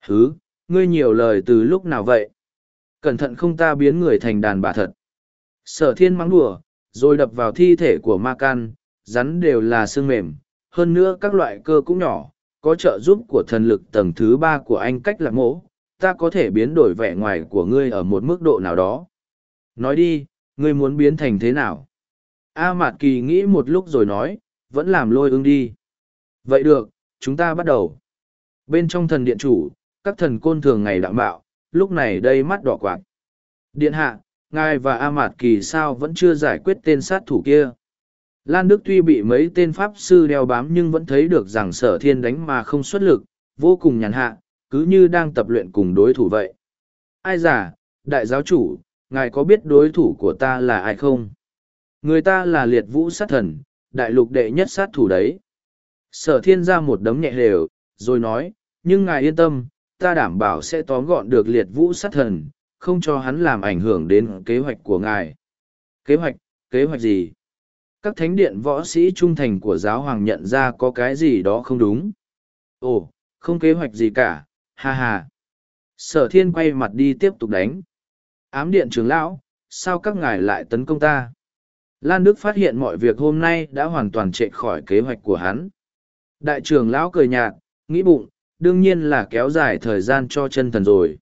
Hứ, ngươi nhiều lời từ lúc nào vậy? Cẩn thận không ta biến người thành đàn bà thật. Sở thiên mắng đùa, rồi đập vào thi thể của ma can, rắn đều là xương mềm, hơn nữa các loại cơ cũng nhỏ, có trợ giúp của thần lực tầng thứ ba của anh cách lạc mỗ, ta có thể biến đổi vẻ ngoài của ngươi ở một mức độ nào đó. Nói đi, ngươi muốn biến thành thế nào? A Mạt Kỳ nghĩ một lúc rồi nói, vẫn làm lôi ưng đi. Vậy được, chúng ta bắt đầu. Bên trong thần điện chủ, các thần côn thường ngày đạm bạo, lúc này đây mắt đỏ quạt. Điện hạ, ngài và A Mạt Kỳ sao vẫn chưa giải quyết tên sát thủ kia. Lan Đức tuy bị mấy tên pháp sư đeo bám nhưng vẫn thấy được rằng sở thiên đánh mà không xuất lực, vô cùng nhàn hạ, cứ như đang tập luyện cùng đối thủ vậy. Ai giả, đại giáo chủ, ngài có biết đối thủ của ta là ai không? Người ta là liệt vũ sát thần, đại lục đệ nhất sát thủ đấy. Sở thiên ra một đấm nhẹ lều, rồi nói, nhưng ngài yên tâm, ta đảm bảo sẽ tóm gọn được liệt vũ sát thần, không cho hắn làm ảnh hưởng đến kế hoạch của ngài. Kế hoạch, kế hoạch gì? Các thánh điện võ sĩ trung thành của giáo hoàng nhận ra có cái gì đó không đúng. Ồ, không kế hoạch gì cả, ha ha. Sở thiên quay mặt đi tiếp tục đánh. Ám điện trưởng lão, sao các ngài lại tấn công ta? Lan Đức phát hiện mọi việc hôm nay đã hoàn toàn chạy khỏi kế hoạch của hắn. Đại trưởng lão cười nhạt, nghĩ bụng, đương nhiên là kéo dài thời gian cho chân thần rồi.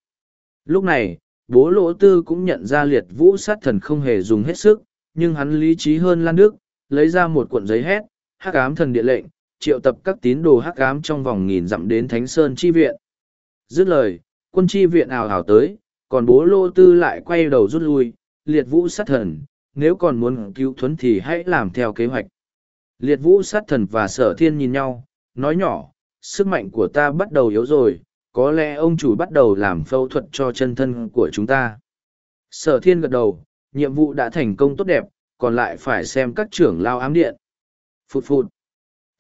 Lúc này, bố lỗ tư cũng nhận ra liệt vũ sát thần không hề dùng hết sức, nhưng hắn lý trí hơn Lan Đức, lấy ra một cuộn giấy hét, hắc ám thần địa lệnh, triệu tập các tín đồ hắc ám trong vòng nghìn dặm đến Thánh Sơn chi viện. Dứt lời, quân chi viện ảo ảo tới, còn bố lô tư lại quay đầu rút lui, liệt vũ sát thần, nếu còn muốn cứu thuấn thì hãy làm theo kế hoạch. Liệt vũ sát thần và sở thiên nhìn nhau, nói nhỏ, sức mạnh của ta bắt đầu yếu rồi, có lẽ ông chủ bắt đầu làm phẫu thuật cho chân thân của chúng ta. Sở thiên gật đầu, nhiệm vụ đã thành công tốt đẹp, còn lại phải xem các trưởng lao ám điện. Phụt phụt.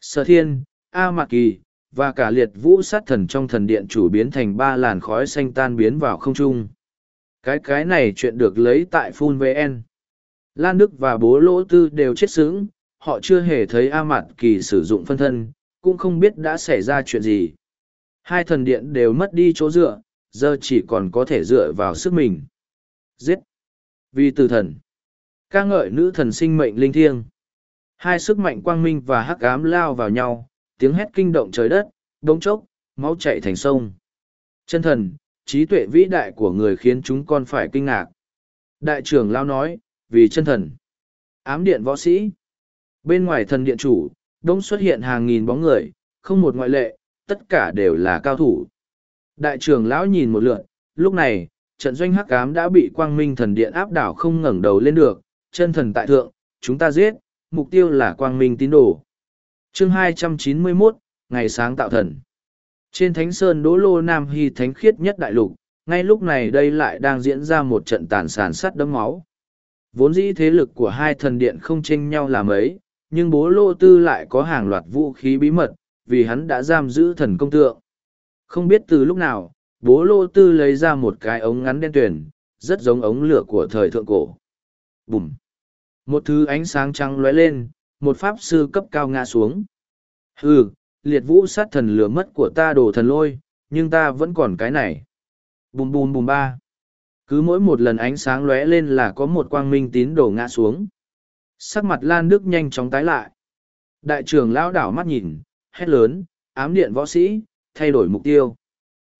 Sở thiên, A Mạc Kỳ, và cả liệt vũ sát thần trong thần điện chủ biến thành ba làn khói xanh tan biến vào không trung. Cái cái này chuyện được lấy tại Phun VN. Lan Đức và bố lỗ tư đều chết sướng, họ chưa hề thấy A Mạt Kỳ sử dụng phân thân, cũng không biết đã xảy ra chuyện gì. Hai thần điện đều mất đi chỗ dựa, giờ chỉ còn có thể dựa vào sức mình. Giết! Vì từ thần. ca ngợi nữ thần sinh mệnh linh thiêng. Hai sức mạnh quang minh và hắc ám lao vào nhau, tiếng hét kinh động trời đất, đống chốc, máu chạy thành sông. Chân thần, trí tuệ vĩ đại của người khiến chúng con phải kinh ngạc. Đại trưởng lao nói, vì chân thần. Ám điện võ sĩ. Bên ngoài thần điện chủ, đông xuất hiện hàng nghìn bóng người, không một ngoại lệ, tất cả đều là cao thủ. Đại trưởng lão nhìn một lượt. lúc này, trận doanh hắc ám đã bị quang minh thần điện áp đảo không ngẩng đầu lên được, chân thần tại thượng, chúng ta giết, mục tiêu là quang minh tín đồ. chương 291, ngày sáng tạo thần. Trên thánh sơn đỗ lô Nam Hy thánh khiết nhất đại lục, ngay lúc này đây lại đang diễn ra một trận tàn sản sắt đấm máu. Vốn dĩ thế lực của hai thần điện không chênh nhau là mấy, nhưng bố lô tư lại có hàng loạt vũ khí bí mật, vì hắn đã giam giữ thần công tượng. Không biết từ lúc nào, bố lô tư lấy ra một cái ống ngắn đen tuyển, rất giống ống lửa của thời thượng cổ. Bùm! Một thứ ánh sáng trắng lóe lên, một pháp sư cấp cao ngã xuống. Hừ, liệt vũ sát thần lửa mất của ta đổ thần lôi, nhưng ta vẫn còn cái này. Bùm bùm bùm ba. Cứ mỗi một lần ánh sáng lóe lên là có một quang minh tín đổ ngã xuống. Sắc mặt Lan Đức nhanh chóng tái lại. Đại trưởng lão đảo mắt nhìn, hét lớn, ám điện võ sĩ, thay đổi mục tiêu.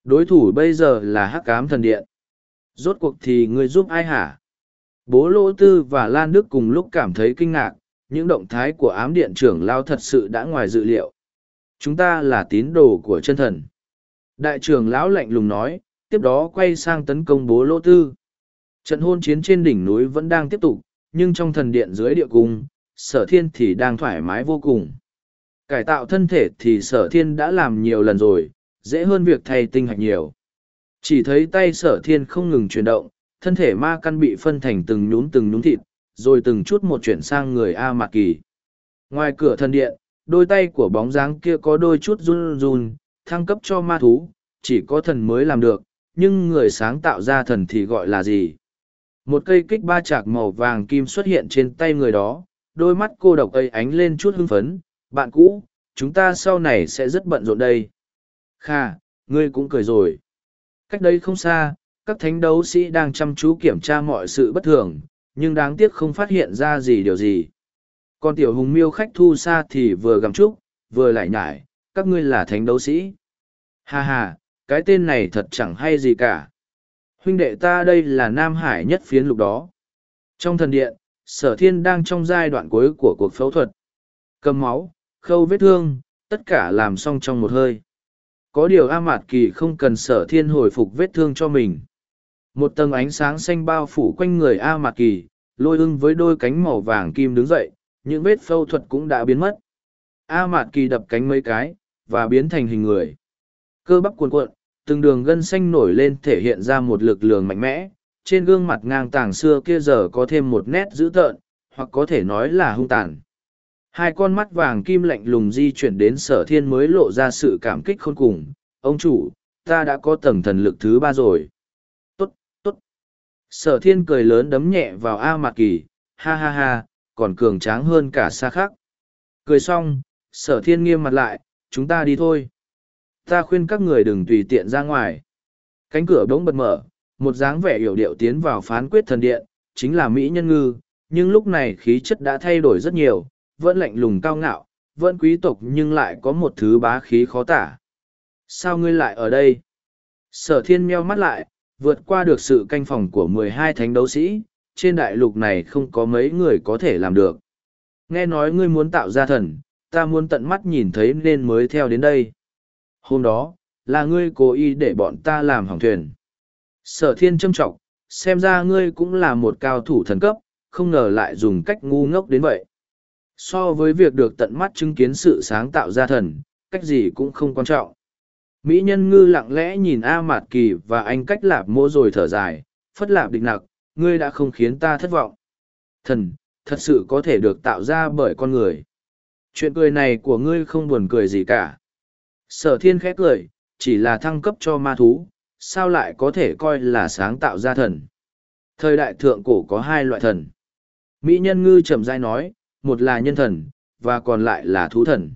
Đối thủ bây giờ là hắc ám thần điện. Rốt cuộc thì người giúp ai hả? Bố Lỗ Tư và Lan Đức cùng lúc cảm thấy kinh ngạc, những động thái của ám điện trưởng lao thật sự đã ngoài dự liệu. Chúng ta là tín đồ của chân thần. Đại trưởng lão lạnh lùng nói, tiếp đó quay sang tấn công bố Lỗ Tư. Trận hôn chiến trên đỉnh núi vẫn đang tiếp tục, nhưng trong thần điện dưới địa cung, sở thiên thì đang thoải mái vô cùng. Cải tạo thân thể thì sở thiên đã làm nhiều lần rồi, dễ hơn việc thay tinh hạch nhiều. Chỉ thấy tay sở thiên không ngừng chuyển động, thân thể ma căn bị phân thành từng nhún từng nhún thịt, rồi từng chút một chuyển sang người A Mạc Kỳ. Ngoài cửa thần điện, đôi tay của bóng dáng kia có đôi chút run run, thăng cấp cho ma thú, chỉ có thần mới làm được, nhưng người sáng tạo ra thần thì gọi là gì? Một cây kích ba chạc màu vàng kim xuất hiện trên tay người đó, đôi mắt cô độc ấy ánh lên chút hưng phấn, bạn cũ, chúng ta sau này sẽ rất bận rộn đây. Kha, ngươi cũng cười rồi. Cách đây không xa, các thánh đấu sĩ đang chăm chú kiểm tra mọi sự bất thường, nhưng đáng tiếc không phát hiện ra gì điều gì. Còn tiểu hùng miêu khách thu xa thì vừa gầm trúc, vừa lại nhải, các ngươi là thánh đấu sĩ. Ha ha, cái tên này thật chẳng hay gì cả. Huynh đệ ta đây là Nam Hải nhất phiến lục đó. Trong thần điện, sở thiên đang trong giai đoạn cuối của cuộc phẫu thuật. Cầm máu, khâu vết thương, tất cả làm xong trong một hơi. Có điều A Mạt Kỳ không cần sở thiên hồi phục vết thương cho mình. Một tầng ánh sáng xanh bao phủ quanh người A Mạt Kỳ, lôi ưng với đôi cánh màu vàng kim đứng dậy, những vết phẫu thuật cũng đã biến mất. A Mạt Kỳ đập cánh mấy cái, và biến thành hình người. Cơ bắp cuồn cuộn, từng đường gân xanh nổi lên thể hiện ra một lực lượng mạnh mẽ. Trên gương mặt ngang tàng xưa kia giờ có thêm một nét dữ tợn, hoặc có thể nói là hung tàn. Hai con mắt vàng kim lạnh lùng di chuyển đến sở thiên mới lộ ra sự cảm kích khôn cùng. Ông chủ, ta đã có tầng thần lực thứ ba rồi. Tốt, tốt. Sở thiên cười lớn đấm nhẹ vào A Mạc Kỳ, ha ha ha, còn cường tráng hơn cả xa khác. Cười xong, sở thiên nghiêm mặt lại, chúng ta đi thôi. Ta khuyên các người đừng tùy tiện ra ngoài. Cánh cửa bỗng bật mở, một dáng vẻ hiểu điệu tiến vào phán quyết thần điện, chính là Mỹ Nhân Ngư, nhưng lúc này khí chất đã thay đổi rất nhiều, vẫn lạnh lùng cao ngạo, vẫn quý tộc nhưng lại có một thứ bá khí khó tả. Sao ngươi lại ở đây? Sở thiên meo mắt lại, vượt qua được sự canh phòng của mười hai thánh đấu sĩ, trên đại lục này không có mấy người có thể làm được. Nghe nói ngươi muốn tạo ra thần, ta muốn tận mắt nhìn thấy nên mới theo đến đây. Hôm đó, là ngươi cố ý để bọn ta làm hỏng thuyền. Sở thiên trâm trọng, xem ra ngươi cũng là một cao thủ thần cấp, không ngờ lại dùng cách ngu ngốc đến vậy. So với việc được tận mắt chứng kiến sự sáng tạo ra thần, cách gì cũng không quan trọng. Mỹ nhân ngư lặng lẽ nhìn A Mạt Kỳ và anh cách lạp mô rồi thở dài, phất lạp địch nặc, ngươi đã không khiến ta thất vọng. Thần, thật sự có thể được tạo ra bởi con người. Chuyện cười này của ngươi không buồn cười gì cả. Sở thiên khét cười, chỉ là thăng cấp cho ma thú, sao lại có thể coi là sáng tạo ra thần. Thời đại thượng cổ có hai loại thần. Mỹ nhân ngư chậm dai nói, một là nhân thần, và còn lại là thú thần.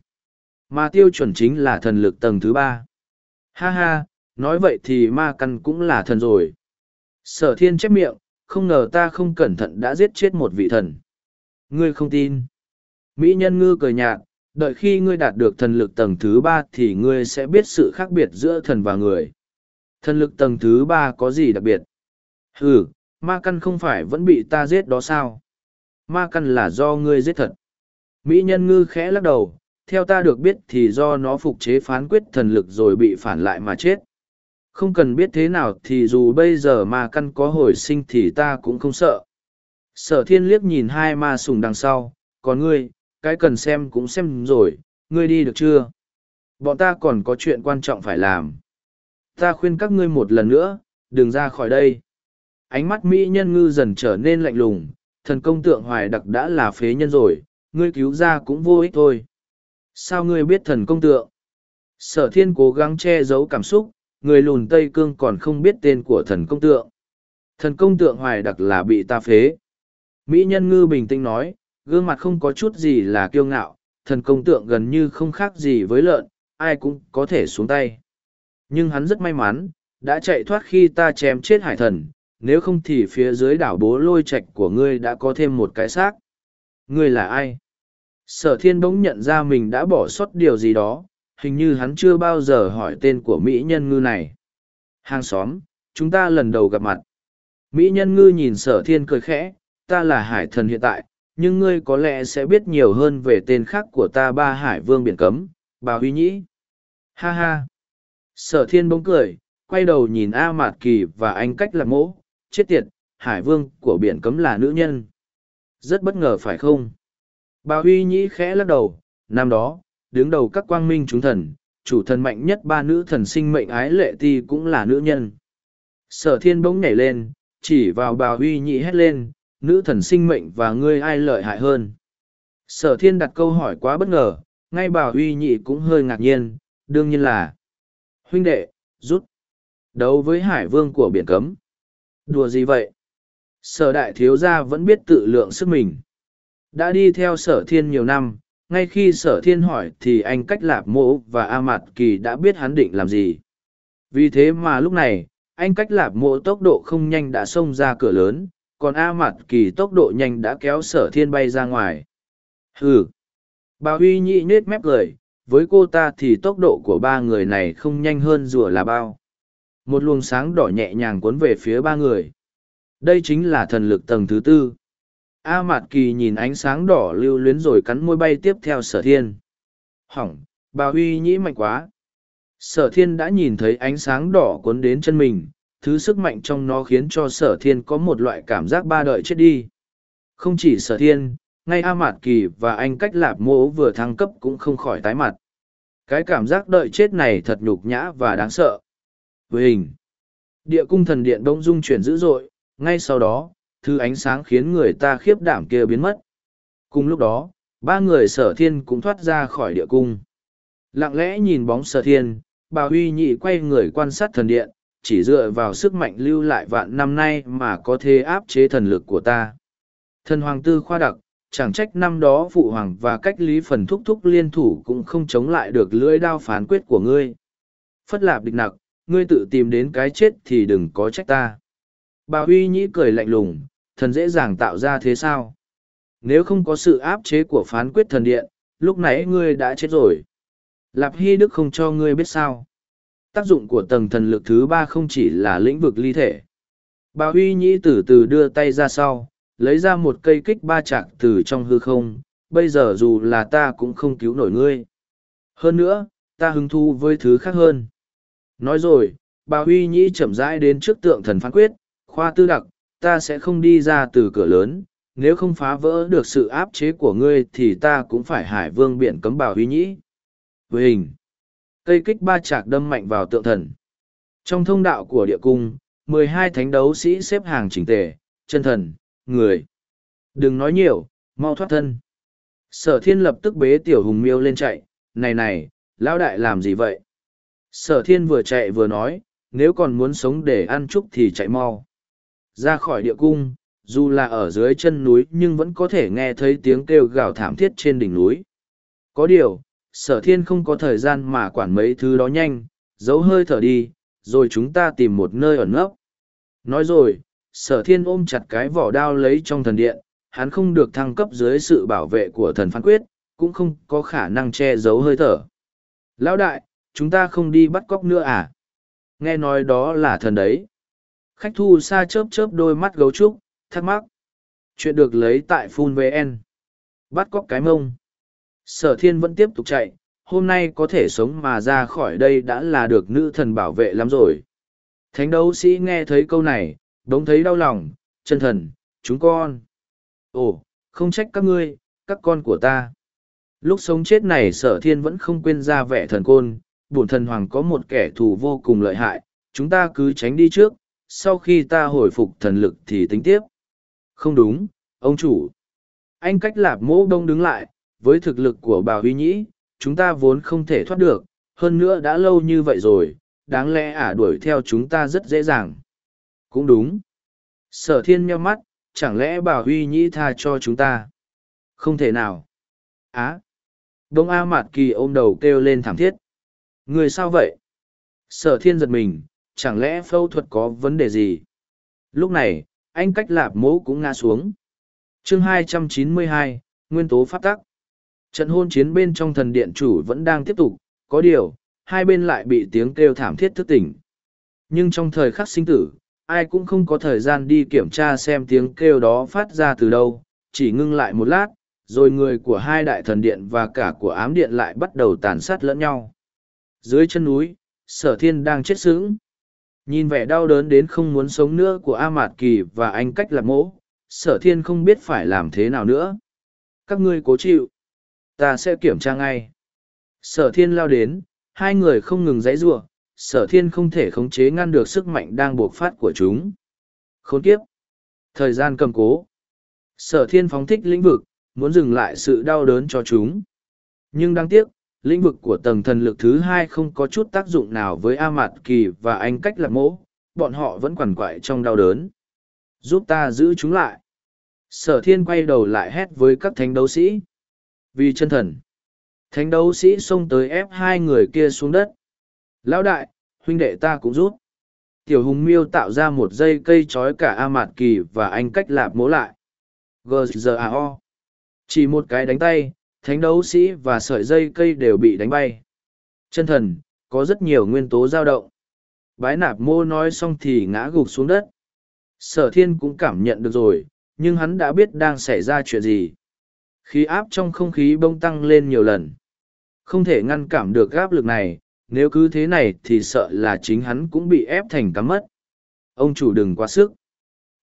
Mà tiêu chuẩn chính là thần lực tầng thứ ba. Ha ha, nói vậy thì ma căn cũng là thần rồi. Sở thiên chép miệng, không ngờ ta không cẩn thận đã giết chết một vị thần. Ngươi không tin. Mỹ nhân ngư cười nhạt, đợi khi ngươi đạt được thần lực tầng thứ ba thì ngươi sẽ biết sự khác biệt giữa thần và người. Thần lực tầng thứ ba có gì đặc biệt? Ừ, ma căn không phải vẫn bị ta giết đó sao? Ma căn là do ngươi giết thật. Mỹ nhân ngư khẽ lắc đầu, theo ta được biết thì do nó phục chế phán quyết thần lực rồi bị phản lại mà chết. Không cần biết thế nào thì dù bây giờ ma căn có hồi sinh thì ta cũng không sợ. Sở thiên liếc nhìn hai ma sùng đằng sau, còn ngươi, cái cần xem cũng xem rồi, ngươi đi được chưa? Bọn ta còn có chuyện quan trọng phải làm. Ta khuyên các ngươi một lần nữa, đừng ra khỏi đây. Ánh mắt Mỹ nhân ngư dần trở nên lạnh lùng, thần công tượng hoài đặc đã là phế nhân rồi, ngươi cứu ra cũng vô ích thôi. Sao ngươi biết thần công tượng? Sở thiên cố gắng che giấu cảm xúc, người lùn Tây Cương còn không biết tên của thần công tượng. Thần công tượng hoài đặc là bị ta phế. Mỹ nhân ngư bình tĩnh nói, gương mặt không có chút gì là kiêu ngạo, thần công tượng gần như không khác gì với lợn, ai cũng có thể xuống tay. Nhưng hắn rất may mắn, đã chạy thoát khi ta chém chết hải thần, nếu không thì phía dưới đảo bố lôi Trạch của ngươi đã có thêm một cái xác. Ngươi là ai? Sở thiên bỗng nhận ra mình đã bỏ sót điều gì đó, hình như hắn chưa bao giờ hỏi tên của Mỹ nhân ngư này. Hàng xóm, chúng ta lần đầu gặp mặt. Mỹ nhân ngư nhìn sở thiên cười khẽ, ta là hải thần hiện tại, nhưng ngươi có lẽ sẽ biết nhiều hơn về tên khác của ta ba hải vương biển cấm, bà Huy Nhĩ. Ha ha! Sở thiên bỗng cười, quay đầu nhìn A Mạt Kỳ và anh cách lạc mỗ, chết tiệt, hải vương của biển cấm là nữ nhân. Rất bất ngờ phải không? Bà Huy Nhĩ khẽ lắc đầu, năm đó, đứng đầu các quang minh chúng thần, chủ thần mạnh nhất ba nữ thần sinh mệnh ái lệ ti cũng là nữ nhân. Sở thiên bỗng nhảy lên, chỉ vào bà Huy Nhĩ hét lên, nữ thần sinh mệnh và ngươi ai lợi hại hơn. Sở thiên đặt câu hỏi quá bất ngờ, ngay bà Huy Nhĩ cũng hơi ngạc nhiên, đương nhiên là huynh đệ, rút. Đấu với hải vương của biển cấm. Đùa gì vậy? Sở đại thiếu gia vẫn biết tự lượng sức mình. Đã đi theo sở thiên nhiều năm, ngay khi sở thiên hỏi thì anh cách lạp mộ và A Mạt Kỳ đã biết hắn định làm gì. Vì thế mà lúc này, anh cách lạp mộ tốc độ không nhanh đã xông ra cửa lớn, còn A Mạt Kỳ tốc độ nhanh đã kéo sở thiên bay ra ngoài. Hừ! Bà Huy nhị nết mép cười, với cô ta thì tốc độ của ba người này không nhanh hơn rùa là bao. Một luồng sáng đỏ nhẹ nhàng cuốn về phía ba người. Đây chính là thần lực tầng thứ tư. A Mạt Kỳ nhìn ánh sáng đỏ lưu luyến rồi cắn môi bay tiếp theo sở thiên. Hỏng, bà Huy nhĩ mạnh quá. Sở thiên đã nhìn thấy ánh sáng đỏ cuốn đến chân mình, thứ sức mạnh trong nó khiến cho sở thiên có một loại cảm giác ba đợi chết đi. Không chỉ sở thiên, ngay A Mạt Kỳ và anh cách lạp mỗ vừa thăng cấp cũng không khỏi tái mặt. Cái cảm giác đợi chết này thật nhục nhã và đáng sợ. Với hình, địa cung thần điện đông dung chuyển dữ dội, ngay sau đó, thứ ánh sáng khiến người ta khiếp đảm kia biến mất. Cùng lúc đó, ba người sở thiên cũng thoát ra khỏi địa cung. Lặng lẽ nhìn bóng sở thiên, bà huy nhị quay người quan sát thần điện, chỉ dựa vào sức mạnh lưu lại vạn năm nay mà có thể áp chế thần lực của ta. Thần hoàng tư khoa đặc, chẳng trách năm đó phụ hoàng và cách lý phần thúc thúc liên thủ cũng không chống lại được lưỡi đao phán quyết của ngươi. Phất lạp địch nặc, ngươi tự tìm đến cái chết thì đừng có trách ta. Bà Huy Nhĩ cười lạnh lùng, thần dễ dàng tạo ra thế sao? Nếu không có sự áp chế của phán quyết thần điện, lúc nãy ngươi đã chết rồi. Lạp Hy Đức không cho ngươi biết sao. tác dụng của tầng thần lực thứ ba không chỉ là lĩnh vực ly thể. Bà Huy Nhĩ từ từ đưa tay ra sau, lấy ra một cây kích ba chạc từ trong hư không, bây giờ dù là ta cũng không cứu nổi ngươi. Hơn nữa, ta hứng thu với thứ khác hơn. Nói rồi, bà Huy Nhĩ chậm rãi đến trước tượng thần phán quyết, khoa tư đặc, ta sẽ không đi ra từ cửa lớn, nếu không phá vỡ được sự áp chế của ngươi thì ta cũng phải hải vương biển cấm bà Huy Nhĩ. Với hình, cây kích ba chạc đâm mạnh vào tượng thần. Trong thông đạo của địa cung, mười hai thánh đấu sĩ xếp hàng chỉnh tề, chân thần, người. Đừng nói nhiều, mau thoát thân. Sở thiên lập tức bế tiểu hùng miêu lên chạy, này này, lão đại làm gì vậy? Sở thiên vừa chạy vừa nói, nếu còn muốn sống để ăn chúc thì chạy mau. Ra khỏi địa cung, dù là ở dưới chân núi nhưng vẫn có thể nghe thấy tiếng kêu gào thảm thiết trên đỉnh núi. Có điều, sở thiên không có thời gian mà quản mấy thứ đó nhanh, giấu hơi thở đi, rồi chúng ta tìm một nơi ẩn nấp. Nói rồi, sở thiên ôm chặt cái vỏ đao lấy trong thần điện, hắn không được thăng cấp dưới sự bảo vệ của thần phán quyết, cũng không có khả năng che giấu hơi thở. Lão đại, chúng ta không đi bắt cóc nữa à? Nghe nói đó là thần đấy. Khách thu xa chớp chớp đôi mắt gấu trúc, thắc mắc. Chuyện được lấy tại Phun VN. Bắt cóc cái mông. Sở thiên vẫn tiếp tục chạy, hôm nay có thể sống mà ra khỏi đây đã là được nữ thần bảo vệ lắm rồi. Thánh đấu sĩ nghe thấy câu này, đống thấy đau lòng, chân thần, chúng con. Ồ, không trách các ngươi, các con của ta. Lúc sống chết này sở thiên vẫn không quên ra vẻ thần côn, bổn thần hoàng có một kẻ thù vô cùng lợi hại, chúng ta cứ tránh đi trước, sau khi ta hồi phục thần lực thì tính tiếp. Không đúng, ông chủ. Anh cách lạp mỗ đông đứng lại, với thực lực của bà Huy Nhĩ, chúng ta vốn không thể thoát được, hơn nữa đã lâu như vậy rồi, đáng lẽ ả đuổi theo chúng ta rất dễ dàng. Cũng đúng. Sở thiên meo mắt, chẳng lẽ bà Huy Nhĩ tha cho chúng ta? Không thể nào. Á. Đông A Mạt Kỳ ôm đầu kêu lên thảm thiết. Người sao vậy? Sở thiên giật mình, chẳng lẽ phẫu thuật có vấn đề gì? Lúc này, anh cách lạp mố cũng ngã xuống. chương 292, Nguyên tố pháp tắc. Trận hôn chiến bên trong thần điện chủ vẫn đang tiếp tục, có điều, hai bên lại bị tiếng kêu thảm thiết thức tỉnh. Nhưng trong thời khắc sinh tử, ai cũng không có thời gian đi kiểm tra xem tiếng kêu đó phát ra từ đâu, chỉ ngưng lại một lát, rồi người của hai đại thần điện và cả của ám điện lại bắt đầu tàn sát lẫn nhau. Dưới chân núi, sở thiên đang chết sững. Nhìn vẻ đau đớn đến không muốn sống nữa của A Mạt Kỳ và anh cách lạc mỗ, sở thiên không biết phải làm thế nào nữa. Các ngươi cố chịu. Ta sẽ kiểm tra ngay. Sở thiên lao đến, hai người không ngừng dãy giụa, sở thiên không thể khống chế ngăn được sức mạnh đang buộc phát của chúng. Khốn kiếp. Thời gian cầm cố. Sở thiên phóng thích lĩnh vực, muốn dừng lại sự đau đớn cho chúng. Nhưng đáng tiếc, lĩnh vực của tầng thần lực thứ hai không có chút tác dụng nào với A Mạt Kỳ và anh cách lạc mỗ, bọn họ vẫn quằn quại trong đau đớn. Giúp ta giữ chúng lại. Sở thiên quay đầu lại hét với các thánh đấu sĩ. Vì chân thần. Thánh đấu sĩ xông tới ép hai người kia xuống đất. Lão đại, huynh đệ ta cũng rút. Tiểu hùng miêu tạo ra một dây cây trói cả A Mạt Kỳ và anh cách lạp mố lại. G-Z-A-O. Chỉ một cái đánh tay, thánh đấu sĩ và sợi dây cây đều bị đánh bay. Chân thần, có rất nhiều nguyên tố dao động. Bái nạp mô nói xong thì ngã gục xuống đất. Sở thiên cũng cảm nhận được rồi, nhưng hắn đã biết đang xảy ra chuyện gì. Khí áp trong không khí bông tăng lên nhiều lần. Không thể ngăn cảm được áp lực này, nếu cứ thế này thì sợ là chính hắn cũng bị ép thành cắm mất. Ông chủ đừng quá sức.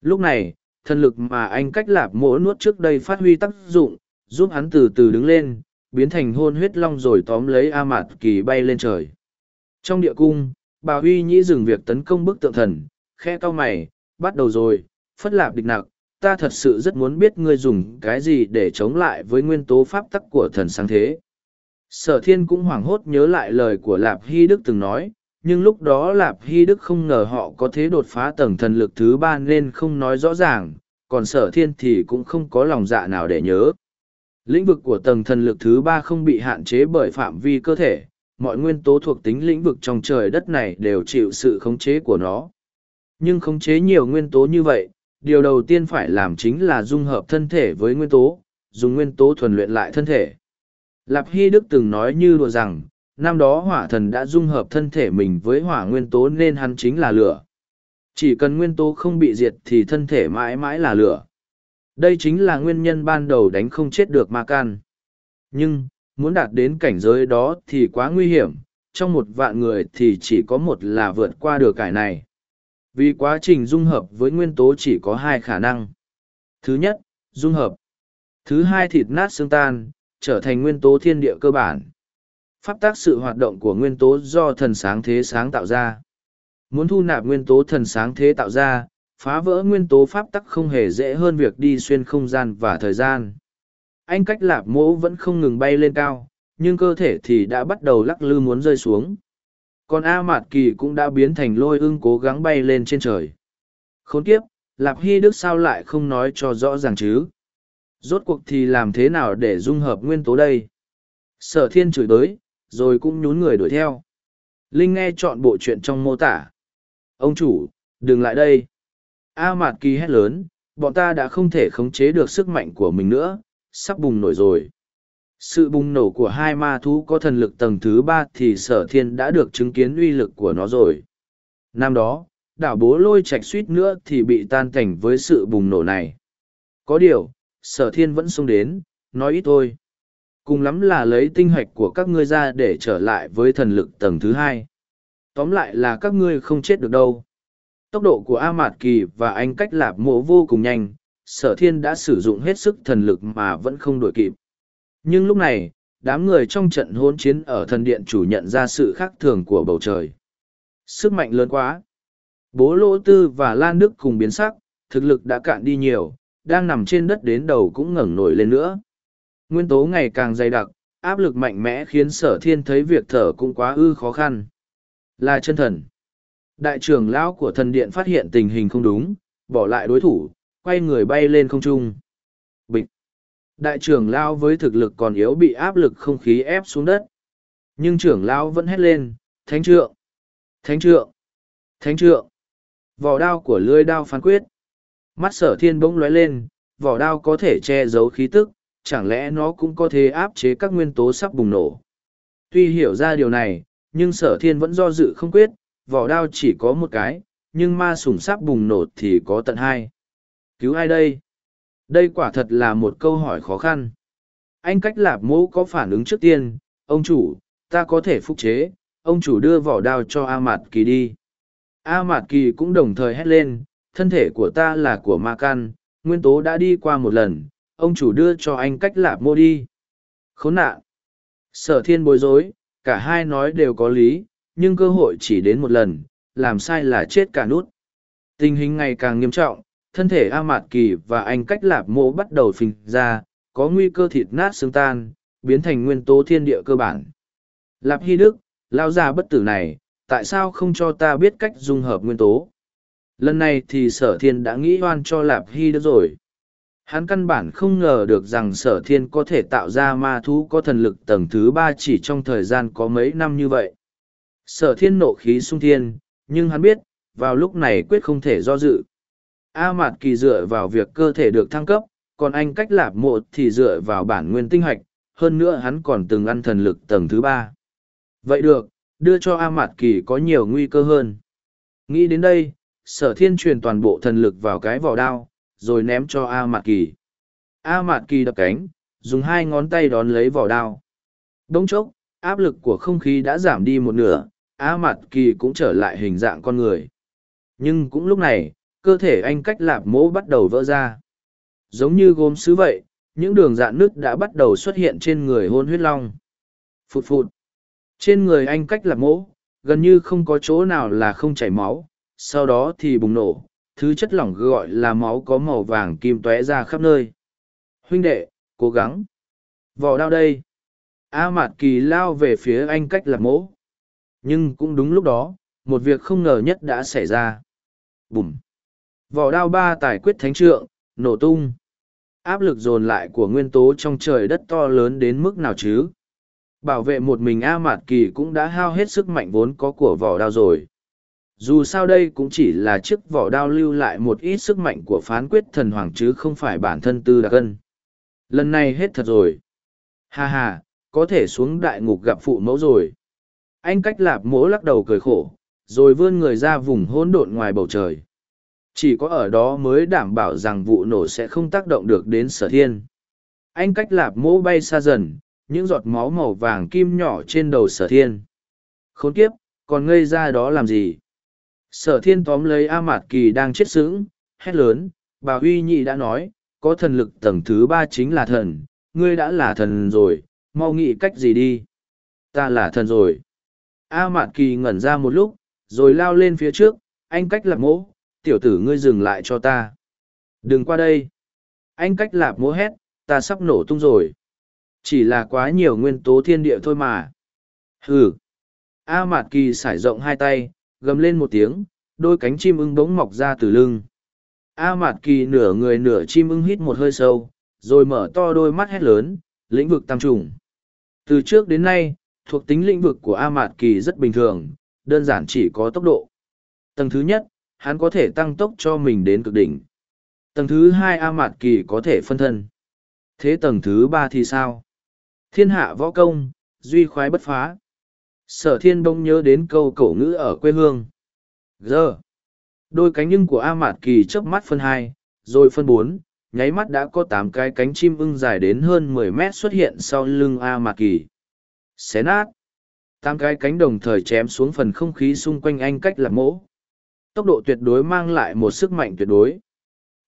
Lúc này, thần lực mà anh cách lạp mỗ nuốt trước đây phát huy tác dụng, giúp hắn từ từ đứng lên, biến thành hôn huyết long rồi tóm lấy A Mạt Kỳ bay lên trời. Trong địa cung, bà Huy Nhĩ dừng việc tấn công bức tượng thần, khe cao mày, bắt đầu rồi, phất lạp địch nặc, ta thật sự rất muốn biết ngươi dùng cái gì để chống lại với nguyên tố pháp tắc của thần sáng thế. Sở thiên cũng hoảng hốt nhớ lại lời của Lạp Hy Đức từng nói, nhưng lúc đó Lạp Hy Đức không ngờ họ có thế đột phá tầng thần lực thứ ba nên không nói rõ ràng, còn sở thiên thì cũng không có lòng dạ nào để nhớ. Lĩnh vực của tầng thần lực thứ ba không bị hạn chế bởi phạm vi cơ thể, mọi nguyên tố thuộc tính lĩnh vực trong trời đất này đều chịu sự khống chế của nó. Nhưng khống chế nhiều nguyên tố như vậy, điều đầu tiên phải làm chính là dung hợp thân thể với nguyên tố, dùng nguyên tố thuần luyện lại thân thể. Lạp Hy Đức từng nói như đùa rằng, năm đó hỏa thần đã dung hợp thân thể mình với hỏa nguyên tố nên hắn chính là lửa. Chỉ cần nguyên tố không bị diệt thì thân thể mãi mãi là lửa. Đây chính là nguyên nhân ban đầu đánh không chết được ma can. Nhưng, muốn đạt đến cảnh giới đó thì quá nguy hiểm, trong một vạn người thì chỉ có một là vượt qua được cải này. Vì quá trình dung hợp với nguyên tố chỉ có hai khả năng. Thứ nhất, dung hợp. Thứ hai thịt nát xương tan, trở thành nguyên tố thiên địa cơ bản. Pháp tác sự hoạt động của nguyên tố do thần sáng thế sáng tạo ra. Muốn thu nạp nguyên tố thần sáng thế tạo ra, phá vỡ nguyên tố pháp tắc không hề dễ hơn việc đi xuyên không gian và thời gian. Anh cách lạp mỗ vẫn không ngừng bay lên cao, nhưng cơ thể thì đã bắt đầu lắc lư muốn rơi xuống. Còn A Mạt Kỳ cũng đã biến thành lôi ưng cố gắng bay lên trên trời. Khốn kiếp, Lạp Hy Đức sao lại không nói cho rõ ràng chứ? Rốt cuộc thì làm thế nào để dung hợp nguyên tố đây? Sở thiên chửi đới, rồi cũng nhún người đuổi theo. Linh nghe chọn bộ chuyện trong mô tả. Ông chủ, đừng lại đây. A Mạt Kỳ hét lớn, bọn ta đã không thể khống chế được sức mạnh của mình nữa, sắp bùng nổi rồi. Sự bùng nổ của hai ma thú có thần lực tầng thứ ba thì sở thiên đã được chứng kiến uy lực của nó rồi. Năm đó, đảo bố lôi chạch suýt nữa thì bị tan cảnh với sự bùng nổ này. Có điều, sở thiên vẫn xông đến, nói ít thôi. Cùng lắm là lấy tinh hạch của các ngươi ra để trở lại với thần lực tầng thứ hai. Tóm lại là các ngươi không chết được đâu. Tốc độ của A Mạt Kỳ và anh cách lạp mộ vô cùng nhanh, sở thiên đã sử dụng hết sức thần lực mà vẫn không đổi kịp. Nhưng lúc này, đám người trong trận hôn chiến ở thần điện chủ nhận ra sự khác thường của bầu trời. Sức mạnh lớn quá. Bố Lỗ Tư và Lan Đức cùng biến sắc, thực lực đã cạn đi nhiều, đang nằm trên đất đến đầu cũng ngẩng nổi lên nữa. Nguyên tố ngày càng dày đặc, áp lực mạnh mẽ khiến sở thiên thấy việc thở cũng quá ư khó khăn. Là chân thần. Đại trưởng lão của thần điện phát hiện tình hình không đúng, bỏ lại đối thủ, quay người bay lên không trung. Bịch. Đại trưởng lão với thực lực còn yếu bị áp lực không khí ép xuống đất. Nhưng trưởng lão vẫn hét lên, thánh trượng, thánh trượng, thánh trượng. Vỏ đao của lưới đao phán quyết. Mắt sở thiên bỗng lóe lên, vỏ đao có thể che giấu khí tức, chẳng lẽ nó cũng có thể áp chế các nguyên tố sắp bùng nổ. Tuy hiểu ra điều này, nhưng sở thiên vẫn do dự không quyết, vỏ đao chỉ có một cái, nhưng ma sủng sắp bùng nổ thì có tận hai. Cứu ai đây? Đây quả thật là một câu hỏi khó khăn. Anh cách lạp mũ có phản ứng trước tiên, ông chủ, ta có thể phục chế, ông chủ đưa vỏ đao cho A Mạt Kỳ đi. A Mạt Kỳ cũng đồng thời hét lên, thân thể của ta là của ma can, nguyên tố đã đi qua một lần, ông chủ đưa cho anh cách lạp mô đi. Khốn nạn! Sở thiên bối rối, cả hai nói đều có lý, nhưng cơ hội chỉ đến một lần, làm sai là chết cả nút. Tình hình ngày càng nghiêm trọng, thân thể A Mạt Kỳ và anh cách lạp mô bắt đầu phình ra, có nguy cơ thịt nát xương tan, biến thành nguyên tố thiên địa cơ bản. Lạp Hy Đức, lao già bất tử này, tại sao không cho ta biết cách dung hợp nguyên tố? Lần này thì sở thiên đã nghĩ oan cho Lạp Hy Đức rồi. Hắn căn bản không ngờ được rằng sở thiên có thể tạo ra ma thú có thần lực tầng thứ ba chỉ trong thời gian có mấy năm như vậy. Sở thiên nộ khí sung thiên, nhưng hắn biết, vào lúc này quyết không thể do dự. A Mạt Kỳ dựa vào việc cơ thể được thăng cấp, còn anh cách lạp mộ thì dựa vào bản nguyên tinh hoạch, hơn nữa hắn còn từng ăn thần lực tầng thứ ba. Vậy được, đưa cho A Mạt Kỳ có nhiều nguy cơ hơn. Nghĩ đến đây, sở thiên truyền toàn bộ thần lực vào cái vỏ đao, rồi ném cho A Mạt Kỳ. A Mạt Kỳ đập cánh, dùng hai ngón tay đón lấy vỏ đao. Đông chốc, áp lực của không khí đã giảm đi một nửa, A Mạt Kỳ cũng trở lại hình dạng con người. Nhưng cũng lúc này, cơ thể anh cách lạp mỗ bắt đầu vỡ ra. Giống như gốm sứ vậy, những đường dạn nứt đã bắt đầu xuất hiện trên người hôn huyết long. Phụt phụt. Trên người anh cách lạp mỗ, gần như không có chỗ nào là không chảy máu, sau đó thì bùng nổ, thứ chất lỏng gọi là máu có màu vàng kim tóe ra khắp nơi. Huynh đệ, cố gắng. Vỏ đao đây. A Mạt Kỳ lao về phía anh cách lạp mỗ. Nhưng cũng đúng lúc đó, một việc không ngờ nhất đã xảy ra. Bùm. Vỏ đao ba tài quyết thánh trượng, nổ tung. Áp lực dồn lại của nguyên tố trong trời đất to lớn đến mức nào chứ? Bảo vệ một mình A Mạt Kỳ cũng đã hao hết sức mạnh vốn có của vỏ đao rồi. Dù sao đây cũng chỉ là chiếc vỏ đao lưu lại một ít sức mạnh của phán quyết thần hoàng chứ không phải bản thân tư đặc cân. Lần này hết thật rồi. Ha ha, có thể xuống đại ngục gặp phụ mẫu rồi anh cách lạp mỗ lắc đầu cười khổ, rồi vươn người ra vùng hỗn độn ngoài bầu trời. Chỉ có ở đó mới đảm bảo rằng vụ nổ sẽ không tác động được đến sở thiên. Anh cách lạp mỗ bay xa dần, những giọt máu màu vàng kim nhỏ trên đầu sở thiên. Khốn kiếp, còn ngây ra đó làm gì? Sở thiên tóm lấy a mạt kỳ đang chết sững, hét lớn, bà huy nhị đã nói, có thần lực tầng thứ ba chính là thần, ngươi đã là thần rồi, mau nghĩ cách gì đi? Ta là thần rồi a Mạn kỳ ngẩn ra một lúc, rồi lao lên phía trước, anh cách lạp mỗ, tiểu tử ngươi dừng lại cho ta. Đừng qua đây. Anh cách lạp mỗ hét, ta sắp nổ tung rồi. Chỉ là quá nhiều nguyên tố thiên địa thôi mà. Hừ. A mạt kỳ sải rộng hai tay, gầm lên một tiếng, đôi cánh chim ưng bỗng mọc ra từ lưng. A mạt kỳ nửa người nửa chim ưng hít một hơi sâu, rồi mở to đôi mắt hét lớn, lĩnh vực tam trùng. Từ trước đến nay thuộc tính lĩnh vực của a mạt kỳ rất bình thường, đơn giản chỉ có tốc độ. Tầng thứ nhất, hắn có thể tăng tốc cho mình đến cực đỉnh. Tầng thứ hai a mạt kỳ có thể phân thân. Thế tầng thứ ba thì sao? Thiên hạ võ công, duy khoái bất phá. Sở thiên bông nhớ đến câu cổ ngữ ở quê hương. Giờ đôi cánh nhưng của a mạt kỳ chớp mắt phân hai, rồi phân bốn, nháy mắt đã có tám cái cánh chim ưng dài đến hơn mười mét xuất hiện sau lưng a mạt kỳ xé nát. Tám cái cánh đồng thời chém xuống phần không khí xung quanh anh cách lạc mỗ. Tốc độ tuyệt đối mang lại một sức mạnh tuyệt đối.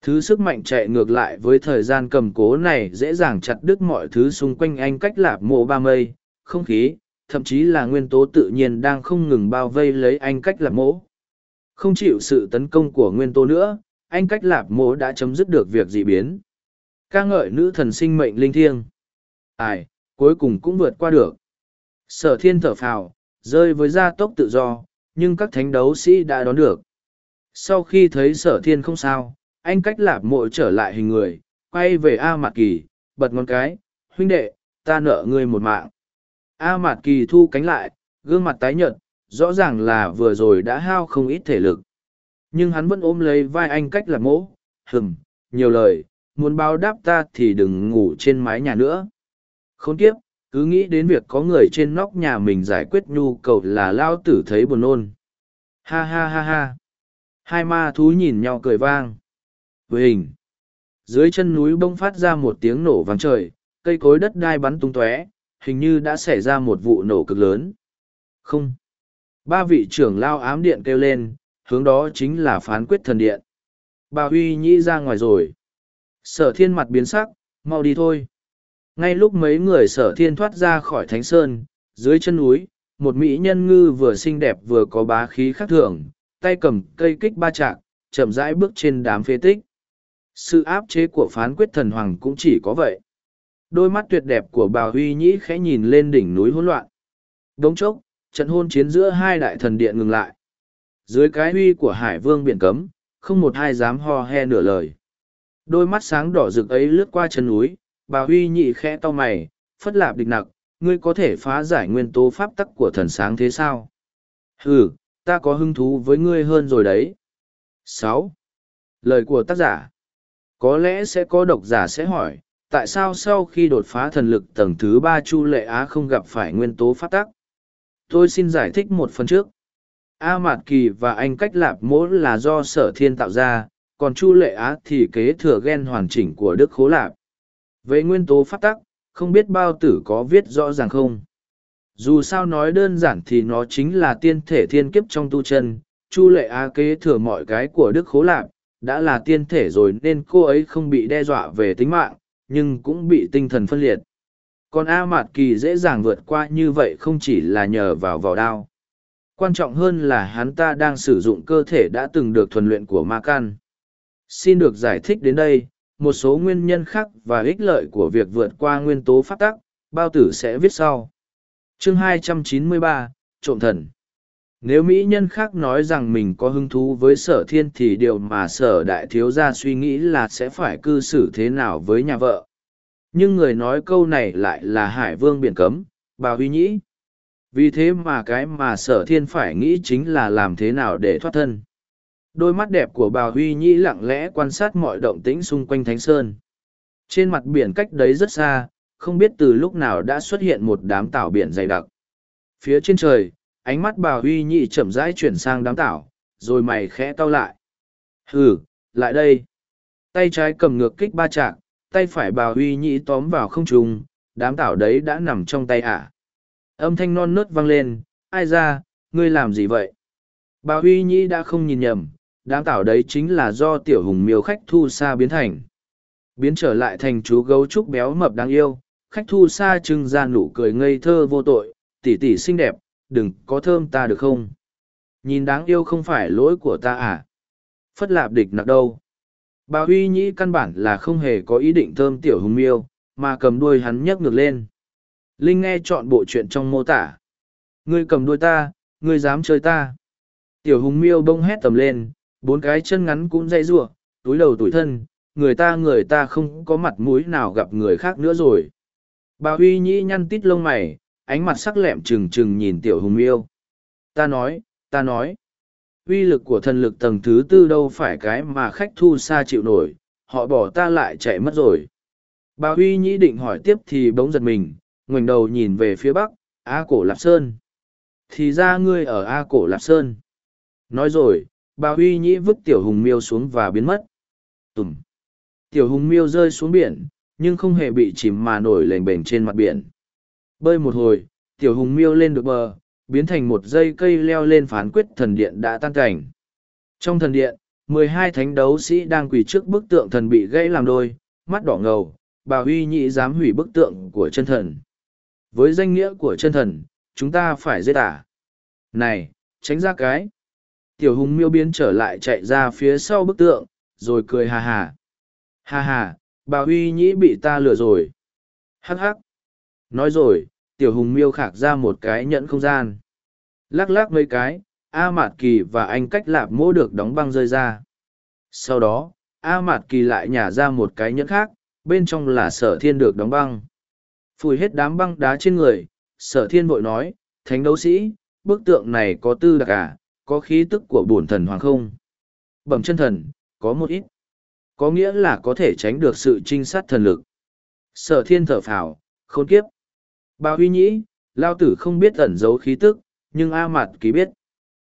Thứ sức mạnh chạy ngược lại với thời gian cầm cố này dễ dàng chặt đứt mọi thứ xung quanh anh cách lạp mộ ba mây không khí thậm chí là nguyên tố tự nhiên đang không ngừng bao vây lấy anh cách lạp mộ không chịu sự tấn công của nguyên tố nữa anh cách lạp mộ đã chấm dứt được việc dị biến. Ca ngợi nữ thần sinh mệnh linh thiêng. Ải, cuối cùng cũng vượt qua được sở thiên thở phào, rơi với gia tốc tự do, nhưng các thánh đấu sĩ đã đón được. Sau khi thấy sở thiên không sao, anh cách lạp mộ trở lại hình người, quay về a mạt kỳ, bật ngón cái, huynh đệ, ta nợ ngươi một mạng. A mạt kỳ thu cánh lại, gương mặt tái nhợt, rõ ràng là vừa rồi đã hao không ít thể lực. Nhưng hắn vẫn ôm lấy vai anh cách lạp mộ hừng nhiều lời, muốn báo đáp ta thì đừng ngủ trên mái nhà nữa. Khốn kiếp! Cứ nghĩ đến việc có người trên nóc nhà mình giải quyết nhu cầu là lao tử thấy buồn nôn. Ha ha ha ha. Hai ma thú nhìn nhau cười vang. Với hình dưới chân núi bông phát ra một tiếng nổ vang trời, cây cối đất đai bắn tung tóe, hình như đã xảy ra một vụ nổ cực lớn. Không. Ba vị trưởng lao ám điện kêu lên, hướng đó chính là phán quyết thần điện. Bà huy nhĩ ra ngoài rồi. Sở thiên mặt biến sắc, mau đi thôi ngay lúc mấy người sở thiên thoát ra khỏi thánh sơn, dưới chân núi, một mỹ nhân ngư vừa xinh đẹp vừa có bá khí khác thường, tay cầm cây kích ba chạc chậm rãi bước trên đám phế tích. Sự áp chế của phán quyết thần hoàng cũng chỉ có vậy. Đôi mắt tuyệt đẹp của bà huy nhĩ khẽ nhìn lên đỉnh núi hỗn loạn. Đống chốc, trận hôn chiến giữa hai đại thần điện ngừng lại. Dưới cái huy của hải vương biển cấm, không một ai dám ho he nửa lời. Đôi mắt sáng đỏ rực ấy lướt qua chân núi bà huy nhị khẽ to mày, phất lạp địch nặc, ngươi có thể phá giải nguyên tố pháp tắc của thần sáng thế sao? Ừ ta có hứng thú với ngươi hơn rồi đấy. Sáu. Lời của tác giả. Có lẽ sẽ có độc giả sẽ hỏi, tại sao sau khi đột phá thần lực tầng thứ ba chu lệ á không gặp phải nguyên tố pháp tắc? Tôi xin giải thích một phần trước. A mạt kỳ và anh cách lạp mỗ là do sở thiên tạo ra, còn chu lệ á thì kế thừa ghen hoàn chỉnh của đức khố lạp về nguyên tố pháp tắc, không biết bao tử có viết rõ ràng không? Dù sao nói đơn giản thì nó chính là tiên thể thiên kiếp trong tu chân. Chu lệ á kế thừa mọi cái của đức khố lạp, đã là tiên thể rồi nên cô ấy không bị đe dọa về tính mạng, nhưng cũng bị tinh thần phân liệt. Còn a mạt kỳ dễ dàng vượt qua như vậy không chỉ là nhờ vào vỏ đao. Quan trọng hơn là hắn ta đang sử dụng cơ thể đã từng được thuần luyện của ma can. Xin được giải thích đến đây một số nguyên nhân khác và ích lợi của việc vượt qua nguyên tố phát tắc bao tử sẽ viết sau. Chương 293, trộm thần. Nếu mỹ nhân khác nói rằng mình có hứng thú với sở thiên thì điều mà sở đại thiếu gia suy nghĩ là sẽ phải cư xử thế nào với nhà vợ. Nhưng người nói câu này lại là hải vương biển cấm bà huy nhĩ. Vì thế mà cái mà sở thiên phải nghĩ chính là làm thế nào để thoát thân đôi mắt đẹp của bà huy nhĩ lặng lẽ quan sát mọi động tĩnh xung quanh thánh sơn. Trên mặt biển cách đấy rất xa, không biết từ lúc nào đã xuất hiện một đám tảo biển dày đặc. Phía trên trời, ánh mắt bà huy nhị chậm rãi chuyển sang đám tảo, rồi mày khẽ cau lại. Hừ, lại đây. Tay trái cầm ngược kích ba chạc, tay phải bà huy nhị tóm vào không trùng, đám tảo đấy đã nằm trong tay ả. Âm thanh non nớt vang lên, ai ra, ngươi làm gì vậy? Bà huy nhị đã không nhìn nhầm đám tảo đấy chính là do tiểu hùng miêu khách thu xa biến thành. Biến trở lại thành chú gấu trúc béo mập đáng yêu, khách thu xa trưng ra nụ cười ngây thơ vô tội tỉ tỉ xinh đẹp, đừng có thơm ta được không? Nhìn đáng yêu không phải lỗi của ta à? Phất lạp địch nặc đâu? Bà huy nhĩ căn bản là không hề có ý định thơm tiểu hùng miêu, mà cầm đuôi hắn nhấc ngược lên. Linh nghe chọn bộ chuyện trong mô tả. Ngươi cầm đuôi ta, ngươi dám chơi ta? Tiểu hùng miêu bông hét tầm lên bốn cái chân ngắn cũng dây giụa túi đầu tủi thân, người ta người ta không có mặt mũi nào gặp người khác nữa rồi. Bà huy nhĩ nhăn tít lông mày, ánh mặt sắc lẹm trừng trừng nhìn tiểu hùng yêu ta nói ta nói. Uy lực của thần lực tầng thứ tư đâu phải cái mà khách thu xa chịu nổi, họ bỏ ta lại chạy mất rồi. Bà huy nhĩ định hỏi tiếp thì bỗng giật mình, ngoảnh đầu nhìn về phía bắc, a cổ lạp sơn. Thì ra ngươi ở a cổ lạp sơn. Nói rồi bà huy nhĩ vứt tiểu hùng miêu xuống và biến mất. Tùm. Tiểu hùng miêu rơi xuống biển, nhưng không hề bị chìm mà nổi lềnh bềnh trên mặt biển. Bơi một hồi, tiểu hùng miêu lên được bờ, biến thành một dây cây leo lên phán quyết thần điện đã tan cảnh. Trong thần điện, mười hai thánh đấu sĩ đang quỳ trước bức tượng thần bị gãy làm đôi, mắt đỏ ngầu, bà huy Nhĩ dám hủy bức tượng của chân thần. Với danh nghĩa của chân thần, chúng ta phải giết tả này, tránh ra cái tiểu hùng miêu biến trở lại chạy ra phía sau bức tượng, rồi cười hà hà hà hà bà huy nhĩ bị ta lừa rồi. Hắc hắc. Nói rồi, tiểu hùng miêu khạc ra một cái nhẫn không gian. Lắc lắc mấy cái, a mạt kỳ và anh cách lạp mỗ được đóng băng rơi ra. Sau đó, a mạt kỳ lại nhả ra một cái nhẫn khác, bên trong là sở thiên được đóng băng. Phùi hết đám băng đá trên người, sở thiên vội nói, thánh đấu sĩ, bức tượng này có tư đặc à? Có khí tức của bổn thần hoàng không? Bẩm chân thần, có một ít. Có nghĩa là có thể tránh được sự trinh sát thần lực. Sở thiên thở phào, khốn kiếp. Bà huy nhĩ, lao tử không biết ẩn giấu khí tức, nhưng a mạt kỳ biết.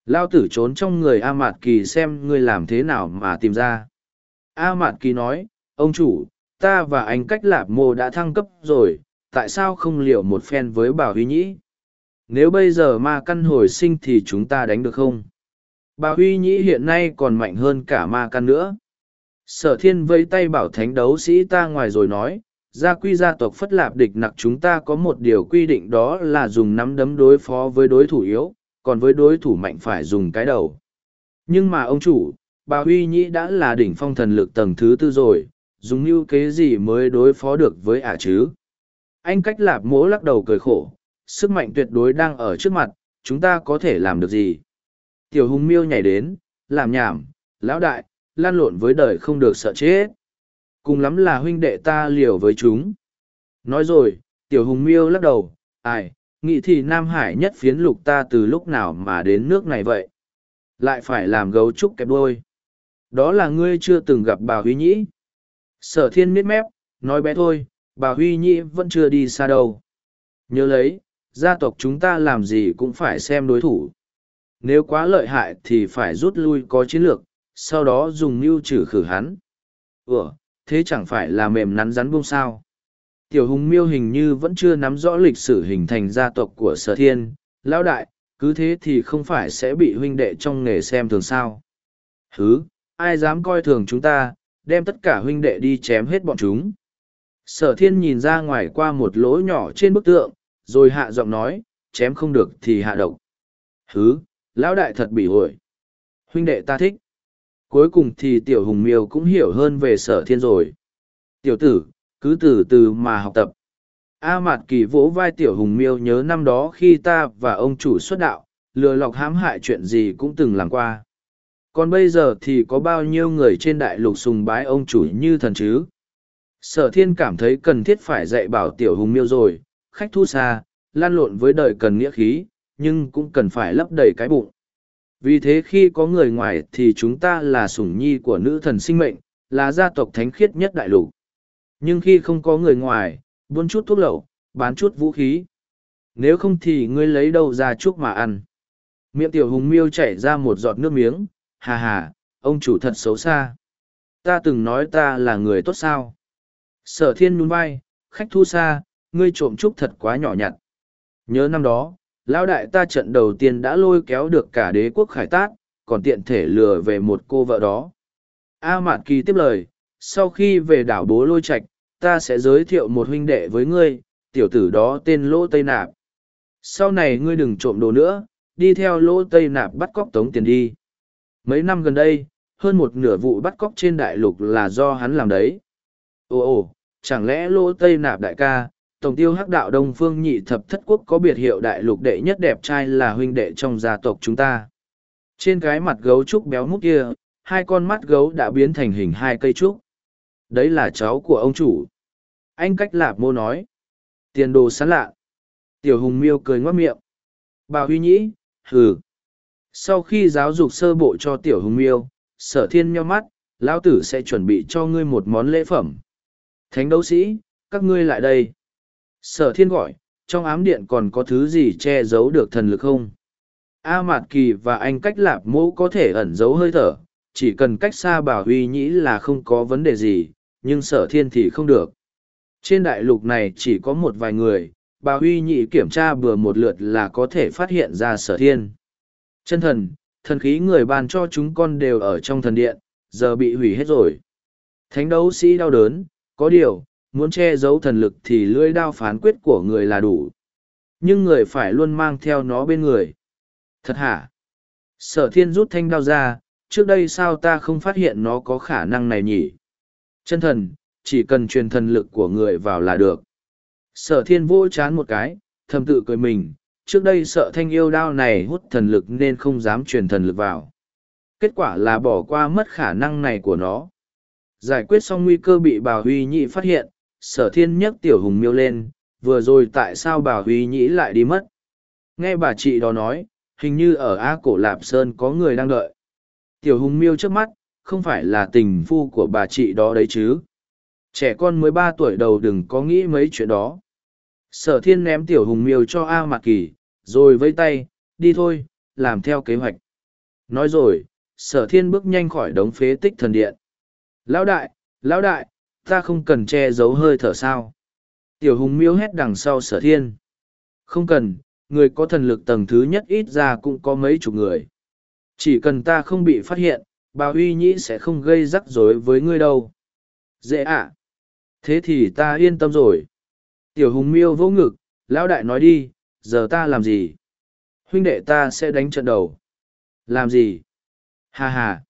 Lao tử trốn trong người a mạt kỳ xem ngươi làm thế nào mà tìm ra. A mạt kỳ nói, ông chủ, ta và anh cách lạp mô đã thăng cấp rồi, tại sao không liệu một phen với bà huy nhĩ? Nếu bây giờ ma căn hồi sinh thì chúng ta đánh được không? Bà huy nhĩ hiện nay còn mạnh hơn cả ma căn nữa. Sở thiên vây tay bảo thánh đấu sĩ ta ngoài rồi nói, gia quy gia tộc phất lạp địch nặc chúng ta có một điều quy định đó là dùng nắm đấm đối phó với đối thủ yếu, còn với đối thủ mạnh phải dùng cái đầu. Nhưng mà ông chủ, bà huy nhĩ đã là đỉnh phong thần lực tầng thứ tư rồi, dùng mưu kế gì mới đối phó được với ả chứ? Anh cách lạp mỗ lắc đầu cười khổ sức mạnh tuyệt đối đang ở trước mặt, chúng ta có thể làm được gì? Tiểu hùng miêu nhảy đến, làm nhảm, lão đại, lan lộn với đời không được sợ chết. Cùng lắm là huynh đệ ta liều với chúng. Nói rồi, tiểu hùng miêu lắc đầu, ai, nghĩ thì nam hải nhất phiến lục ta từ lúc nào mà đến nước này vậy? Lại phải làm gấu trúc kẹp đôi. Đó là ngươi chưa từng gặp bà huy nhĩ. Sở thiên miết mép, nói bé thôi, bà huy nhĩ vẫn chưa đi xa đâu. Nhớ lấy gia tộc chúng ta làm gì cũng phải xem đối thủ. Nếu quá lợi hại thì phải rút lui có chiến lược, sau đó dùng mưu trừ khử hắn. Ủa, thế chẳng phải là mềm nắn rắn buông sao? Tiểu hùng miêu hình như vẫn chưa nắm rõ lịch sử hình thành gia tộc của sở thiên. Lão đại, cứ thế thì không phải sẽ bị huynh đệ trong nghề xem thường sao? Hứ, ai dám coi thường chúng ta, đem tất cả huynh đệ đi chém hết bọn chúng? Sở thiên nhìn ra ngoài qua một lỗ nhỏ trên bức tượng rồi hạ giọng nói, chém không được thì hạ độc. Hứ, lão đại thật bị ổi huynh đệ ta thích. Cuối cùng thì tiểu hùng miêu cũng hiểu hơn về sở thiên rồi. Tiểu tử, cứ từ từ mà học tập. A mạt kỳ vỗ vai tiểu hùng miêu nhớ năm đó khi ta và ông chủ xuất đạo, lừa lọc hãm hại chuyện gì cũng từng làm qua. Còn bây giờ thì có bao nhiêu người trên đại lục sùng bái ông chủ như thần chứ? Sở thiên cảm thấy cần thiết phải dạy bảo tiểu hùng miêu rồi khách thu xa lan lộn với đời cần nghĩa khí nhưng cũng cần phải lấp đầy cái bụng. Vì thế khi có người ngoài thì chúng ta là sủng nhi của nữ thần sinh mệnh là gia tộc thánh khiết nhất đại lục. Nhưng khi không có người ngoài buôn chút thuốc lậu bán chút vũ khí. Nếu không thì ngươi lấy đâu ra chút mà ăn? Miệng tiểu hùng miêu chảy ra một giọt nước miếng, hà hà, ông chủ thật xấu xa. Ta từng nói ta là người tốt sao. Sở thiên nhún vai, khách thu xa, ngươi trộm trúc thật quá nhỏ nhặt. Nhớ năm đó, lão đại ta trận đầu tiên đã lôi kéo được cả đế quốc khải tác, còn tiện thể lừa về một cô vợ đó. A Mạn Kỳ tiếp lời, sau khi về đảo bố lôi Trạch, ta sẽ giới thiệu một huynh đệ với ngươi, tiểu tử đó tên Lỗ Tây Nạp. Sau này ngươi đừng trộm đồ nữa, đi theo Lỗ Tây Nạp bắt cóc tống tiền đi. Mấy năm gần đây, hơn một nửa vụ bắt cóc trên đại lục là do hắn làm đấy. Ồ ồ, chẳng lẽ Lỗ Tây Nạp đại ca, Tổng tiêu hắc đạo Đông Phương nhị thập thất quốc có biệt hiệu đại lục đệ nhất đẹp trai là huynh đệ trong gia tộc chúng ta. Trên cái mặt gấu trúc béo múc kia, hai con mắt gấu đã biến thành hình hai cây trúc. Đấy là cháu của ông chủ. Anh cách lạp mô nói. Tiền đồ sán lạ. Tiểu hùng miêu cười ngoác miệng. Bà huy nhĩ, hừ. Sau khi giáo dục sơ bộ cho tiểu hùng miêu, sở thiên nhau mắt, lão tử sẽ chuẩn bị cho ngươi một món lễ phẩm. Thánh đấu sĩ, các ngươi lại đây. Sở thiên gọi, trong ám điện còn có thứ gì che giấu được thần lực không? A Mạt Kỳ và anh cách lạp mũ có thể ẩn giấu hơi thở, chỉ cần cách xa bảo huy nhĩ là không có vấn đề gì, nhưng sở thiên thì không được. Trên đại lục này chỉ có một vài người, bà huy nhị kiểm tra bừa một lượt là có thể phát hiện ra sở thiên. Chân thần, thần khí người ban cho chúng con đều ở trong thần điện, giờ bị hủy hết rồi. Thánh đấu sĩ đau đớn, có điều, muốn che giấu thần lực thì lưỡi đao phán quyết của người là đủ. Nhưng người phải luôn mang theo nó bên người. Thật hả? Sở thiên rút thanh đao ra, trước đây sao ta không phát hiện nó có khả năng này nhỉ? Chân thần, chỉ cần truyền thần lực của người vào là được. Sở thiên vô chán một cái, thầm tự cười mình, trước đây sợ thanh yêu đao này hút thần lực nên không dám truyền thần lực vào. Kết quả là bỏ qua mất khả năng này của nó. Giải quyết xong nguy cơ bị bà Huy Nhị phát hiện, sở thiên nhấc tiểu hùng miêu lên, vừa rồi tại sao bà Huy Nhĩ lại đi mất. Nghe bà chị đó nói, hình như ở A Cổ Lạp Sơn có người đang đợi. Tiểu hùng miêu trước mắt, không phải là tình phu của bà chị đó đấy chứ. Trẻ con mới ba tuổi đầu đừng có nghĩ mấy chuyện đó. Sở thiên ném tiểu hùng miêu cho A Mạc Kỳ, rồi vây tay, đi thôi, làm theo kế hoạch. Nói rồi, sở thiên bước nhanh khỏi đống phế tích thần điện. Lão đại, lão đại, ta không cần che giấu hơi thở sao. Tiểu hùng miêu hét đằng sau sở thiên. Không cần, người có thần lực tầng thứ nhất ít ra cũng có mấy chục người. Chỉ cần ta không bị phát hiện, bà huy nhĩ sẽ không gây rắc rối với ngươi đâu. Dễ ạ. Thế thì ta yên tâm rồi. Tiểu hùng miêu vô ngực, lão đại nói đi, giờ ta làm gì? Huynh đệ ta sẽ đánh trận đầu. Làm gì? Hà hà.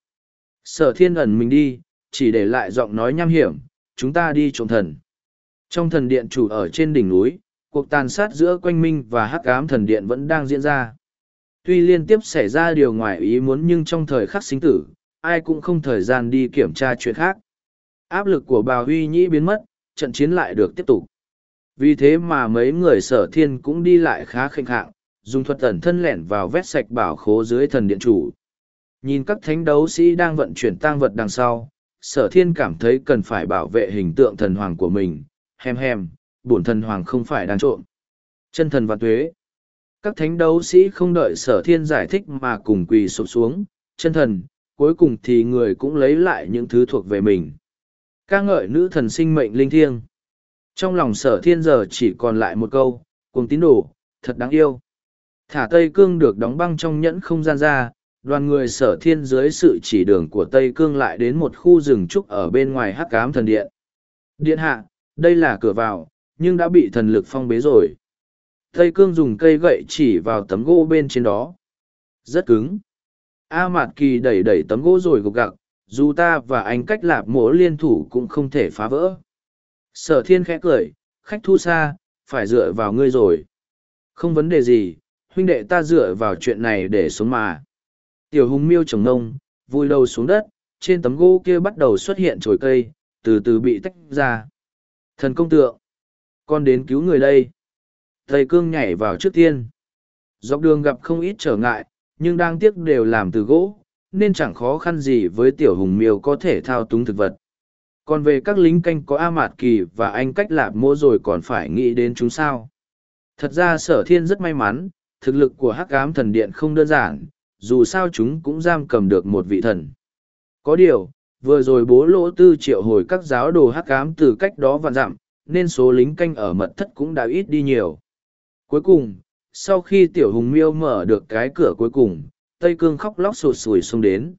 Sở thiên ẩn mình đi, chỉ để lại giọng nói nham hiểm, chúng ta đi trộm thần. Trong thần điện chủ ở trên đỉnh núi, cuộc tàn sát giữa quanh minh và hắc ám thần điện vẫn đang diễn ra. Tuy liên tiếp xảy ra điều ngoài ý muốn nhưng trong thời khắc sinh tử, ai cũng không thời gian đi kiểm tra chuyện khác. Áp lực của bà Huy Nhĩ biến mất, trận chiến lại được tiếp tục. Vì thế mà mấy người sở thiên cũng đi lại khá khệnh hạng, dùng thuật tẩn thân lẻn vào vét sạch bảo khố dưới thần điện chủ. Nhìn các thánh đấu sĩ đang vận chuyển tang vật đằng sau, sở thiên cảm thấy cần phải bảo vệ hình tượng thần hoàng của mình, hem hem, bổn thần hoàng không phải đang trộm. Chân thần và tuế. Các thánh đấu sĩ không đợi sở thiên giải thích mà cùng quỳ sụp xuống, chân thần, cuối cùng thì người cũng lấy lại những thứ thuộc về mình. ca ngợi nữ thần sinh mệnh linh thiêng. Trong lòng sở thiên giờ chỉ còn lại một câu, cùng tín đồ, thật đáng yêu. Thả Tây Cương được đóng băng trong nhẫn không gian ra, đoàn người sở thiên dưới sự chỉ đường của Tây Cương lại đến một khu rừng trúc ở bên ngoài hắc cám thần điện. Điện hạ, đây là cửa vào, nhưng đã bị thần lực phong bế rồi. Tây Cương dùng cây gậy chỉ vào tấm gỗ bên trên đó. Rất cứng. A Mạt Kỳ đẩy đẩy tấm gỗ rồi gục gặc, dù ta và anh cách lạp mỗ liên thủ cũng không thể phá vỡ. Sở thiên khẽ cười, khách thu xa, phải dựa vào ngươi rồi. Không vấn đề gì, huynh đệ ta dựa vào chuyện này để sống mà. Tiểu hùng miêu trồng nông, vui đầu xuống đất, trên tấm gỗ kia bắt đầu xuất hiện chồi cây, từ từ bị tách ra. Thần công tượng, con đến cứu người đây. Thầy cương nhảy vào trước tiên. Dọc đường gặp không ít trở ngại, nhưng đang tiếc đều làm từ gỗ, nên chẳng khó khăn gì với tiểu hùng miêu có thể thao túng thực vật. Còn về các lính canh có A Mạt Kỳ và anh cách lạp mô rồi còn phải nghĩ đến chúng sao. Thật ra sở thiên rất may mắn, thực lực của hắc ám thần điện không đơn giản, dù sao chúng cũng giam cầm được một vị thần. Có điều, vừa rồi bố lỗ tư triệu hồi các giáo đồ hắc ám từ cách đó vạn dặm, nên số lính canh ở mật thất cũng đã ít đi nhiều. Cuối cùng, sau khi tiểu hùng miêu mở được cái cửa cuối cùng, Tây Cương khóc lóc sụt sùi xông đến.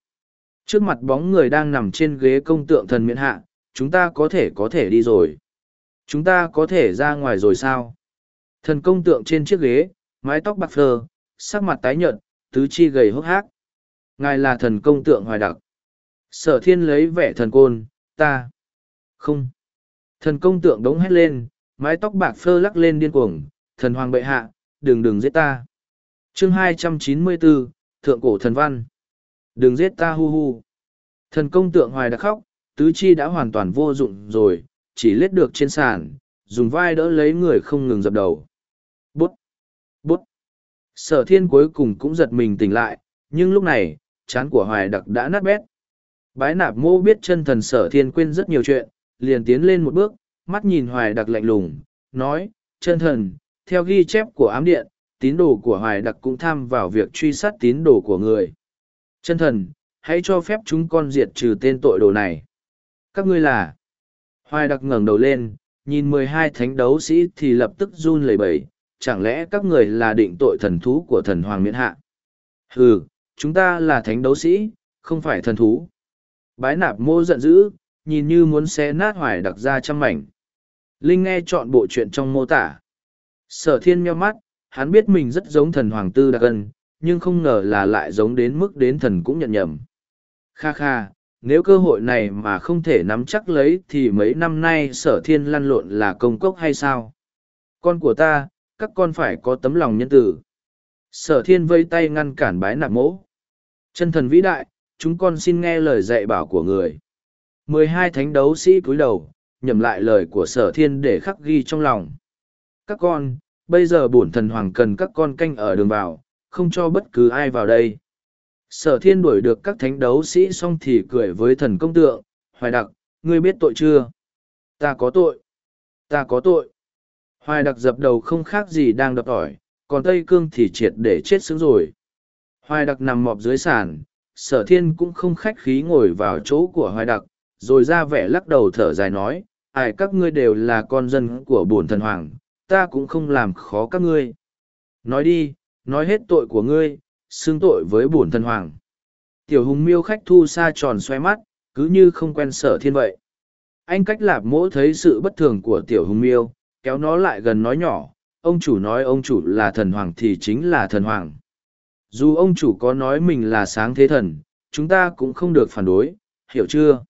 Trước mặt bóng người đang nằm trên ghế công tượng thần miễn hạ, chúng ta có thể có thể đi rồi. Chúng ta có thể ra ngoài rồi sao? Thần công tượng trên chiếc ghế, mái tóc bạc phơ, sắc mặt tái nhợt, tứ chi gầy hốc hác. Ngài là thần công tượng hoài đặc. Sở thiên lấy vẻ thần côn, ta. Không. Thần công tượng đống hét lên, mái tóc bạc phơ lắc lên điên cuồng, thần hoàng bệ hạ, đừng đừng giết ta. chương 294, Thượng cổ thần văn. Đừng giết ta hu hu. Thần công tượng hoài đã khóc, tứ chi đã hoàn toàn vô dụng rồi, chỉ lết được trên sàn, dùng vai đỡ lấy người không ngừng dập đầu. Bút! Bút! Sở thiên cuối cùng cũng giật mình tỉnh lại, nhưng lúc này, chán của hoài đặc đã nát bét. Bái nạp mô biết chân thần sở thiên quên rất nhiều chuyện, liền tiến lên một bước, mắt nhìn hoài đặc lạnh lùng, nói, chân thần, theo ghi chép của ám điện, tín đồ của hoài đặc cũng tham vào việc truy sát tín đồ của người. Chân thần, hãy cho phép chúng con diệt trừ tên tội đồ này. Các ngươi là... Hoài đặc ngẩng đầu lên, nhìn mười hai thánh đấu sĩ thì lập tức run lẩy bẩy, chẳng lẽ các người là định tội thần thú của thần hoàng miễn hạ? Ừ, chúng ta là thánh đấu sĩ, không phải thần thú. Bái nạp mô giận dữ, nhìn như muốn xé nát hoài đặc ra trăm mảnh. Linh nghe chọn bộ chuyện trong mô tả. Sở thiên meo mắt, hắn biết mình rất giống thần hoàng tư đặc ân, nhưng không ngờ là lại giống đến mức đến thần cũng nhận nhầm. Kha kha, nếu cơ hội này mà không thể nắm chắc lấy thì mấy năm nay sở thiên lăn lộn là công cốc hay sao? Con của ta, các con phải có tấm lòng nhân tử. Sở thiên vây tay ngăn cản bái nạp mỗ. Chân thần vĩ đại, chúng con xin nghe lời dạy bảo của người. mười hai thánh đấu sĩ cúi đầu, nhầm lại lời của sở thiên để khắc ghi trong lòng. Các con, bây giờ bổn thần hoàng cần các con canh ở đường vào, không cho bất cứ ai vào đây. Sở thiên đuổi được các thánh đấu sĩ xong thì cười với thần công tượng, hoài đặc, ngươi biết tội chưa? Ta có tội. Ta có tội. Hoài đặc dập đầu không khác gì đang đập tỏi, còn Tây Cương thì triệt để chết sướng rồi. Hoài đặc nằm mọp dưới sàn, sở thiên cũng không khách khí ngồi vào chỗ của hoài đặc, rồi ra vẻ lắc đầu thở dài nói, ai các ngươi đều là con dân của bổn thần hoàng, ta cũng không làm khó các ngươi. Nói đi, nói hết tội của ngươi, xưng tội với bổn thần hoàng. Tiểu hùng miêu khách thu xa tròn xoay mắt, cứ như không quen sở thiên vậy. Anh cách lạp mỗ thấy sự bất thường của tiểu hùng miêu, kéo nó lại gần nói nhỏ, ông chủ nói ông chủ là thần hoàng thì chính là thần hoàng. Dù ông chủ có nói mình là sáng thế thần, chúng ta cũng không được phản đối, hiểu chưa?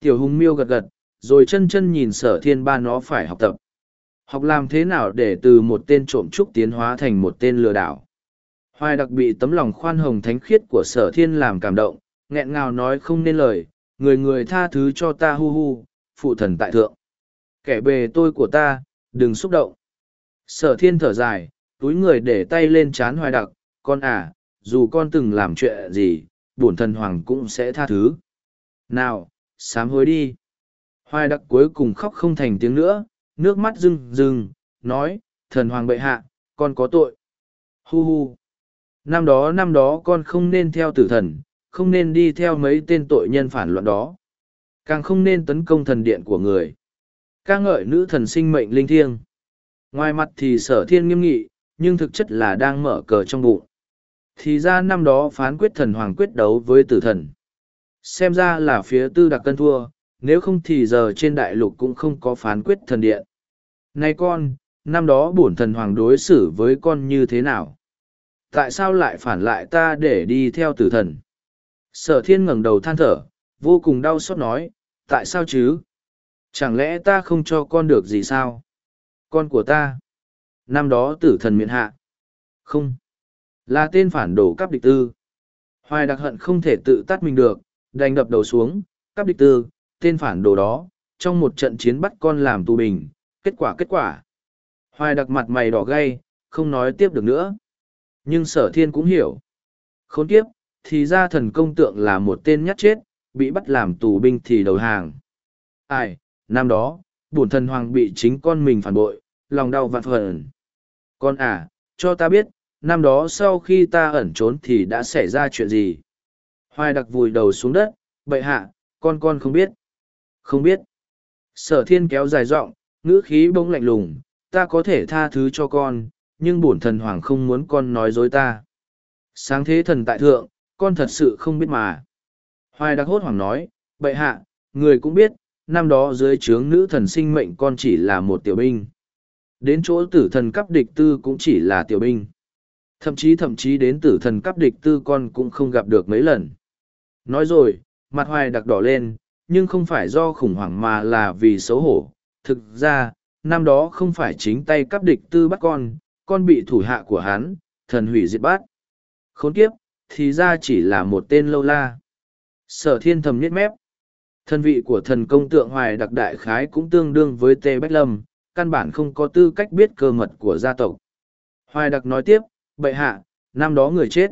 Tiểu hùng miêu gật gật, rồi chân chân nhìn sở thiên ba nó phải học tập. Học làm thế nào để từ một tên trộm trúc tiến hóa thành một tên lừa đảo. Hoài đặc bị tấm lòng khoan hồng thánh khiết của sở thiên làm cảm động, nghẹn ngào nói không nên lời, người người tha thứ cho ta hu hu, phụ thần tại thượng. Kẻ bề tôi của ta, đừng xúc động. Sở thiên thở dài, túi người để tay lên chán hoài đặc, con à, dù con từng làm chuyện gì, bổn thần hoàng cũng sẽ tha thứ. Nào, sám hối đi. Hoài đặc cuối cùng khóc không thành tiếng nữa, nước mắt rưng rưng, nói, thần hoàng bệ hạ, con có tội. Hu hu. Năm đó năm đó con không nên theo tử thần, không nên đi theo mấy tên tội nhân phản loạn đó. Càng không nên tấn công thần điện của người ca ngợi nữ thần sinh mệnh linh thiêng. Ngoài mặt thì sở thiên nghiêm nghị, nhưng thực chất là đang mở cờ trong bụng. Thì ra năm đó phán quyết thần hoàng quyết đấu với tử thần. Xem ra là phía tư đặc cân thua, nếu không thì giờ trên đại lục cũng không có phán quyết thần điện. Này con, năm đó bổn thần hoàng đối xử với con như thế nào? Tại sao lại phản lại ta để đi theo tử thần? Sở thiên ngẩng đầu than thở, vô cùng đau xót nói, tại sao chứ? Chẳng lẽ ta không cho con được gì sao? Con của ta. Năm đó tử thần miệng hạ. Không. Là tên phản đồ cắp địch tư. Hoài đặc hận không thể tự tắt mình được, đành đập đầu xuống, cắp địch tư, tên phản đồ đó, trong một trận chiến bắt con làm tù bình, kết quả kết quả. Hoài đặc mặt mày đỏ gay, không nói tiếp được nữa. Nhưng sở thiên cũng hiểu. Khốn kiếp, thì ra thần công tượng là một tên nhát chết, bị bắt làm tù binh thì đầu hàng. Ai, năm đó, bổn thần hoàng bị chính con mình phản bội, lòng đau vạn phần. Con à, cho ta biết, năm đó sau khi ta ẩn trốn thì đã xảy ra chuyện gì? Hoài đặc vùi đầu xuống đất bậy hạ con con không biết. Không biết. Sở thiên kéo dài giọng ngữ khí bỗng lạnh lùng ta có thể tha thứ cho con nhưng bổn thần hoàng không muốn con nói dối ta. Sáng thế thần tại thượng con thật sự không biết mà. Hoài đặc hốt hoảng nói bậy hạ người cũng biết năm đó dưới trướng nữ thần sinh mệnh con chỉ là một tiểu binh. Đến chỗ tử thần cấp địch tư cũng chỉ là tiểu binh. Thậm chí thậm chí đến tử thần cấp địch tư con cũng không gặp được mấy lần. Nói rồi, mặt hoài đặc đỏ lên, nhưng không phải do khủng hoảng mà là vì xấu hổ. Thực ra, năm đó không phải chính tay cấp địch tư bắt con con bị thủ hạ của hắn, thần hủy diệt bắt khốn kiếp, thì ra chỉ là một tên lâu la. Sở thiên thầm nhét mép thân vị của thần công tượng hoài đặc đại khái cũng tương đương với tê bách lâm, căn bản không có tư cách biết cơ mật của gia tộc. Hoài đặc nói tiếp, bệ hạ, năm đó người chết.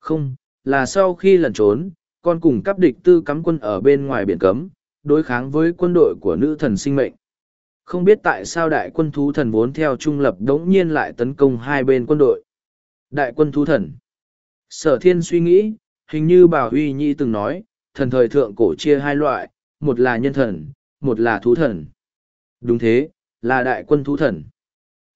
Không, là sau khi lẩn trốn, con cùng cắp địch tư cắm quân ở bên ngoài biển cấm, đối kháng với quân đội của nữ thần sinh mệnh. Không biết tại sao đại quân thú thần vốn theo trung lập đống nhiên lại tấn công hai bên quân đội. Đại quân thú thần. Sở thiên suy nghĩ, hình như bà huy nhi từng nói thần thời thượng cổ chia hai loại, một là nhân thần, một là thú thần. Đúng thế, là đại quân thú thần.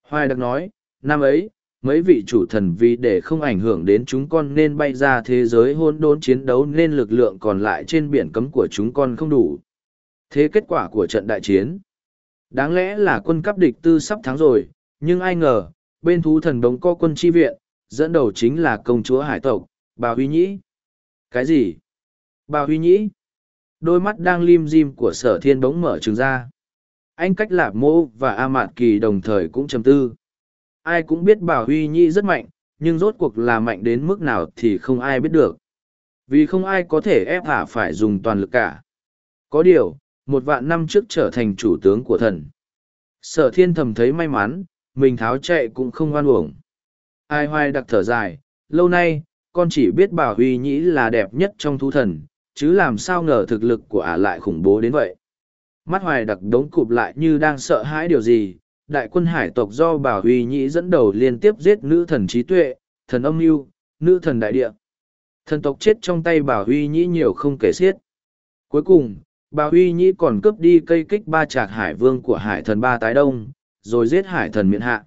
Hoài đặc nói, năm ấy, mấy vị chủ thần vì để không ảnh hưởng đến chúng con nên bay ra thế giới hôn đốn chiến đấu nên lực lượng còn lại trên biển cấm của chúng con không đủ. Thế kết quả của trận đại chiến. Đáng lẽ là quân cấp địch tư sắp thắng rồi, nhưng ai ngờ, bên thú thần đống co quân chi viện, dẫn đầu chính là công chúa hải tộc, bà huy nhĩ. Cái gì? Bà huy nhĩ. Đôi mắt đang lim dim của sở thiên bỗng mở trừng ra. Anh cách lạp mô và a mạt kỳ đồng thời cũng trầm tư. Ai cũng biết bà huy nhĩ rất mạnh, nhưng rốt cuộc là mạnh đến mức nào thì không ai biết được. Vì không ai có thể ép hạ phải dùng toàn lực cả. Có điều, một vạn năm trước trở thành chủ tướng của thần. Sở thiên thầm thấy may mắn, mình tháo chạy cũng không oan uổng. Ai hoài đặc thở dài, lâu nay, con chỉ biết bà huy nhĩ là đẹp nhất trong thú thần chứ làm sao ngờ thực lực của ả lại khủng bố đến vậy? Mắt hoài đặc đống cụp lại như đang sợ hãi điều gì. Đại quân hải tộc do bà huy nhĩ dẫn đầu liên tiếp giết nữ thần trí tuệ, thần âm mưu, nữ thần đại địa. Thần tộc chết trong tay bà huy nhĩ nhiều không kể xiết. Cuối cùng bà huy nhĩ còn cướp đi cây kích ba trạc hải vương của hải thần ba tái đông, rồi giết hải thần miệng hạ.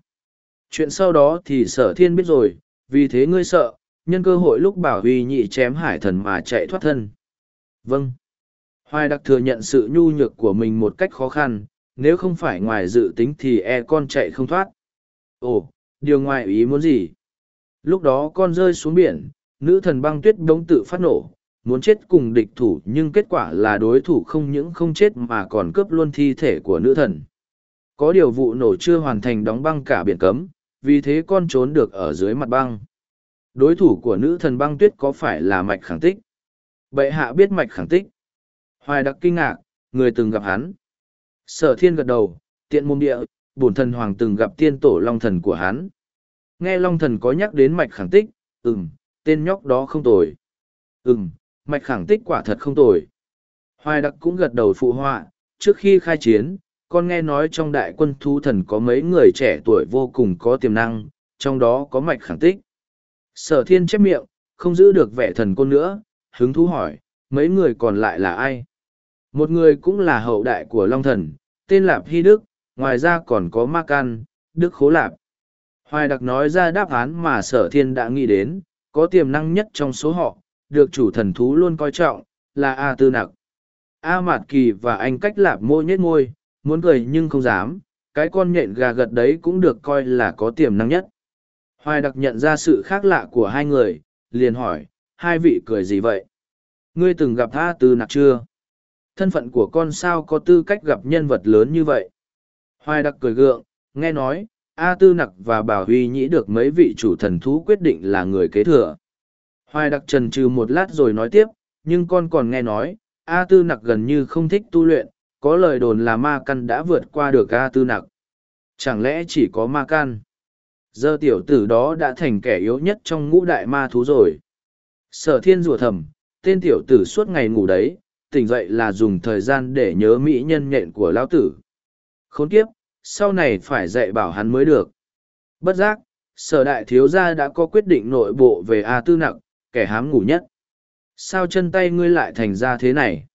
Chuyện sau đó thì sở thiên biết rồi, vì thế ngươi sợ, nhân cơ hội lúc bảo huy nhị chém hải thần mà chạy thoát thân vâng. Hoài đặc thừa nhận sự nhu nhược của mình một cách khó khăn, nếu không phải ngoài dự tính thì e con chạy không thoát. Ồ, điều ngoài ý muốn gì? Lúc đó con rơi xuống biển, nữ thần băng tuyết bỗng tự phát nổ, muốn chết cùng địch thủ nhưng kết quả là đối thủ không những không chết mà còn cướp luôn thi thể của nữ thần. Có điều vụ nổ chưa hoàn thành đóng băng cả biển cấm, vì thế con trốn được ở dưới mặt băng. Đối thủ của nữ thần băng tuyết có phải là mạch khẳng tích? Bệ hạ biết mạch khẳng tích. Hoài đặc kinh ngạc, người từng gặp hắn. Sở thiên gật đầu, tiện môn địa, bổn thần hoàng từng gặp tiên tổ long thần của hắn. Nghe long thần có nhắc đến mạch khẳng tích, ừm, tên nhóc đó không tồi. Ừm, mạch khẳng tích quả thật không tồi. Hoài đặc cũng gật đầu phụ họa, trước khi khai chiến, con nghe nói trong đại quân Thu thần có mấy người trẻ tuổi vô cùng có tiềm năng, trong đó có mạch khẳng tích. Sở thiên chép miệng, không giữ được vẻ thần côn nữa hứng thú hỏi, mấy người còn lại là ai? Một người cũng là hậu đại của long thần, tên lạp hy đức, ngoài ra còn có ma can, đức khố lạp. Hoài đặc nói ra đáp án mà sở thiên đã nghĩ đến, có tiềm năng nhất trong số họ, được chủ thần thú luôn coi trọng, là a tư nặc. A mạt kỳ và anh cách lạp môi nhết ngôi muốn cười nhưng không dám, cái con nhện gà gật đấy cũng được coi là có tiềm năng nhất. Hoài đặc nhận ra sự khác lạ của hai người, liền hỏi hai vị cười gì vậy? Ngươi từng gặp a tư nặc chưa? Thân phận của con sao có tư cách gặp nhân vật lớn như vậy? Hoài đặc cười gượng, nghe nói, a tư nặc và bảo huy nhĩ được mấy vị chủ thần thú quyết định là người kế thừa. Hoài đặc trần trừ một lát rồi nói tiếp, nhưng con còn nghe nói, a tư nặc gần như không thích tu luyện, có lời đồn là ma căn đã vượt qua được a tư nặc. Chẳng lẽ chỉ có ma căn? Giờ tiểu tử đó đã thành kẻ yếu nhất trong ngũ đại ma thú rồi sở thiên rủa thầm tên tiểu tử suốt ngày ngủ đấy tỉnh dậy là dùng thời gian để nhớ mỹ nhân nhện của lão tử khốn kiếp sau này phải dạy bảo hắn mới được bất giác Sở đại thiếu gia đã có quyết định nội bộ về A tư nặng, kẻ hám ngủ nhất. Sao chân tay ngươi lại thành ra thế này?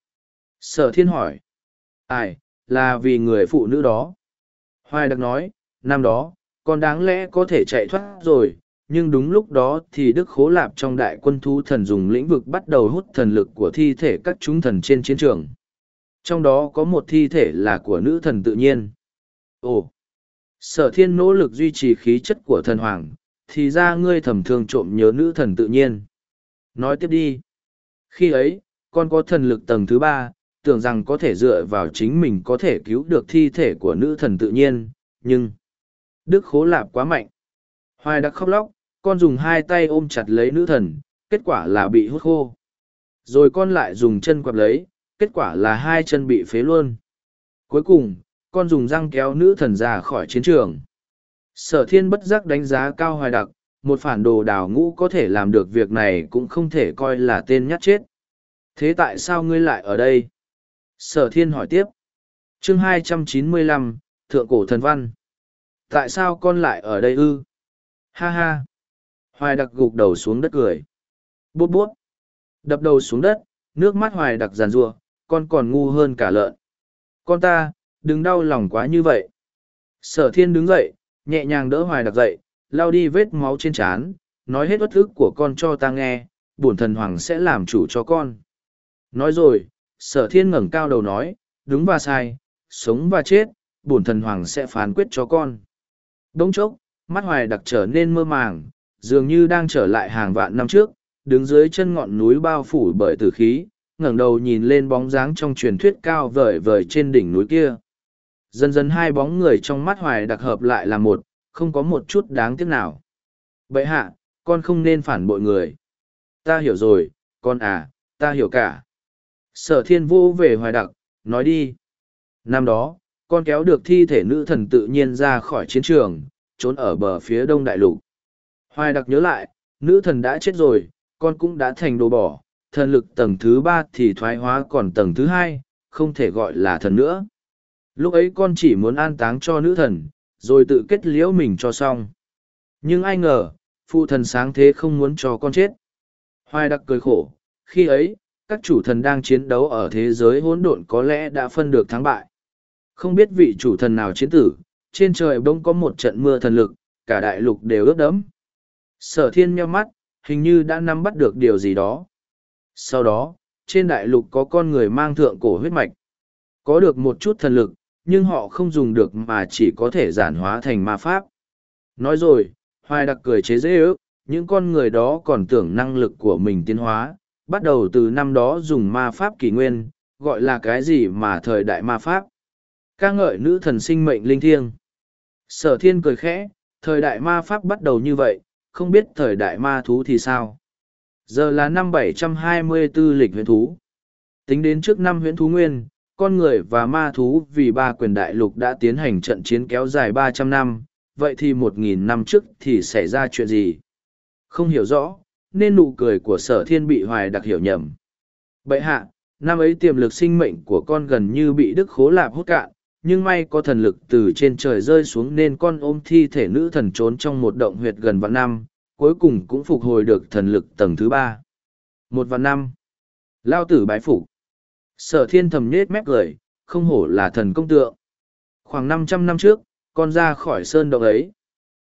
Sở thiên hỏi. Ai, là vì người phụ nữ đó. Hoài đặc nói, năm đó, con đáng lẽ có thể chạy thoát rồi, nhưng đúng lúc đó thì Đức Khố Lạp trong đại quân thú thần dùng lĩnh vực bắt đầu hút thần lực của thi thể các chúng thần trên chiến trường. Trong đó có một thi thể là của nữ thần tự nhiên. Ồ! Sở thiên nỗ lực duy trì khí chất của thần hoàng, thì ra ngươi thầm thương trộm nhớ nữ thần tự nhiên. Nói tiếp đi. Khi ấy, con có thần lực tầng thứ ba, tưởng rằng có thể dựa vào chính mình có thể cứu được thi thể của nữ thần tự nhiên, nhưng... Đức khố lạp quá mạnh. Hoài đã khóc lóc, con dùng hai tay ôm chặt lấy nữ thần, kết quả là bị hút khô. Rồi con lại dùng chân quặp lấy, kết quả là hai chân bị phế luôn. Cuối cùng, con dùng răng kéo nữ thần ra khỏi chiến trường. Sở thiên bất giác đánh giá cao hoài đặc, một phản đồ đào ngũ có thể làm được việc này cũng không thể coi là tên nhát chết. Thế tại sao ngươi lại ở đây? Sở thiên hỏi tiếp. chương 295, Thượng Cổ Thần Văn. Tại sao con lại ở đây ư? Ha ha. Hoài đặc gục đầu xuống đất cười. Bút bút. Đập đầu xuống đất, nước mắt hoài đặc giàn rua, con còn ngu hơn cả lợn. Con ta, đừng đau lòng quá như vậy. Sở thiên đứng dậy, nhẹ nhàng đỡ hoài đặc dậy, lau đi vết máu trên trán, nói hết bất thức của con cho ta nghe, bổn thần hoàng sẽ làm chủ cho con. Nói rồi, sở thiên ngẩng cao đầu nói, đúng và sai, sống và chết, bổn thần hoàng sẽ phán quyết cho con. Đông chốc, mắt hoài đặc trở nên mơ màng, dường như đang trở lại hàng vạn năm trước, đứng dưới chân ngọn núi bao phủ bởi tử khí, ngẩng đầu nhìn lên bóng dáng trong truyền thuyết cao vời vời trên đỉnh núi kia. Dần dần hai bóng người trong mắt hoài đặc hợp lại là một, không có một chút đáng tiếc nào. Bậy hạ, con không nên phản bội người. Ta hiểu rồi, con à, ta hiểu cả. Sở thiên vô về hoài đặc, nói đi. Năm đó, con kéo được thi thể nữ thần tự nhiên ra khỏi chiến trường, trốn ở bờ phía đông đại lục. Hoài đặc nhớ lại, nữ thần đã chết rồi, con cũng đã thành đồ bỏ, thần lực tầng thứ ba thì thoái hóa còn tầng thứ hai, không thể gọi là thần nữa. Lúc ấy con chỉ muốn an táng cho nữ thần, rồi tự kết liễu mình cho xong. Nhưng ai ngờ, phụ thần sáng thế không muốn cho con chết. Hoài đặc cười khổ, khi ấy, các chủ thần đang chiến đấu ở thế giới hỗn độn có lẽ đã phân được thắng bại. Không biết vị chủ thần nào chiến tử, trên trời bỗng có một trận mưa thần lực, cả đại lục đều ướt đẫm. Sở thiên meo mắt, hình như đã nắm bắt được điều gì đó. Sau đó, trên đại lục có con người mang thượng cổ huyết mạch. Có được một chút thần lực, nhưng họ không dùng được mà chỉ có thể giản hóa thành ma pháp. Nói rồi, Hoài đặc cười chế dễ ước, những con người đó còn tưởng năng lực của mình tiến hóa, bắt đầu từ năm đó dùng ma pháp kỷ nguyên, gọi là cái gì mà thời đại ma pháp. ca ngợi nữ thần sinh mệnh linh thiêng. Sở thiên cười khẽ, thời đại ma pháp bắt đầu như vậy, không biết thời đại ma thú thì sao. Giờ là năm 724 lịch huyễn thú. Tính đến trước năm huyễn thú nguyên, con người và ma thú vì ba quyền đại lục đã tiến hành trận chiến kéo dài 300 năm, vậy thì 1.000 năm trước thì xảy ra chuyện gì? Không hiểu rõ, nên nụ cười của sở thiên bị hoài đặc hiểu nhầm. Bậy hạ, năm ấy tiềm lực sinh mệnh của con gần như bị đức khố lạp hút cạn, nhưng may có thần lực từ trên trời rơi xuống nên con ôm thi thể nữ thần trốn trong một động huyệt gần vạn năm, cuối cùng cũng phục hồi được thần lực tầng thứ ba. Một vạn năm. Lao tử bái phục. Sở thiên thầm nết mép cười, không hổ là thần công tượng. Khoảng năm trăm năm trước, con ra khỏi sơn động ấy.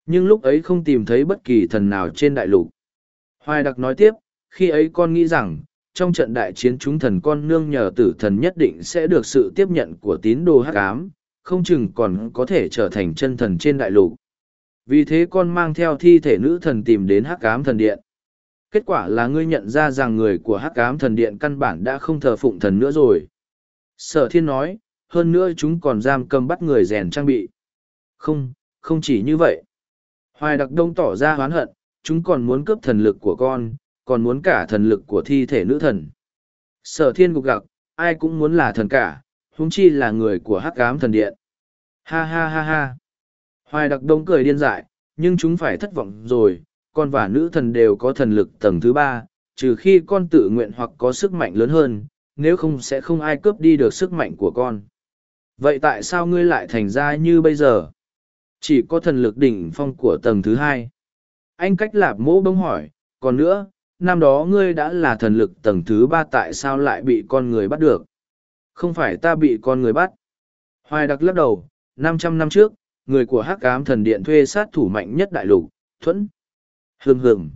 Nhưng lúc ấy không tìm thấy bất kỳ thần nào trên đại lục. Hoài đặc nói tiếp, khi ấy con nghĩ rằng, trong trận đại chiến chúng thần con nương nhờ tử thần nhất định sẽ được sự tiếp nhận của tín đồ hắc ám, không chừng còn có thể trở thành chân thần trên đại lục. Vì thế con mang theo thi thể nữ thần tìm đến hắc ám thần điện. Kết quả là ngươi nhận ra rằng người của hắc ám thần điện căn bản đã không thờ phụng thần nữa rồi. Sở thiên nói, hơn nữa chúng còn giam cầm bắt người rèn trang bị. Không, không chỉ như vậy. Hoài đặc đông tỏ ra hoán hận, chúng còn muốn cướp thần lực của con, còn muốn cả thần lực của thi thể nữ thần. Sở thiên gục gặc, ai cũng muốn là thần cả, huống chi là người của hắc ám thần điện. Ha ha ha ha. Hoài đặc đông cười điên dại, nhưng chúng phải thất vọng rồi, con và nữ thần đều có thần lực tầng thứ ba, trừ khi con tự nguyện hoặc có sức mạnh lớn hơn, nếu không sẽ không ai cướp đi được sức mạnh của con. Vậy tại sao ngươi lại thành ra như bây giờ? Chỉ có thần lực đỉnh phong của tầng thứ hai. anh cách lạp mỗ bỗng hỏi còn nữa năm đó ngươi đã là thần lực tầng thứ ba tại sao lại bị con người bắt được? Không phải ta bị con người bắt. Hoài đặc lắc đầu, năm trăm năm trước, người của hắc Ám thần điện thuê sát thủ mạnh nhất đại lục, thuẫn. Hương hương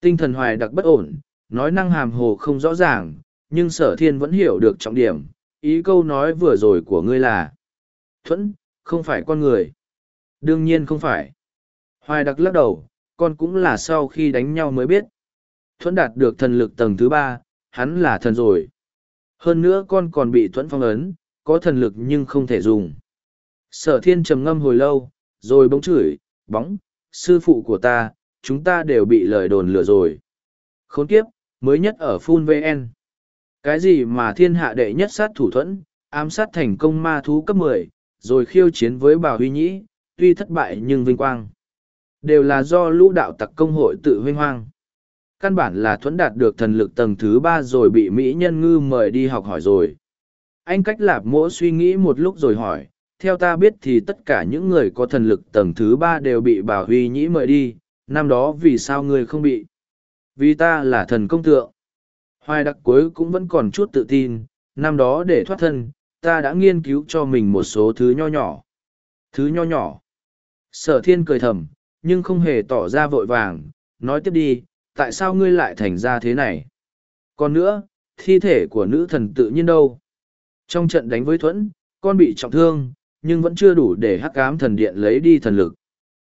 tinh thần hoài đặc bất ổn, nói năng hàm hồ không rõ ràng, nhưng sở thiên vẫn hiểu được trọng điểm, ý câu nói vừa rồi của ngươi là, thuẫn, không phải con người. Đương nhiên không phải. Hoài đặc lắc đầu, con cũng là sau khi đánh nhau mới biết thuẫn đạt được thần lực tầng thứ ba, hắn là thần rồi. Hơn nữa con còn bị thuẫn phong ấn, có thần lực nhưng không thể dùng. Sở thiên trầm ngâm hồi lâu, rồi bỗng chửi, bóng, sư phụ của ta, chúng ta đều bị lời đồn lừa rồi. Khốn kiếp, mới nhất ở phun vn cái gì mà thiên hạ đệ nhất sát thủ thuẫn, ám sát thành công ma thú cấp mười, rồi khiêu chiến với bà huy nhĩ, tuy thất bại nhưng vinh quang. Đều là do lũ đạo tặc công hội tự huynh hoang căn bản là thuẫn đạt được thần lực tầng thứ ba rồi bị mỹ nhân ngư mời đi học hỏi rồi. Anh cách lạp mỗ suy nghĩ một lúc rồi hỏi, theo ta biết thì tất cả những người có thần lực tầng thứ ba đều bị bảo huy nhĩ mời đi, năm đó vì sao ngươi không bị? Vì ta là thần công tượng. Hoài đặc cuối cũng vẫn còn chút tự tin, năm đó để thoát thân, ta đã nghiên cứu cho mình một số thứ nho nhỏ. Thứ nho nhỏ. Sở thiên cười thầm, nhưng không hề tỏ ra vội vàng, nói tiếp đi tại sao ngươi lại thành ra thế này? Còn nữa, thi thể của nữ thần tự nhiên đâu? Trong trận đánh với thuẫn, con bị trọng thương, nhưng vẫn chưa đủ để hắc cám thần điện lấy đi thần lực.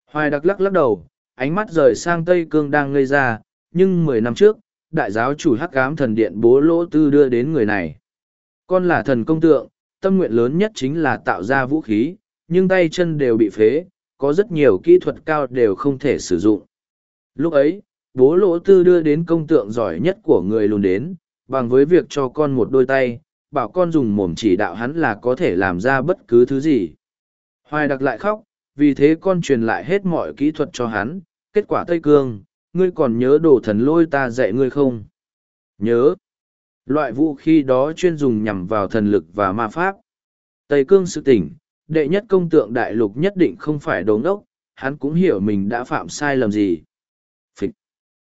Hoài đặc lắc lắc đầu, ánh mắt rời sang tây cương đang ngây ra, nhưng mười năm trước, đại giáo chủ hắc cám thần điện bố lỗ tư đưa đến người này. Con là thần công tượng, tâm nguyện lớn nhất chính là tạo ra vũ khí, nhưng tay chân đều bị phế, có rất nhiều kỹ thuật cao đều không thể sử dụng. Lúc ấy bố lỗ tư đưa đến công tượng giỏi nhất của người lùn đến bằng với việc cho con một đôi tay bảo con dùng mồm chỉ đạo hắn là có thể làm ra bất cứ thứ gì. Hoài đặc lại khóc vì thế con truyền lại hết mọi kỹ thuật cho hắn kết quả tây cương ngươi còn nhớ đồ thần lôi ta dạy ngươi không? Nhớ. Loại vũ khí đó chuyên dùng nhằm vào thần lực và ma pháp. Tây cương sự tỉnh đệ nhất công tượng đại lục nhất định không phải đồ ngốc, hắn cũng hiểu mình đã phạm sai lầm gì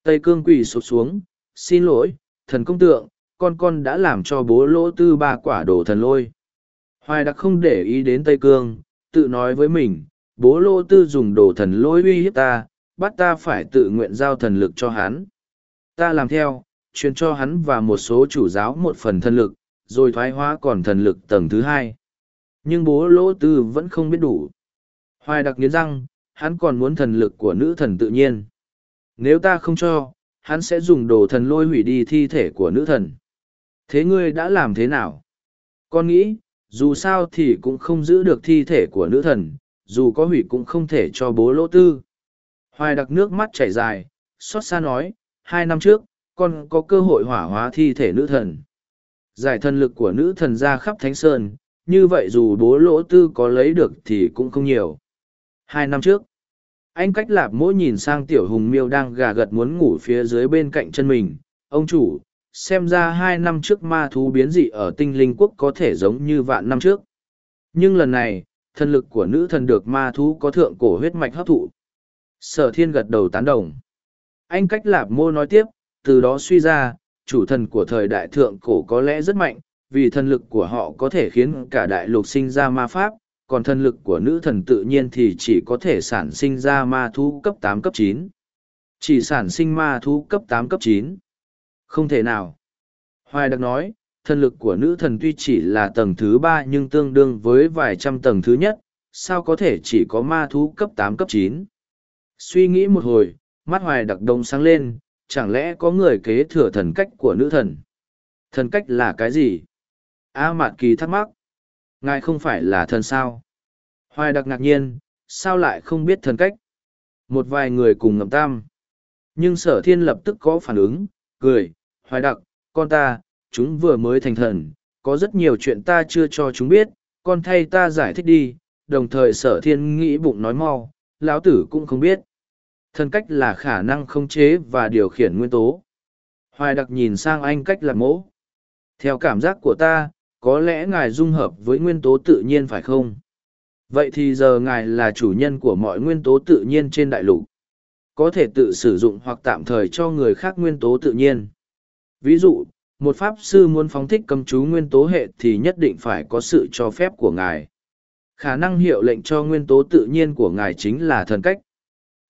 tây cương quỳ sụp xuống, xin lỗi, thần công tượng, con con đã làm cho bố lỗ tư ba quả đồ thần lôi. Hoài đặc không để ý đến tây cương, tự nói với mình, bố lỗ tư dùng đồ thần lôi uy hiếp ta, bắt ta phải tự nguyện giao thần lực cho hắn. Ta làm theo, truyền cho hắn và một số chủ giáo một phần thần lực, rồi thoái hóa còn thần lực tầng thứ hai. Nhưng bố lỗ tư vẫn không biết đủ. Hoài đặc nghiến răng, hắn còn muốn thần lực của nữ thần tự nhiên nếu ta không cho, hắn sẽ dùng đồ thần lôi hủy đi thi thể của nữ thần. Thế ngươi đã làm thế nào? Con nghĩ, dù sao thì cũng không giữ được thi thể của nữ thần, dù có hủy cũng không thể cho bố lỗ tư. Hoài đặc nước mắt chảy dài, xót xa nói, hai năm trước, con có cơ hội hỏa hóa thi thể nữ thần. Giải thần lực của nữ thần ra khắp thánh sơn, như vậy dù bố lỗ tư có lấy được thì cũng không nhiều. Hai năm trước anh cách lạp mỗi nhìn sang tiểu hùng miêu đang gà gật muốn ngủ phía dưới bên cạnh chân mình. Ông chủ, xem ra hai năm trước ma thú biến dị ở tinh linh quốc có thể giống như vạn năm trước. Nhưng lần này thần lực của nữ thần được ma thú có thượng cổ huyết mạch hấp thụ. Sở thiên gật đầu tán đồng. Anh cách lạp mô nói tiếp, từ đó suy ra, chủ thần của thời đại thượng cổ có lẽ rất mạnh, vì thần lực của họ có thể khiến cả đại lục sinh ra ma pháp còn thần lực của nữ thần tự nhiên thì chỉ có thể sản sinh ra ma thú cấp tám cấp chín. Chỉ sản sinh ma thú cấp tám cấp chín. Không thể nào. Hoài đặc nói thần lực của nữ thần tuy chỉ là tầng thứ ba nhưng tương đương với vài trăm tầng thứ nhất, sao có thể chỉ có ma thú cấp tám cấp chín? Suy nghĩ một hồi, mắt hoài đặc đông sáng lên, chẳng lẽ có người kế thừa thần cách của nữ thần? Thần cách là cái gì? A mạt kỳ thắc mắc ngài không phải là thần sao? Hoài đặc ngạc nhiên, sao lại không biết thần cách? Một vài người cùng ngậm tam. Nhưng sở thiên lập tức có phản ứng, cười, hoài đặc, con ta, chúng vừa mới thành thần, có rất nhiều chuyện ta chưa cho chúng biết, con thay ta giải thích đi. Đồng thời sở thiên nghĩ bụng nói mau, lão tử cũng không biết. Thần cách là khả năng khống chế và điều khiển nguyên tố. Hoài đặc nhìn sang anh cách lạc mỗ. Theo cảm giác của ta có lẽ ngài dung hợp với nguyên tố tự nhiên phải không vậy thì giờ ngài là chủ nhân của mọi nguyên tố tự nhiên trên đại lục có thể tự sử dụng hoặc tạm thời cho người khác nguyên tố tự nhiên. Ví dụ, một pháp sư muốn phóng thích cấm chú nguyên tố hệ thì nhất định phải có sự cho phép của ngài. Khả năng hiệu lệnh cho nguyên tố tự nhiên của ngài chính là thần cách.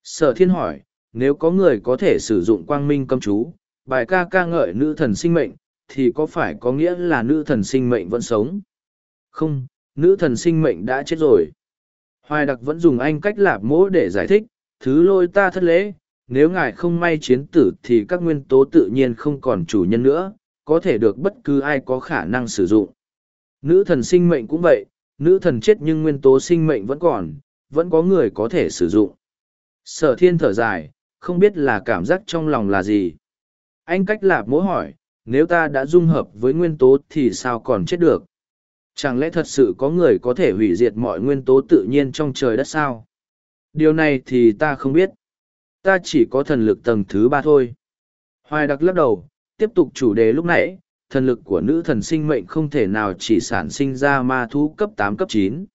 Sở thiên hỏi, nếu có người có thể sử dụng quang minh cấm chú, bài ca ca ngợi nữ thần sinh mệnh, thì có phải có nghĩa là nữ thần sinh mệnh vẫn sống? Không, nữ thần sinh mệnh đã chết rồi. Hoài đặc vẫn dùng anh cách lạp mỗ để giải thích, thứ lôi ta thất lễ, nếu ngài không may chiến tử thì các nguyên tố tự nhiên không còn chủ nhân nữa, có thể được bất cứ ai có khả năng sử dụng. Nữ thần sinh mệnh cũng vậy, nữ thần chết nhưng nguyên tố sinh mệnh vẫn còn, vẫn có người có thể sử dụng. Sở thiên thở dài, không biết là cảm giác trong lòng là gì. Anh cách lạp mỗ hỏi, nếu ta đã dung hợp với nguyên tố thì sao còn chết được? Chẳng lẽ thật sự có người có thể hủy diệt mọi nguyên tố tự nhiên trong trời đất sao? Điều này thì ta không biết. Ta chỉ có thần lực tầng thứ ba thôi. Hoài đặc lắc đầu, tiếp tục chủ đề lúc nãy, thần lực của nữ thần sinh mệnh không thể nào chỉ sản sinh ra ma thú cấp tám cấp chín.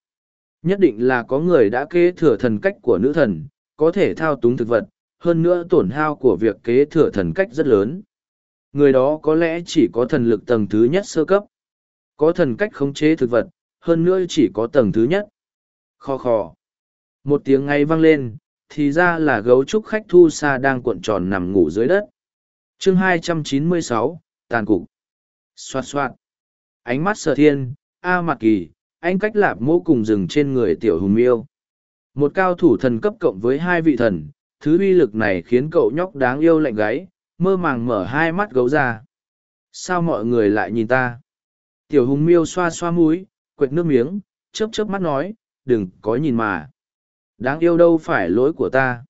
Nhất định là có người đã kế thừa thần cách của nữ thần, có thể thao túng thực vật, hơn nữa tổn hao của việc kế thừa thần cách rất lớn. Người đó có lẽ chỉ có thần lực tầng thứ nhất sơ cấp. Có thần cách khống chế thực vật, hơn nữa chỉ có tầng thứ nhất. Kho khò. Một tiếng ngay vang lên, thì ra là gấu trúc khách thu xa đang cuộn tròn nằm ngủ dưới đất. chương 296, tàn cục. Xoạt xoạt. Ánh mắt sở thiên, A mặt kỳ, anh cách lạp mô cùng rừng trên người tiểu hùng miêu. Một cao thủ thần cấp cộng với hai vị thần, thứ uy lực này khiến cậu nhóc đáng yêu lạnh gáy, mơ màng mở hai mắt gấu ra. Sao mọi người lại nhìn ta? Tiểu hùng miêu xoa xoa mũi, quệt nước miếng, chớp chớp mắt nói, đừng có nhìn mà. Đáng yêu đâu phải lỗi của ta.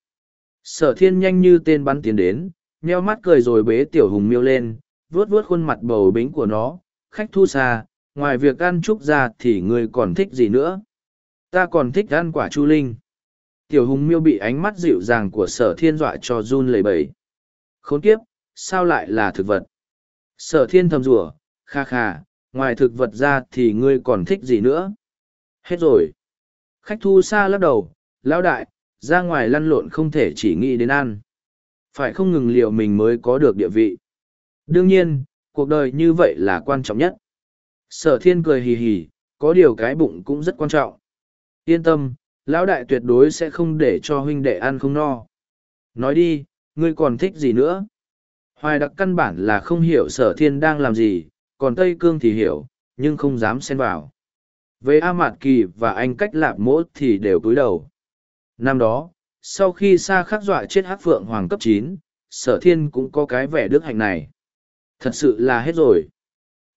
Sở thiên nhanh như tên bắn tiến đến, nheo mắt cười rồi bế tiểu hùng miêu lên, vuốt vuốt khuôn mặt bầu bính của nó, khách thu xa, ngoài việc ăn trúc ra thì người còn thích gì nữa? Ta còn thích ăn quả chu linh. Tiểu hùng miêu bị ánh mắt dịu dàng của sở thiên dọa cho run lẩy bẩy. Khốn kiếp, sao lại là thực vật? Sở thiên thầm rủa, kha kha, ngoài thực vật ra thì ngươi còn thích gì nữa? Hết rồi. Khách thu xa lắc đầu, lão đại, ra ngoài lăn lộn không thể chỉ nghĩ đến ăn. Phải không ngừng liệu mình mới có được địa vị. Đương nhiên, cuộc đời như vậy là quan trọng nhất. Sở thiên cười hì hì, có điều cái bụng cũng rất quan trọng. Yên tâm, lão đại tuyệt đối sẽ không để cho huynh đệ ăn không no. Nói đi, ngươi còn thích gì nữa? Hoài đặc căn bản là không hiểu sở thiên đang làm gì, còn Tây Cương thì hiểu, nhưng không dám xen vào. Về A Mạt Kỳ và anh cách lạp mỗ thì đều cúi đầu. Năm đó, sau khi Sa khắc dọa chết hát phượng hoàng cấp chín, sở thiên cũng có cái vẻ đức hạnh này. Thật sự là hết rồi.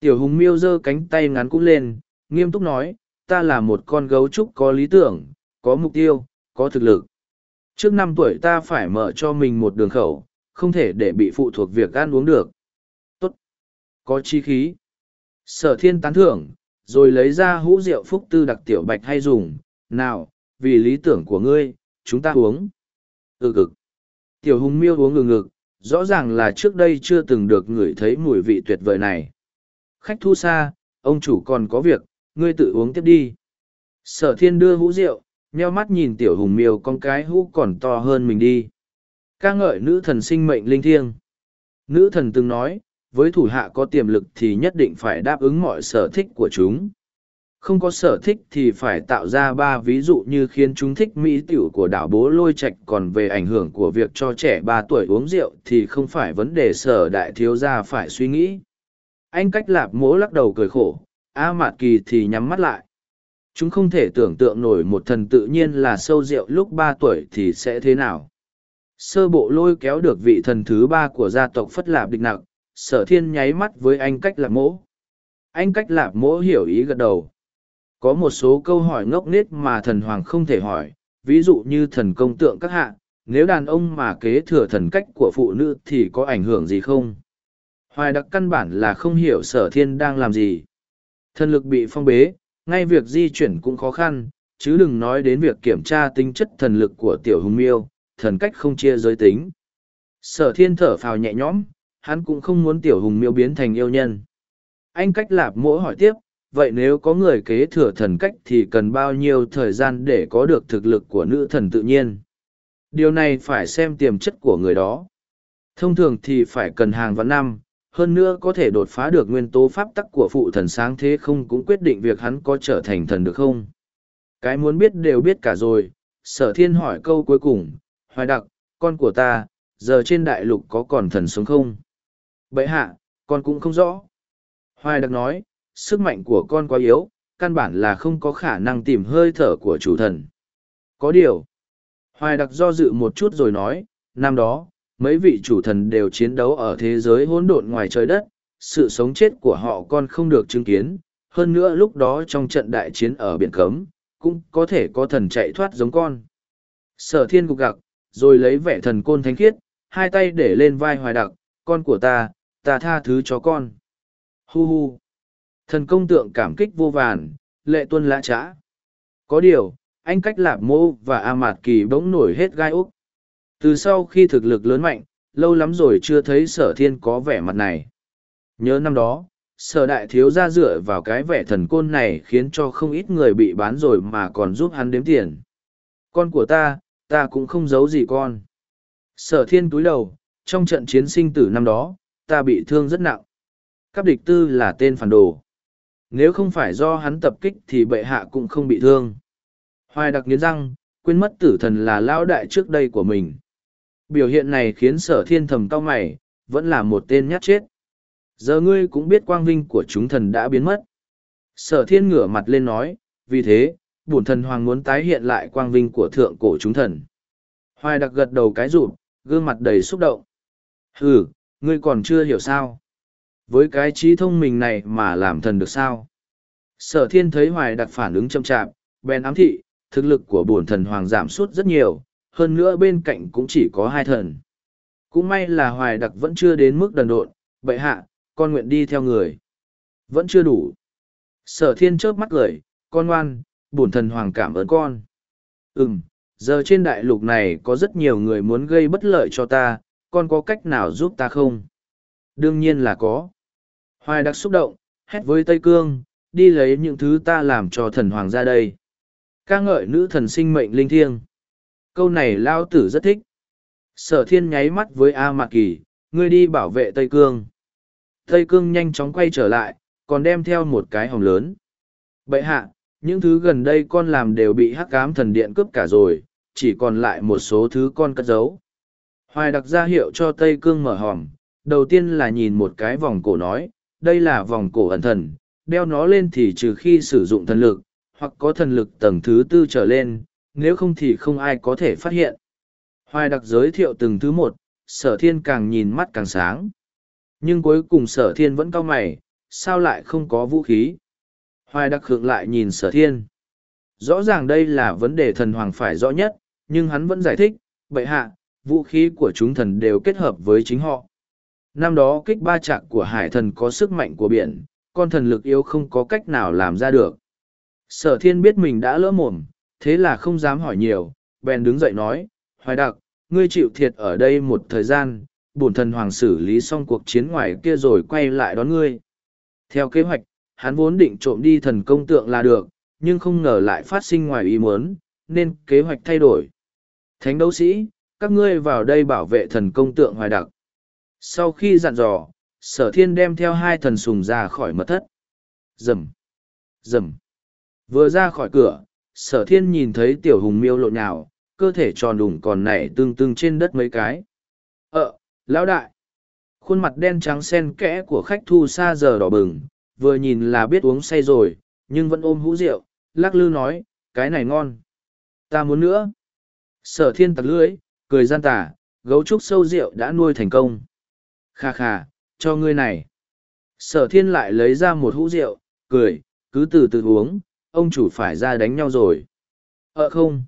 Tiểu hùng miêu giơ cánh tay ngắn cũng lên, nghiêm túc nói, ta là một con gấu trúc có lý tưởng, có mục tiêu, có thực lực. Trước năm tuổi ta phải mở cho mình một đường khẩu, không thể để bị phụ thuộc việc ăn uống được. Tốt. Có chi khí. Sở thiên tán thưởng, rồi lấy ra hũ rượu phúc tư đặc tiểu bạch hay dùng. Nào, vì lý tưởng của ngươi, chúng ta uống. Ừ cực. Tiểu hùng miêu uống ngừng ngực, rõ ràng là trước đây chưa từng được ngửi thấy mùi vị tuyệt vời này. Khách thu xa, ông chủ còn có việc, ngươi tự uống tiếp đi. Sở thiên đưa hũ rượu, nheo mắt nhìn tiểu hùng miêu con cái hũ còn to hơn mình đi. ca ngợi nữ thần sinh mệnh linh thiêng. Nữ thần từng nói, với thủ hạ có tiềm lực thì nhất định phải đáp ứng mọi sở thích của chúng. Không có sở thích thì phải tạo ra ba ví dụ như khiến chúng thích mỹ tiểu của đảo bố lôi Trạch còn về ảnh hưởng của việc cho trẻ ba tuổi uống rượu thì không phải vấn đề sở đại thiếu gia phải suy nghĩ. Anh cách lạp mố lắc đầu cười khổ, A Mạt Kỳ thì nhắm mắt lại. Chúng không thể tưởng tượng nổi một thần tự nhiên là sâu rượu lúc ba tuổi thì sẽ thế nào. Sơ bộ lôi kéo được vị thần thứ ba của gia tộc Phất Lạp Địch Nặc, sở thiên nháy mắt với anh cách lạp mỗ. Anh cách lạp mỗ hiểu ý gật đầu. Có một số câu hỏi ngốc nghếch mà thần hoàng không thể hỏi, ví dụ như thần công tượng các hạ, nếu đàn ông mà kế thừa thần cách của phụ nữ thì có ảnh hưởng gì không? Hoài đặc căn bản là không hiểu sở thiên đang làm gì. Thần lực bị phong bế, ngay việc di chuyển cũng khó khăn, chứ đừng nói đến việc kiểm tra tính chất thần lực của tiểu hùng miêu, thần cách không chia giới tính. Sở thiên thở phào nhẹ nhõm, hắn cũng không muốn tiểu hùng miêu biến thành yêu nhân. Anh cách lạp mỗi hỏi tiếp, vậy nếu có người kế thừa thần cách thì cần bao nhiêu thời gian để có được thực lực của nữ thần tự nhiên? Điều này phải xem tiềm chất của người đó. Thông thường thì phải cần hàng vạn năm, hơn nữa có thể đột phá được nguyên tố pháp tắc của phụ thần sáng thế không cũng quyết định việc hắn có trở thành thần được không. Cái muốn biết đều biết cả rồi, sở thiên hỏi câu cuối cùng, hoài đặc, con của ta, giờ trên đại lục có còn thần sống không? Bậy hạ, con cũng không rõ. Hoài đặc nói, sức mạnh của con quá yếu, căn bản là không có khả năng tìm hơi thở của chủ thần. Có điều. Hoài đặc do dự một chút rồi nói, năm đó, mấy vị chủ thần đều chiến đấu ở thế giới hỗn độn ngoài trời đất, sự sống chết của họ con không được chứng kiến. Hơn nữa lúc đó trong trận đại chiến ở biển cấm, cũng có thể có thần chạy thoát giống con. Sở thiên gục gặc, rồi lấy vẻ thần côn thánh khiết, hai tay để lên vai hoài đặc, con của ta, ta tha thứ cho con. Hu hu. Thần công tượng cảm kích vô vàn, lệ tuân lã trã. Có điều, anh cách lạp mô và A Mạt Kỳ bỗng nổi hết gai úc. Từ sau khi thực lực lớn mạnh, lâu lắm rồi chưa thấy sở thiên có vẻ mặt này. Nhớ năm đó, sở đại thiếu ra dựa vào cái vẻ thần côn này khiến cho không ít người bị bán rồi mà còn giúp hắn đếm tiền. Con của ta, ta cũng không giấu gì con. Sở thiên túi đầu, trong trận chiến sinh tử năm đó, ta bị thương rất nặng. Cáp địch tư là tên phản đồ. Nếu không phải do hắn tập kích thì bệ hạ cũng không bị thương. Hoài đặc nghiến răng, quên mất tử thần là lão đại trước đây của mình. Biểu hiện này khiến sở thiên thầm cao mày, vẫn là một tên nhát chết. Giờ ngươi cũng biết quang vinh của chúng thần đã biến mất. Sở thiên ngửa mặt lên nói, vì thế, bổn thần hoàng muốn tái hiện lại quang vinh của thượng cổ chúng thần. Hoài đặc gật đầu cái rụt, gương mặt đầy xúc động. Hừ, ngươi còn chưa hiểu sao. Với cái trí thông minh này mà làm thần được sao? Sở thiên thấy hoài đặc phản ứng chậm chạp, bèn ám thị, thực lực của bổn thần hoàng giảm sút rất nhiều, hơn nữa bên cạnh cũng chỉ có hai thần. Cũng may là hoài đặc vẫn chưa đến mức đần độn, bệ hạ, con nguyện đi theo người. Vẫn chưa đủ. Sở thiên chớp mắt gửi, con ngoan, bổn thần hoàng cảm ơn con. Ừm, giờ trên đại lục này có rất nhiều người muốn gây bất lợi cho ta, con có cách nào giúp ta không? Đương nhiên là có. Hoài đặc xúc động, hét với Tây Cương, đi lấy những thứ ta làm cho thần hoàng ra đây. ca ngợi nữ thần sinh mệnh linh thiêng. Câu này lao tử rất thích. Sở thiên nháy mắt với A Mạc Kỳ, ngươi đi bảo vệ Tây Cương. Tây Cương nhanh chóng quay trở lại, còn đem theo một cái hòm lớn. Bậy hạ, những thứ gần đây con làm đều bị hắc cám thần điện cướp cả rồi, chỉ còn lại một số thứ con cất giấu. Hoài đặc ra hiệu cho Tây Cương mở hòm, đầu tiên là nhìn một cái vòng cổ nói, đây là vòng cổ ẩn thần, đeo nó lên thì trừ khi sử dụng thần lực, hoặc có thần lực tầng thứ tư trở lên, nếu không thì không ai có thể phát hiện. Hoài đặc giới thiệu từng thứ một, sở thiên càng nhìn mắt càng sáng. Nhưng cuối cùng sở thiên vẫn cao mày, sao lại không có vũ khí? Hoài đặc hưởng lại nhìn sở thiên. Rõ ràng đây là vấn đề thần hoàng phải rõ nhất, nhưng hắn vẫn giải thích, vậy hạ, vũ khí của chúng thần đều kết hợp với chính họ. Năm đó kích ba trạng của hải thần có sức mạnh của biển, con thần lực yếu không có cách nào làm ra được. Sở thiên biết mình đã lỡ mồm, thế là không dám hỏi nhiều, bèn đứng dậy nói, hoài đặc, ngươi chịu thiệt ở đây một thời gian, bổn thần hoàng xử lý xong cuộc chiến ngoài kia rồi quay lại đón ngươi. Theo kế hoạch, hắn vốn định trộm đi thần công tượng là được, nhưng không ngờ lại phát sinh ngoài ý muốn, nên kế hoạch thay đổi. Thánh đấu sĩ, các ngươi vào đây bảo vệ thần công tượng hoài đặc. Sau khi dặn dò, sở thiên đem theo hai thần sùng ra khỏi mật thất. Dầm! Dầm! Vừa ra khỏi cửa, sở thiên nhìn thấy tiểu hùng miêu lộn nhào, cơ thể tròn đủng còn nảy tương tương trên đất mấy cái. Ờ, lão đại. Khuôn mặt đen trắng sen kẽ của khách thu xa giờ đỏ bừng, vừa nhìn là biết uống say rồi, nhưng vẫn ôm hũ rượu, lắc lư nói, cái này ngon. Ta muốn nữa. Sở thiên tặc lưỡi, cười gian tả, gấu trúc sâu rượu đã nuôi thành công. Kha kha, cho ngươi này. Sở thiên lại lấy ra một hũ rượu, cười, cứ từ từ uống, ông chủ phải ra đánh nhau rồi. Ờ không.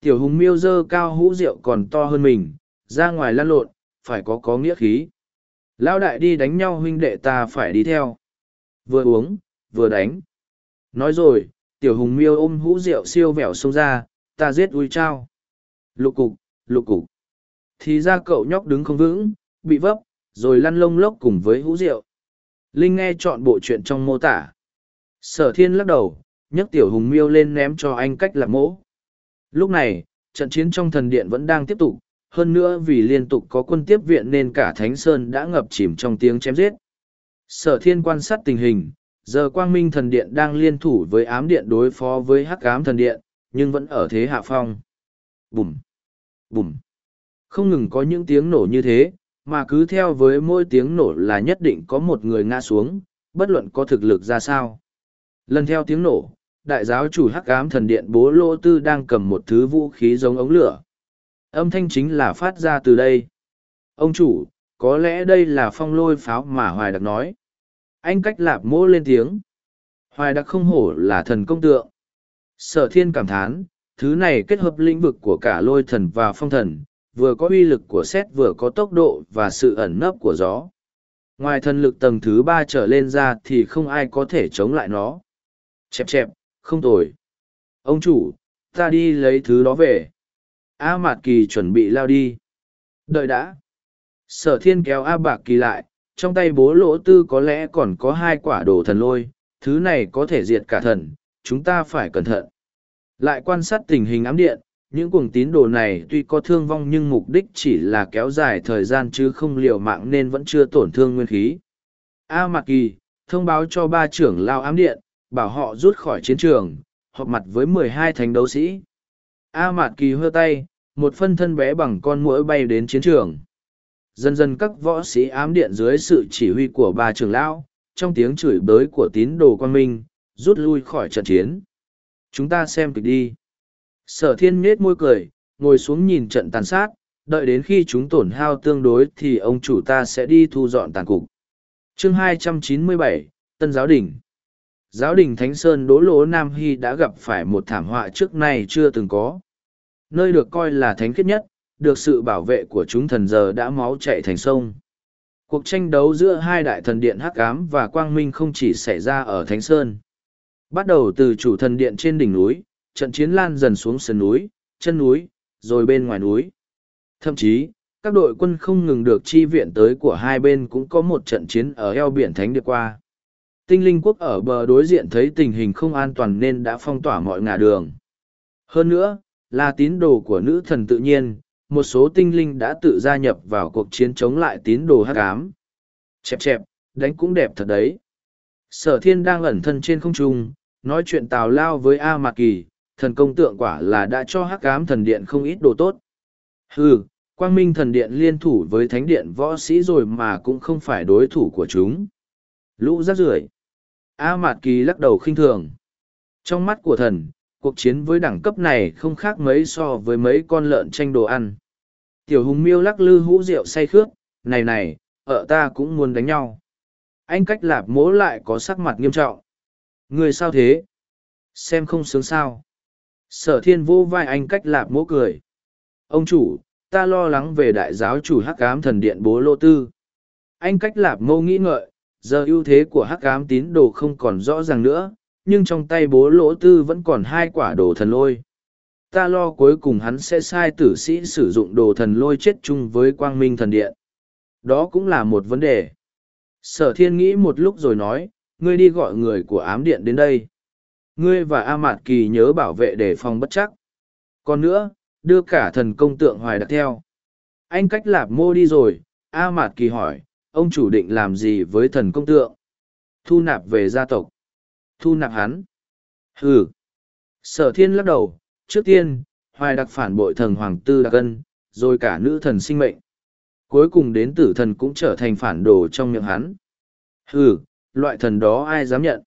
Tiểu hùng miêu dơ cao hũ rượu còn to hơn mình, ra ngoài lăn lộn, phải có có nghĩa khí. Lão đại đi đánh nhau huynh đệ ta phải đi theo. Vừa uống, vừa đánh. Nói rồi, tiểu hùng miêu ôm hũ rượu siêu vẻo xông ra, ta giết ui trao. Lục cục, lục cục. Thì ra cậu nhóc đứng không vững, bị vấp, rồi lăn lông lốc cùng với hũ rượu. Linh nghe chọn bộ chuyện trong mô tả. Sở thiên lắc đầu, nhấc tiểu hùng miêu lên ném cho anh cách lạc mỗ. Lúc này, trận chiến trong thần điện vẫn đang tiếp tục, hơn nữa vì liên tục có quân tiếp viện nên cả Thánh Sơn đã ngập chìm trong tiếng chém giết. Sở thiên quan sát tình hình, giờ quang minh thần điện đang liên thủ với ám điện đối phó với hắc ám thần điện, nhưng vẫn ở thế hạ phong. Bùm! Bùm! Không ngừng có những tiếng nổ như thế, mà cứ theo với mỗi tiếng nổ là nhất định có một người ngã xuống, bất luận có thực lực ra sao. Lần theo tiếng nổ, đại giáo chủ hắc ám thần điện bố lô tư đang cầm một thứ vũ khí giống ống lửa. Âm thanh chính là phát ra từ đây. Ông chủ, có lẽ đây là phong lôi pháo mà Hoài Đặc nói. Anh cách lạp mỗ lên tiếng. Hoài Đặc không hổ là thần công tượng. Sở thiên cảm thán, thứ này kết hợp lĩnh vực của cả lôi thần và phong thần, vừa có uy lực của xét vừa có tốc độ và sự ẩn nấp của gió. Ngoài thần lực tầng thứ ba trở lên ra thì không ai có thể chống lại nó. Chẹp chẹp, không tồi. Ông chủ, ta đi lấy thứ đó về. A Mạt Kỳ chuẩn bị lao đi. Đợi đã. Sở thiên kéo A Bạc Kỳ lại, trong tay bố lỗ tư có lẽ còn có hai quả đồ thần lôi, thứ này có thể diệt cả thần, chúng ta phải cẩn thận. Lại quan sát tình hình ám điện, những cuồng tín đồ này tuy có thương vong nhưng mục đích chỉ là kéo dài thời gian chứ không liều mạng nên vẫn chưa tổn thương nguyên khí. A Mạc Kỳ, thông báo cho ba trưởng lao ám điện, bảo họ rút khỏi chiến trường, họp mặt với mười hai thánh đấu sĩ. A Mạt Kỳ hơ tay, một phân thân bé bằng con muỗi bay đến chiến trường. Dần dần các võ sĩ ám điện dưới sự chỉ huy của ba trưởng lão, trong tiếng chửi bới của tín đồ quan minh, rút lui khỏi trận chiến. Chúng ta xem kịch đi. Sở thiên nết môi cười, ngồi xuống nhìn trận tàn sát, đợi đến khi chúng tổn hao tương đối thì ông chủ ta sẽ đi thu dọn tàn cục. chương 297, Tân Giáo Đình Giáo đình Thánh Sơn Đỗ Lỗ Nam Hy đã gặp phải một thảm họa trước nay chưa từng có. Nơi được coi là thánh khiết nhất, được sự bảo vệ của chúng thần giờ đã máu chạy thành sông. Cuộc tranh đấu giữa hai đại thần điện Hắc Ám và Quang Minh không chỉ xảy ra ở Thánh Sơn. Bắt đầu từ chủ thần điện trên đỉnh núi, trận chiến lan dần xuống sườn núi, chân núi, rồi bên ngoài núi. Thậm chí, các đội quân không ngừng được chi viện tới của hai bên cũng có một trận chiến ở eo biển Thánh Địa qua. Tinh linh quốc ở bờ đối diện thấy tình hình không an toàn nên đã phong tỏa mọi ngả đường. Hơn nữa, là tín đồ của nữ thần tự nhiên, một số tinh linh đã tự gia nhập vào cuộc chiến chống lại tín đồ hắc ám. Chẹp chẹp, đánh cũng đẹp thật đấy. Sở thiên đang ẩn thân trên không trung, nói chuyện tào lao với A Mạc Kỳ, thần công tượng quả là đã cho hắc ám thần điện không ít đồ tốt. Hừ, quang minh thần điện liên thủ với thánh điện võ sĩ rồi mà cũng không phải đối thủ của chúng. Lũ rác rưởi A Mạt Kỳ lắc đầu khinh thường. Trong mắt của thần, cuộc chiến với đẳng cấp này không khác mấy so với mấy con lợn tranh đồ ăn. Tiểu hùng miêu lắc lư hũ rượu say khước, này này, ở ta cũng muốn đánh nhau. Anh cách lạp mố lại có sắc mặt nghiêm trọng. Người sao thế? Xem không sướng sao. Sở thiên vô vai anh cách lạp mố cười. Ông chủ, ta lo lắng về đại giáo chủ hắc ám thần điện bố lô tư. Anh cách lạp mô nghĩ ngợi, giờ ưu thế của hắc ám tín đồ không còn rõ ràng nữa, nhưng trong tay bố lỗ tư vẫn còn hai quả đồ thần lôi. Ta lo cuối cùng hắn sẽ sai tử sĩ sử dụng đồ thần lôi chết chung với quang minh thần điện. Đó cũng là một vấn đề. Sở thiên nghĩ một lúc rồi nói, ngươi đi gọi người của ám điện đến đây. Ngươi và a mạt kỳ nhớ bảo vệ để phòng bất chắc. Còn nữa, đưa cả thần công tượng hoài đặt theo. Anh cách lạp mô đi rồi, a mạt kỳ hỏi ông chủ định làm gì với thần công tượng? Thu nạp về gia tộc. Thu nạp hắn. Ừ sở thiên lắc đầu, trước tiên, hoài đặc phản bội thần hoàng tư đặc ân, rồi cả nữ thần sinh mệnh. Cuối cùng đến tử thần cũng trở thành phản đồ trong miệng hắn. Ừ loại thần đó ai dám nhận?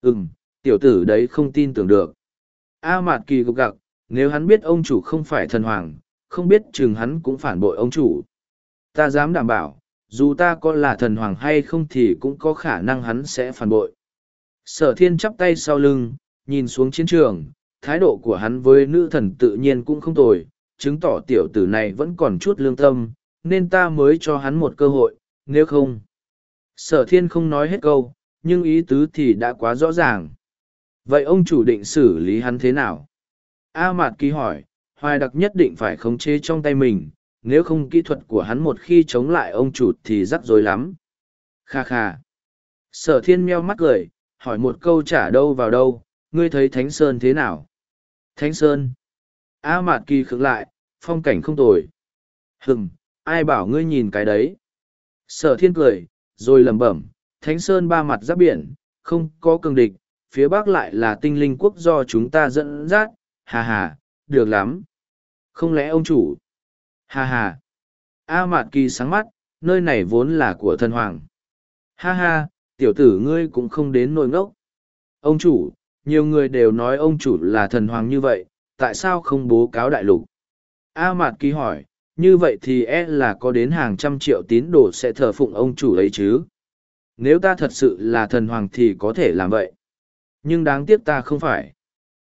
Ừ m tiểu tử đấy không tin tưởng được. A mạt kỳ gục gặc, nếu hắn biết ông chủ không phải thần hoàng, không biết chừng hắn cũng phản bội ông chủ. Ta dám đảm bảo dù ta có là thần hoàng hay không thì cũng có khả năng hắn sẽ phản bội. Sở thiên chắp tay sau lưng, nhìn xuống chiến trường, thái độ của hắn với nữ thần tự nhiên cũng không tồi, chứng tỏ tiểu tử này vẫn còn chút lương tâm, nên ta mới cho hắn một cơ hội, nếu không. Sở thiên không nói hết câu, nhưng ý tứ thì đã quá rõ ràng. Vậy ông chủ định xử lý hắn thế nào? A Mạt Ký hỏi, Hoài Đặc nhất định phải khống chế trong tay mình, nếu không kỹ thuật của hắn một khi chống lại ông chủ thì rắc rối lắm. Kha kha. Sở thiên meo mắt cười, hỏi một câu trả đâu vào đâu, ngươi thấy Thánh Sơn thế nào? Thánh Sơn. A Mạt Kỳ khựng lại, phong cảnh không tồi. Hừm, ai bảo ngươi nhìn cái đấy. Sở thiên cười, rồi lẩm bẩm, Thánh Sơn ba mặt giáp biển, không có cường địch, phía bắc lại là tinh linh quốc do chúng ta dẫn dắt, hà hà, được lắm. Không lẽ ông chủ? Ha ha, A Mạt Kỳ sáng mắt, nơi này vốn là của thần hoàng. Ha ha, tiểu tử ngươi cũng không đến nỗi ngốc. Ông chủ, nhiều người đều nói ông chủ là thần hoàng như vậy, tại sao không bố cáo đại lục? A Mạt Kỳ hỏi, như vậy thì e là có đến hàng trăm triệu tín đồ sẽ thờ phụng ông chủ ấy chứ? Nếu ta thật sự là thần hoàng thì có thể làm vậy. Nhưng đáng tiếc ta không phải.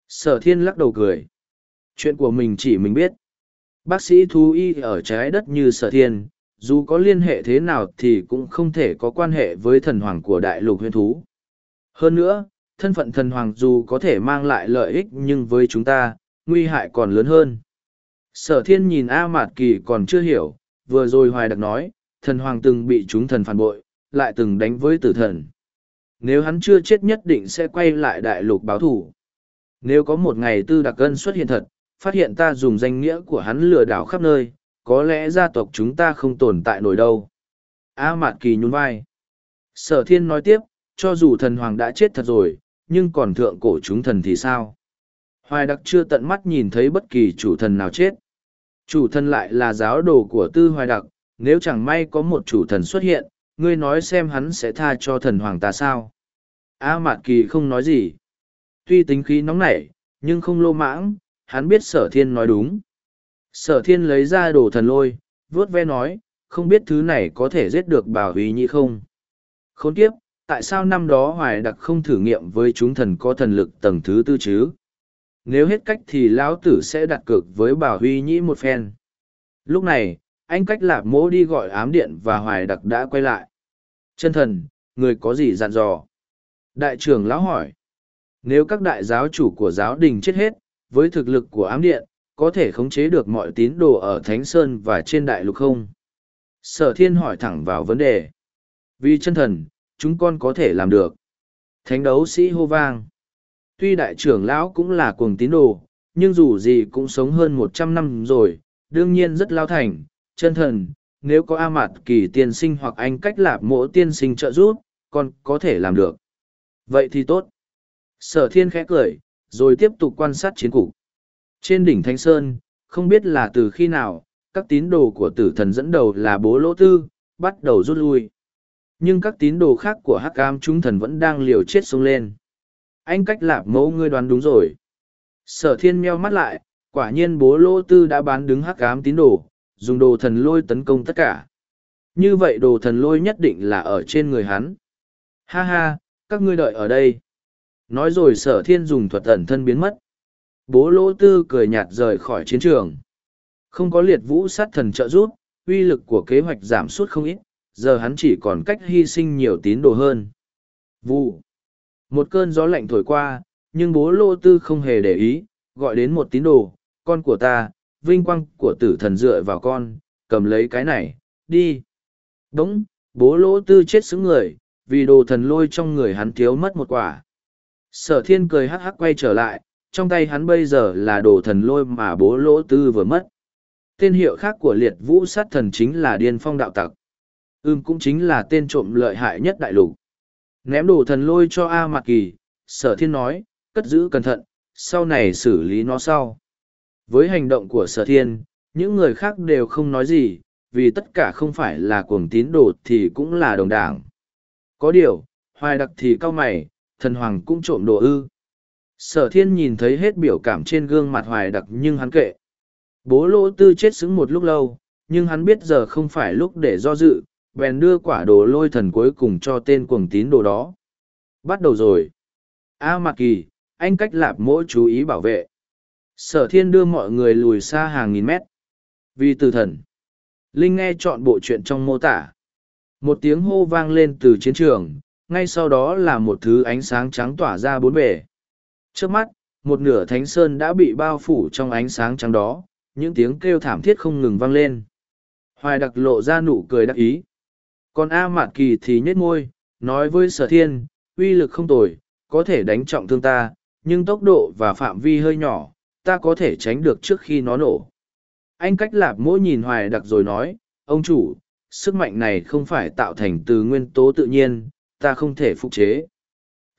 Sở thiên lắc đầu cười. Chuyện của mình chỉ mình biết. Bác sĩ thú y ở trái đất như sở thiên, dù có liên hệ thế nào thì cũng không thể có quan hệ với thần hoàng của đại lục huyên thú. Hơn nữa, thân phận thần hoàng dù có thể mang lại lợi ích nhưng với chúng ta, nguy hại còn lớn hơn. Sở thiên nhìn A Mạt Kỳ còn chưa hiểu, vừa rồi Hoài Đặc nói, thần hoàng từng bị chúng thần phản bội, lại từng đánh với tử thần. Nếu hắn chưa chết nhất định sẽ quay lại đại lục báo thù. Nếu có một ngày tư đặc cân xuất hiện thật, phát hiện ta dùng danh nghĩa của hắn lừa đảo khắp nơi, có lẽ gia tộc chúng ta không tồn tại nổi đâu. A Mạt Kỳ nhún vai. Sở thiên nói tiếp, cho dù thần hoàng đã chết thật rồi, nhưng còn thượng cổ chúng thần thì sao? Hoài đặc chưa tận mắt nhìn thấy bất kỳ chủ thần nào chết. Chủ thần lại là giáo đồ của tư hoài đặc, nếu chẳng may có một chủ thần xuất hiện, ngươi nói xem hắn sẽ tha cho thần hoàng ta sao? A Mạt Kỳ không nói gì. Tuy tính khí nóng nảy, nhưng không lô mãng, hắn biết sở thiên nói đúng. Sở thiên lấy ra đồ thần lôi, vớt ve nói, không biết thứ này có thể giết được bảo huy Nhĩ không? Khốn kiếp, tại sao năm đó hoài đặc không thử nghiệm với chúng thần có thần lực tầng thứ tư chứ? Nếu hết cách thì lão tử sẽ đặt cược với bảo huy nhĩ một phen. Lúc này, anh cách lạp mỗ đi gọi ám điện và hoài đặc đã quay lại. Chân thần, người có gì dặn dò? Đại trưởng lão hỏi. Nếu các đại giáo chủ của giáo đình chết hết, với thực lực của ám điện, có thể khống chế được mọi tín đồ ở Thánh Sơn và trên đại lục không? Sở thiên hỏi thẳng vào vấn đề. Vì chân thần, chúng con có thể làm được. Thánh đấu sĩ hô vang. Tuy đại trưởng lão cũng là cuồng tín đồ, nhưng dù gì cũng sống hơn một trăm năm rồi, đương nhiên rất lao thành, chân thần, nếu có A Mạt Kỳ tiên sinh hoặc anh cách lạp mỗ tiên sinh trợ giúp, con có thể làm được. Vậy thì tốt. Sở thiên khẽ cười, rồi tiếp tục quan sát chiến cục. Trên đỉnh Thánh Sơn, không biết là từ khi nào, các tín đồ của tử thần dẫn đầu là bố lỗ tư, bắt đầu rút lui. Nhưng các tín đồ khác của hắc cam chúng thần vẫn đang liều chết xuống lên. Anh cách lạp mẫu ngươi đoán đúng rồi. Sở thiên meo mắt lại, quả nhiên bố lỗ tư đã bán đứng hắc cám tín đồ, dùng đồ thần lôi tấn công tất cả. Như vậy đồ thần lôi nhất định là ở trên người hắn. Ha ha, các ngươi đợi ở đây. Nói rồi sở thiên dùng thuật ẩn thân biến mất. Bố lỗ tư cười nhạt rời khỏi chiến trường. Không có liệt vũ sát thần trợ giúp, uy lực của kế hoạch giảm sút không ít, giờ hắn chỉ còn cách hy sinh nhiều tín đồ hơn. Vụ. Một cơn gió lạnh thổi qua, nhưng bố lỗ tư không hề để ý, gọi đến một tín đồ, con của ta, vinh quang của tử thần dựa vào con, cầm lấy cái này, đi. Đúng, bố lỗ tư chết xứng người, vì đồ thần lôi trong người hắn thiếu mất một quả. Sở thiên cười hắc hắc quay trở lại, trong tay hắn bây giờ là đồ thần lôi mà bố lỗ tư vừa mất. Tên hiệu khác của liệt vũ sát thần chính là điên phong đạo tặc. Ưm cũng chính là tên trộm lợi hại nhất đại lục. Ném đồ thần lôi cho A Mạc Kỳ, sở thiên nói, cất giữ cẩn thận, sau này xử lý nó sau. Với hành động của sở thiên, những người khác đều không nói gì, vì tất cả không phải là cuồng tín đồ thì cũng là đồng đảng. Có điều, hoài đặc thì cao mày, thần hoàng cũng trộm đồ ư. Sở thiên nhìn thấy hết biểu cảm trên gương mặt hoài đặc nhưng hắn kệ. Bố lỗ tư chết xứng một lúc lâu, nhưng hắn biết giờ không phải lúc để do dự, bèn đưa quả đồ lôi thần cuối cùng cho tên cuồng tín đồ đó. Bắt đầu rồi. A Mạc Kỳ, anh cách lạp mỗi chú ý bảo vệ. Sở thiên đưa mọi người lùi xa hàng nghìn mét. Vì từ thần. Linh nghe chọn bộ chuyện trong mô tả. Một tiếng hô vang lên từ chiến trường, ngay sau đó là một thứ ánh sáng trắng tỏa ra bốn bề. Trước mắt, một nửa thánh sơn đã bị bao phủ trong ánh sáng trắng đó, những tiếng kêu thảm thiết không ngừng vang lên. Hoài đặc lộ ra nụ cười đắc ý. Còn A Mạt Kỳ thì nhếch môi, nói với sở thiên, uy lực không tồi, có thể đánh trọng thương ta, nhưng tốc độ và phạm vi hơi nhỏ, ta có thể tránh được trước khi nó nổ. Anh cách lạp mỗi nhìn hoài đặc rồi nói, ông chủ, sức mạnh này không phải tạo thành từ nguyên tố tự nhiên, ta không thể phục chế.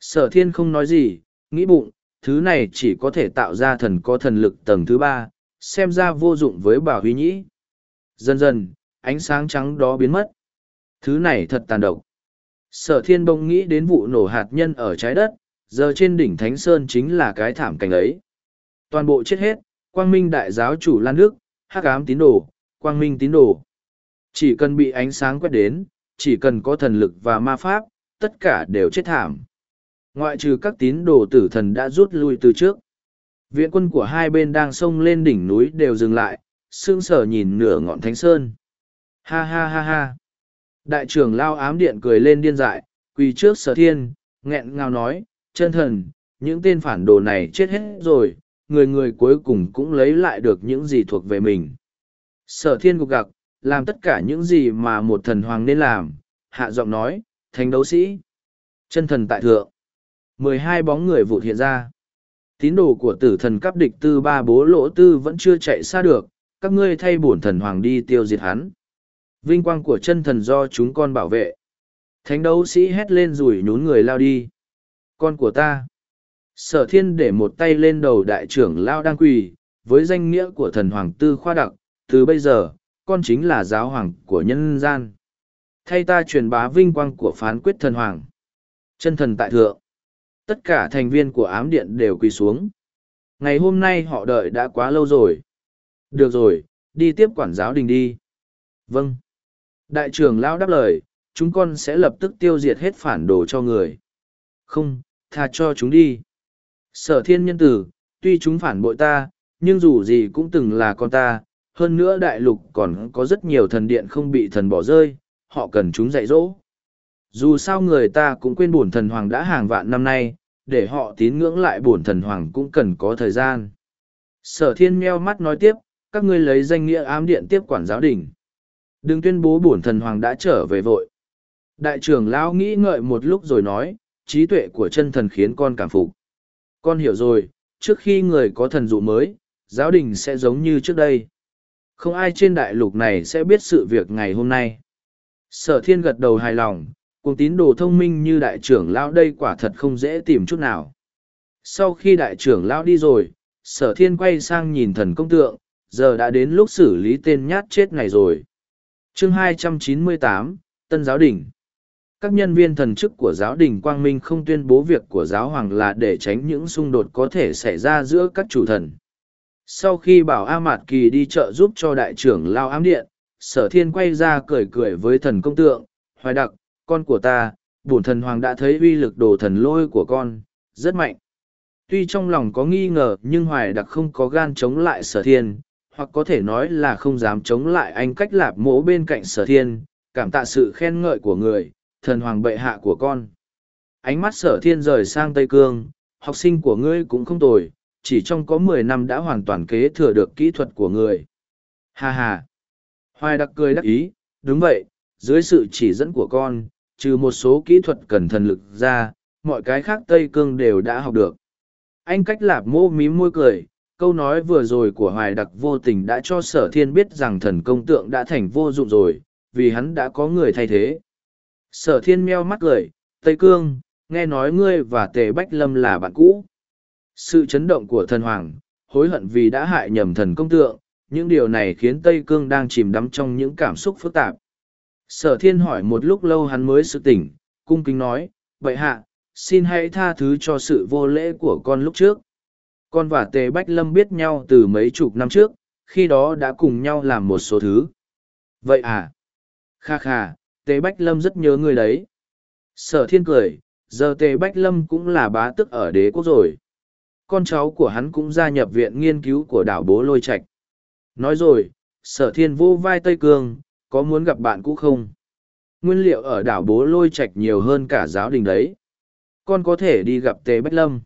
Sở thiên không nói gì, nghĩ bụng, thứ này chỉ có thể tạo ra thần có thần lực tầng thứ ba, xem ra vô dụng với bảo huy nhĩ. Dần dần, ánh sáng trắng đó biến mất. Thứ này thật tàn độc. Sở thiên bông nghĩ đến vụ nổ hạt nhân ở trái đất, giờ trên đỉnh Thánh Sơn chính là cái thảm cảnh ấy. Toàn bộ chết hết, quang minh đại giáo chủ Lan Đức, hắc ám tín đồ, quang minh tín đồ. Chỉ cần bị ánh sáng quét đến, chỉ cần có thần lực và ma pháp, tất cả đều chết thảm. Ngoại trừ các tín đồ tử thần đã rút lui từ trước. Viện quân của hai bên đang xông lên đỉnh núi đều dừng lại, sương sở nhìn nửa ngọn thánh sơn. Ha ha ha ha. Đại trưởng lao ám điện cười lên điên dại, quỳ trước sở thiên, nghẹn ngào nói, chân thần, những tên phản đồ này chết hết rồi, người người cuối cùng cũng lấy lại được những gì thuộc về mình. Sở thiên gục gặc, làm tất cả những gì mà một thần hoàng nên làm, hạ giọng nói, Thánh đấu sĩ. Chân thần tại thượng. mười hai bóng người vụt hiện ra. Tín đồ của tử thần cấp địch tư ba bố lỗ tư vẫn chưa chạy xa được, các ngươi thay bổn thần hoàng đi tiêu diệt hắn. Vinh quang của chân thần do chúng con bảo vệ. Thánh đấu sĩ hét lên rủi nhún người lao đi. Con của ta. Sở thiên để một tay lên đầu đại trưởng lao đang quỳ, với danh nghĩa của thần hoàng tư khoa đặc, từ bây giờ, con chính là giáo hoàng của nhân gian. Thay ta truyền bá vinh quang của phán quyết thần hoàng. Chân thần tại thượng. Tất cả thành viên của ám điện đều quỳ xuống. Ngày hôm nay họ đợi đã quá lâu rồi. Được rồi, đi tiếp quản giáo đình đi. Vâng. Đại trưởng lao đáp lời, chúng con sẽ lập tức tiêu diệt hết phản đồ cho người. Không, tha cho chúng đi. Sở thiên nhân tử, tuy chúng phản bội ta, nhưng dù gì cũng từng là con ta, hơn nữa đại lục còn có rất nhiều thần điện không bị thần bỏ rơi, họ cần chúng dạy dỗ. Dù sao người ta cũng quên bổn thần hoàng đã hàng vạn năm nay, để họ tín ngưỡng lại bổn thần hoàng cũng cần có thời gian. Sở thiên meo mắt nói tiếp, các ngươi lấy danh nghĩa ám điện tiếp quản giáo đình. Đừng tuyên bố bổn thần hoàng đã trở về vội. Đại trưởng lão nghĩ ngợi một lúc rồi nói, trí tuệ của chân thần khiến con cảm phục. Con hiểu rồi, trước khi người có thần dụ mới, giáo đình sẽ giống như trước đây. Không ai trên đại lục này sẽ biết sự việc ngày hôm nay. Sở thiên gật đầu hài lòng, cùng tín đồ thông minh như đại trưởng lão đây quả thật không dễ tìm chút nào. Sau khi đại trưởng lão đi rồi, sở thiên quay sang nhìn thần công tượng, giờ đã đến lúc xử lý tên nhát chết này rồi. chương 298, Tân Giáo Đình các nhân viên thần chức của giáo đình Quang Minh không tuyên bố việc của giáo hoàng là để tránh những xung đột có thể xảy ra giữa các chủ thần. Sau khi bảo A Mạt Kỳ đi chợ giúp cho đại trưởng Lao Ám Điện, sở thiên quay ra cười cười với thần công tượng, hoài đặc, con của ta, bổn thần hoàng đã thấy uy lực đồ thần lôi của con, rất mạnh. Tuy trong lòng có nghi ngờ nhưng hoài đặc không có gan chống lại sở thiên, hoặc có thể nói là không dám chống lại anh cách lạp mỗ bên cạnh sở thiên, cảm tạ sự khen ngợi của người, thần hoàng bệ hạ của con. Ánh mắt sở thiên rời sang Tây Cương, học sinh của ngươi cũng không tồi, chỉ trong có mười năm đã hoàn toàn kế thừa được kỹ thuật của người. Ha ha! Hoài đặc cười đắc ý, đúng vậy, dưới sự chỉ dẫn của con, trừ một số kỹ thuật cần thần lực ra, mọi cái khác Tây Cương đều đã học được. Anh cách lạp mô mím môi cười, câu nói vừa rồi của Hoài đặc vô tình đã cho sở thiên biết rằng thần công tượng đã thành vô dụng rồi, vì hắn đã có người thay thế. Sở thiên meo mắt cười, Tây Cương, nghe nói ngươi và Tề Bách Lâm là bạn cũ. Sự chấn động của thần hoàng, hối hận vì đã hại nhầm thần công tượng, những điều này khiến Tây Cương đang chìm đắm trong những cảm xúc phức tạp. Sở thiên hỏi một lúc lâu hắn mới sự tỉnh, cung kính nói, vậy hạ, xin hãy tha thứ cho sự vô lễ của con lúc trước. Con và Tề Bách Lâm biết nhau từ mấy chục năm trước, khi đó đã cùng nhau làm một số thứ. Vậy à? Kha kha, Tề Bách Lâm rất nhớ người đấy. Sở thiên cười, giờ Tề Bách Lâm cũng là bá tức ở đế quốc rồi. Con cháu của hắn cũng gia nhập viện nghiên cứu của đảo bố lôi Trạch. Nói rồi, sở thiên vô vai Tây Cương, có muốn gặp bạn cũ không? Nguyên liệu ở đảo bố lôi Trạch nhiều hơn cả giáo đình đấy. Con có thể đi gặp Tề Bách Lâm.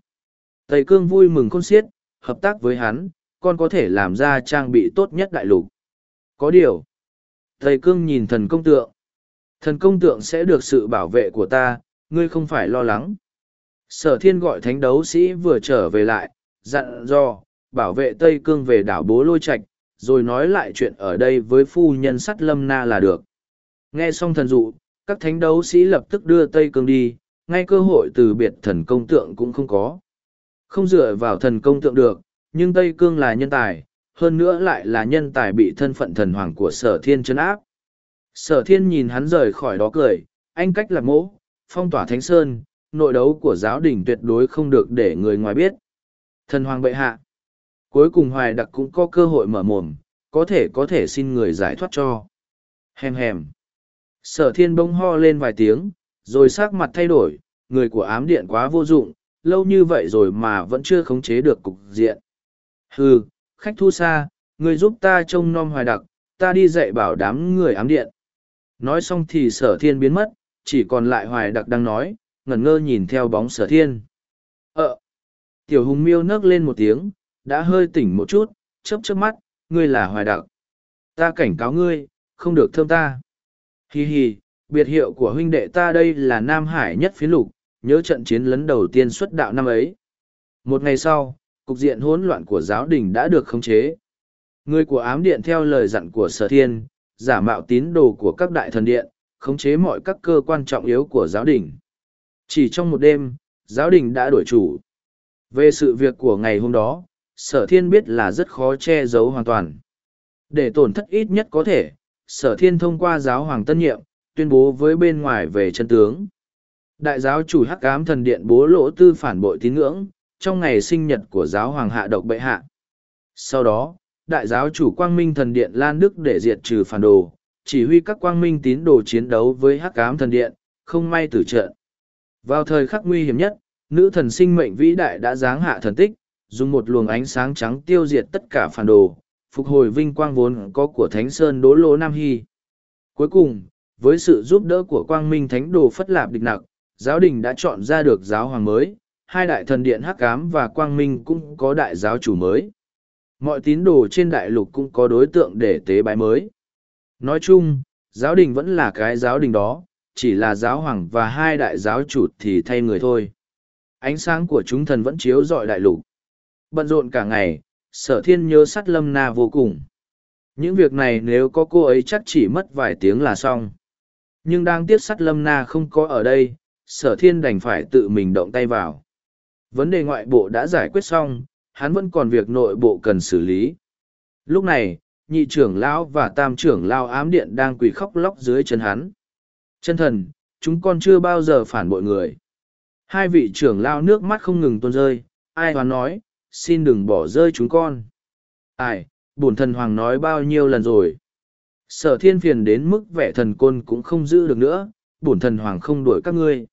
Tây Cương vui mừng con xiết, hợp tác với hắn, con có thể làm ra trang bị tốt nhất đại lục. Có điều. Tây Cương nhìn thần công tượng. Thần công tượng sẽ được sự bảo vệ của ta, ngươi không phải lo lắng. Sở thiên gọi thánh đấu sĩ vừa trở về lại, dặn dò, bảo vệ Tây Cương về đảo Bố Lôi Trạch, rồi nói lại chuyện ở đây với phu nhân sắt lâm na là được. Nghe xong thần dụ, các thánh đấu sĩ lập tức đưa Tây Cương đi, ngay cơ hội từ biệt thần công tượng cũng không có. Không dựa vào thần công tượng được, nhưng Tây Cương là nhân tài, hơn nữa lại là nhân tài bị thân phận thần hoàng của sở thiên chấn áp. Sở thiên nhìn hắn rời khỏi đó cười, anh cách lạc mỗ, phong tỏa thánh sơn, nội đấu của giáo đình tuyệt đối không được để người ngoài biết. Thần hoàng bệ hạ. Cuối cùng hoài đặc cũng có cơ hội mở mồm, có thể có thể xin người giải thoát cho. Hèm hèm. Sở thiên bông ho lên vài tiếng, rồi sắc mặt thay đổi, người của ám điện quá vô dụng, lâu như vậy rồi mà vẫn chưa khống chế được cục diện. Hừ, khách thu xa, người giúp ta trông nom hoài đặc, ta đi dạy bảo đám người ám điện. Nói xong thì sở thiên biến mất, chỉ còn lại hoài đặc đang nói, ngẩn ngơ nhìn theo bóng sở thiên. Ờ! Tiểu hùng miêu nấc lên một tiếng, đã hơi tỉnh một chút, chớp chớp mắt, ngươi là hoài đặc. Ta cảnh cáo ngươi, không được thơm ta. Hì hì, biệt hiệu của huynh đệ ta đây là Nam Hải nhất phiến lục, nhớ trận chiến lấn đầu tiên xuất đạo năm ấy. Một ngày sau, cục diện hỗn loạn của giáo đình đã được khống chế. Người của ám điện theo lời dặn của sở thiên, giả mạo tín đồ của các đại thần điện, khống chế mọi các cơ quan trọng yếu của giáo đình. Chỉ trong một đêm, giáo đình đã đổi chủ. Về sự việc của ngày hôm đó, sở thiên biết là rất khó che giấu hoàn toàn. Để tổn thất ít nhất có thể, sở thiên thông qua giáo hoàng tân nhiệm, tuyên bố với bên ngoài về chân tướng. Đại giáo chủ hắc ám thần điện bố lỗ tư phản bội tín ngưỡng, trong ngày sinh nhật của giáo hoàng hạ độc bệ hạ. Sau đó, đại giáo chủ quang minh thần điện Lan Đức để diệt trừ phản đồ, chỉ huy các quang minh tín đồ chiến đấu với hắc ám thần điện, không may tử trận. Vào thời khắc nguy hiểm nhất, nữ thần sinh mệnh vĩ đại đã giáng hạ thần tích, dùng một luồng ánh sáng trắng tiêu diệt tất cả phản đồ, phục hồi vinh quang vốn có của Thánh Sơn Đỗ Lô Nam Hy. Cuối cùng, với sự giúp đỡ của quang minh thánh đồ phất lạp địch nặc, giáo đình đã chọn ra được giáo hoàng mới, hai đại thần điện hắc ám và quang minh cũng có đại giáo chủ mới. Mọi tín đồ trên đại lục cũng có đối tượng để tế bái mới. Nói chung, giáo đình vẫn là cái giáo đình đó, chỉ là giáo hoàng và hai đại giáo chủ thì thay người thôi. Ánh sáng của chúng thần vẫn chiếu rọi đại lục. Bận rộn cả ngày, sở thiên nhớ sắt lâm na vô cùng. Những việc này nếu có cô ấy chắc chỉ mất vài tiếng là xong. Nhưng đang tiếc sắt lâm na không có ở đây, sở thiên đành phải tự mình động tay vào. Vấn đề ngoại bộ đã giải quyết xong, hắn vẫn còn việc nội bộ cần xử lý. Lúc này, nhị trưởng lão và tam trưởng lão ám điện đang quỳ khóc lóc dưới chân hắn. Chân thần, chúng con chưa bao giờ phản bội người. Hai vị trưởng lão nước mắt không ngừng tuôn rơi, ai hoán nói, xin đừng bỏ rơi chúng con. Ai, bổn thần hoàng nói bao nhiêu lần rồi. Sở thiên phiền đến mức vẻ thần côn cũng không giữ được nữa, bổn thần hoàng không đuổi các ngươi.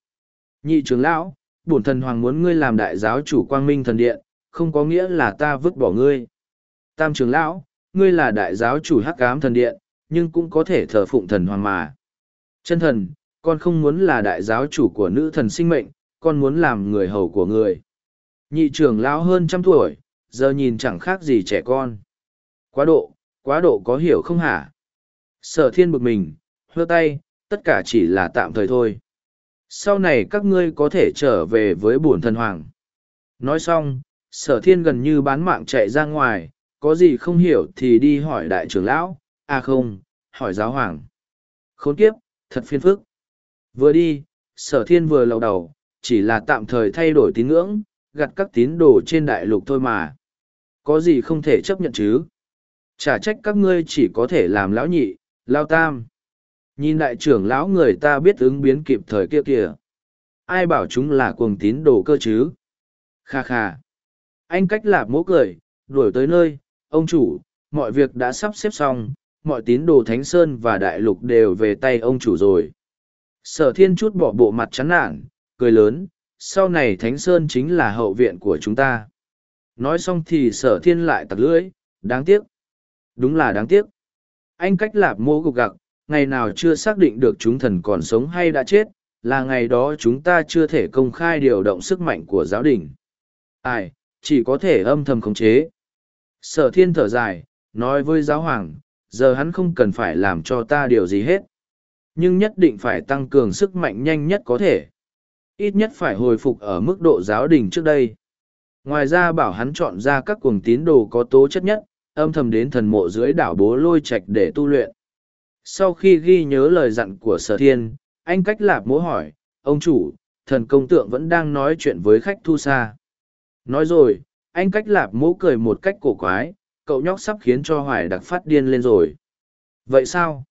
Nhị trưởng lão, bổn thần hoàng muốn ngươi làm đại giáo chủ quang minh thần điện, không có nghĩa là ta vứt bỏ ngươi. Tam trưởng lão, ngươi là đại giáo chủ hắc ám thần điện, nhưng cũng có thể thờ phụng thần hoàng mà. Chân thần, con không muốn là đại giáo chủ của nữ thần sinh mệnh, con muốn làm người hầu của người. Nhị trưởng lão hơn trăm tuổi, giờ nhìn chẳng khác gì trẻ con. Quá độ, quá độ có hiểu không hả? Sở thiên bực mình, hơ tay, tất cả chỉ là tạm thời thôi. Sau này các ngươi có thể trở về với bổn thần hoàng. Nói xong, sở thiên gần như bán mạng chạy ra ngoài, có gì không hiểu thì đi hỏi đại trưởng lão, à không, hỏi giáo hoàng. Khốn kiếp, thật phiền phức. Vừa đi, sở thiên vừa lầu đầu, chỉ là tạm thời thay đổi tín ngưỡng, gặt các tín đồ trên đại lục thôi mà. Có gì không thể chấp nhận chứ? Chả trách các ngươi chỉ có thể làm lão nhị, lao tam. Nhìn đại trưởng lão người ta biết ứng biến kịp thời kia kìa. Ai bảo chúng là cuồng tín đồ cơ chứ? Kha kha. Anh cách lạp mố cười, đuổi tới nơi, ông chủ, mọi việc đã sắp xếp xong, mọi tín đồ Thánh Sơn và Đại Lục đều về tay ông chủ rồi. Sở thiên chút bỏ bộ mặt chán nản, cười lớn, sau này Thánh Sơn chính là hậu viện của chúng ta. Nói xong thì sở thiên lại tặc lưỡi, đáng tiếc. Đúng là đáng tiếc. Anh cách lạp mô gục gặc, ngày nào chưa xác định được chúng thần còn sống hay đã chết, là ngày đó chúng ta chưa thể công khai điều động sức mạnh của giáo đình. Ai, chỉ có thể âm thầm khống chế. Sở thiên thở dài, nói với giáo hoàng, giờ hắn không cần phải làm cho ta điều gì hết. Nhưng nhất định phải tăng cường sức mạnh nhanh nhất có thể. Ít nhất phải hồi phục ở mức độ giáo đình trước đây. Ngoài ra bảo hắn chọn ra các cuồng tín đồ có tố chất nhất, âm thầm đến thần mộ dưới đảo bố lôi Trạch để tu luyện. Sau khi ghi nhớ lời dặn của sở thiên, anh cách lạp mỗ hỏi, ông chủ, thần công tượng vẫn đang nói chuyện với khách thu xa. Nói rồi, anh cách lạp mỗ cười một cách cổ quái, cậu nhóc sắp khiến cho hoài đặc phát điên lên rồi. Vậy sao?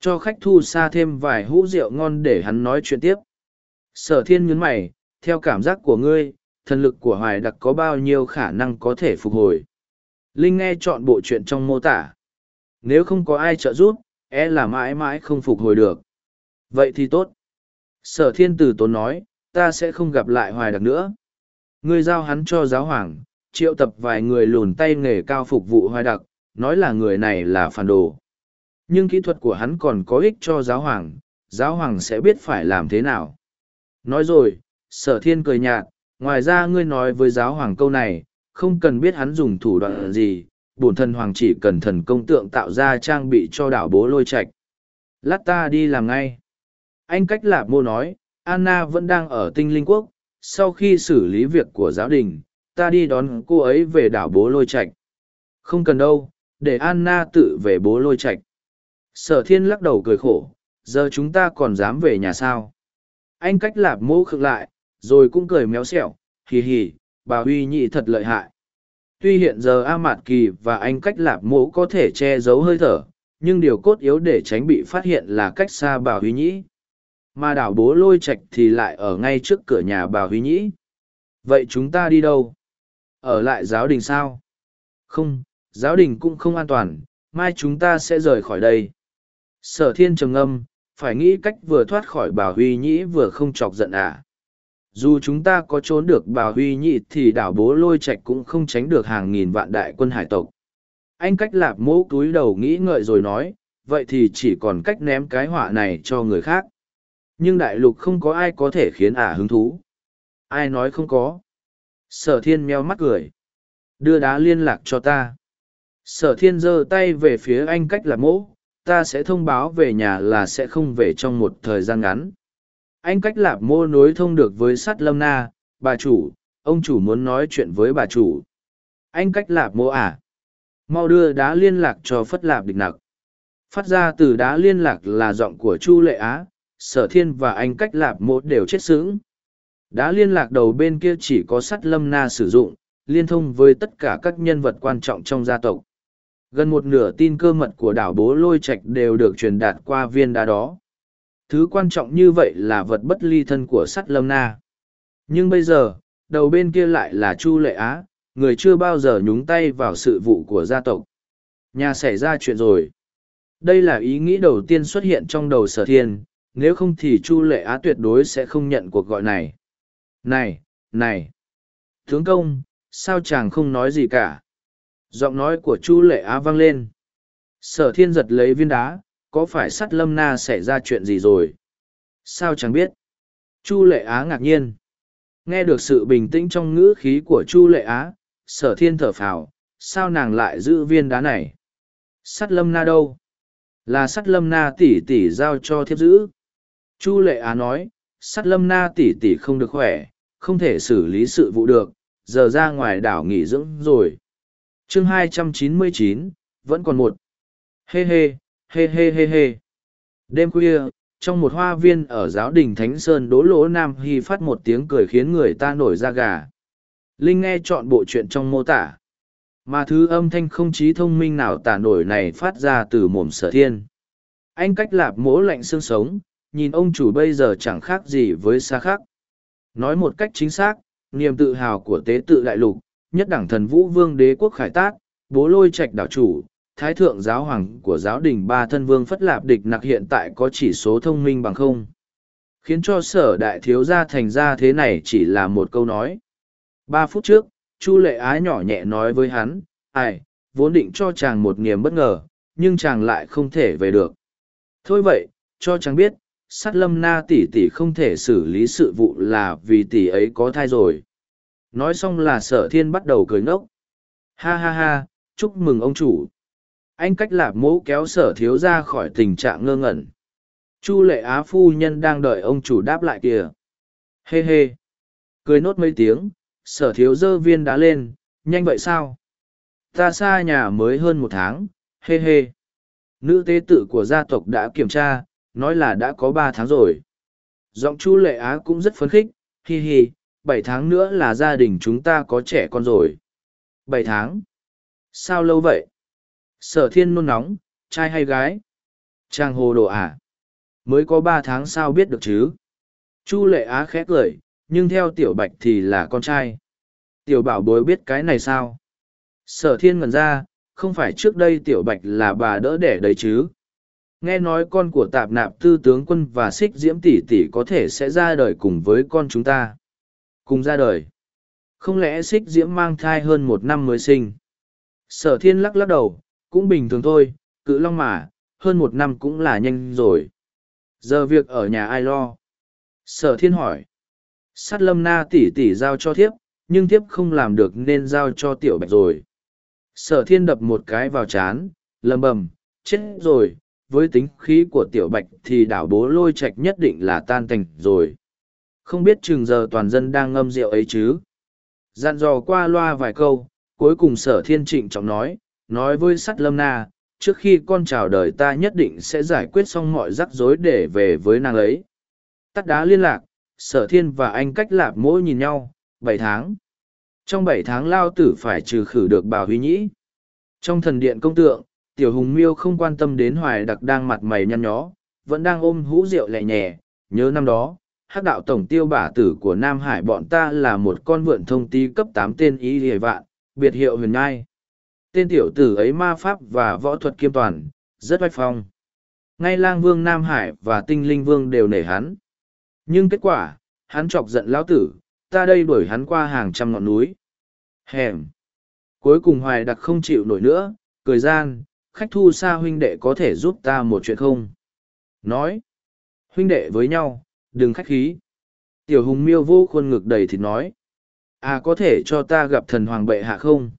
Cho khách thu xa thêm vài hũ rượu ngon để hắn nói chuyện tiếp. Sở thiên nhấn mày, theo cảm giác của ngươi, thần lực của hoài đặc có bao nhiêu khả năng có thể phục hồi. Linh nghe chọn bộ chuyện trong mô tả. Nếu không có ai trợ giúp, e là mãi mãi không phục hồi được. Vậy thì tốt. Sở thiên tử tốn nói, ta sẽ không gặp lại hoài đặc nữa. Ngươi giao hắn cho giáo hoàng, triệu tập vài người lùn tay nghề cao phục vụ hoài đặc, nói là người này là phản đồ. Nhưng kỹ thuật của hắn còn có ích cho giáo hoàng, giáo hoàng sẽ biết phải làm thế nào. Nói rồi, sở thiên cười nhạt, ngoài ra ngươi nói với giáo hoàng câu này, không cần biết hắn dùng thủ đoạn gì, bổn thần hoàng chỉ cần thần công tượng tạo ra trang bị cho đảo bố lôi Trạch. Lát ta đi làm ngay. Anh cách lạp mô nói, Anna vẫn đang ở tinh linh quốc, sau khi xử lý việc của giáo đình, ta đi đón cô ấy về đảo bố lôi Trạch. Không cần đâu, để Anna tự về bố lôi Trạch. Sở thiên lắc đầu cười khổ, giờ chúng ta còn dám về nhà sao. Anh cách lạp mô khực lại, rồi cũng cười méo xẹo, hì hì, bà huy nhị thật lợi hại. Tuy hiện giờ a mạt kỳ và anh cách lạp mô có thể che giấu hơi thở nhưng điều cốt yếu để tránh bị phát hiện là cách xa bà huy nhĩ mà đảo bố lôi trạch thì lại ở ngay trước cửa nhà bà huy nhĩ vậy chúng ta đi đâu? Ở lại giáo đình sao? Không giáo đình cũng không an toàn mai chúng ta sẽ rời khỏi đây. Sở thiên trầm ngâm phải nghĩ cách vừa thoát khỏi bà huy nhĩ vừa không chọc giận à. Dù chúng ta có trốn được bà huy Nhĩ thì đảo bố lôi trạch cũng không tránh được hàng nghìn vạn đại quân hải tộc. Anh cách lạp mũ túi đầu nghĩ ngợi rồi nói, vậy thì chỉ còn cách ném cái họa này cho người khác. Nhưng đại lục không có ai có thể khiến ả hứng thú. Ai nói không có? Sở thiên meo mắt cười. Đưa đá liên lạc cho ta. Sở thiên giơ tay về phía anh cách lạp mũ ta sẽ thông báo về nhà là sẽ không về trong một thời gian ngắn. Anh cách lạp mô nối thông được với sắt lâm na, bà chủ, ông chủ muốn nói chuyện với bà chủ. Anh cách lạp mô à? Mau đưa đá liên lạc cho phất lạp địch nặc. Phát ra từ đá liên lạc là giọng của chu lệ á, sở thiên và anh cách lạp mô đều chết sướng. Đá liên lạc đầu bên kia chỉ có sắt lâm na sử dụng, liên thông với tất cả các nhân vật quan trọng trong gia tộc gần một nửa tin cơ mật của đảo bố lôi trạch đều được truyền đạt qua viên đá đó Thứ quan trọng như vậy là vật bất ly thân của sắt lâm na. Nhưng bây giờ, đầu bên kia lại là Chu Lệ Á, người chưa bao giờ nhúng tay vào sự vụ của gia tộc. Nhà xảy ra chuyện rồi. Đây là ý nghĩ đầu tiên xuất hiện trong đầu sở thiên, nếu không thì Chu Lệ Á tuyệt đối sẽ không nhận cuộc gọi này. Này, này! Tướng công, sao chàng không nói gì cả? Giọng nói của Chu Lệ Á vang lên. Sở thiên giật lấy viên đá, có phải sắt lâm na xảy ra chuyện gì rồi? Sao chẳng biết? Chu lệ á ngạc nhiên. Nghe được sự bình tĩnh trong ngữ khí của chu lệ á sở thiên thở phào sao nàng lại giữ viên đá này? Sắt lâm na đâu? Là sắt lâm na tỉ tỉ giao cho thiếp giữ. Chu lệ á nói sắt lâm na tỉ tỉ không được khỏe không thể xử lý sự vụ được giờ ra ngoài đảo nghỉ dưỡng rồi chương 299, vẫn còn một hê hê hê hê hê hê. Đêm khuya, trong một hoa viên ở giáo đình Thánh Sơn đố lỗ Nam Hy phát một tiếng cười khiến người ta nổi da gà. Linh nghe chọn bộ chuyện trong mô tả. Mà thứ âm thanh không trí thông minh nào tả nổi này phát ra từ mồm sở thiên. Anh cách lạp mỗ lạnh xương sống, nhìn ông chủ bây giờ chẳng khác gì với xa khác. Nói một cách chính xác, niềm tự hào của tế tự đại lục, nhất đẳng thần vũ vương đế quốc khải tác, bố lôi trạch đảo chủ, thái thượng giáo hoàng của giáo đình ba thân vương phất lạp địch nặc hiện tại có chỉ số thông minh bằng không. Khiến cho sở đại thiếu gia thành ra thế này chỉ là một câu nói. Ba phút trước chu lệ ái nhỏ nhẹ nói với hắn ai vốn định cho chàng một niềm bất ngờ nhưng chàng lại không thể về được. Thôi vậy cho chàng biết sát lâm na tỷ tỷ không thể xử lý sự vụ là vì tỷ ấy có thai rồi nói xong là sở thiên bắt đầu cười ngốc ha ha ha chúc mừng ông chủ anh cách lạp mỗ kéo sở thiếu ra khỏi tình trạng ngơ ngẩn chu lệ á phu nhân đang đợi ông chủ đáp lại kìa hê hê cười nốt mấy tiếng sở thiếu dơ viên đã lên, nhanh vậy sao? Ta xa nhà mới hơn một tháng, hê hê. Nữ tế tự của gia tộc đã kiểm tra, nói là đã có ba tháng rồi. Giọng chu lệ á cũng rất phấn khích, hi hi, bảy tháng nữa là gia đình chúng ta có trẻ con rồi. Bảy tháng? Sao lâu vậy? Sở thiên nôn nóng, trai hay gái? Trang hồ đồ à? Mới có ba tháng sao biết được chứ? Chu lệ á khẽ cười, nhưng theo tiểu bạch thì là con trai. Tiểu bảo bối biết cái này sao? Sở thiên ngần ra, không phải trước đây tiểu bạch là bà đỡ đẻ đấy chứ? Nghe nói con của tạp nạp tư tướng quân và xích diễm tỷ tỷ có thể sẽ ra đời cùng với con chúng ta. Cùng ra đời. Không lẽ xích diễm mang thai hơn một năm mới sinh? Sở thiên lắc lắc đầu, cũng bình thường thôi, cự long mà, hơn một năm cũng là nhanh rồi. Giờ việc ở nhà ai lo? Sở thiên hỏi. Sát lâm na tỷ tỷ giao cho thiếp, nhưng thiếp không làm được nên giao cho tiểu bạch rồi. Sở thiên đập một cái vào chán, lầm bầm, chết rồi, với tính khí của tiểu bạch thì đảo bố lôi Trạch nhất định là tan thành rồi. Không biết chừng giờ toàn dân đang ngâm rượu ấy chứ. Dặn dò qua loa vài câu, cuối cùng sở thiên trịnh trọng nói, nói với sắt lâm na, trước khi con chào đời ta nhất định sẽ giải quyết xong mọi rắc rối để về với nàng ấy. Tắt đá liên lạc, sở thiên và anh cách lạp mỗi nhìn nhau, bảy tháng. Trong bảy tháng lao tử phải trừ khử được bảo huy nhĩ. Trong thần điện công tượng, tiểu hùng miêu không quan tâm đến hoài đặc đang mặt mày nhăn nhó, vẫn đang ôm hũ rượu lẻ nhẹ, nhớ năm đó. Hắc đạo tổng tiêu bả tử của Nam Hải bọn ta là một con vượn thông ti cấp tám tên ý hề vạn, biệt hiệu huyền ngai. Tên tiểu tử ấy ma pháp và võ thuật kiêm toàn, rất oách phong. Ngay lang vương Nam Hải và tinh linh vương đều nể hắn. Nhưng kết quả, hắn chọc giận lão tử, ta đây đuổi hắn qua hàng trăm ngọn núi. Hèm. Cuối cùng hoài đặc không chịu nổi nữa, cười gian, khách thu xa huynh đệ có thể giúp ta một chuyện không? Nói. Huynh đệ với nhau, đừng khách khí. Tiểu hùng miêu vô khuôn ngực đầy thịt nói. À có thể cho ta gặp thần hoàng bệ hạ không?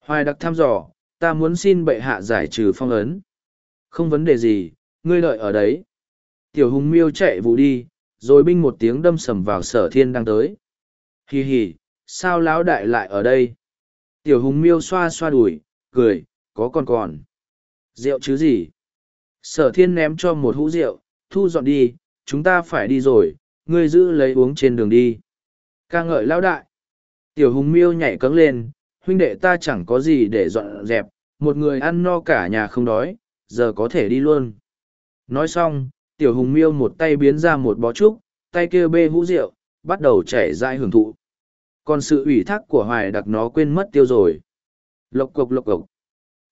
Hoài đặc thăm dò, ta muốn xin bệ hạ giải trừ phong ấn. Không vấn đề gì, ngươi đợi ở đấy. Tiểu hùng miêu chạy vụ đi, rồi binh một tiếng đâm sầm vào sở thiên đang tới. Hì hì, sao lão đại lại ở đây? Tiểu hùng miêu xoa xoa đùi, cười, có còn còn. Rượu chứ gì? Sở thiên ném cho một hũ rượu, thu dọn đi, chúng ta phải đi rồi, ngươi giữ lấy uống trên đường đi. ca ngợi lão đại. Tiểu hùng miêu nhảy cấng lên, huynh đệ ta chẳng có gì để dọn dẹp, một người ăn no cả nhà không đói, giờ có thể đi luôn. Nói xong, tiểu hùng miêu một tay biến ra một bó trúc, tay kia bê hũ rượu, bắt đầu chảy dai hưởng thụ. Còn sự ủy thác của hoài đặc nó quên mất tiêu rồi. Lộc cộc lộc cộc.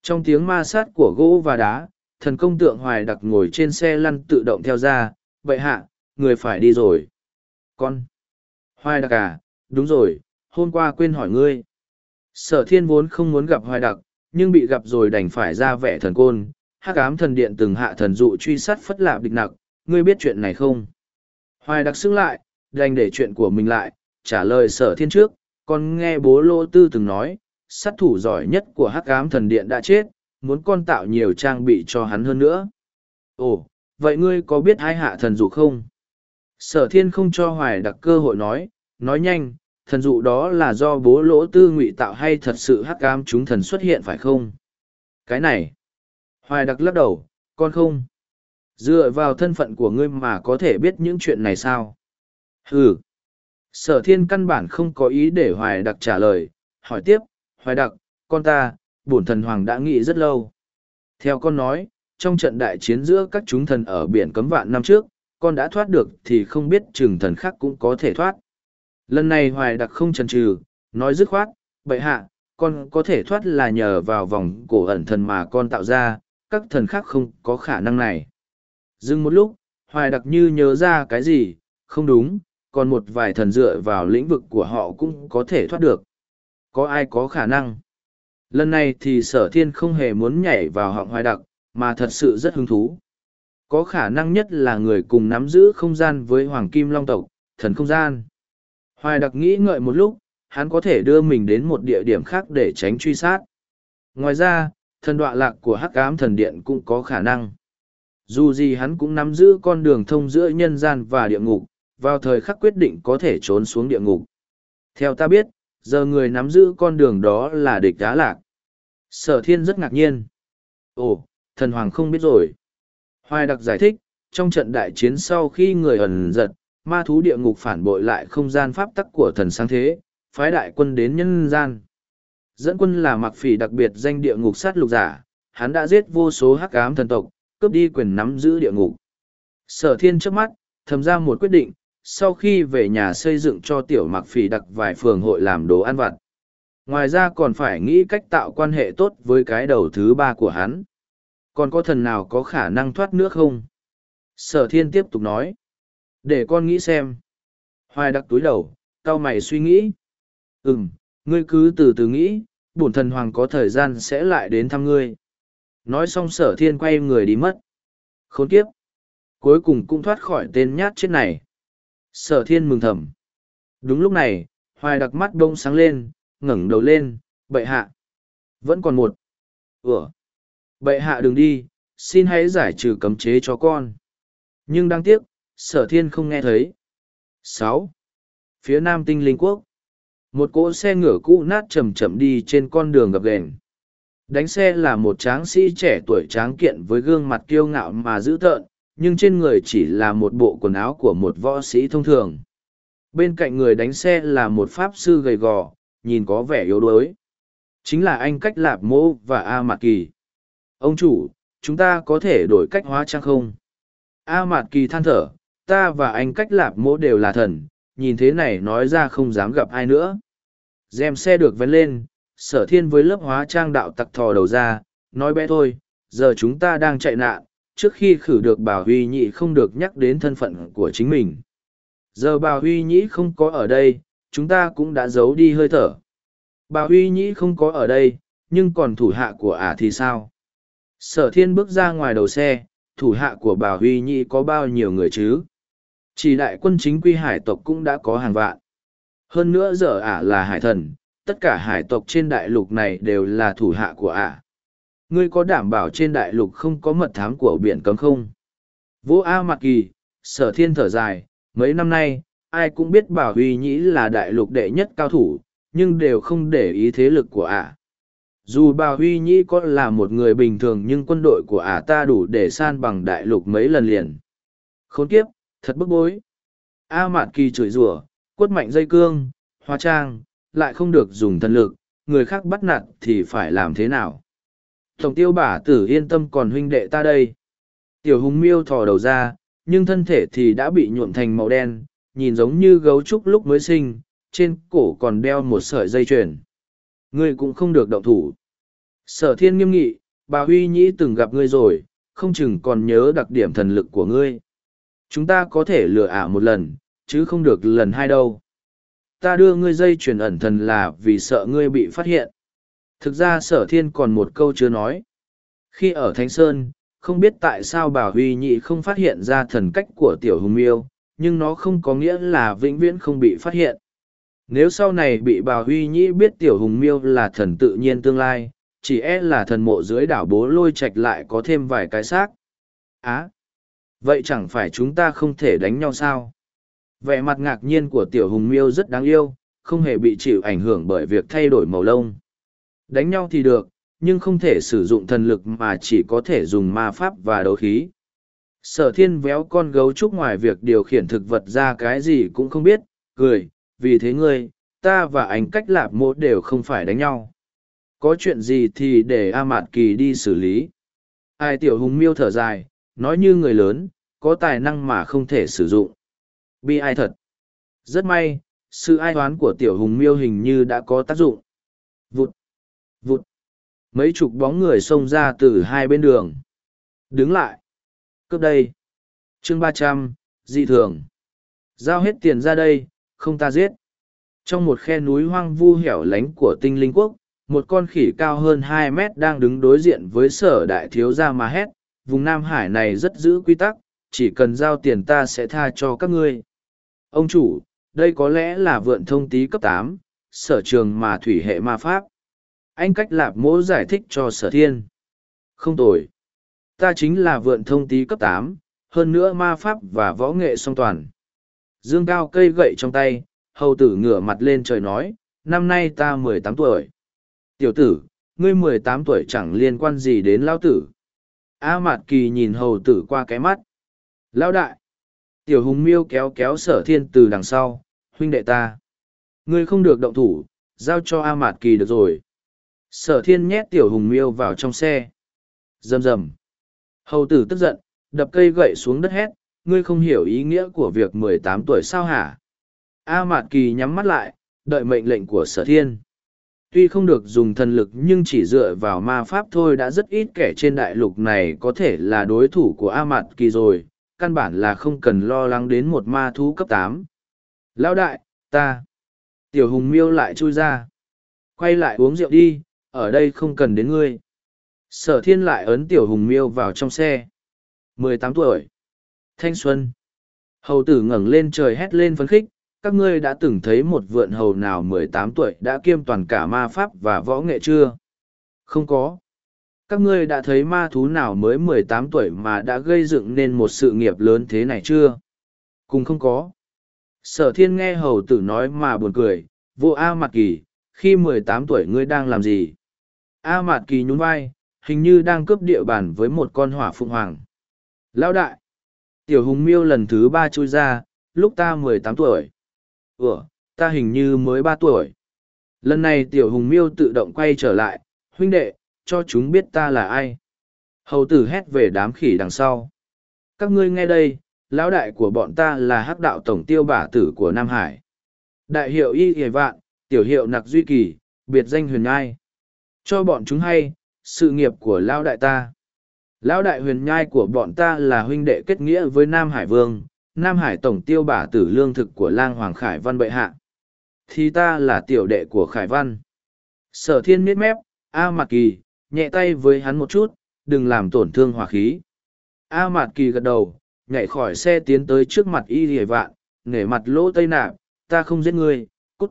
Trong tiếng ma sát của gỗ và đá, thần công tượng hoài đặc ngồi trên xe lăn tự động theo ra, vậy hạ, người phải đi rồi. Con. Hoài đặc à, đúng rồi, hôm qua quên hỏi ngươi. Sở thiên vốn không muốn gặp hoài đặc, nhưng bị gặp rồi đành phải ra vẻ thần côn. Hắc ám thần điện từng hạ thần dụ truy sát phất lạp địch nặc, ngươi biết chuyện này không? Hoài đặc xưng lại, đành để chuyện của mình lại, trả lời sở thiên trước, con nghe bố lô tư từng nói, sát thủ giỏi nhất của hắc ám thần điện đã chết, muốn con tạo nhiều trang bị cho hắn hơn nữa. Ồ, vậy ngươi có biết hai hạ thần dụ không? Sở thiên không cho hoài đặc cơ hội nói, nói nhanh, thần dụ đó là do bố lỗ tư ngụy tạo hay thật sự hắc cam chúng thần xuất hiện phải không? Cái này, hoài đặc lắc đầu, con không. Dựa vào thân phận của ngươi mà có thể biết những chuyện này sao? Ừ. Sở thiên căn bản không có ý để hoài đặc trả lời, hỏi tiếp, hoài đặc, con ta, bổn thần hoàng đã nghĩ rất lâu. Theo con nói, trong trận đại chiến giữa các chúng thần ở biển cấm vạn năm trước, con đã thoát được thì không biết chừng thần khác cũng có thể thoát. Lần này hoài đặc không chần chừ, nói dứt khoát, bệ hạ, con có thể thoát là nhờ vào vòng cổ ẩn thần mà con tạo ra, các thần khác không có khả năng này. Dừng một lúc, hoài đặc như nhớ ra cái gì, không đúng, còn một vài thần dựa vào lĩnh vực của họ cũng có thể thoát được. Có ai có khả năng? Lần này thì sở thiên không hề muốn nhảy vào họng hoài đặc, mà thật sự rất hứng thú. Có khả năng nhất là người cùng nắm giữ không gian với Hoàng Kim Long tộc, thần không gian. Hoài đặc nghĩ ngợi một lúc, hắn có thể đưa mình đến một địa điểm khác để tránh truy sát. Ngoài ra, thần đọa lạc của hắc ám thần điện cũng có khả năng. Dù gì hắn cũng nắm giữ con đường thông giữa nhân gian và địa ngục, vào thời khắc quyết định có thể trốn xuống địa ngục. Theo ta biết, giờ người nắm giữ con đường đó là địch đá lạc sở thiên rất ngạc nhiên ồ thần hoàng không biết rồi. Hoài đặc giải thích, trong trận đại chiến sau khi người ẩn giật, ma thú địa ngục phản bội lại không gian pháp tắc của thần sáng thế, phái đại quân đến nhân gian. Dẫn quân là mặc phỉ đặc biệt danh địa ngục sát lục giả, hắn đã giết vô số hắc ám thần tộc, cướp đi quyền nắm giữ địa ngục. Sở thiên trước mắt, thầm ra một quyết định, sau khi về nhà xây dựng cho tiểu mặc phỉ đặc vài phường hội làm đồ ăn vặt. Ngoài ra còn phải nghĩ cách tạo quan hệ tốt với cái đầu thứ ba của hắn còn có thần nào có khả năng thoát nước không? Sở thiên tiếp tục nói. Để con nghĩ xem. Hoài đặc túi đầu cao mày suy nghĩ. Ừ m ngươi cứ từ từ nghĩ, bổn thần hoàng có thời gian sẽ lại đến thăm ngươi. Nói xong sở thiên quay người đi mất. Khốn kiếp. Cuối cùng cũng thoát khỏi tên nhát chết này. Sở thiên mừng thầm. Đúng lúc này, hoài đặc mắt bông sáng lên, ngẩng đầu lên, bệ hạ, vẫn còn một. Ủa? Bệ hạ đừng đi, xin hãy giải trừ cấm chế cho con. Nhưng đáng tiếc, sở thiên không nghe thấy. Sáu. Phía nam tinh linh quốc. Một cỗ xe ngựa cũ nát chầm chậm đi trên con đường gập ghềnh. Đánh xe là một tráng sĩ trẻ tuổi tráng kiện với gương mặt kiêu ngạo mà dữ tợn, nhưng trên người chỉ là một bộ quần áo của một võ sĩ thông thường. Bên cạnh người đánh xe là một pháp sư gầy gò, nhìn có vẻ yếu đuối. Chính là anh cách lạp mô và a mạc kỳ ông chủ chúng ta có thể đổi cách hóa trang không a mạt kỳ than thở ta và anh cách lạp mỗ đều là thần nhìn thế này nói ra không dám gặp ai nữa Dèm xe được vén lên, sở thiên với lớp hóa trang đạo tặc thò đầu ra, nói bé thôi, giờ chúng ta đang chạy nạn, trước khi khử được bà Huy Nhị không được nhắc đến thân phận của chính mình. Giờ bà Huy Nhĩ không có ở đây, chúng ta cũng đã giấu đi hơi thở. Bà Huy Nhĩ không có ở đây, nhưng còn thủ hạ của ả thì sao? Sở thiên bước ra ngoài đầu xe, thủ hạ của bà Huy Nhĩ có bao nhiêu người chứ? Chỉ đại quân chính quy hải tộc cũng đã có hàng vạn. Hơn nữa giờ ả là hải thần, tất cả hải tộc trên đại lục này đều là thủ hạ của ả. Ngươi có đảm bảo trên đại lục không có mật thám của biển cấm không? Vô A Mặc Kỳ, sở thiên thở dài, mấy năm nay, ai cũng biết bảo huy nhĩ là đại lục đệ nhất cao thủ, nhưng đều không để ý thế lực của ả. Dù bà huy nhĩ có là một người bình thường nhưng quân đội của ả ta đủ để san bằng đại lục mấy lần liền. Khốn kiếp, thật bức bối. A Mạt Kỳ chửi rủa, quất mạnh dây cương, hóa trang, lại không được dùng thần lực, người khác bắt nạt thì phải làm thế nào? Tổng tiêu bả tử yên tâm còn huynh đệ ta đây. Tiểu hùng miêu thò đầu ra, nhưng thân thể thì đã bị nhuộm thành màu đen, nhìn giống như gấu trúc lúc mới sinh, trên cổ còn đeo một sợi dây chuyền. Ngươi cũng không được động thủ. Sở thiên nghiêm nghị, bà Huy Nhĩ từng gặp ngươi rồi, không chừng còn nhớ đặc điểm thần lực của ngươi. Chúng ta có thể lừa ả một lần, chứ không được lần hai đâu. Ta đưa ngươi dây chuyển ẩn thần là vì sợ ngươi bị phát hiện. Thực ra sở thiên còn một câu chưa nói. Khi ở Thánh Sơn, không biết tại sao bà Huy Nhị không phát hiện ra thần cách của tiểu hùng miêu, nhưng nó không có nghĩa là vĩnh viễn không bị phát hiện. Nếu sau này bị bà Huy Nhĩ biết tiểu hùng miêu là thần tự nhiên tương lai, chỉ e là thần mộ dưới đảo bố lôi Trạch lại có thêm vài cái xác. Á! vậy chẳng phải chúng ta không thể đánh nhau sao? vẻ mặt ngạc nhiên của tiểu hùng miêu rất đáng yêu không hề bị chịu ảnh hưởng bởi việc thay đổi màu lông đánh nhau thì được nhưng không thể sử dụng thần lực mà chỉ có thể dùng ma pháp và đấu khí sở thiên véo con gấu trúc ngoài việc điều khiển thực vật ra cái gì cũng không biết cười vì thế ngươi, ta và anh cách lạp mô đều không phải đánh nhau. Có chuyện gì thì để a mạt kỳ đi xử lý. Ai tiểu hùng miêu thở dài, nói như người lớn, có tài năng mà không thể sử dụng. Bi ai thật. Rất may, sự ai toán của tiểu hùng miêu hình như đã có tác dụng. Vụt vụt. Mấy chục bóng người xông ra từ hai bên đường. Đứng lại. Cướp đây. Chương ba trăm, dị thường. Giao hết tiền ra đây không ta giết trong một khe núi hoang vu hẻo lánh của tinh linh quốc một con khỉ cao hơn hai mét đang đứng đối diện với sở đại thiếu gia mà hét vùng nam hải này rất giữ quy tắc chỉ cần giao tiền ta sẽ tha cho các ngươi Ông chủ, đây có lẽ là vượn thông tí cấp tám, sở trường mà thủy hệ ma pháp. Anh cách lạp mỗ giải thích cho sở thiên. Không tồi. Ta chính là vượn thông tí cấp tám, hơn nữa ma pháp và võ nghệ song toàn. Dương cao cây gậy trong tay, hầu tử ngửa mặt lên trời nói, năm nay ta mười tám tuổi. Tiểu tử, ngươi mười tám tuổi chẳng liên quan gì đến lão tử. A Mạt Kỳ nhìn hầu tử qua cái mắt. Lão đại. Tiểu hùng miêu kéo kéo sở thiên từ đằng sau, huynh đệ ta. Ngươi không được động thủ, giao cho A Mạt Kỳ được rồi. Sở thiên nhét tiểu hùng miêu vào trong xe. dầm dầm. Hầu tử tức giận, đập cây gậy xuống đất hét, ngươi không hiểu ý nghĩa của việc mười tám tuổi sao hả? A Mạt Kỳ nhắm mắt lại, đợi mệnh lệnh của sở thiên. Tuy không được dùng thần lực nhưng chỉ dựa vào ma pháp thôi đã rất ít kẻ trên đại lục này có thể là đối thủ của A Mạt Kỳ rồi, căn bản là không cần lo lắng đến một ma thú cấp tám. Lão đại, ta. Tiểu hùng miêu lại chui ra. Quay lại uống rượu đi, ở đây không cần đến ngươi. Sở thiên lại ấn tiểu hùng miêu vào trong xe. mười tám tuổi. Thanh xuân. Hầu tử ngẩng lên trời hét lên phấn khích, các ngươi đã từng thấy một vượn hầu nào mười tám tuổi đã kiêm toàn cả ma pháp và võ nghệ chưa? Không có. Các ngươi đã thấy ma thú nào mới mười tám tuổi mà đã gây dựng nên một sự nghiệp lớn thế này chưa? Cùng không có. Sở thiên nghe hầu tử nói mà buồn cười, vô A Mạt Kỳ, khi mười tám tuổi ngươi đang làm gì? A Mạt Kỳ nhún vai, hình như đang cướp địa bàn với một con hỏa phụng hoàng. Lão đại! Tiểu hùng miêu lần thứ ba chui ra, lúc ta mười tám tuổi. Ủa, ta hình như mới ba tuổi. Lần này tiểu hùng miêu tự động quay trở lại, huynh đệ, cho chúng biết ta là ai. Hầu tử hét về đám khỉ đằng sau. Các ngươi nghe đây, lão đại của bọn ta là hắc đạo tổng tiêu bả tử của Nam Hải. Đại hiệu y hề vạn, tiểu hiệu nặc duy kỳ, biệt danh huyền Ai. Cho bọn chúng hay, sự nghiệp của lão đại ta. Lão đại huyền nhai của bọn ta là huynh đệ kết nghĩa với Nam Hải Vương, Nam Hải tổng tiêu bả tử lương thực của lang Hoàng Khải Văn bệ hạ. Thì ta là tiểu đệ của Khải Văn. Sở thiên miết mép, A Mạt Kỳ, nhẹ tay với hắn một chút, đừng làm tổn thương hỏa khí. A Mạt Kỳ gật đầu, nhảy khỏi xe tiến tới trước mặt Y Lìa Vạn, nể mặt lỗ tây nạp, ta không giết ngươi, cút.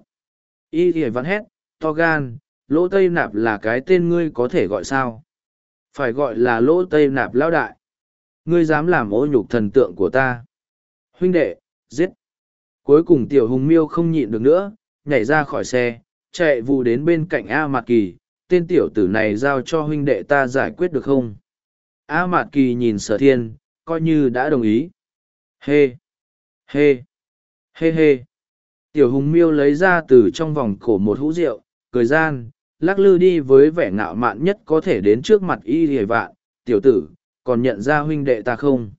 Y Lìa Vạn hét, to gan, lỗ tây nạp là cái tên ngươi có thể gọi sao? Phải gọi là lỗ tây nạp lão đại. Ngươi dám làm ô nhục thần tượng của ta. Huynh đệ, giết. Cuối cùng tiểu hùng miêu không nhịn được nữa, nhảy ra khỏi xe, chạy vụ đến bên cạnh a mạt kỳ. Tên tiểu tử này giao cho huynh đệ ta giải quyết được không? A mạt kỳ nhìn sở thiên, coi như đã đồng ý. Hê hê hê hê. Tiểu hùng miêu lấy ra từ trong vòng cổ một hũ rượu, cười gian lắc lư đi với vẻ ngạo mạn nhất có thể đến trước mặt y rìa vạn tiểu tử còn nhận ra huynh đệ ta không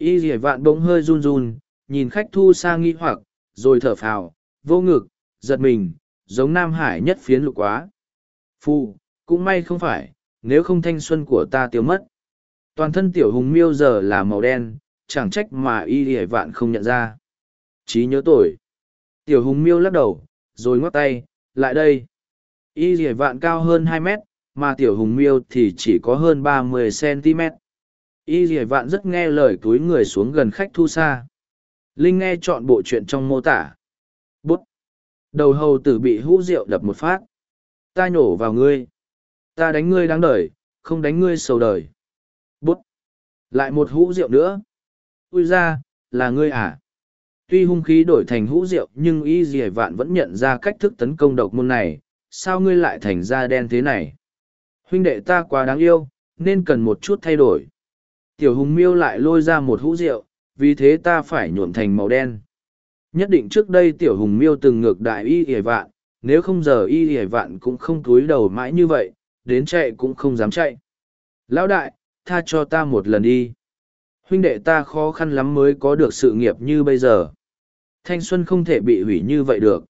Y rìa vạn bỗng hơi run run, nhìn khách thu xa nghi hoặc, rồi thở phào, vô ngực, giật mình, giống Nam Hải nhất phiến lục quá. Phu, cũng may không phải, nếu không thanh xuân của ta tiêu mất. Toàn thân tiểu hùng miêu giờ là màu đen, chẳng trách mà y rìa vạn không nhận ra. Chí nhớ tội. Tiểu hùng miêu lắc đầu, rồi ngoắc tay, lại đây. Y dì vạn cao hơn hai mét, mà tiểu hùng miêu thì chỉ có hơn ba mươi cm y dì vạn rất nghe lời túi người xuống gần khách thu xa. Linh nghe chọn bộ chuyện trong mô tả. Bút. Đầu hầu tử bị hũ rượu đập một phát. Ta nhổ vào ngươi. Ta đánh ngươi đáng đời không đánh ngươi sầu đời. Bút. Lại một hũ rượu nữa. Ui ra là ngươi à? Tuy hung khí đổi thành hũ rượu nhưng y dì vạn vẫn nhận ra cách thức tấn công độc môn này sao ngươi lại thành da đen thế này? Huynh đệ ta quá đáng yêu, nên cần một chút thay đổi. Tiểu hùng miêu lại lôi ra một hũ rượu, vì thế ta phải nhuộm thành màu đen. Nhất định trước đây tiểu hùng miêu từng ngược đại y hề vạn, nếu không giờ y hề vạn cũng không túi đầu mãi như vậy, đến chạy cũng không dám chạy. Lão đại, tha cho ta một lần đi. Huynh đệ ta khó khăn lắm mới có được sự nghiệp như bây giờ. Thanh xuân không thể bị hủy như vậy được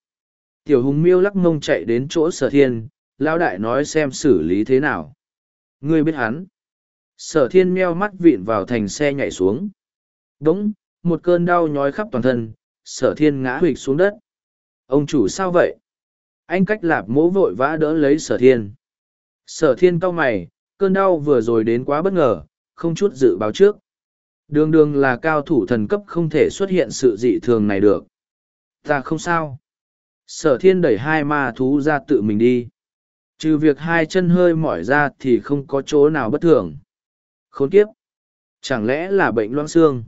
tiểu hùng miêu lắc mông chạy đến chỗ sở thiên, lão đại nói xem xử lý thế nào. Ngươi biết hắn. Sở thiên meo mắt vịn vào thành xe nhảy xuống. Đống một cơn đau nhói khắp toàn thân, sở thiên ngã huỵch xuống đất. Ông chủ sao vậy? Anh cách lạp mỗ vội vã đỡ lấy sở thiên. Sở thiên cau mày, cơn đau vừa rồi đến quá bất ngờ, không chút dự báo trước. Đường đường là cao thủ thần cấp không thể xuất hiện sự dị thường này được. Ta không sao sở thiên đẩy hai ma thú ra tự mình đi trừ việc hai chân hơi mỏi ra thì không có chỗ nào bất thường Khốn kiếp! Chẳng lẽ là bệnh loang xương?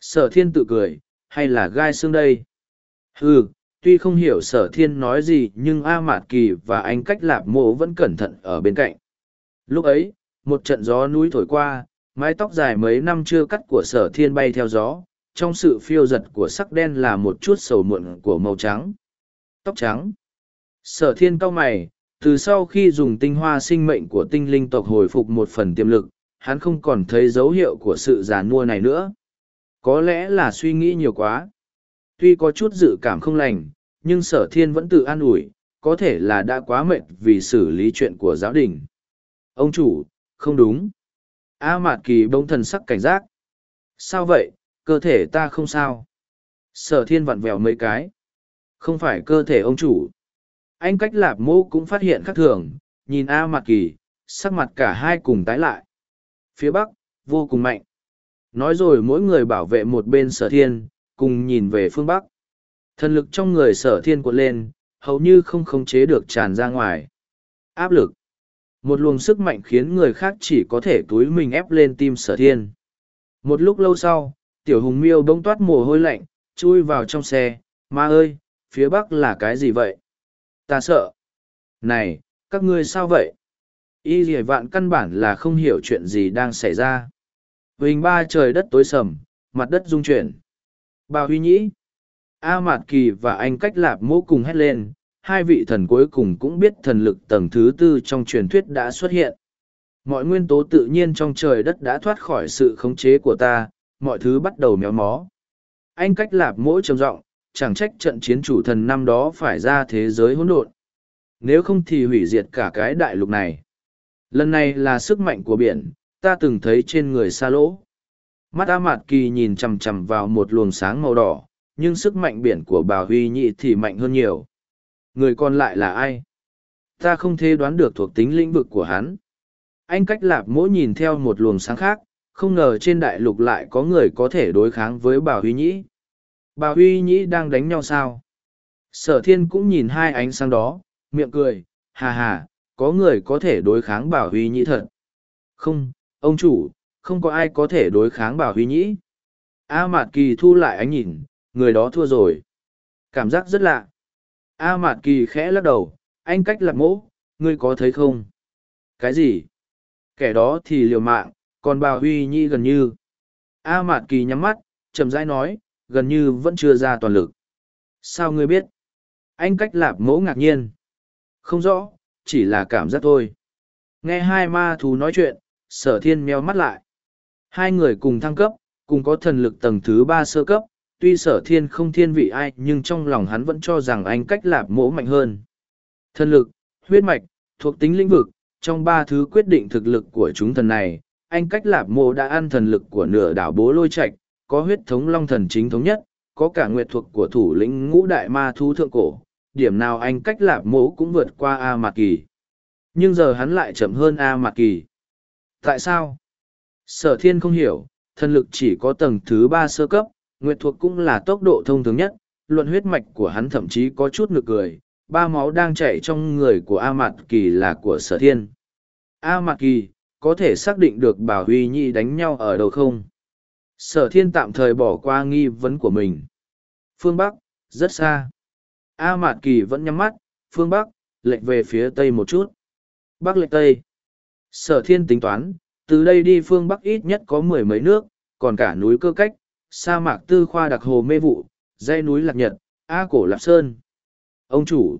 Sở thiên tự cười, hay là gai xương đây? Ừ, tuy không hiểu sở thiên nói gì nhưng A Mạt Kỳ và anh cách lạp mộ vẫn cẩn thận ở bên cạnh. Lúc ấy, một trận gió núi thổi qua, mái tóc dài mấy năm chưa cắt của sở thiên bay theo gió, trong sự phiêu giật của sắc đen là một chút sầu muộn của màu trắng. Tóc trắng. Sở thiên cau mày, từ sau khi dùng tinh hoa sinh mệnh của tinh linh tộc hồi phục một phần tiềm lực, hắn không còn thấy dấu hiệu của sự già nua này nữa. Có lẽ là suy nghĩ nhiều quá. Tuy có chút dự cảm không lành, nhưng sở thiên vẫn tự an ủi, có thể là đã quá mệt vì xử lý chuyện của giáo đình. Ông chủ, không đúng. A Mạt Kỳ bỗng thần sắc cảnh giác. Sao vậy, cơ thể ta không sao? Sở thiên vặn vẹo mấy cái. Không phải cơ thể ông chủ. Anh cách lạp mô cũng phát hiện khác thường, nhìn A mặt Kỳ, sắc mặt cả hai cùng tái lại. Phía Bắc, vô cùng mạnh. Nói rồi mỗi người bảo vệ một bên sở thiên, cùng nhìn về phương Bắc. Thần lực trong người sở thiên cuộn lên, hầu như không khống chế được tràn ra ngoài. Áp lực. Một luồng sức mạnh khiến người khác chỉ có thể túi mình ép lên tim sở thiên. Một lúc lâu sau, tiểu hùng miêu bỗng toát mồ hôi lạnh, chui vào trong xe. Ma ơi, phía bắc là cái gì vậy? Ta sợ. Này, các ngươi sao vậy? Y dì vạn căn bản là không hiểu chuyện gì đang xảy ra. Huỳnh ba trời đất tối sầm, mặt đất rung chuyển. Bà Huy Nhĩ. A Mạt Kỳ và anh cách lạp mô cùng hét lên, hai vị thần cuối cùng cũng biết thần lực tầng thứ tư trong truyền thuyết đã xuất hiện. Mọi nguyên tố tự nhiên trong trời đất đã thoát khỏi sự khống chế của ta, mọi thứ bắt đầu méo mó. Anh cách lạp mỗi trầm giọng chẳng trách trận chiến chủ thần năm đó phải ra thế giới hỗn độn. Nếu không thì hủy diệt cả cái đại lục này. Lần này là sức mạnh của biển, ta từng thấy trên người xa lỗ. Mắt A Mạt Kỳ nhìn chằm chằm vào một luồng sáng màu đỏ, nhưng sức mạnh biển của bà Huy Nhị thì mạnh hơn nhiều. Người còn lại là ai? Ta không thể đoán được thuộc tính lĩnh vực của hắn. Anh cách lạp mỗi nhìn theo một luồng sáng khác, không ngờ trên đại lục lại có người có thể đối kháng với bà Huy Nhĩ. Bà Huy Nhĩ đang đánh nhau sao? Sở thiên cũng nhìn hai ánh sáng đó, miệng cười, hà hà, có người có thể đối kháng bà Huy Nhĩ thật. Không, ông chủ, không có ai có thể đối kháng bà Huy Nhĩ. A Mạt Kỳ thu lại ánh nhìn, người đó thua rồi. Cảm giác rất lạ. A Mạt Kỳ khẽ lắc đầu, anh cách lạc mỗ, ngươi có thấy không? Cái gì? Kẻ đó thì liều mạng, còn bà Huy Nhĩ gần như. A Mạt Kỳ nhắm mắt, chậm rãi nói, gần như vẫn chưa ra toàn lực. Sao ngươi biết? Anh cách lạp mỗ ngạc nhiên. Không rõ, chỉ là cảm giác thôi. Nghe hai ma thú nói chuyện, sở thiên meo mắt lại. Hai người cùng thăng cấp, cùng có thần lực tầng thứ ba sơ cấp, tuy sở thiên không thiên vị ai nhưng trong lòng hắn vẫn cho rằng anh cách lạp mỗ mạnh hơn. Thần lực, huyết mạch, thuộc tính lĩnh vực, trong ba thứ quyết định thực lực của chúng thần này, anh cách lạp mỗ đã ăn thần lực của nửa đảo bố lôi Trạch, có huyết thống long thần chính thống nhất, có cả nguyệt thuộc của thủ lĩnh ngũ đại ma thú thượng cổ, điểm nào anh cách lạp mố cũng vượt qua A Mạc Kỳ. Nhưng giờ hắn lại chậm hơn A Mạc Kỳ. Tại sao? Sở thiên không hiểu, thần lực chỉ có tầng thứ ba sơ cấp, nguyệt thuộc cũng là tốc độ thông thường nhất, luận huyết mạch của hắn thậm chí có chút ngược cười, ba máu đang chảy trong người của A Mạc Kỳ là của sở thiên. A Mạc Kỳ, có thể xác định được bảo huy nhi đánh nhau ở đâu không? Sở thiên tạm thời bỏ qua nghi vấn của mình. Phương Bắc, rất xa. A Mạt Kỳ vẫn nhắm mắt, phương Bắc, lệch về phía Tây một chút. Bắc lệch Tây. Sở thiên tính toán, từ đây đi phương Bắc ít nhất có mười mấy nước, còn cả núi cơ cách, sa mạc tư khoa đặc hồ mê vụ, dãy núi lạc nhật, A cổ lạp sơn. Ông chủ,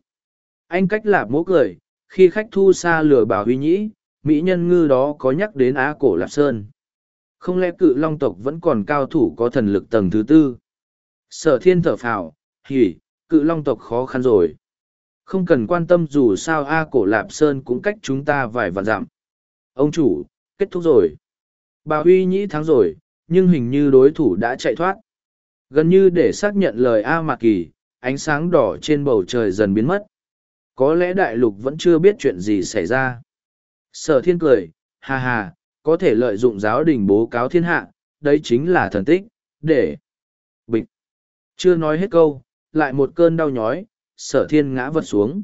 anh cách lạp mỗ cười, khi khách thu xa lửa bảo huy nhĩ, mỹ nhân ngư đó có nhắc đến Á cổ lạp sơn. Không lẽ cự long tộc vẫn còn cao thủ có thần lực tầng thứ tư? Sở thiên thở phào, hỉ, cự long tộc khó khăn rồi. Không cần quan tâm dù sao A cổ lạp sơn cũng cách chúng ta vài vạn dặm. Ông chủ, kết thúc rồi. Bà Huy Nhĩ thắng rồi, nhưng hình như đối thủ đã chạy thoát. Gần như để xác nhận lời A Mạc Kỳ, ánh sáng đỏ trên bầu trời dần biến mất. Có lẽ đại lục vẫn chưa biết chuyện gì xảy ra. Sở thiên cười, ha ha, có thể lợi dụng giáo đình bố cáo thiên hạ, đấy chính là thần tích, để... Bịch. Chưa nói hết câu, lại một cơn đau nhói, sở thiên ngã vật xuống.